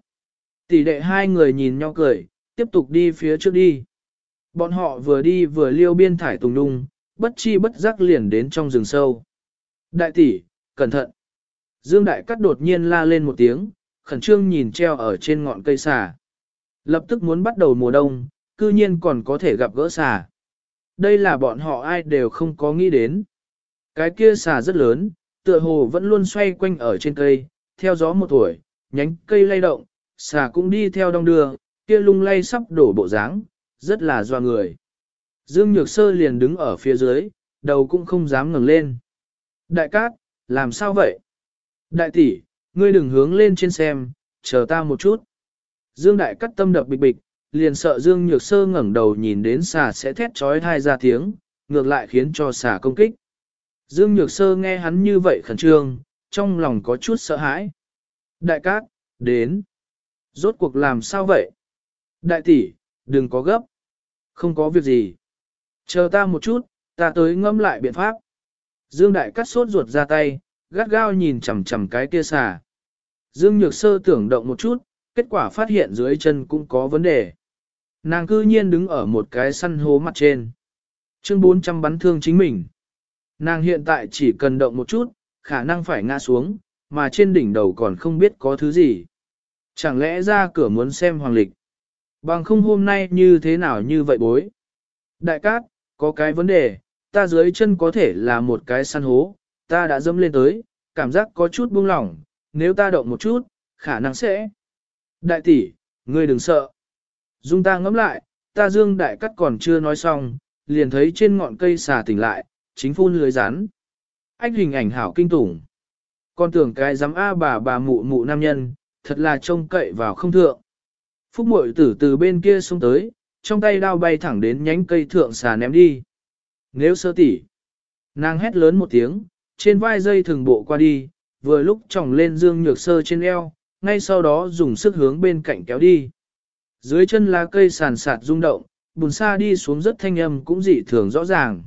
Tỷ đệ hai người nhìn nhau cười, tiếp tục đi phía trước đi. Bọn họ vừa đi vừa liêu biên thải tùng đung, bất chi bất giác liền đến trong rừng sâu. Đại tỷ, cẩn thận. Dương Đại Cắt đột nhiên la lên một tiếng, khẩn trương nhìn treo ở trên ngọn cây xà. Lập tức muốn bắt đầu mùa đông, cư nhiên còn có thể gặp gỡ xà. Đây là bọn họ ai đều không có nghĩ đến. Cái kia xà rất lớn, tựa hồ vẫn luôn xoay quanh ở trên cây, theo gió một tuổi, nhánh cây lay động, xà cũng đi theo đông đưa, kia lung lay sắp đổ bộ dáng, rất là doa người. Dương Nhược Sơ liền đứng ở phía dưới, đầu cũng không dám ngẩng lên. Đại cát, làm sao vậy? Đại tỷ, ngươi đừng hướng lên trên xem, chờ ta một chút. Dương Đại cắt tâm đập bịch bịch, liền sợ Dương Nhược Sơ ngẩng đầu nhìn đến xà sẽ thét trói thai ra tiếng, ngược lại khiến cho xà công kích. Dương Nhược Sơ nghe hắn như vậy khẩn trương, trong lòng có chút sợ hãi. Đại cát, đến. Rốt cuộc làm sao vậy? Đại tỷ, đừng có gấp. Không có việc gì. Chờ ta một chút, ta tới ngâm lại biện pháp. Dương Đại cắt sốt ruột ra tay, gắt gao nhìn chằm chằm cái kia xà. Dương Nhược Sơ tưởng động một chút, kết quả phát hiện dưới chân cũng có vấn đề. Nàng cư nhiên đứng ở một cái săn hố mặt trên. Chương 400 bắn thương chính mình. Nàng hiện tại chỉ cần động một chút, khả năng phải ngã xuống, mà trên đỉnh đầu còn không biết có thứ gì. Chẳng lẽ ra cửa muốn xem hoàng lịch? Bằng không hôm nay như thế nào như vậy bối? Đại cát, có cái vấn đề, ta dưới chân có thể là một cái săn hố, ta đã dâm lên tới, cảm giác có chút buông lỏng, nếu ta động một chút, khả năng sẽ. Đại tỷ, ngươi đừng sợ. Dung ta ngẫm lại, ta dương đại cắt còn chưa nói xong, liền thấy trên ngọn cây xà tỉnh lại, chính phun lưới rắn. Ách hình ảnh hảo kinh tủng. Con tưởng cái giám A bà bà mụ mụ nam nhân, thật là trông cậy vào không thượng. Phúc mội tử từ bên kia xuống tới, trong tay đao bay thẳng đến nhánh cây thượng xà ném đi. Nếu sơ tỷ, nàng hét lớn một tiếng, trên vai dây thường bộ qua đi, vừa lúc tròng lên dương nhược sơ trên eo, ngay sau đó dùng sức hướng bên cạnh kéo đi. Dưới chân lá cây sàn sạt rung động, bùn xa đi xuống rất thanh âm cũng dị thường rõ ràng.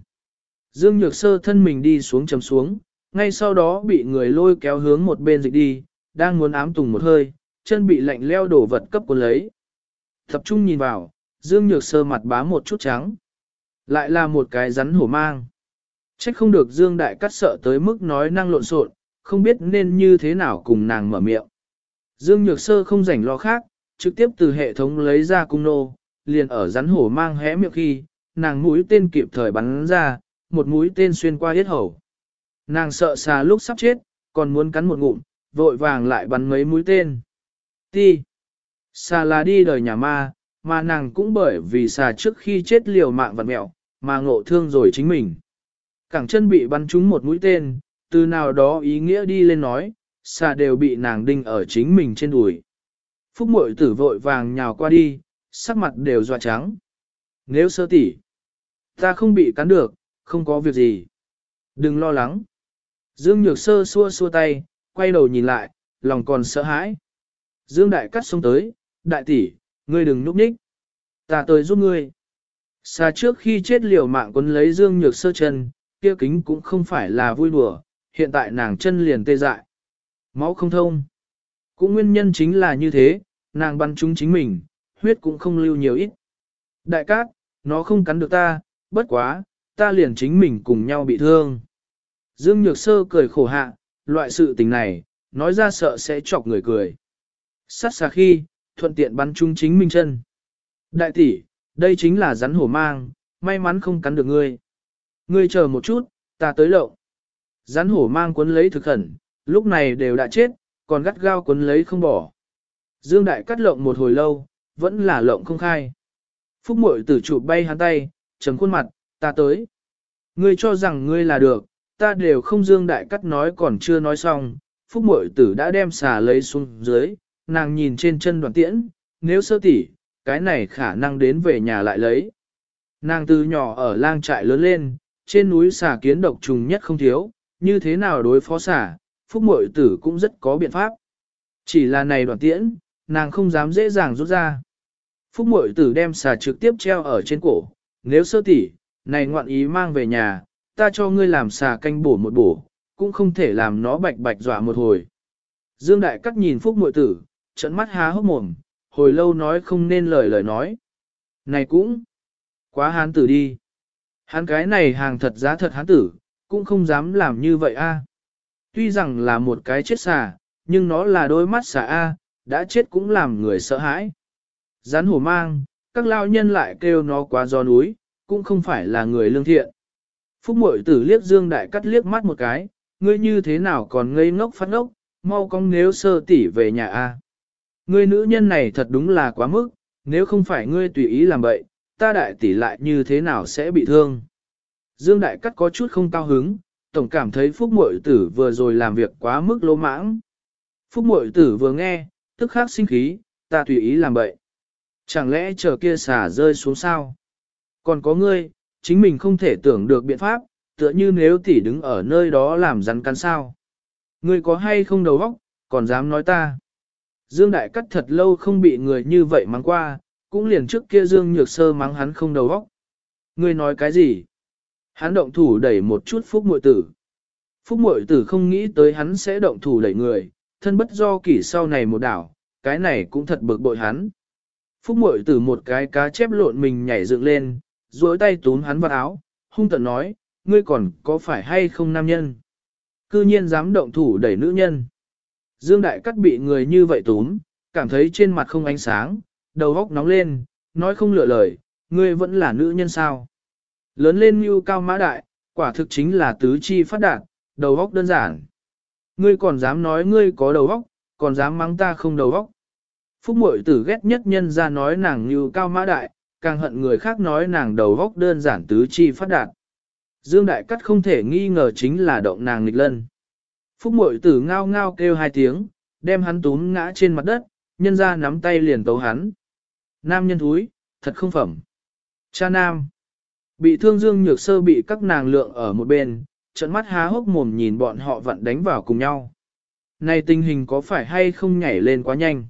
Dương nhược sơ thân mình đi xuống chấm xuống, ngay sau đó bị người lôi kéo hướng một bên dịch đi, đang muốn ám tùng một hơi, chân bị lạnh leo đổ vật cấp cuốn lấy. Tập trung nhìn vào, Dương Nhược Sơ mặt bá một chút trắng. Lại là một cái rắn hổ mang. Trách không được Dương Đại Cắt sợ tới mức nói năng lộn xộn, không biết nên như thế nào cùng nàng mở miệng. Dương Nhược Sơ không rảnh lo khác, trực tiếp từ hệ thống lấy ra cung nô, liền ở rắn hổ mang hé miệng khi, nàng mũi tên kịp thời bắn ra, một mũi tên xuyên qua yết hầu. Nàng sợ xà lúc sắp chết, còn muốn cắn một ngụm, vội vàng lại bắn mấy mũi tên. Ti. Xà là đi đời nhà ma, mà nàng cũng bởi vì xà trước khi chết liều mạng vật mẹo, mà ngộ thương rồi chính mình. Cẳng chân bị bắn trúng một mũi tên, từ nào đó ý nghĩa đi lên nói, xà đều bị nàng đinh ở chính mình trên đùi. Phúc mội tử vội vàng nhào qua đi, sắc mặt đều dọa trắng. Nếu sơ tỉ, ta không bị cắn được, không có việc gì. Đừng lo lắng. Dương Nhược Sơ xua xua tay, quay đầu nhìn lại, lòng còn sợ hãi. Dương Đại cắt xuống tới, đại tỷ, ngươi đừng núp ních. Ta tới giúp ngươi. Xa trước khi chết liều mạng quấn lấy Dương Nhược Sơ chân, kia kính cũng không phải là vui đùa, hiện tại nàng chân liền tê dại. Máu không thông. Cũng nguyên nhân chính là như thế, nàng bắn chúng chính mình, huyết cũng không lưu nhiều ít. Đại cát, nó không cắn được ta, bất quá, ta liền chính mình cùng nhau bị thương. Dương Nhược Sơ cười khổ hạ, loại sự tình này, nói ra sợ sẽ chọc người cười. Sát xà khi, thuận tiện bắn trúng chính mình chân. Đại tỷ, đây chính là rắn hổ mang, may mắn không cắn được ngươi. Ngươi chờ một chút, ta tới lậu. Rắn hổ mang cuốn lấy thực khẩn, lúc này đều đã chết, còn gắt gao cuốn lấy không bỏ. Dương Đại cắt lộng một hồi lâu, vẫn là lộng không khai. Phúc mội tử chụp bay hắn tay, chấm khuôn mặt, ta tới. Ngươi cho rằng ngươi là được, ta đều không Dương Đại cắt nói còn chưa nói xong. Phúc mội tử đã đem xà lấy xuống dưới, nàng nhìn trên chân đoàn tiễn, nếu sơ tỉ, cái này khả năng đến về nhà lại lấy. Nàng từ nhỏ ở lang trại lớn lên, trên núi xà kiến độc trùng nhất không thiếu, như thế nào đối phó xà, phúc mội tử cũng rất có biện pháp. Chỉ là này đoàn tiễn, nàng không dám dễ dàng rút ra. Phúc mội tử đem xà trực tiếp treo ở trên cổ, nếu sơ tỉ, này ngoạn ý mang về nhà, ta cho ngươi làm xà canh bổ một bổ, cũng không thể làm nó bạch bạch dọa một hồi. Dương Đại Cắt nhìn Phúc mội tử, trận mắt há hốc mồm, hồi lâu nói không nên lời lời nói. Này cũng, quá hán tử đi. hán cái này hàng thật giá thật hán tử, cũng không dám làm như vậy a. Tuy rằng là một cái chết xà, nhưng nó là đôi mắt xà a, đã chết cũng làm người sợ hãi. Rắn hổ mang, các lao nhân lại kêu nó quá gió núi, cũng không phải là người lương thiện. Phúc mội tử liếc dương đại cắt liếc mắt một cái, ngươi như thế nào còn ngây ngốc phát ngốc, mau cong nếu sơ tỉ về nhà a. Ngươi nữ nhân này thật đúng là quá mức, nếu không phải ngươi tùy ý làm bậy, ta đại tỷ lại như thế nào sẽ bị thương. Dương đại cắt có chút không cao hứng, tổng cảm thấy phúc mội tử vừa rồi làm việc quá mức lỗ mãng. Phúc mội tử vừa nghe, tức khắc sinh khí, ta tùy ý làm bậy. Chẳng lẽ chờ kia xả rơi xuống sao? Còn có ngươi, chính mình không thể tưởng được biện pháp, tựa như nếu tỷ đứng ở nơi đó làm rắn cắn sao. Ngươi có hay không đầu óc, còn dám nói ta. Dương Đại Cắt thật lâu không bị người như vậy mắng qua, cũng liền trước kia Dương Nhược Sơ mắng hắn không đầu óc. Ngươi nói cái gì? Hắn động thủ đẩy một chút Phúc Muội Tử. Phúc Muội Tử không nghĩ tới hắn sẽ động thủ đẩy người, thân bất do kỷ sau này một đảo, cái này cũng thật bực bội hắn. Phúc Muội Tử một cái cá chép lộn mình nhảy dựng lên, duỗi tay túm hắn vào áo, hung tận nói, ngươi còn có phải hay không nam nhân? Cư nhiên dám động thủ đẩy nữ nhân. Dương Đại Cắt bị người như vậy túm, cảm thấy trên mặt không ánh sáng, đầu óc nóng lên, nói không lựa lời, ngươi vẫn là nữ nhân sao. Lớn lên như cao mã đại, quả thực chính là tứ chi phát đạt, đầu óc đơn giản. Ngươi còn dám nói ngươi có đầu óc, còn dám mắng ta không đầu óc. Phúc mội tử ghét nhất nhân ra nói nàng như cao mã đại, càng hận người khác nói nàng đầu góc đơn giản tứ chi phát đạt. Dương Đại Cắt không thể nghi ngờ chính là động nàng nghịch lân. Phúc mội tử ngao ngao kêu hai tiếng, đem hắn túm ngã trên mặt đất, nhân ra nắm tay liền tấu hắn. Nam nhân thúi, thật không phẩm. Cha nam. Bị thương Dương Nhược Sơ bị các nàng lượng ở một bên, trận mắt há hốc mồm nhìn bọn họ vặn đánh vào cùng nhau. Này tình hình có phải hay không nhảy lên quá nhanh?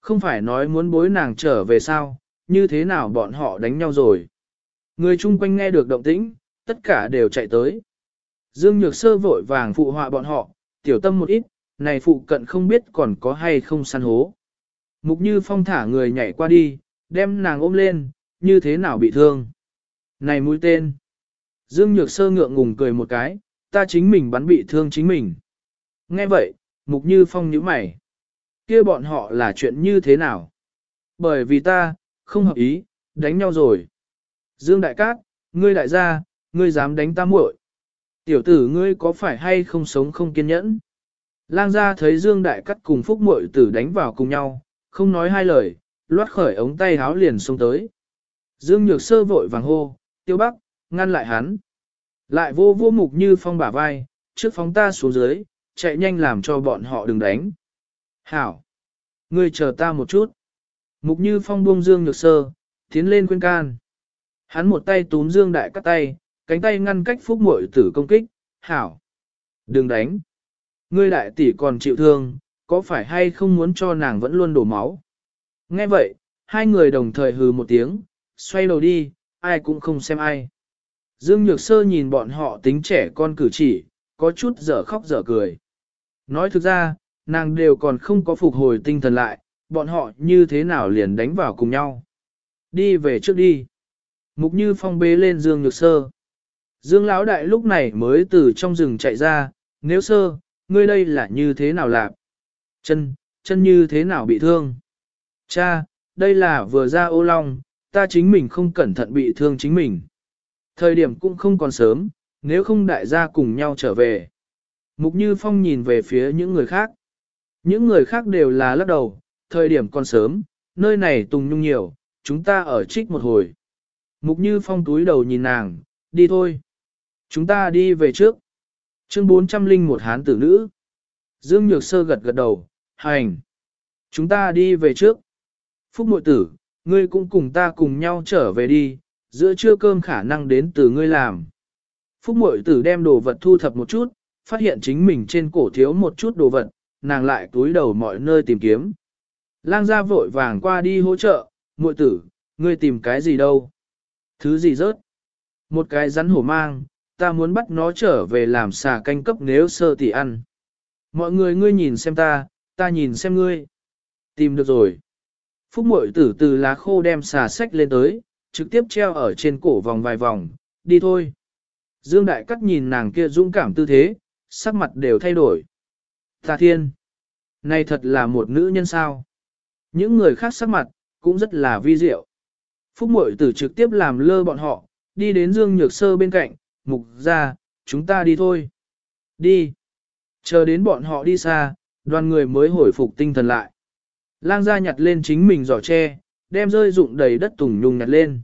Không phải nói muốn bối nàng trở về sao, như thế nào bọn họ đánh nhau rồi? Người chung quanh nghe được động tĩnh, tất cả đều chạy tới. Dương Nhược Sơ vội vàng phụ họa bọn họ, tiểu tâm một ít, này phụ cận không biết còn có hay không săn hố. Mục Như Phong thả người nhảy qua đi, đem nàng ôm lên, như thế nào bị thương. Này mũi tên. Dương Nhược Sơ ngượng ngùng cười một cái, ta chính mình bắn bị thương chính mình. Nghe vậy, Mục Như Phong nhíu mày. kia bọn họ là chuyện như thế nào? Bởi vì ta, không hợp ý, đánh nhau rồi. Dương Đại Cát, ngươi đại gia, ngươi dám đánh ta muội? Tiểu tử ngươi có phải hay không sống không kiên nhẫn? Lang gia thấy Dương Đại Cát cùng Phúc muội tử đánh vào cùng nhau, không nói hai lời, loát khởi ống tay háo liền xông tới. Dương Nhược Sơ vội vàng hô, tiêu bắc, ngăn lại hắn. Lại vô vô mục như phong bả vai, trước phóng ta xuống dưới, chạy nhanh làm cho bọn họ đừng đánh. Hảo! Ngươi chờ ta một chút. Mục như phong buông Dương Nhược Sơ, tiến lên khuyên can. Hắn một tay túm Dương Đại cắt tay, cánh tay ngăn cách phúc muội tử công kích. Hảo! Đừng đánh! Ngươi đại tỷ còn chịu thương, có phải hay không muốn cho nàng vẫn luôn đổ máu? Nghe vậy, hai người đồng thời hừ một tiếng, xoay đầu đi, ai cũng không xem ai. Dương Nhược Sơ nhìn bọn họ tính trẻ con cử chỉ, có chút dở khóc dở cười. Nói thực ra, nàng đều còn không có phục hồi tinh thần lại, bọn họ như thế nào liền đánh vào cùng nhau. Đi về trước đi. Mục Như Phong bế lên Dương Nhược Sơ. Dương Lão Đại lúc này mới từ trong rừng chạy ra, nếu sơ, ngươi đây là như thế nào lạc? Chân, chân như thế nào bị thương? Cha, đây là vừa ra ô long, ta chính mình không cẩn thận bị thương chính mình. Thời điểm cũng không còn sớm, nếu không đại gia cùng nhau trở về. Mục Như Phong nhìn về phía những người khác. Những người khác đều là lắc đầu, thời điểm còn sớm, nơi này tùng nhung nhiều, chúng ta ở trích một hồi. Mục Như Phong túi đầu nhìn nàng, đi thôi. Chúng ta đi về trước. Chương 401 Hán tử nữ. Dương Nhược Sơ gật gật đầu, hành. Chúng ta đi về trước. Phúc mội tử, ngươi cũng cùng ta cùng nhau trở về đi, giữa trưa cơm khả năng đến từ ngươi làm. Phúc mội tử đem đồ vật thu thập một chút, phát hiện chính mình trên cổ thiếu một chút đồ vật, nàng lại túi đầu mọi nơi tìm kiếm. Lang gia vội vàng qua đi hỗ trợ, muội tử, ngươi tìm cái gì đâu? Thứ gì rớt? Một cái rắn hổ mang, ta muốn bắt nó trở về làm xà canh cấp nếu sơ tỷ ăn. Mọi người ngươi nhìn xem ta, ta nhìn xem ngươi. Tìm được rồi. Phúc muội tử từ lá khô đem xà sách lên tới, trực tiếp treo ở trên cổ vòng vài vòng, đi thôi. Dương Đại Cắt nhìn nàng kia dũng cảm tư thế, sắc mặt đều thay đổi. Ta thiên! Này thật là một nữ nhân sao? Những người khác sắc mặt, cũng rất là vi diệu. Phúc mội tử trực tiếp làm lơ bọn họ, đi đến Dương Nhược Sơ bên cạnh, mục ra, chúng ta đi thôi. Đi! Chờ đến bọn họ đi xa, đoàn người mới hồi phục tinh thần lại. Lang gia nhặt lên chính mình giỏ tre, đem rơi rụng đầy đất tùng nhung nhặt lên.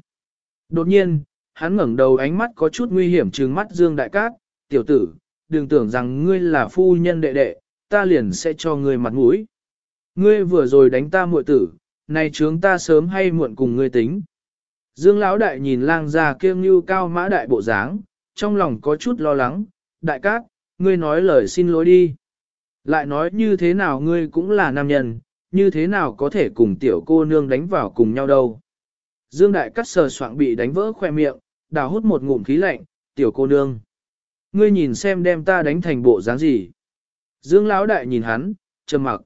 Đột nhiên, hắn ngẩng đầu ánh mắt có chút nguy hiểm trừng mắt Dương Đại Cát, tiểu tử, đừng tưởng rằng ngươi là phu nhân đệ đệ, ta liền sẽ cho ngươi mặt mũi. Ngươi vừa rồi đánh ta muội tử, này chúng ta sớm hay muộn cùng ngươi tính. Dương Lão Đại nhìn lang già kiêng như cao mã đại bộ dáng, trong lòng có chút lo lắng, đại cát, ngươi nói lời xin lỗi đi. Lại nói như thế nào ngươi cũng là nam nhân, như thế nào có thể cùng tiểu cô nương đánh vào cùng nhau đâu. Dương Đại Cắt sờ soạng bị đánh vỡ khoe miệng, đào hút một ngụm khí lạnh, tiểu cô nương. Ngươi nhìn xem đem ta đánh thành bộ dáng gì. Dương Lão Đại nhìn hắn, trầm mặc.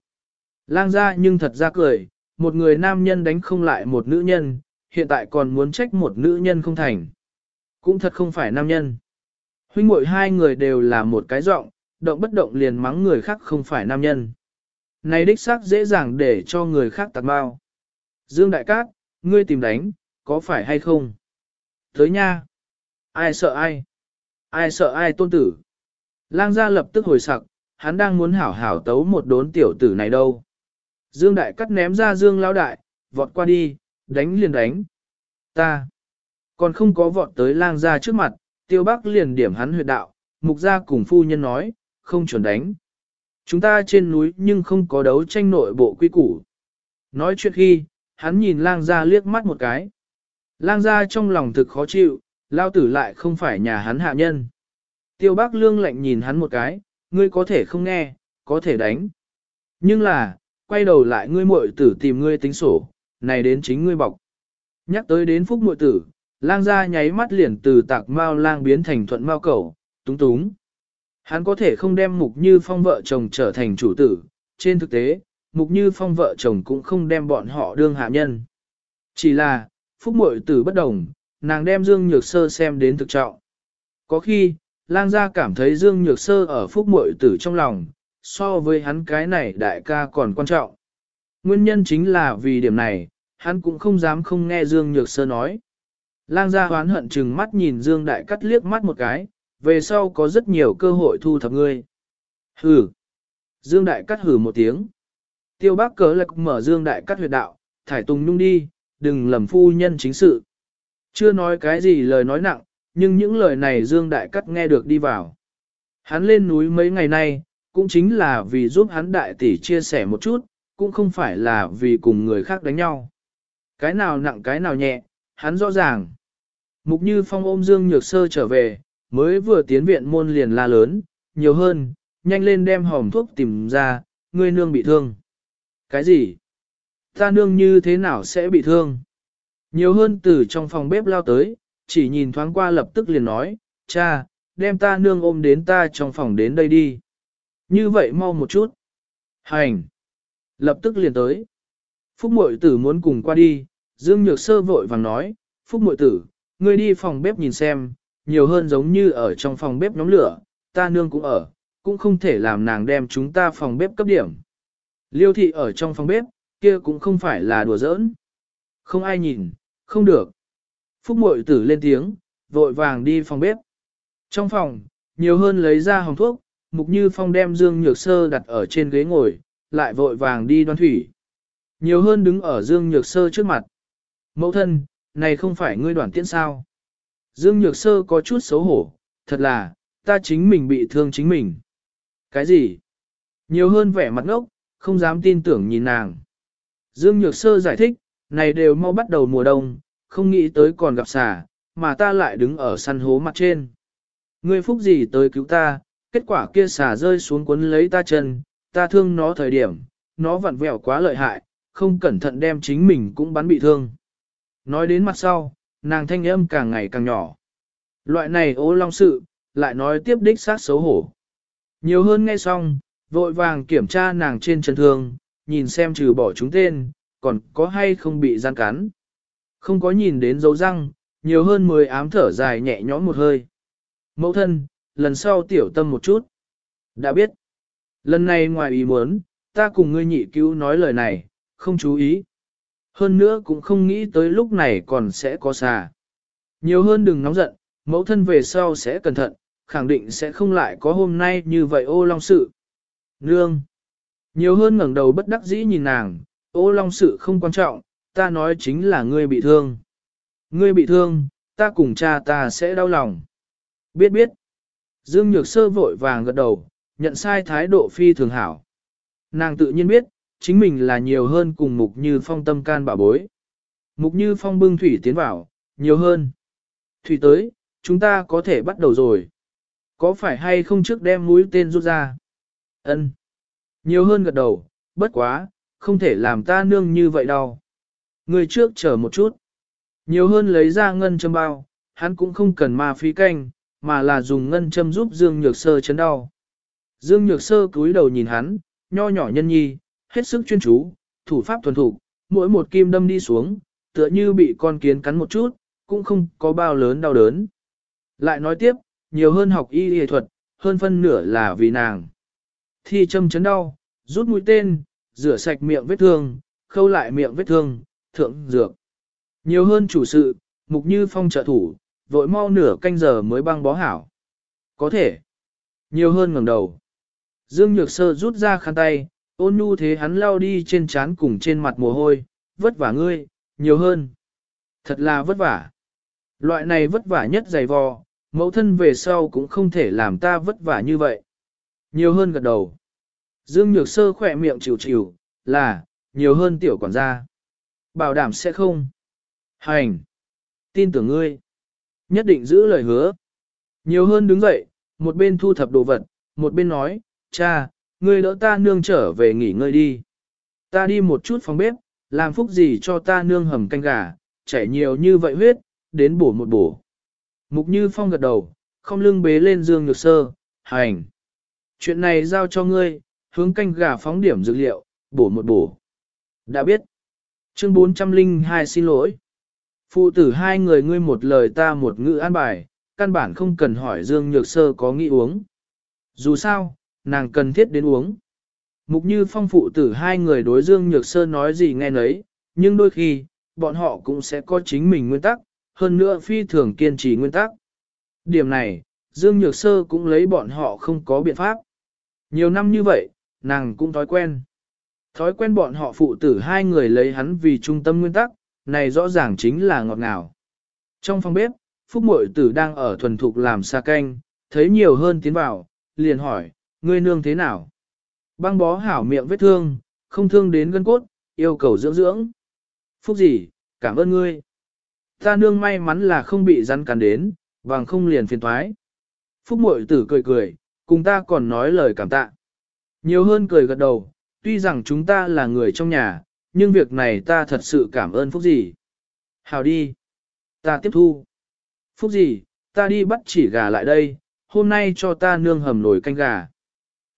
Lang ra nhưng thật ra cười, một người nam nhân đánh không lại một nữ nhân, hiện tại còn muốn trách một nữ nhân không thành. Cũng thật không phải nam nhân. Huynh muội hai người đều là một cái giọng, động bất động liền mắng người khác không phải nam nhân. Này đích xác dễ dàng để cho người khác tạt bao. Dương Đại Cát, ngươi tìm đánh, có phải hay không? Tới nha! Ai sợ ai? Ai sợ ai tôn tử? Lang gia lập tức hồi sặc, hắn đang muốn hảo hảo tấu một đốn tiểu tử này đâu. Dương Đại cắt ném ra Dương Lão Đại, vọt qua đi, đánh liền đánh. Ta! Còn không có vọt tới lang gia trước mặt, tiêu bắc liền điểm hắn huyệt đạo, mục gia cùng phu nhân nói, không chuẩn đánh. Chúng ta trên núi nhưng không có đấu tranh nội bộ quy củ. Nói chuyện khi, hắn nhìn lang gia liếc mắt một cái. Lang gia trong lòng thực khó chịu, lao tử lại không phải nhà hắn hạ nhân. Tiêu bác lương lạnh nhìn hắn một cái, ngươi có thể không nghe, có thể đánh. Nhưng là, quay đầu lại ngươi muội tử tìm ngươi tính sổ, này đến chính ngươi bọc. Nhắc tới đến phúc muội tử, lang gia nháy mắt liền từ tạc mao lang biến thành thuận mao cẩu, túng túng. Hắn có thể không đem mục như phong vợ chồng trở thành chủ tử, trên thực tế, mục như phong vợ chồng cũng không đem bọn họ đương hạ nhân. Chỉ là, phúc muội tử bất đồng, nàng đem Dương Nhược Sơ xem đến thực trọng. Có khi, lang gia cảm thấy Dương Nhược Sơ ở phúc muội tử trong lòng, so với hắn cái này đại ca còn quan trọng. Nguyên nhân chính là vì điểm này, hắn cũng không dám không nghe Dương Nhược Sơ nói. Lang gia hoán hận chừng mắt nhìn Dương Đại Cắt liếc mắt một cái, về sau có rất nhiều cơ hội thu thập ngươi. Hừ. Dương Đại Cắt hừ một tiếng. Tiêu bác cớ lạc mở Dương Đại Cắt huyệt đạo, thải tùng nhung đi, đừng lầm phu nhân chính sự. Chưa nói cái gì lời nói nặng, nhưng những lời này Dương Đại Cắt nghe được đi vào. Hắn lên núi mấy ngày nay, cũng chính là vì giúp hắn đại tỷ chia sẻ một chút, cũng không phải là vì cùng người khác đánh nhau. Cái nào nặng cái nào nhẹ, hắn rõ ràng. Mục Như Phong ôm Dương Nhược Sơ trở về, mới vừa tiến viện môn liền la lớn, nhiều hơn, nhanh lên đem hòm thuốc tìm ra, ngươi nương bị thương. Cái gì? Ta nương như thế nào sẽ bị thương? Nhiều hơn từ trong phòng bếp lao tới, chỉ nhìn thoáng qua lập tức liền nói, cha, đem ta nương ôm đến ta trong phòng đến đây đi. Như vậy mau một chút. Hành. Lập tức liền tới. Phúc mội tử muốn cùng qua đi, Dương Nhược Sơ vội vàng nói, Phúc mội tử, ngươi đi phòng bếp nhìn xem, nhiều hơn giống như ở trong phòng bếp nhóm lửa, ta nương cũng ở, cũng không thể làm nàng đem chúng ta phòng bếp cấp điểm. Liêu thị ở trong phòng bếp, kia cũng không phải là đùa giỡn. Không ai nhìn, không được. Phúc mội tử lên tiếng, vội vàng đi phòng bếp. Trong phòng, nhiều hơn lấy ra hồng thuốc, mục như phong đem dương nhược sơ đặt ở trên ghế ngồi, lại vội vàng đi đoan thủy. Nhiều hơn đứng ở dương nhược sơ trước mặt. Mẫu thân, này không phải ngươi đoàn tiễn sao? Dương Nhược Sơ có chút xấu hổ, thật là, ta chính mình bị thương chính mình. Cái gì? Nhiều hơn vẻ mặt ngốc, không dám tin tưởng nhìn nàng. Dương Nhược Sơ giải thích, này đều mau bắt đầu mùa đông, không nghĩ tới còn gặp xà, mà ta lại đứng ở săn hố mặt trên. Ngươi phúc gì tới cứu ta, kết quả kia xà rơi xuống cuốn lấy ta chân, ta thương nó thời điểm, nó vặn vẹo quá lợi hại, không cẩn thận đem chính mình cũng bắn bị thương. Nói đến mặt sau, nàng thanh âm càng ngày càng nhỏ. Loại này ô long sự, lại nói tiếp đích sát xấu hổ. Nhiều hơn nghe xong, vội vàng kiểm tra nàng trên chân thương, nhìn xem trừ bỏ chúng tên, còn có hay không bị gian cắn. Không có nhìn đến dấu răng, nhiều hơn 10 ám thở dài nhẹ nhõm một hơi. Mẫu thân, lần sau tiểu tâm một chút. Đã biết. Lần này ngoài ý muốn, ta cùng ngươi nhị cứu nói lời này, không chú ý. Hơn nữa cũng không nghĩ tới lúc này còn sẽ có xà. Nhiều hơn đừng nóng giận, mẫu thân về sau sẽ cẩn thận, khẳng định sẽ không lại có hôm nay như vậy ô long sự. Nương. Nhiều hơn ngẩng đầu bất đắc dĩ nhìn nàng, ô long sự không quan trọng, ta nói chính là ngươi bị thương. Ngươi bị thương, ta cùng cha ta sẽ đau lòng. Biết biết. Dương Nhược Sơ vội vàng gật đầu, nhận sai thái độ phi thường hảo. Nàng tự nhiên biết, chính mình là nhiều hơn cùng Mục Như Phong tâm can bảo bối. Mục Như Phong bưng thủy tiến vào, nhiều hơn. Thủy tới, chúng ta có thể bắt đầu rồi. Có phải hay không trước đem mũi tên rút ra? Ân. Nhiều hơn gật đầu, bất quá, không thể làm ta nương như vậy đâu. Người trước chờ một chút. Nhiều hơn lấy ra ngân châm bao, hắn cũng không cần ma phí canh, mà là dùng ngân châm giúp Dương Nhược Sơ chấn đau. Dương Nhược Sơ cúi đầu nhìn hắn, nho nhỏ nhân nhi, hết sức chuyên chú, thủ pháp thuần thục, mỗi một kim đâm đi xuống, tựa như bị con kiến cắn một chút, cũng không có bao lớn đau đớn. Lại nói tiếp, nhiều hơn học y y thuật, hơn phân nửa là vì nàng. Thi châm chấn đau, rút mũi tên, rửa sạch miệng vết thương, khâu lại miệng vết thương, thượng dược. Nhiều hơn chủ sự, mục như phong trợ thủ, vội mau nửa canh giờ mới băng bó hảo. Có thể. Nhiều hơn ngẩng đầu. Dương Nhược Sơ rút ra khăn tay, ôn nhu thế hắn lao đi trên trán cùng trên mặt mồ hôi, vất vả ngươi, nhiều hơn. Thật là vất vả. Loại này vất vả nhất dày vò, mẫu thân về sau cũng không thể làm ta vất vả như vậy. Nhiều hơn gật đầu. Dương Nhược Sơ khỏe miệng chịu chịu, là, nhiều hơn tiểu quản gia. Bảo đảm sẽ không. Hành. Tin tưởng ngươi. Nhất định giữ lời hứa. Nhiều hơn đứng dậy, một bên thu thập đồ vật, một bên nói, cha, ngươi đỡ ta nương trở về nghỉ ngơi đi. Ta đi một chút phòng bếp, làm phúc gì cho ta nương hầm canh gà, chảy nhiều như vậy huyết, đến bổ một bổ. Mục Như Phong gật đầu, không lưng bế lên Dương Nhược Sơ, hành. Chuyện này giao cho ngươi, hướng canh gà phóng điểm dược liệu, bổ một bổ. Đã biết. Chương 402 xin lỗi. Phụ tử hai người ngươi một lời ta một ngữ an bài, căn bản không cần hỏi Dương Nhược Sơ có nghĩ uống. Dù sao, nàng cần thiết đến uống. Mục như phong phụ tử hai người đối Dương Nhược Sơ nói gì nghe nấy, nhưng đôi khi, bọn họ cũng sẽ có chính mình nguyên tắc, hơn nữa phi thường kiên trì nguyên tắc. Điểm này, Dương Nhược Sơ cũng lấy bọn họ không có biện pháp. Nhiều năm như vậy, nàng cũng thói quen. Thói quen bọn họ phụ tử hai người lấy hắn vì trung tâm nguyên tắc, này rõ ràng chính là ngọt ngào. Trong phòng bếp, Phúc Mội Tử đang ở thuần thục làm xa canh, thấy nhiều hơn tiến vào, liền hỏi, ngươi nương thế nào? Băng bó hảo miệng vết thương, không thương đến gân cốt, yêu cầu dưỡng dưỡng. Phúc gì, cảm ơn ngươi. Ta nương may mắn là không bị rắn cắn đến, vàng không liền phiền thoái. Phúc Mội Tử cười cười, cùng ta còn nói lời cảm tạ. Nhiều hơn cười gật đầu, tuy rằng chúng ta là người trong nhà, nhưng việc này ta thật sự cảm ơn Phúc gì. Hào đi. Ta tiếp thu. Phúc gì, ta đi bắt chỉ gà lại đây, hôm nay cho ta nương hầm nồi canh gà.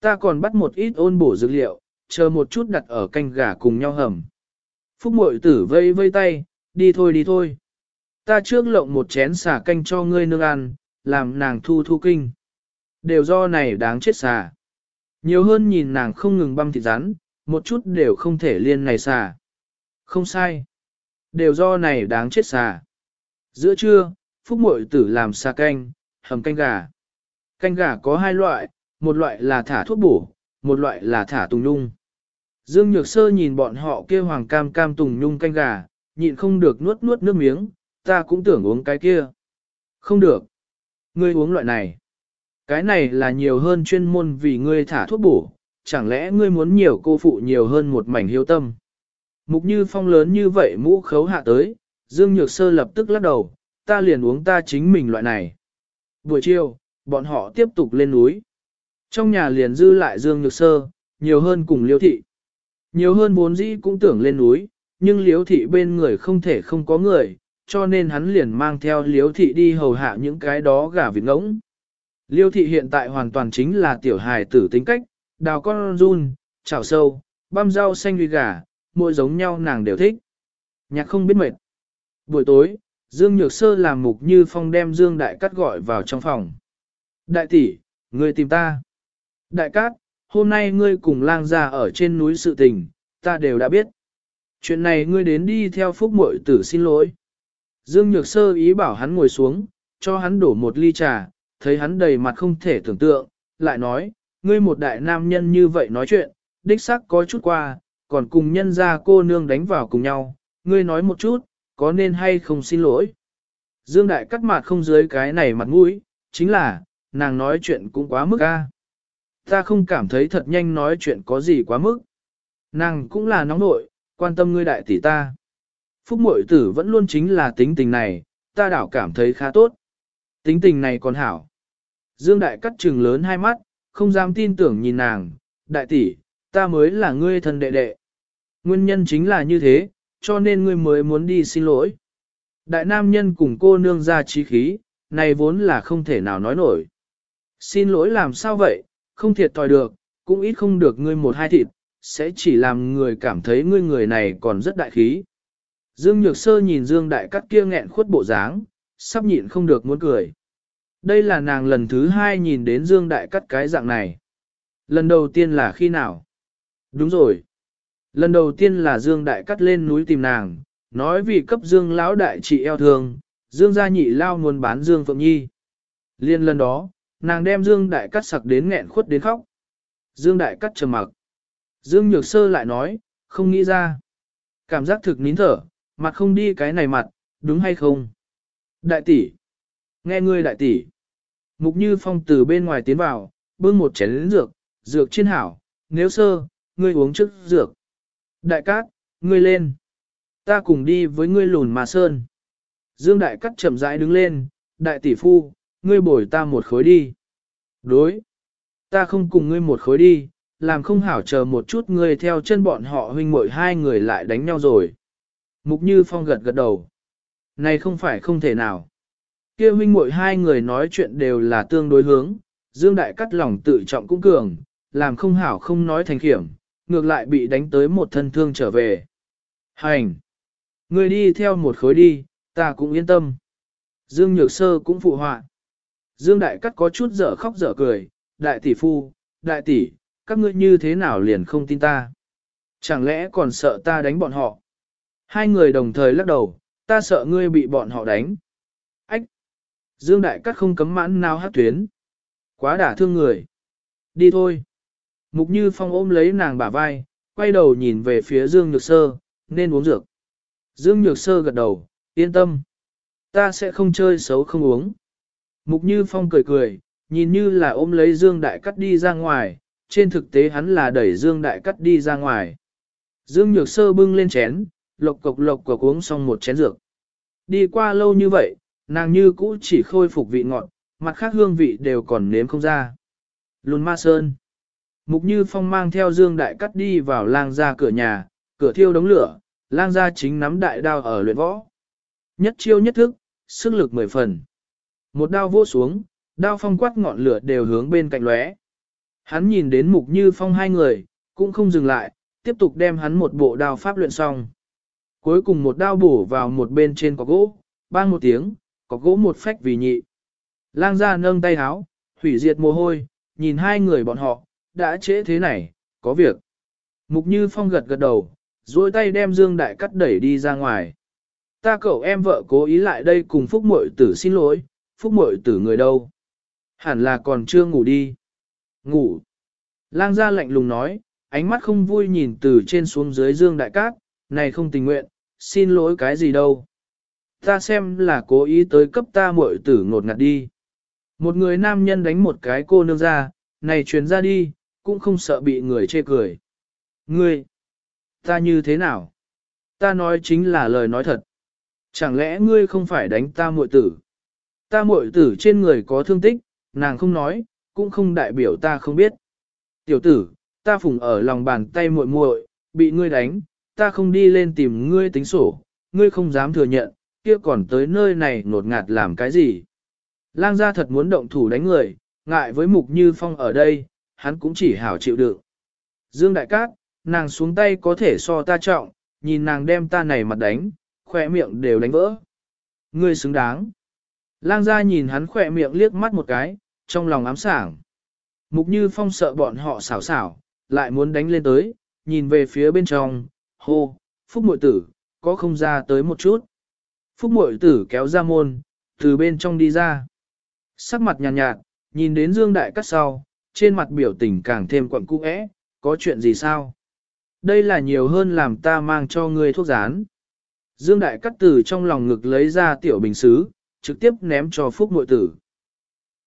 Ta còn bắt một ít ôn bổ dược liệu, chờ một chút đặt ở canh gà cùng nhau hầm. Phúc mội tử vây vây tay, đi thôi đi thôi. Ta trước lộng một chén xả canh cho ngươi nương ăn, làm nàng thu thu kinh. Đều do này đáng chết xà. Nhiều hơn nhìn nàng không ngừng băm thịt rắn, một chút đều không thể liên này xà. Không sai. Đều do này đáng chết xà. Giữa trưa, Phúc Mội Tử làm xà canh, hầm canh gà. Canh gà có hai loại, một loại là thả thuốc bổ, một loại là thả tùng nhung. Dương Nhược Sơ nhìn bọn họ kia hoàng cam cam tùng nhung canh gà, nhịn không được nuốt nuốt nước miếng, ta cũng tưởng uống cái kia. Không được. Ngươi uống loại này. Cái này là nhiều hơn chuyên môn vì ngươi thả thuốc bổ, chẳng lẽ ngươi muốn nhiều cô phụ nhiều hơn một mảnh hiếu tâm. Mục như phong lớn như vậy mũ khấu hạ tới, Dương Nhược Sơ lập tức lắc đầu, ta liền uống ta chính mình loại này. Buổi chiều, bọn họ tiếp tục lên núi. Trong nhà liền dư lại Dương Nhược Sơ, nhiều hơn cùng liêu Thị. Nhiều hơn bốn dĩ cũng tưởng lên núi, nhưng liêu Thị bên người không thể không có người, cho nên hắn liền mang theo liêu Thị đi hầu hạ những cái đó gà vịt ngỗng. liêu Thị hiện tại hoàn toàn chính là tiểu hài tử tính cách, đào con run, chảo sâu, băm rau xanh uy gà, mỗi giống nhau nàng đều thích. Nhạc không biết mệt. Buổi tối, Dương Nhược Sơ làm mục như phong đem Dương Đại Cát gọi vào trong phòng. Đại tỷ, ngươi tìm ta. Đại Cát, hôm nay ngươi cùng lang ra ở trên núi sự tình, ta đều đã biết. Chuyện này ngươi đến đi theo phúc muội tử xin lỗi. Dương Nhược Sơ ý bảo hắn ngồi xuống, cho hắn đổ một ly trà, thấy hắn đầy mặt không thể tưởng tượng, lại nói, ngươi một đại nam nhân như vậy nói chuyện, đích xác có chút qua, còn cùng nhân ra cô nương đánh vào cùng nhau, ngươi nói một chút, có nên hay không xin lỗi. Dương Đại cắt mặt không dưới cái này mặt mũi, chính là, nàng nói chuyện cũng quá mức a. Ta không cảm thấy thật nhanh nói chuyện có gì quá mức. Nàng cũng là nóng nội, quan tâm ngươi đại tỷ ta. Phúc mội tử vẫn luôn chính là tính tình này, ta đảo cảm thấy khá tốt. Tính tình này còn hảo. Dương Đại cắt trừng lớn hai mắt, không dám tin tưởng nhìn nàng, đại tỷ, ta mới là ngươi thân đệ đệ. Nguyên nhân chính là như thế, cho nên ngươi mới muốn đi xin lỗi. Đại nam nhân cùng cô nương ra trí khí, này vốn là không thể nào nói nổi. Xin lỗi làm sao vậy, không thiệt tòi được, cũng ít không được ngươi một hai thịt, sẽ chỉ làm người cảm thấy ngươi người này còn rất đại khí. Dương Nhược Sơ nhìn Dương Đại Cắt kia nghẹn khuất bộ dáng, sắp nhịn không được muốn cười. Đây là nàng lần thứ hai nhìn đến Dương Đại Cắt cái dạng này. Lần đầu tiên là khi nào? Đúng rồi. Lần đầu tiên là Dương Đại cắt lên núi tìm nàng, nói vì cấp Dương lão đại trị eo thương, Dương gia nhị lao muốn bán Dương Phượng Nhi. Liên lần đó, nàng đem Dương Đại cắt sặc đến nghẹn khuất đến khóc. Dương Đại cắt trầm mặc. Dương Nhược Sơ lại nói, không nghĩ ra. Cảm giác thực nín thở, mặt không đi cái này mặt, đúng hay không? Đại tỷ. Nghe ngươi đại tỷ. Mục Như Phong từ bên ngoài tiến vào, bưng một chén dược, dược chiên hảo, nếu sơ, ngươi uống trước dược. Đại cát, ngươi lên. Ta cùng đi với ngươi lùn mà sơn. Dương Đại Cát chậm rãi đứng lên, đại tỷ phu, ngươi bồi ta một khối đi. Đối. Ta không cùng ngươi một khối đi, làm không hảo chờ một chút ngươi theo chân bọn họ huynh muội hai người lại đánh nhau rồi. Mục Như Phong gật gật đầu. Này không phải không thể nào. Kia huynh muội hai người nói chuyện đều là tương đối hướng, Dương Đại cắt lòng tự trọng cũng cường, làm không hảo không nói thành khiểm, ngược lại bị đánh tới một thân thương trở về. Hành! Người đi theo một khối đi, ta cũng yên tâm. Dương Nhược Sơ cũng phụ họa. Dương Đại Cắt có chút dở khóc dở cười, đại tỷ phu, đại tỷ, các ngươi như thế nào liền không tin ta? Chẳng lẽ còn sợ ta đánh bọn họ? Hai người đồng thời lắc đầu, ta sợ ngươi bị bọn họ đánh. Dương Đại Cát không cấm mãn nào hát tuyến. Quá đả thương người. Đi thôi. Mục Như Phong ôm lấy nàng bả vai, quay đầu nhìn về phía Dương Nhược Sơ, nên uống dược. Dương Nhược Sơ gật đầu, yên tâm. Ta sẽ không chơi xấu không uống. Mục Như Phong cười cười, nhìn như là ôm lấy Dương Đại Cắt đi ra ngoài, trên thực tế hắn là đẩy Dương Đại Cắt đi ra ngoài. Dương Nhược Sơ bưng lên chén, lộc cộc lộc cộc uống xong một chén dược. Đi qua lâu như vậy, nàng như cũ chỉ khôi phục vị ngọt, mặt khác hương vị đều còn nếm không ra. Lùn ma sơn. Mục Như Phong mang theo Dương Đại Cắt đi vào lang ra cửa nhà, cửa thiêu đống lửa, lang gia chính nắm đại đao ở luyện võ. Nhất chiêu nhất thức, sức lực mười phần. Một đao vỗ xuống, đao phong quát ngọn lửa đều hướng bên cạnh lóe. Hắn nhìn đến Mục Như Phong hai người, cũng không dừng lại, tiếp tục đem hắn một bộ đao pháp luyện xong. Cuối cùng một đao bổ vào một bên trên cọc gỗ, bang một tiếng, có gỗ một phách vì nhị. Lang gia nâng tay háo, hủy diệt mồ hôi, nhìn hai người bọn họ, đã trễ thế này, có việc. Mục Như Phong gật gật đầu, duỗi tay đem Dương Đại Cắt đẩy đi ra ngoài. Ta cậu em vợ cố ý lại đây cùng Phúc Mội Tử xin lỗi, Phúc Mội Tử người đâu? Hẳn là còn chưa ngủ đi. Ngủ. Lang gia lạnh lùng nói, ánh mắt không vui nhìn từ trên xuống dưới Dương Đại Cát, này không tình nguyện, xin lỗi cái gì đâu. Ta xem là cố ý tới cấp ta muội tử ngột ngạt đi. Một người nam nhân đánh một cái cô nương ra, này truyền ra đi, cũng không sợ bị người chê cười. Ngươi, ta như thế nào? Ta nói chính là lời nói thật. Chẳng lẽ ngươi không phải đánh ta muội tử? Ta muội tử trên người có thương tích, nàng không nói, cũng không đại biểu ta không biết. Tiểu tử, ta phùng ở lòng bàn tay muội muội, bị ngươi đánh, ta không đi lên tìm ngươi tính sổ, ngươi không dám thừa nhận, kia còn tới nơi này nột ngạt làm cái gì? Lang gia thật muốn động thủ đánh người, ngại với mục như phong ở đây, hắn cũng chỉ hảo chịu đựng. Dương Đại Cát, nàng xuống tay có thể so ta trọng, nhìn nàng đem ta này mặt đánh, khỏe miệng đều đánh vỡ. Ngươi xứng đáng. Lang gia nhìn hắn khỏe miệng liếc mắt một cái, trong lòng ám sảng. Mục như phong sợ bọn họ xảo xảo, lại muốn đánh lên tới, nhìn về phía bên trong, hô, phúc mội tử, có không ra tới một chút. Phúc mội tử kéo ra môn, từ bên trong đi ra. Sắc mặt nhàn nhạt, nhạt, nhìn đến Dương Đại Cắt sau, trên mặt biểu tình càng thêm quặn cung ẽ, có chuyện gì sao? Đây là nhiều hơn làm ta mang cho ngươi thuốc rán. Dương Đại Cắt từ trong lòng ngực lấy ra tiểu bình xứ, trực tiếp ném cho Phúc Mội Tử.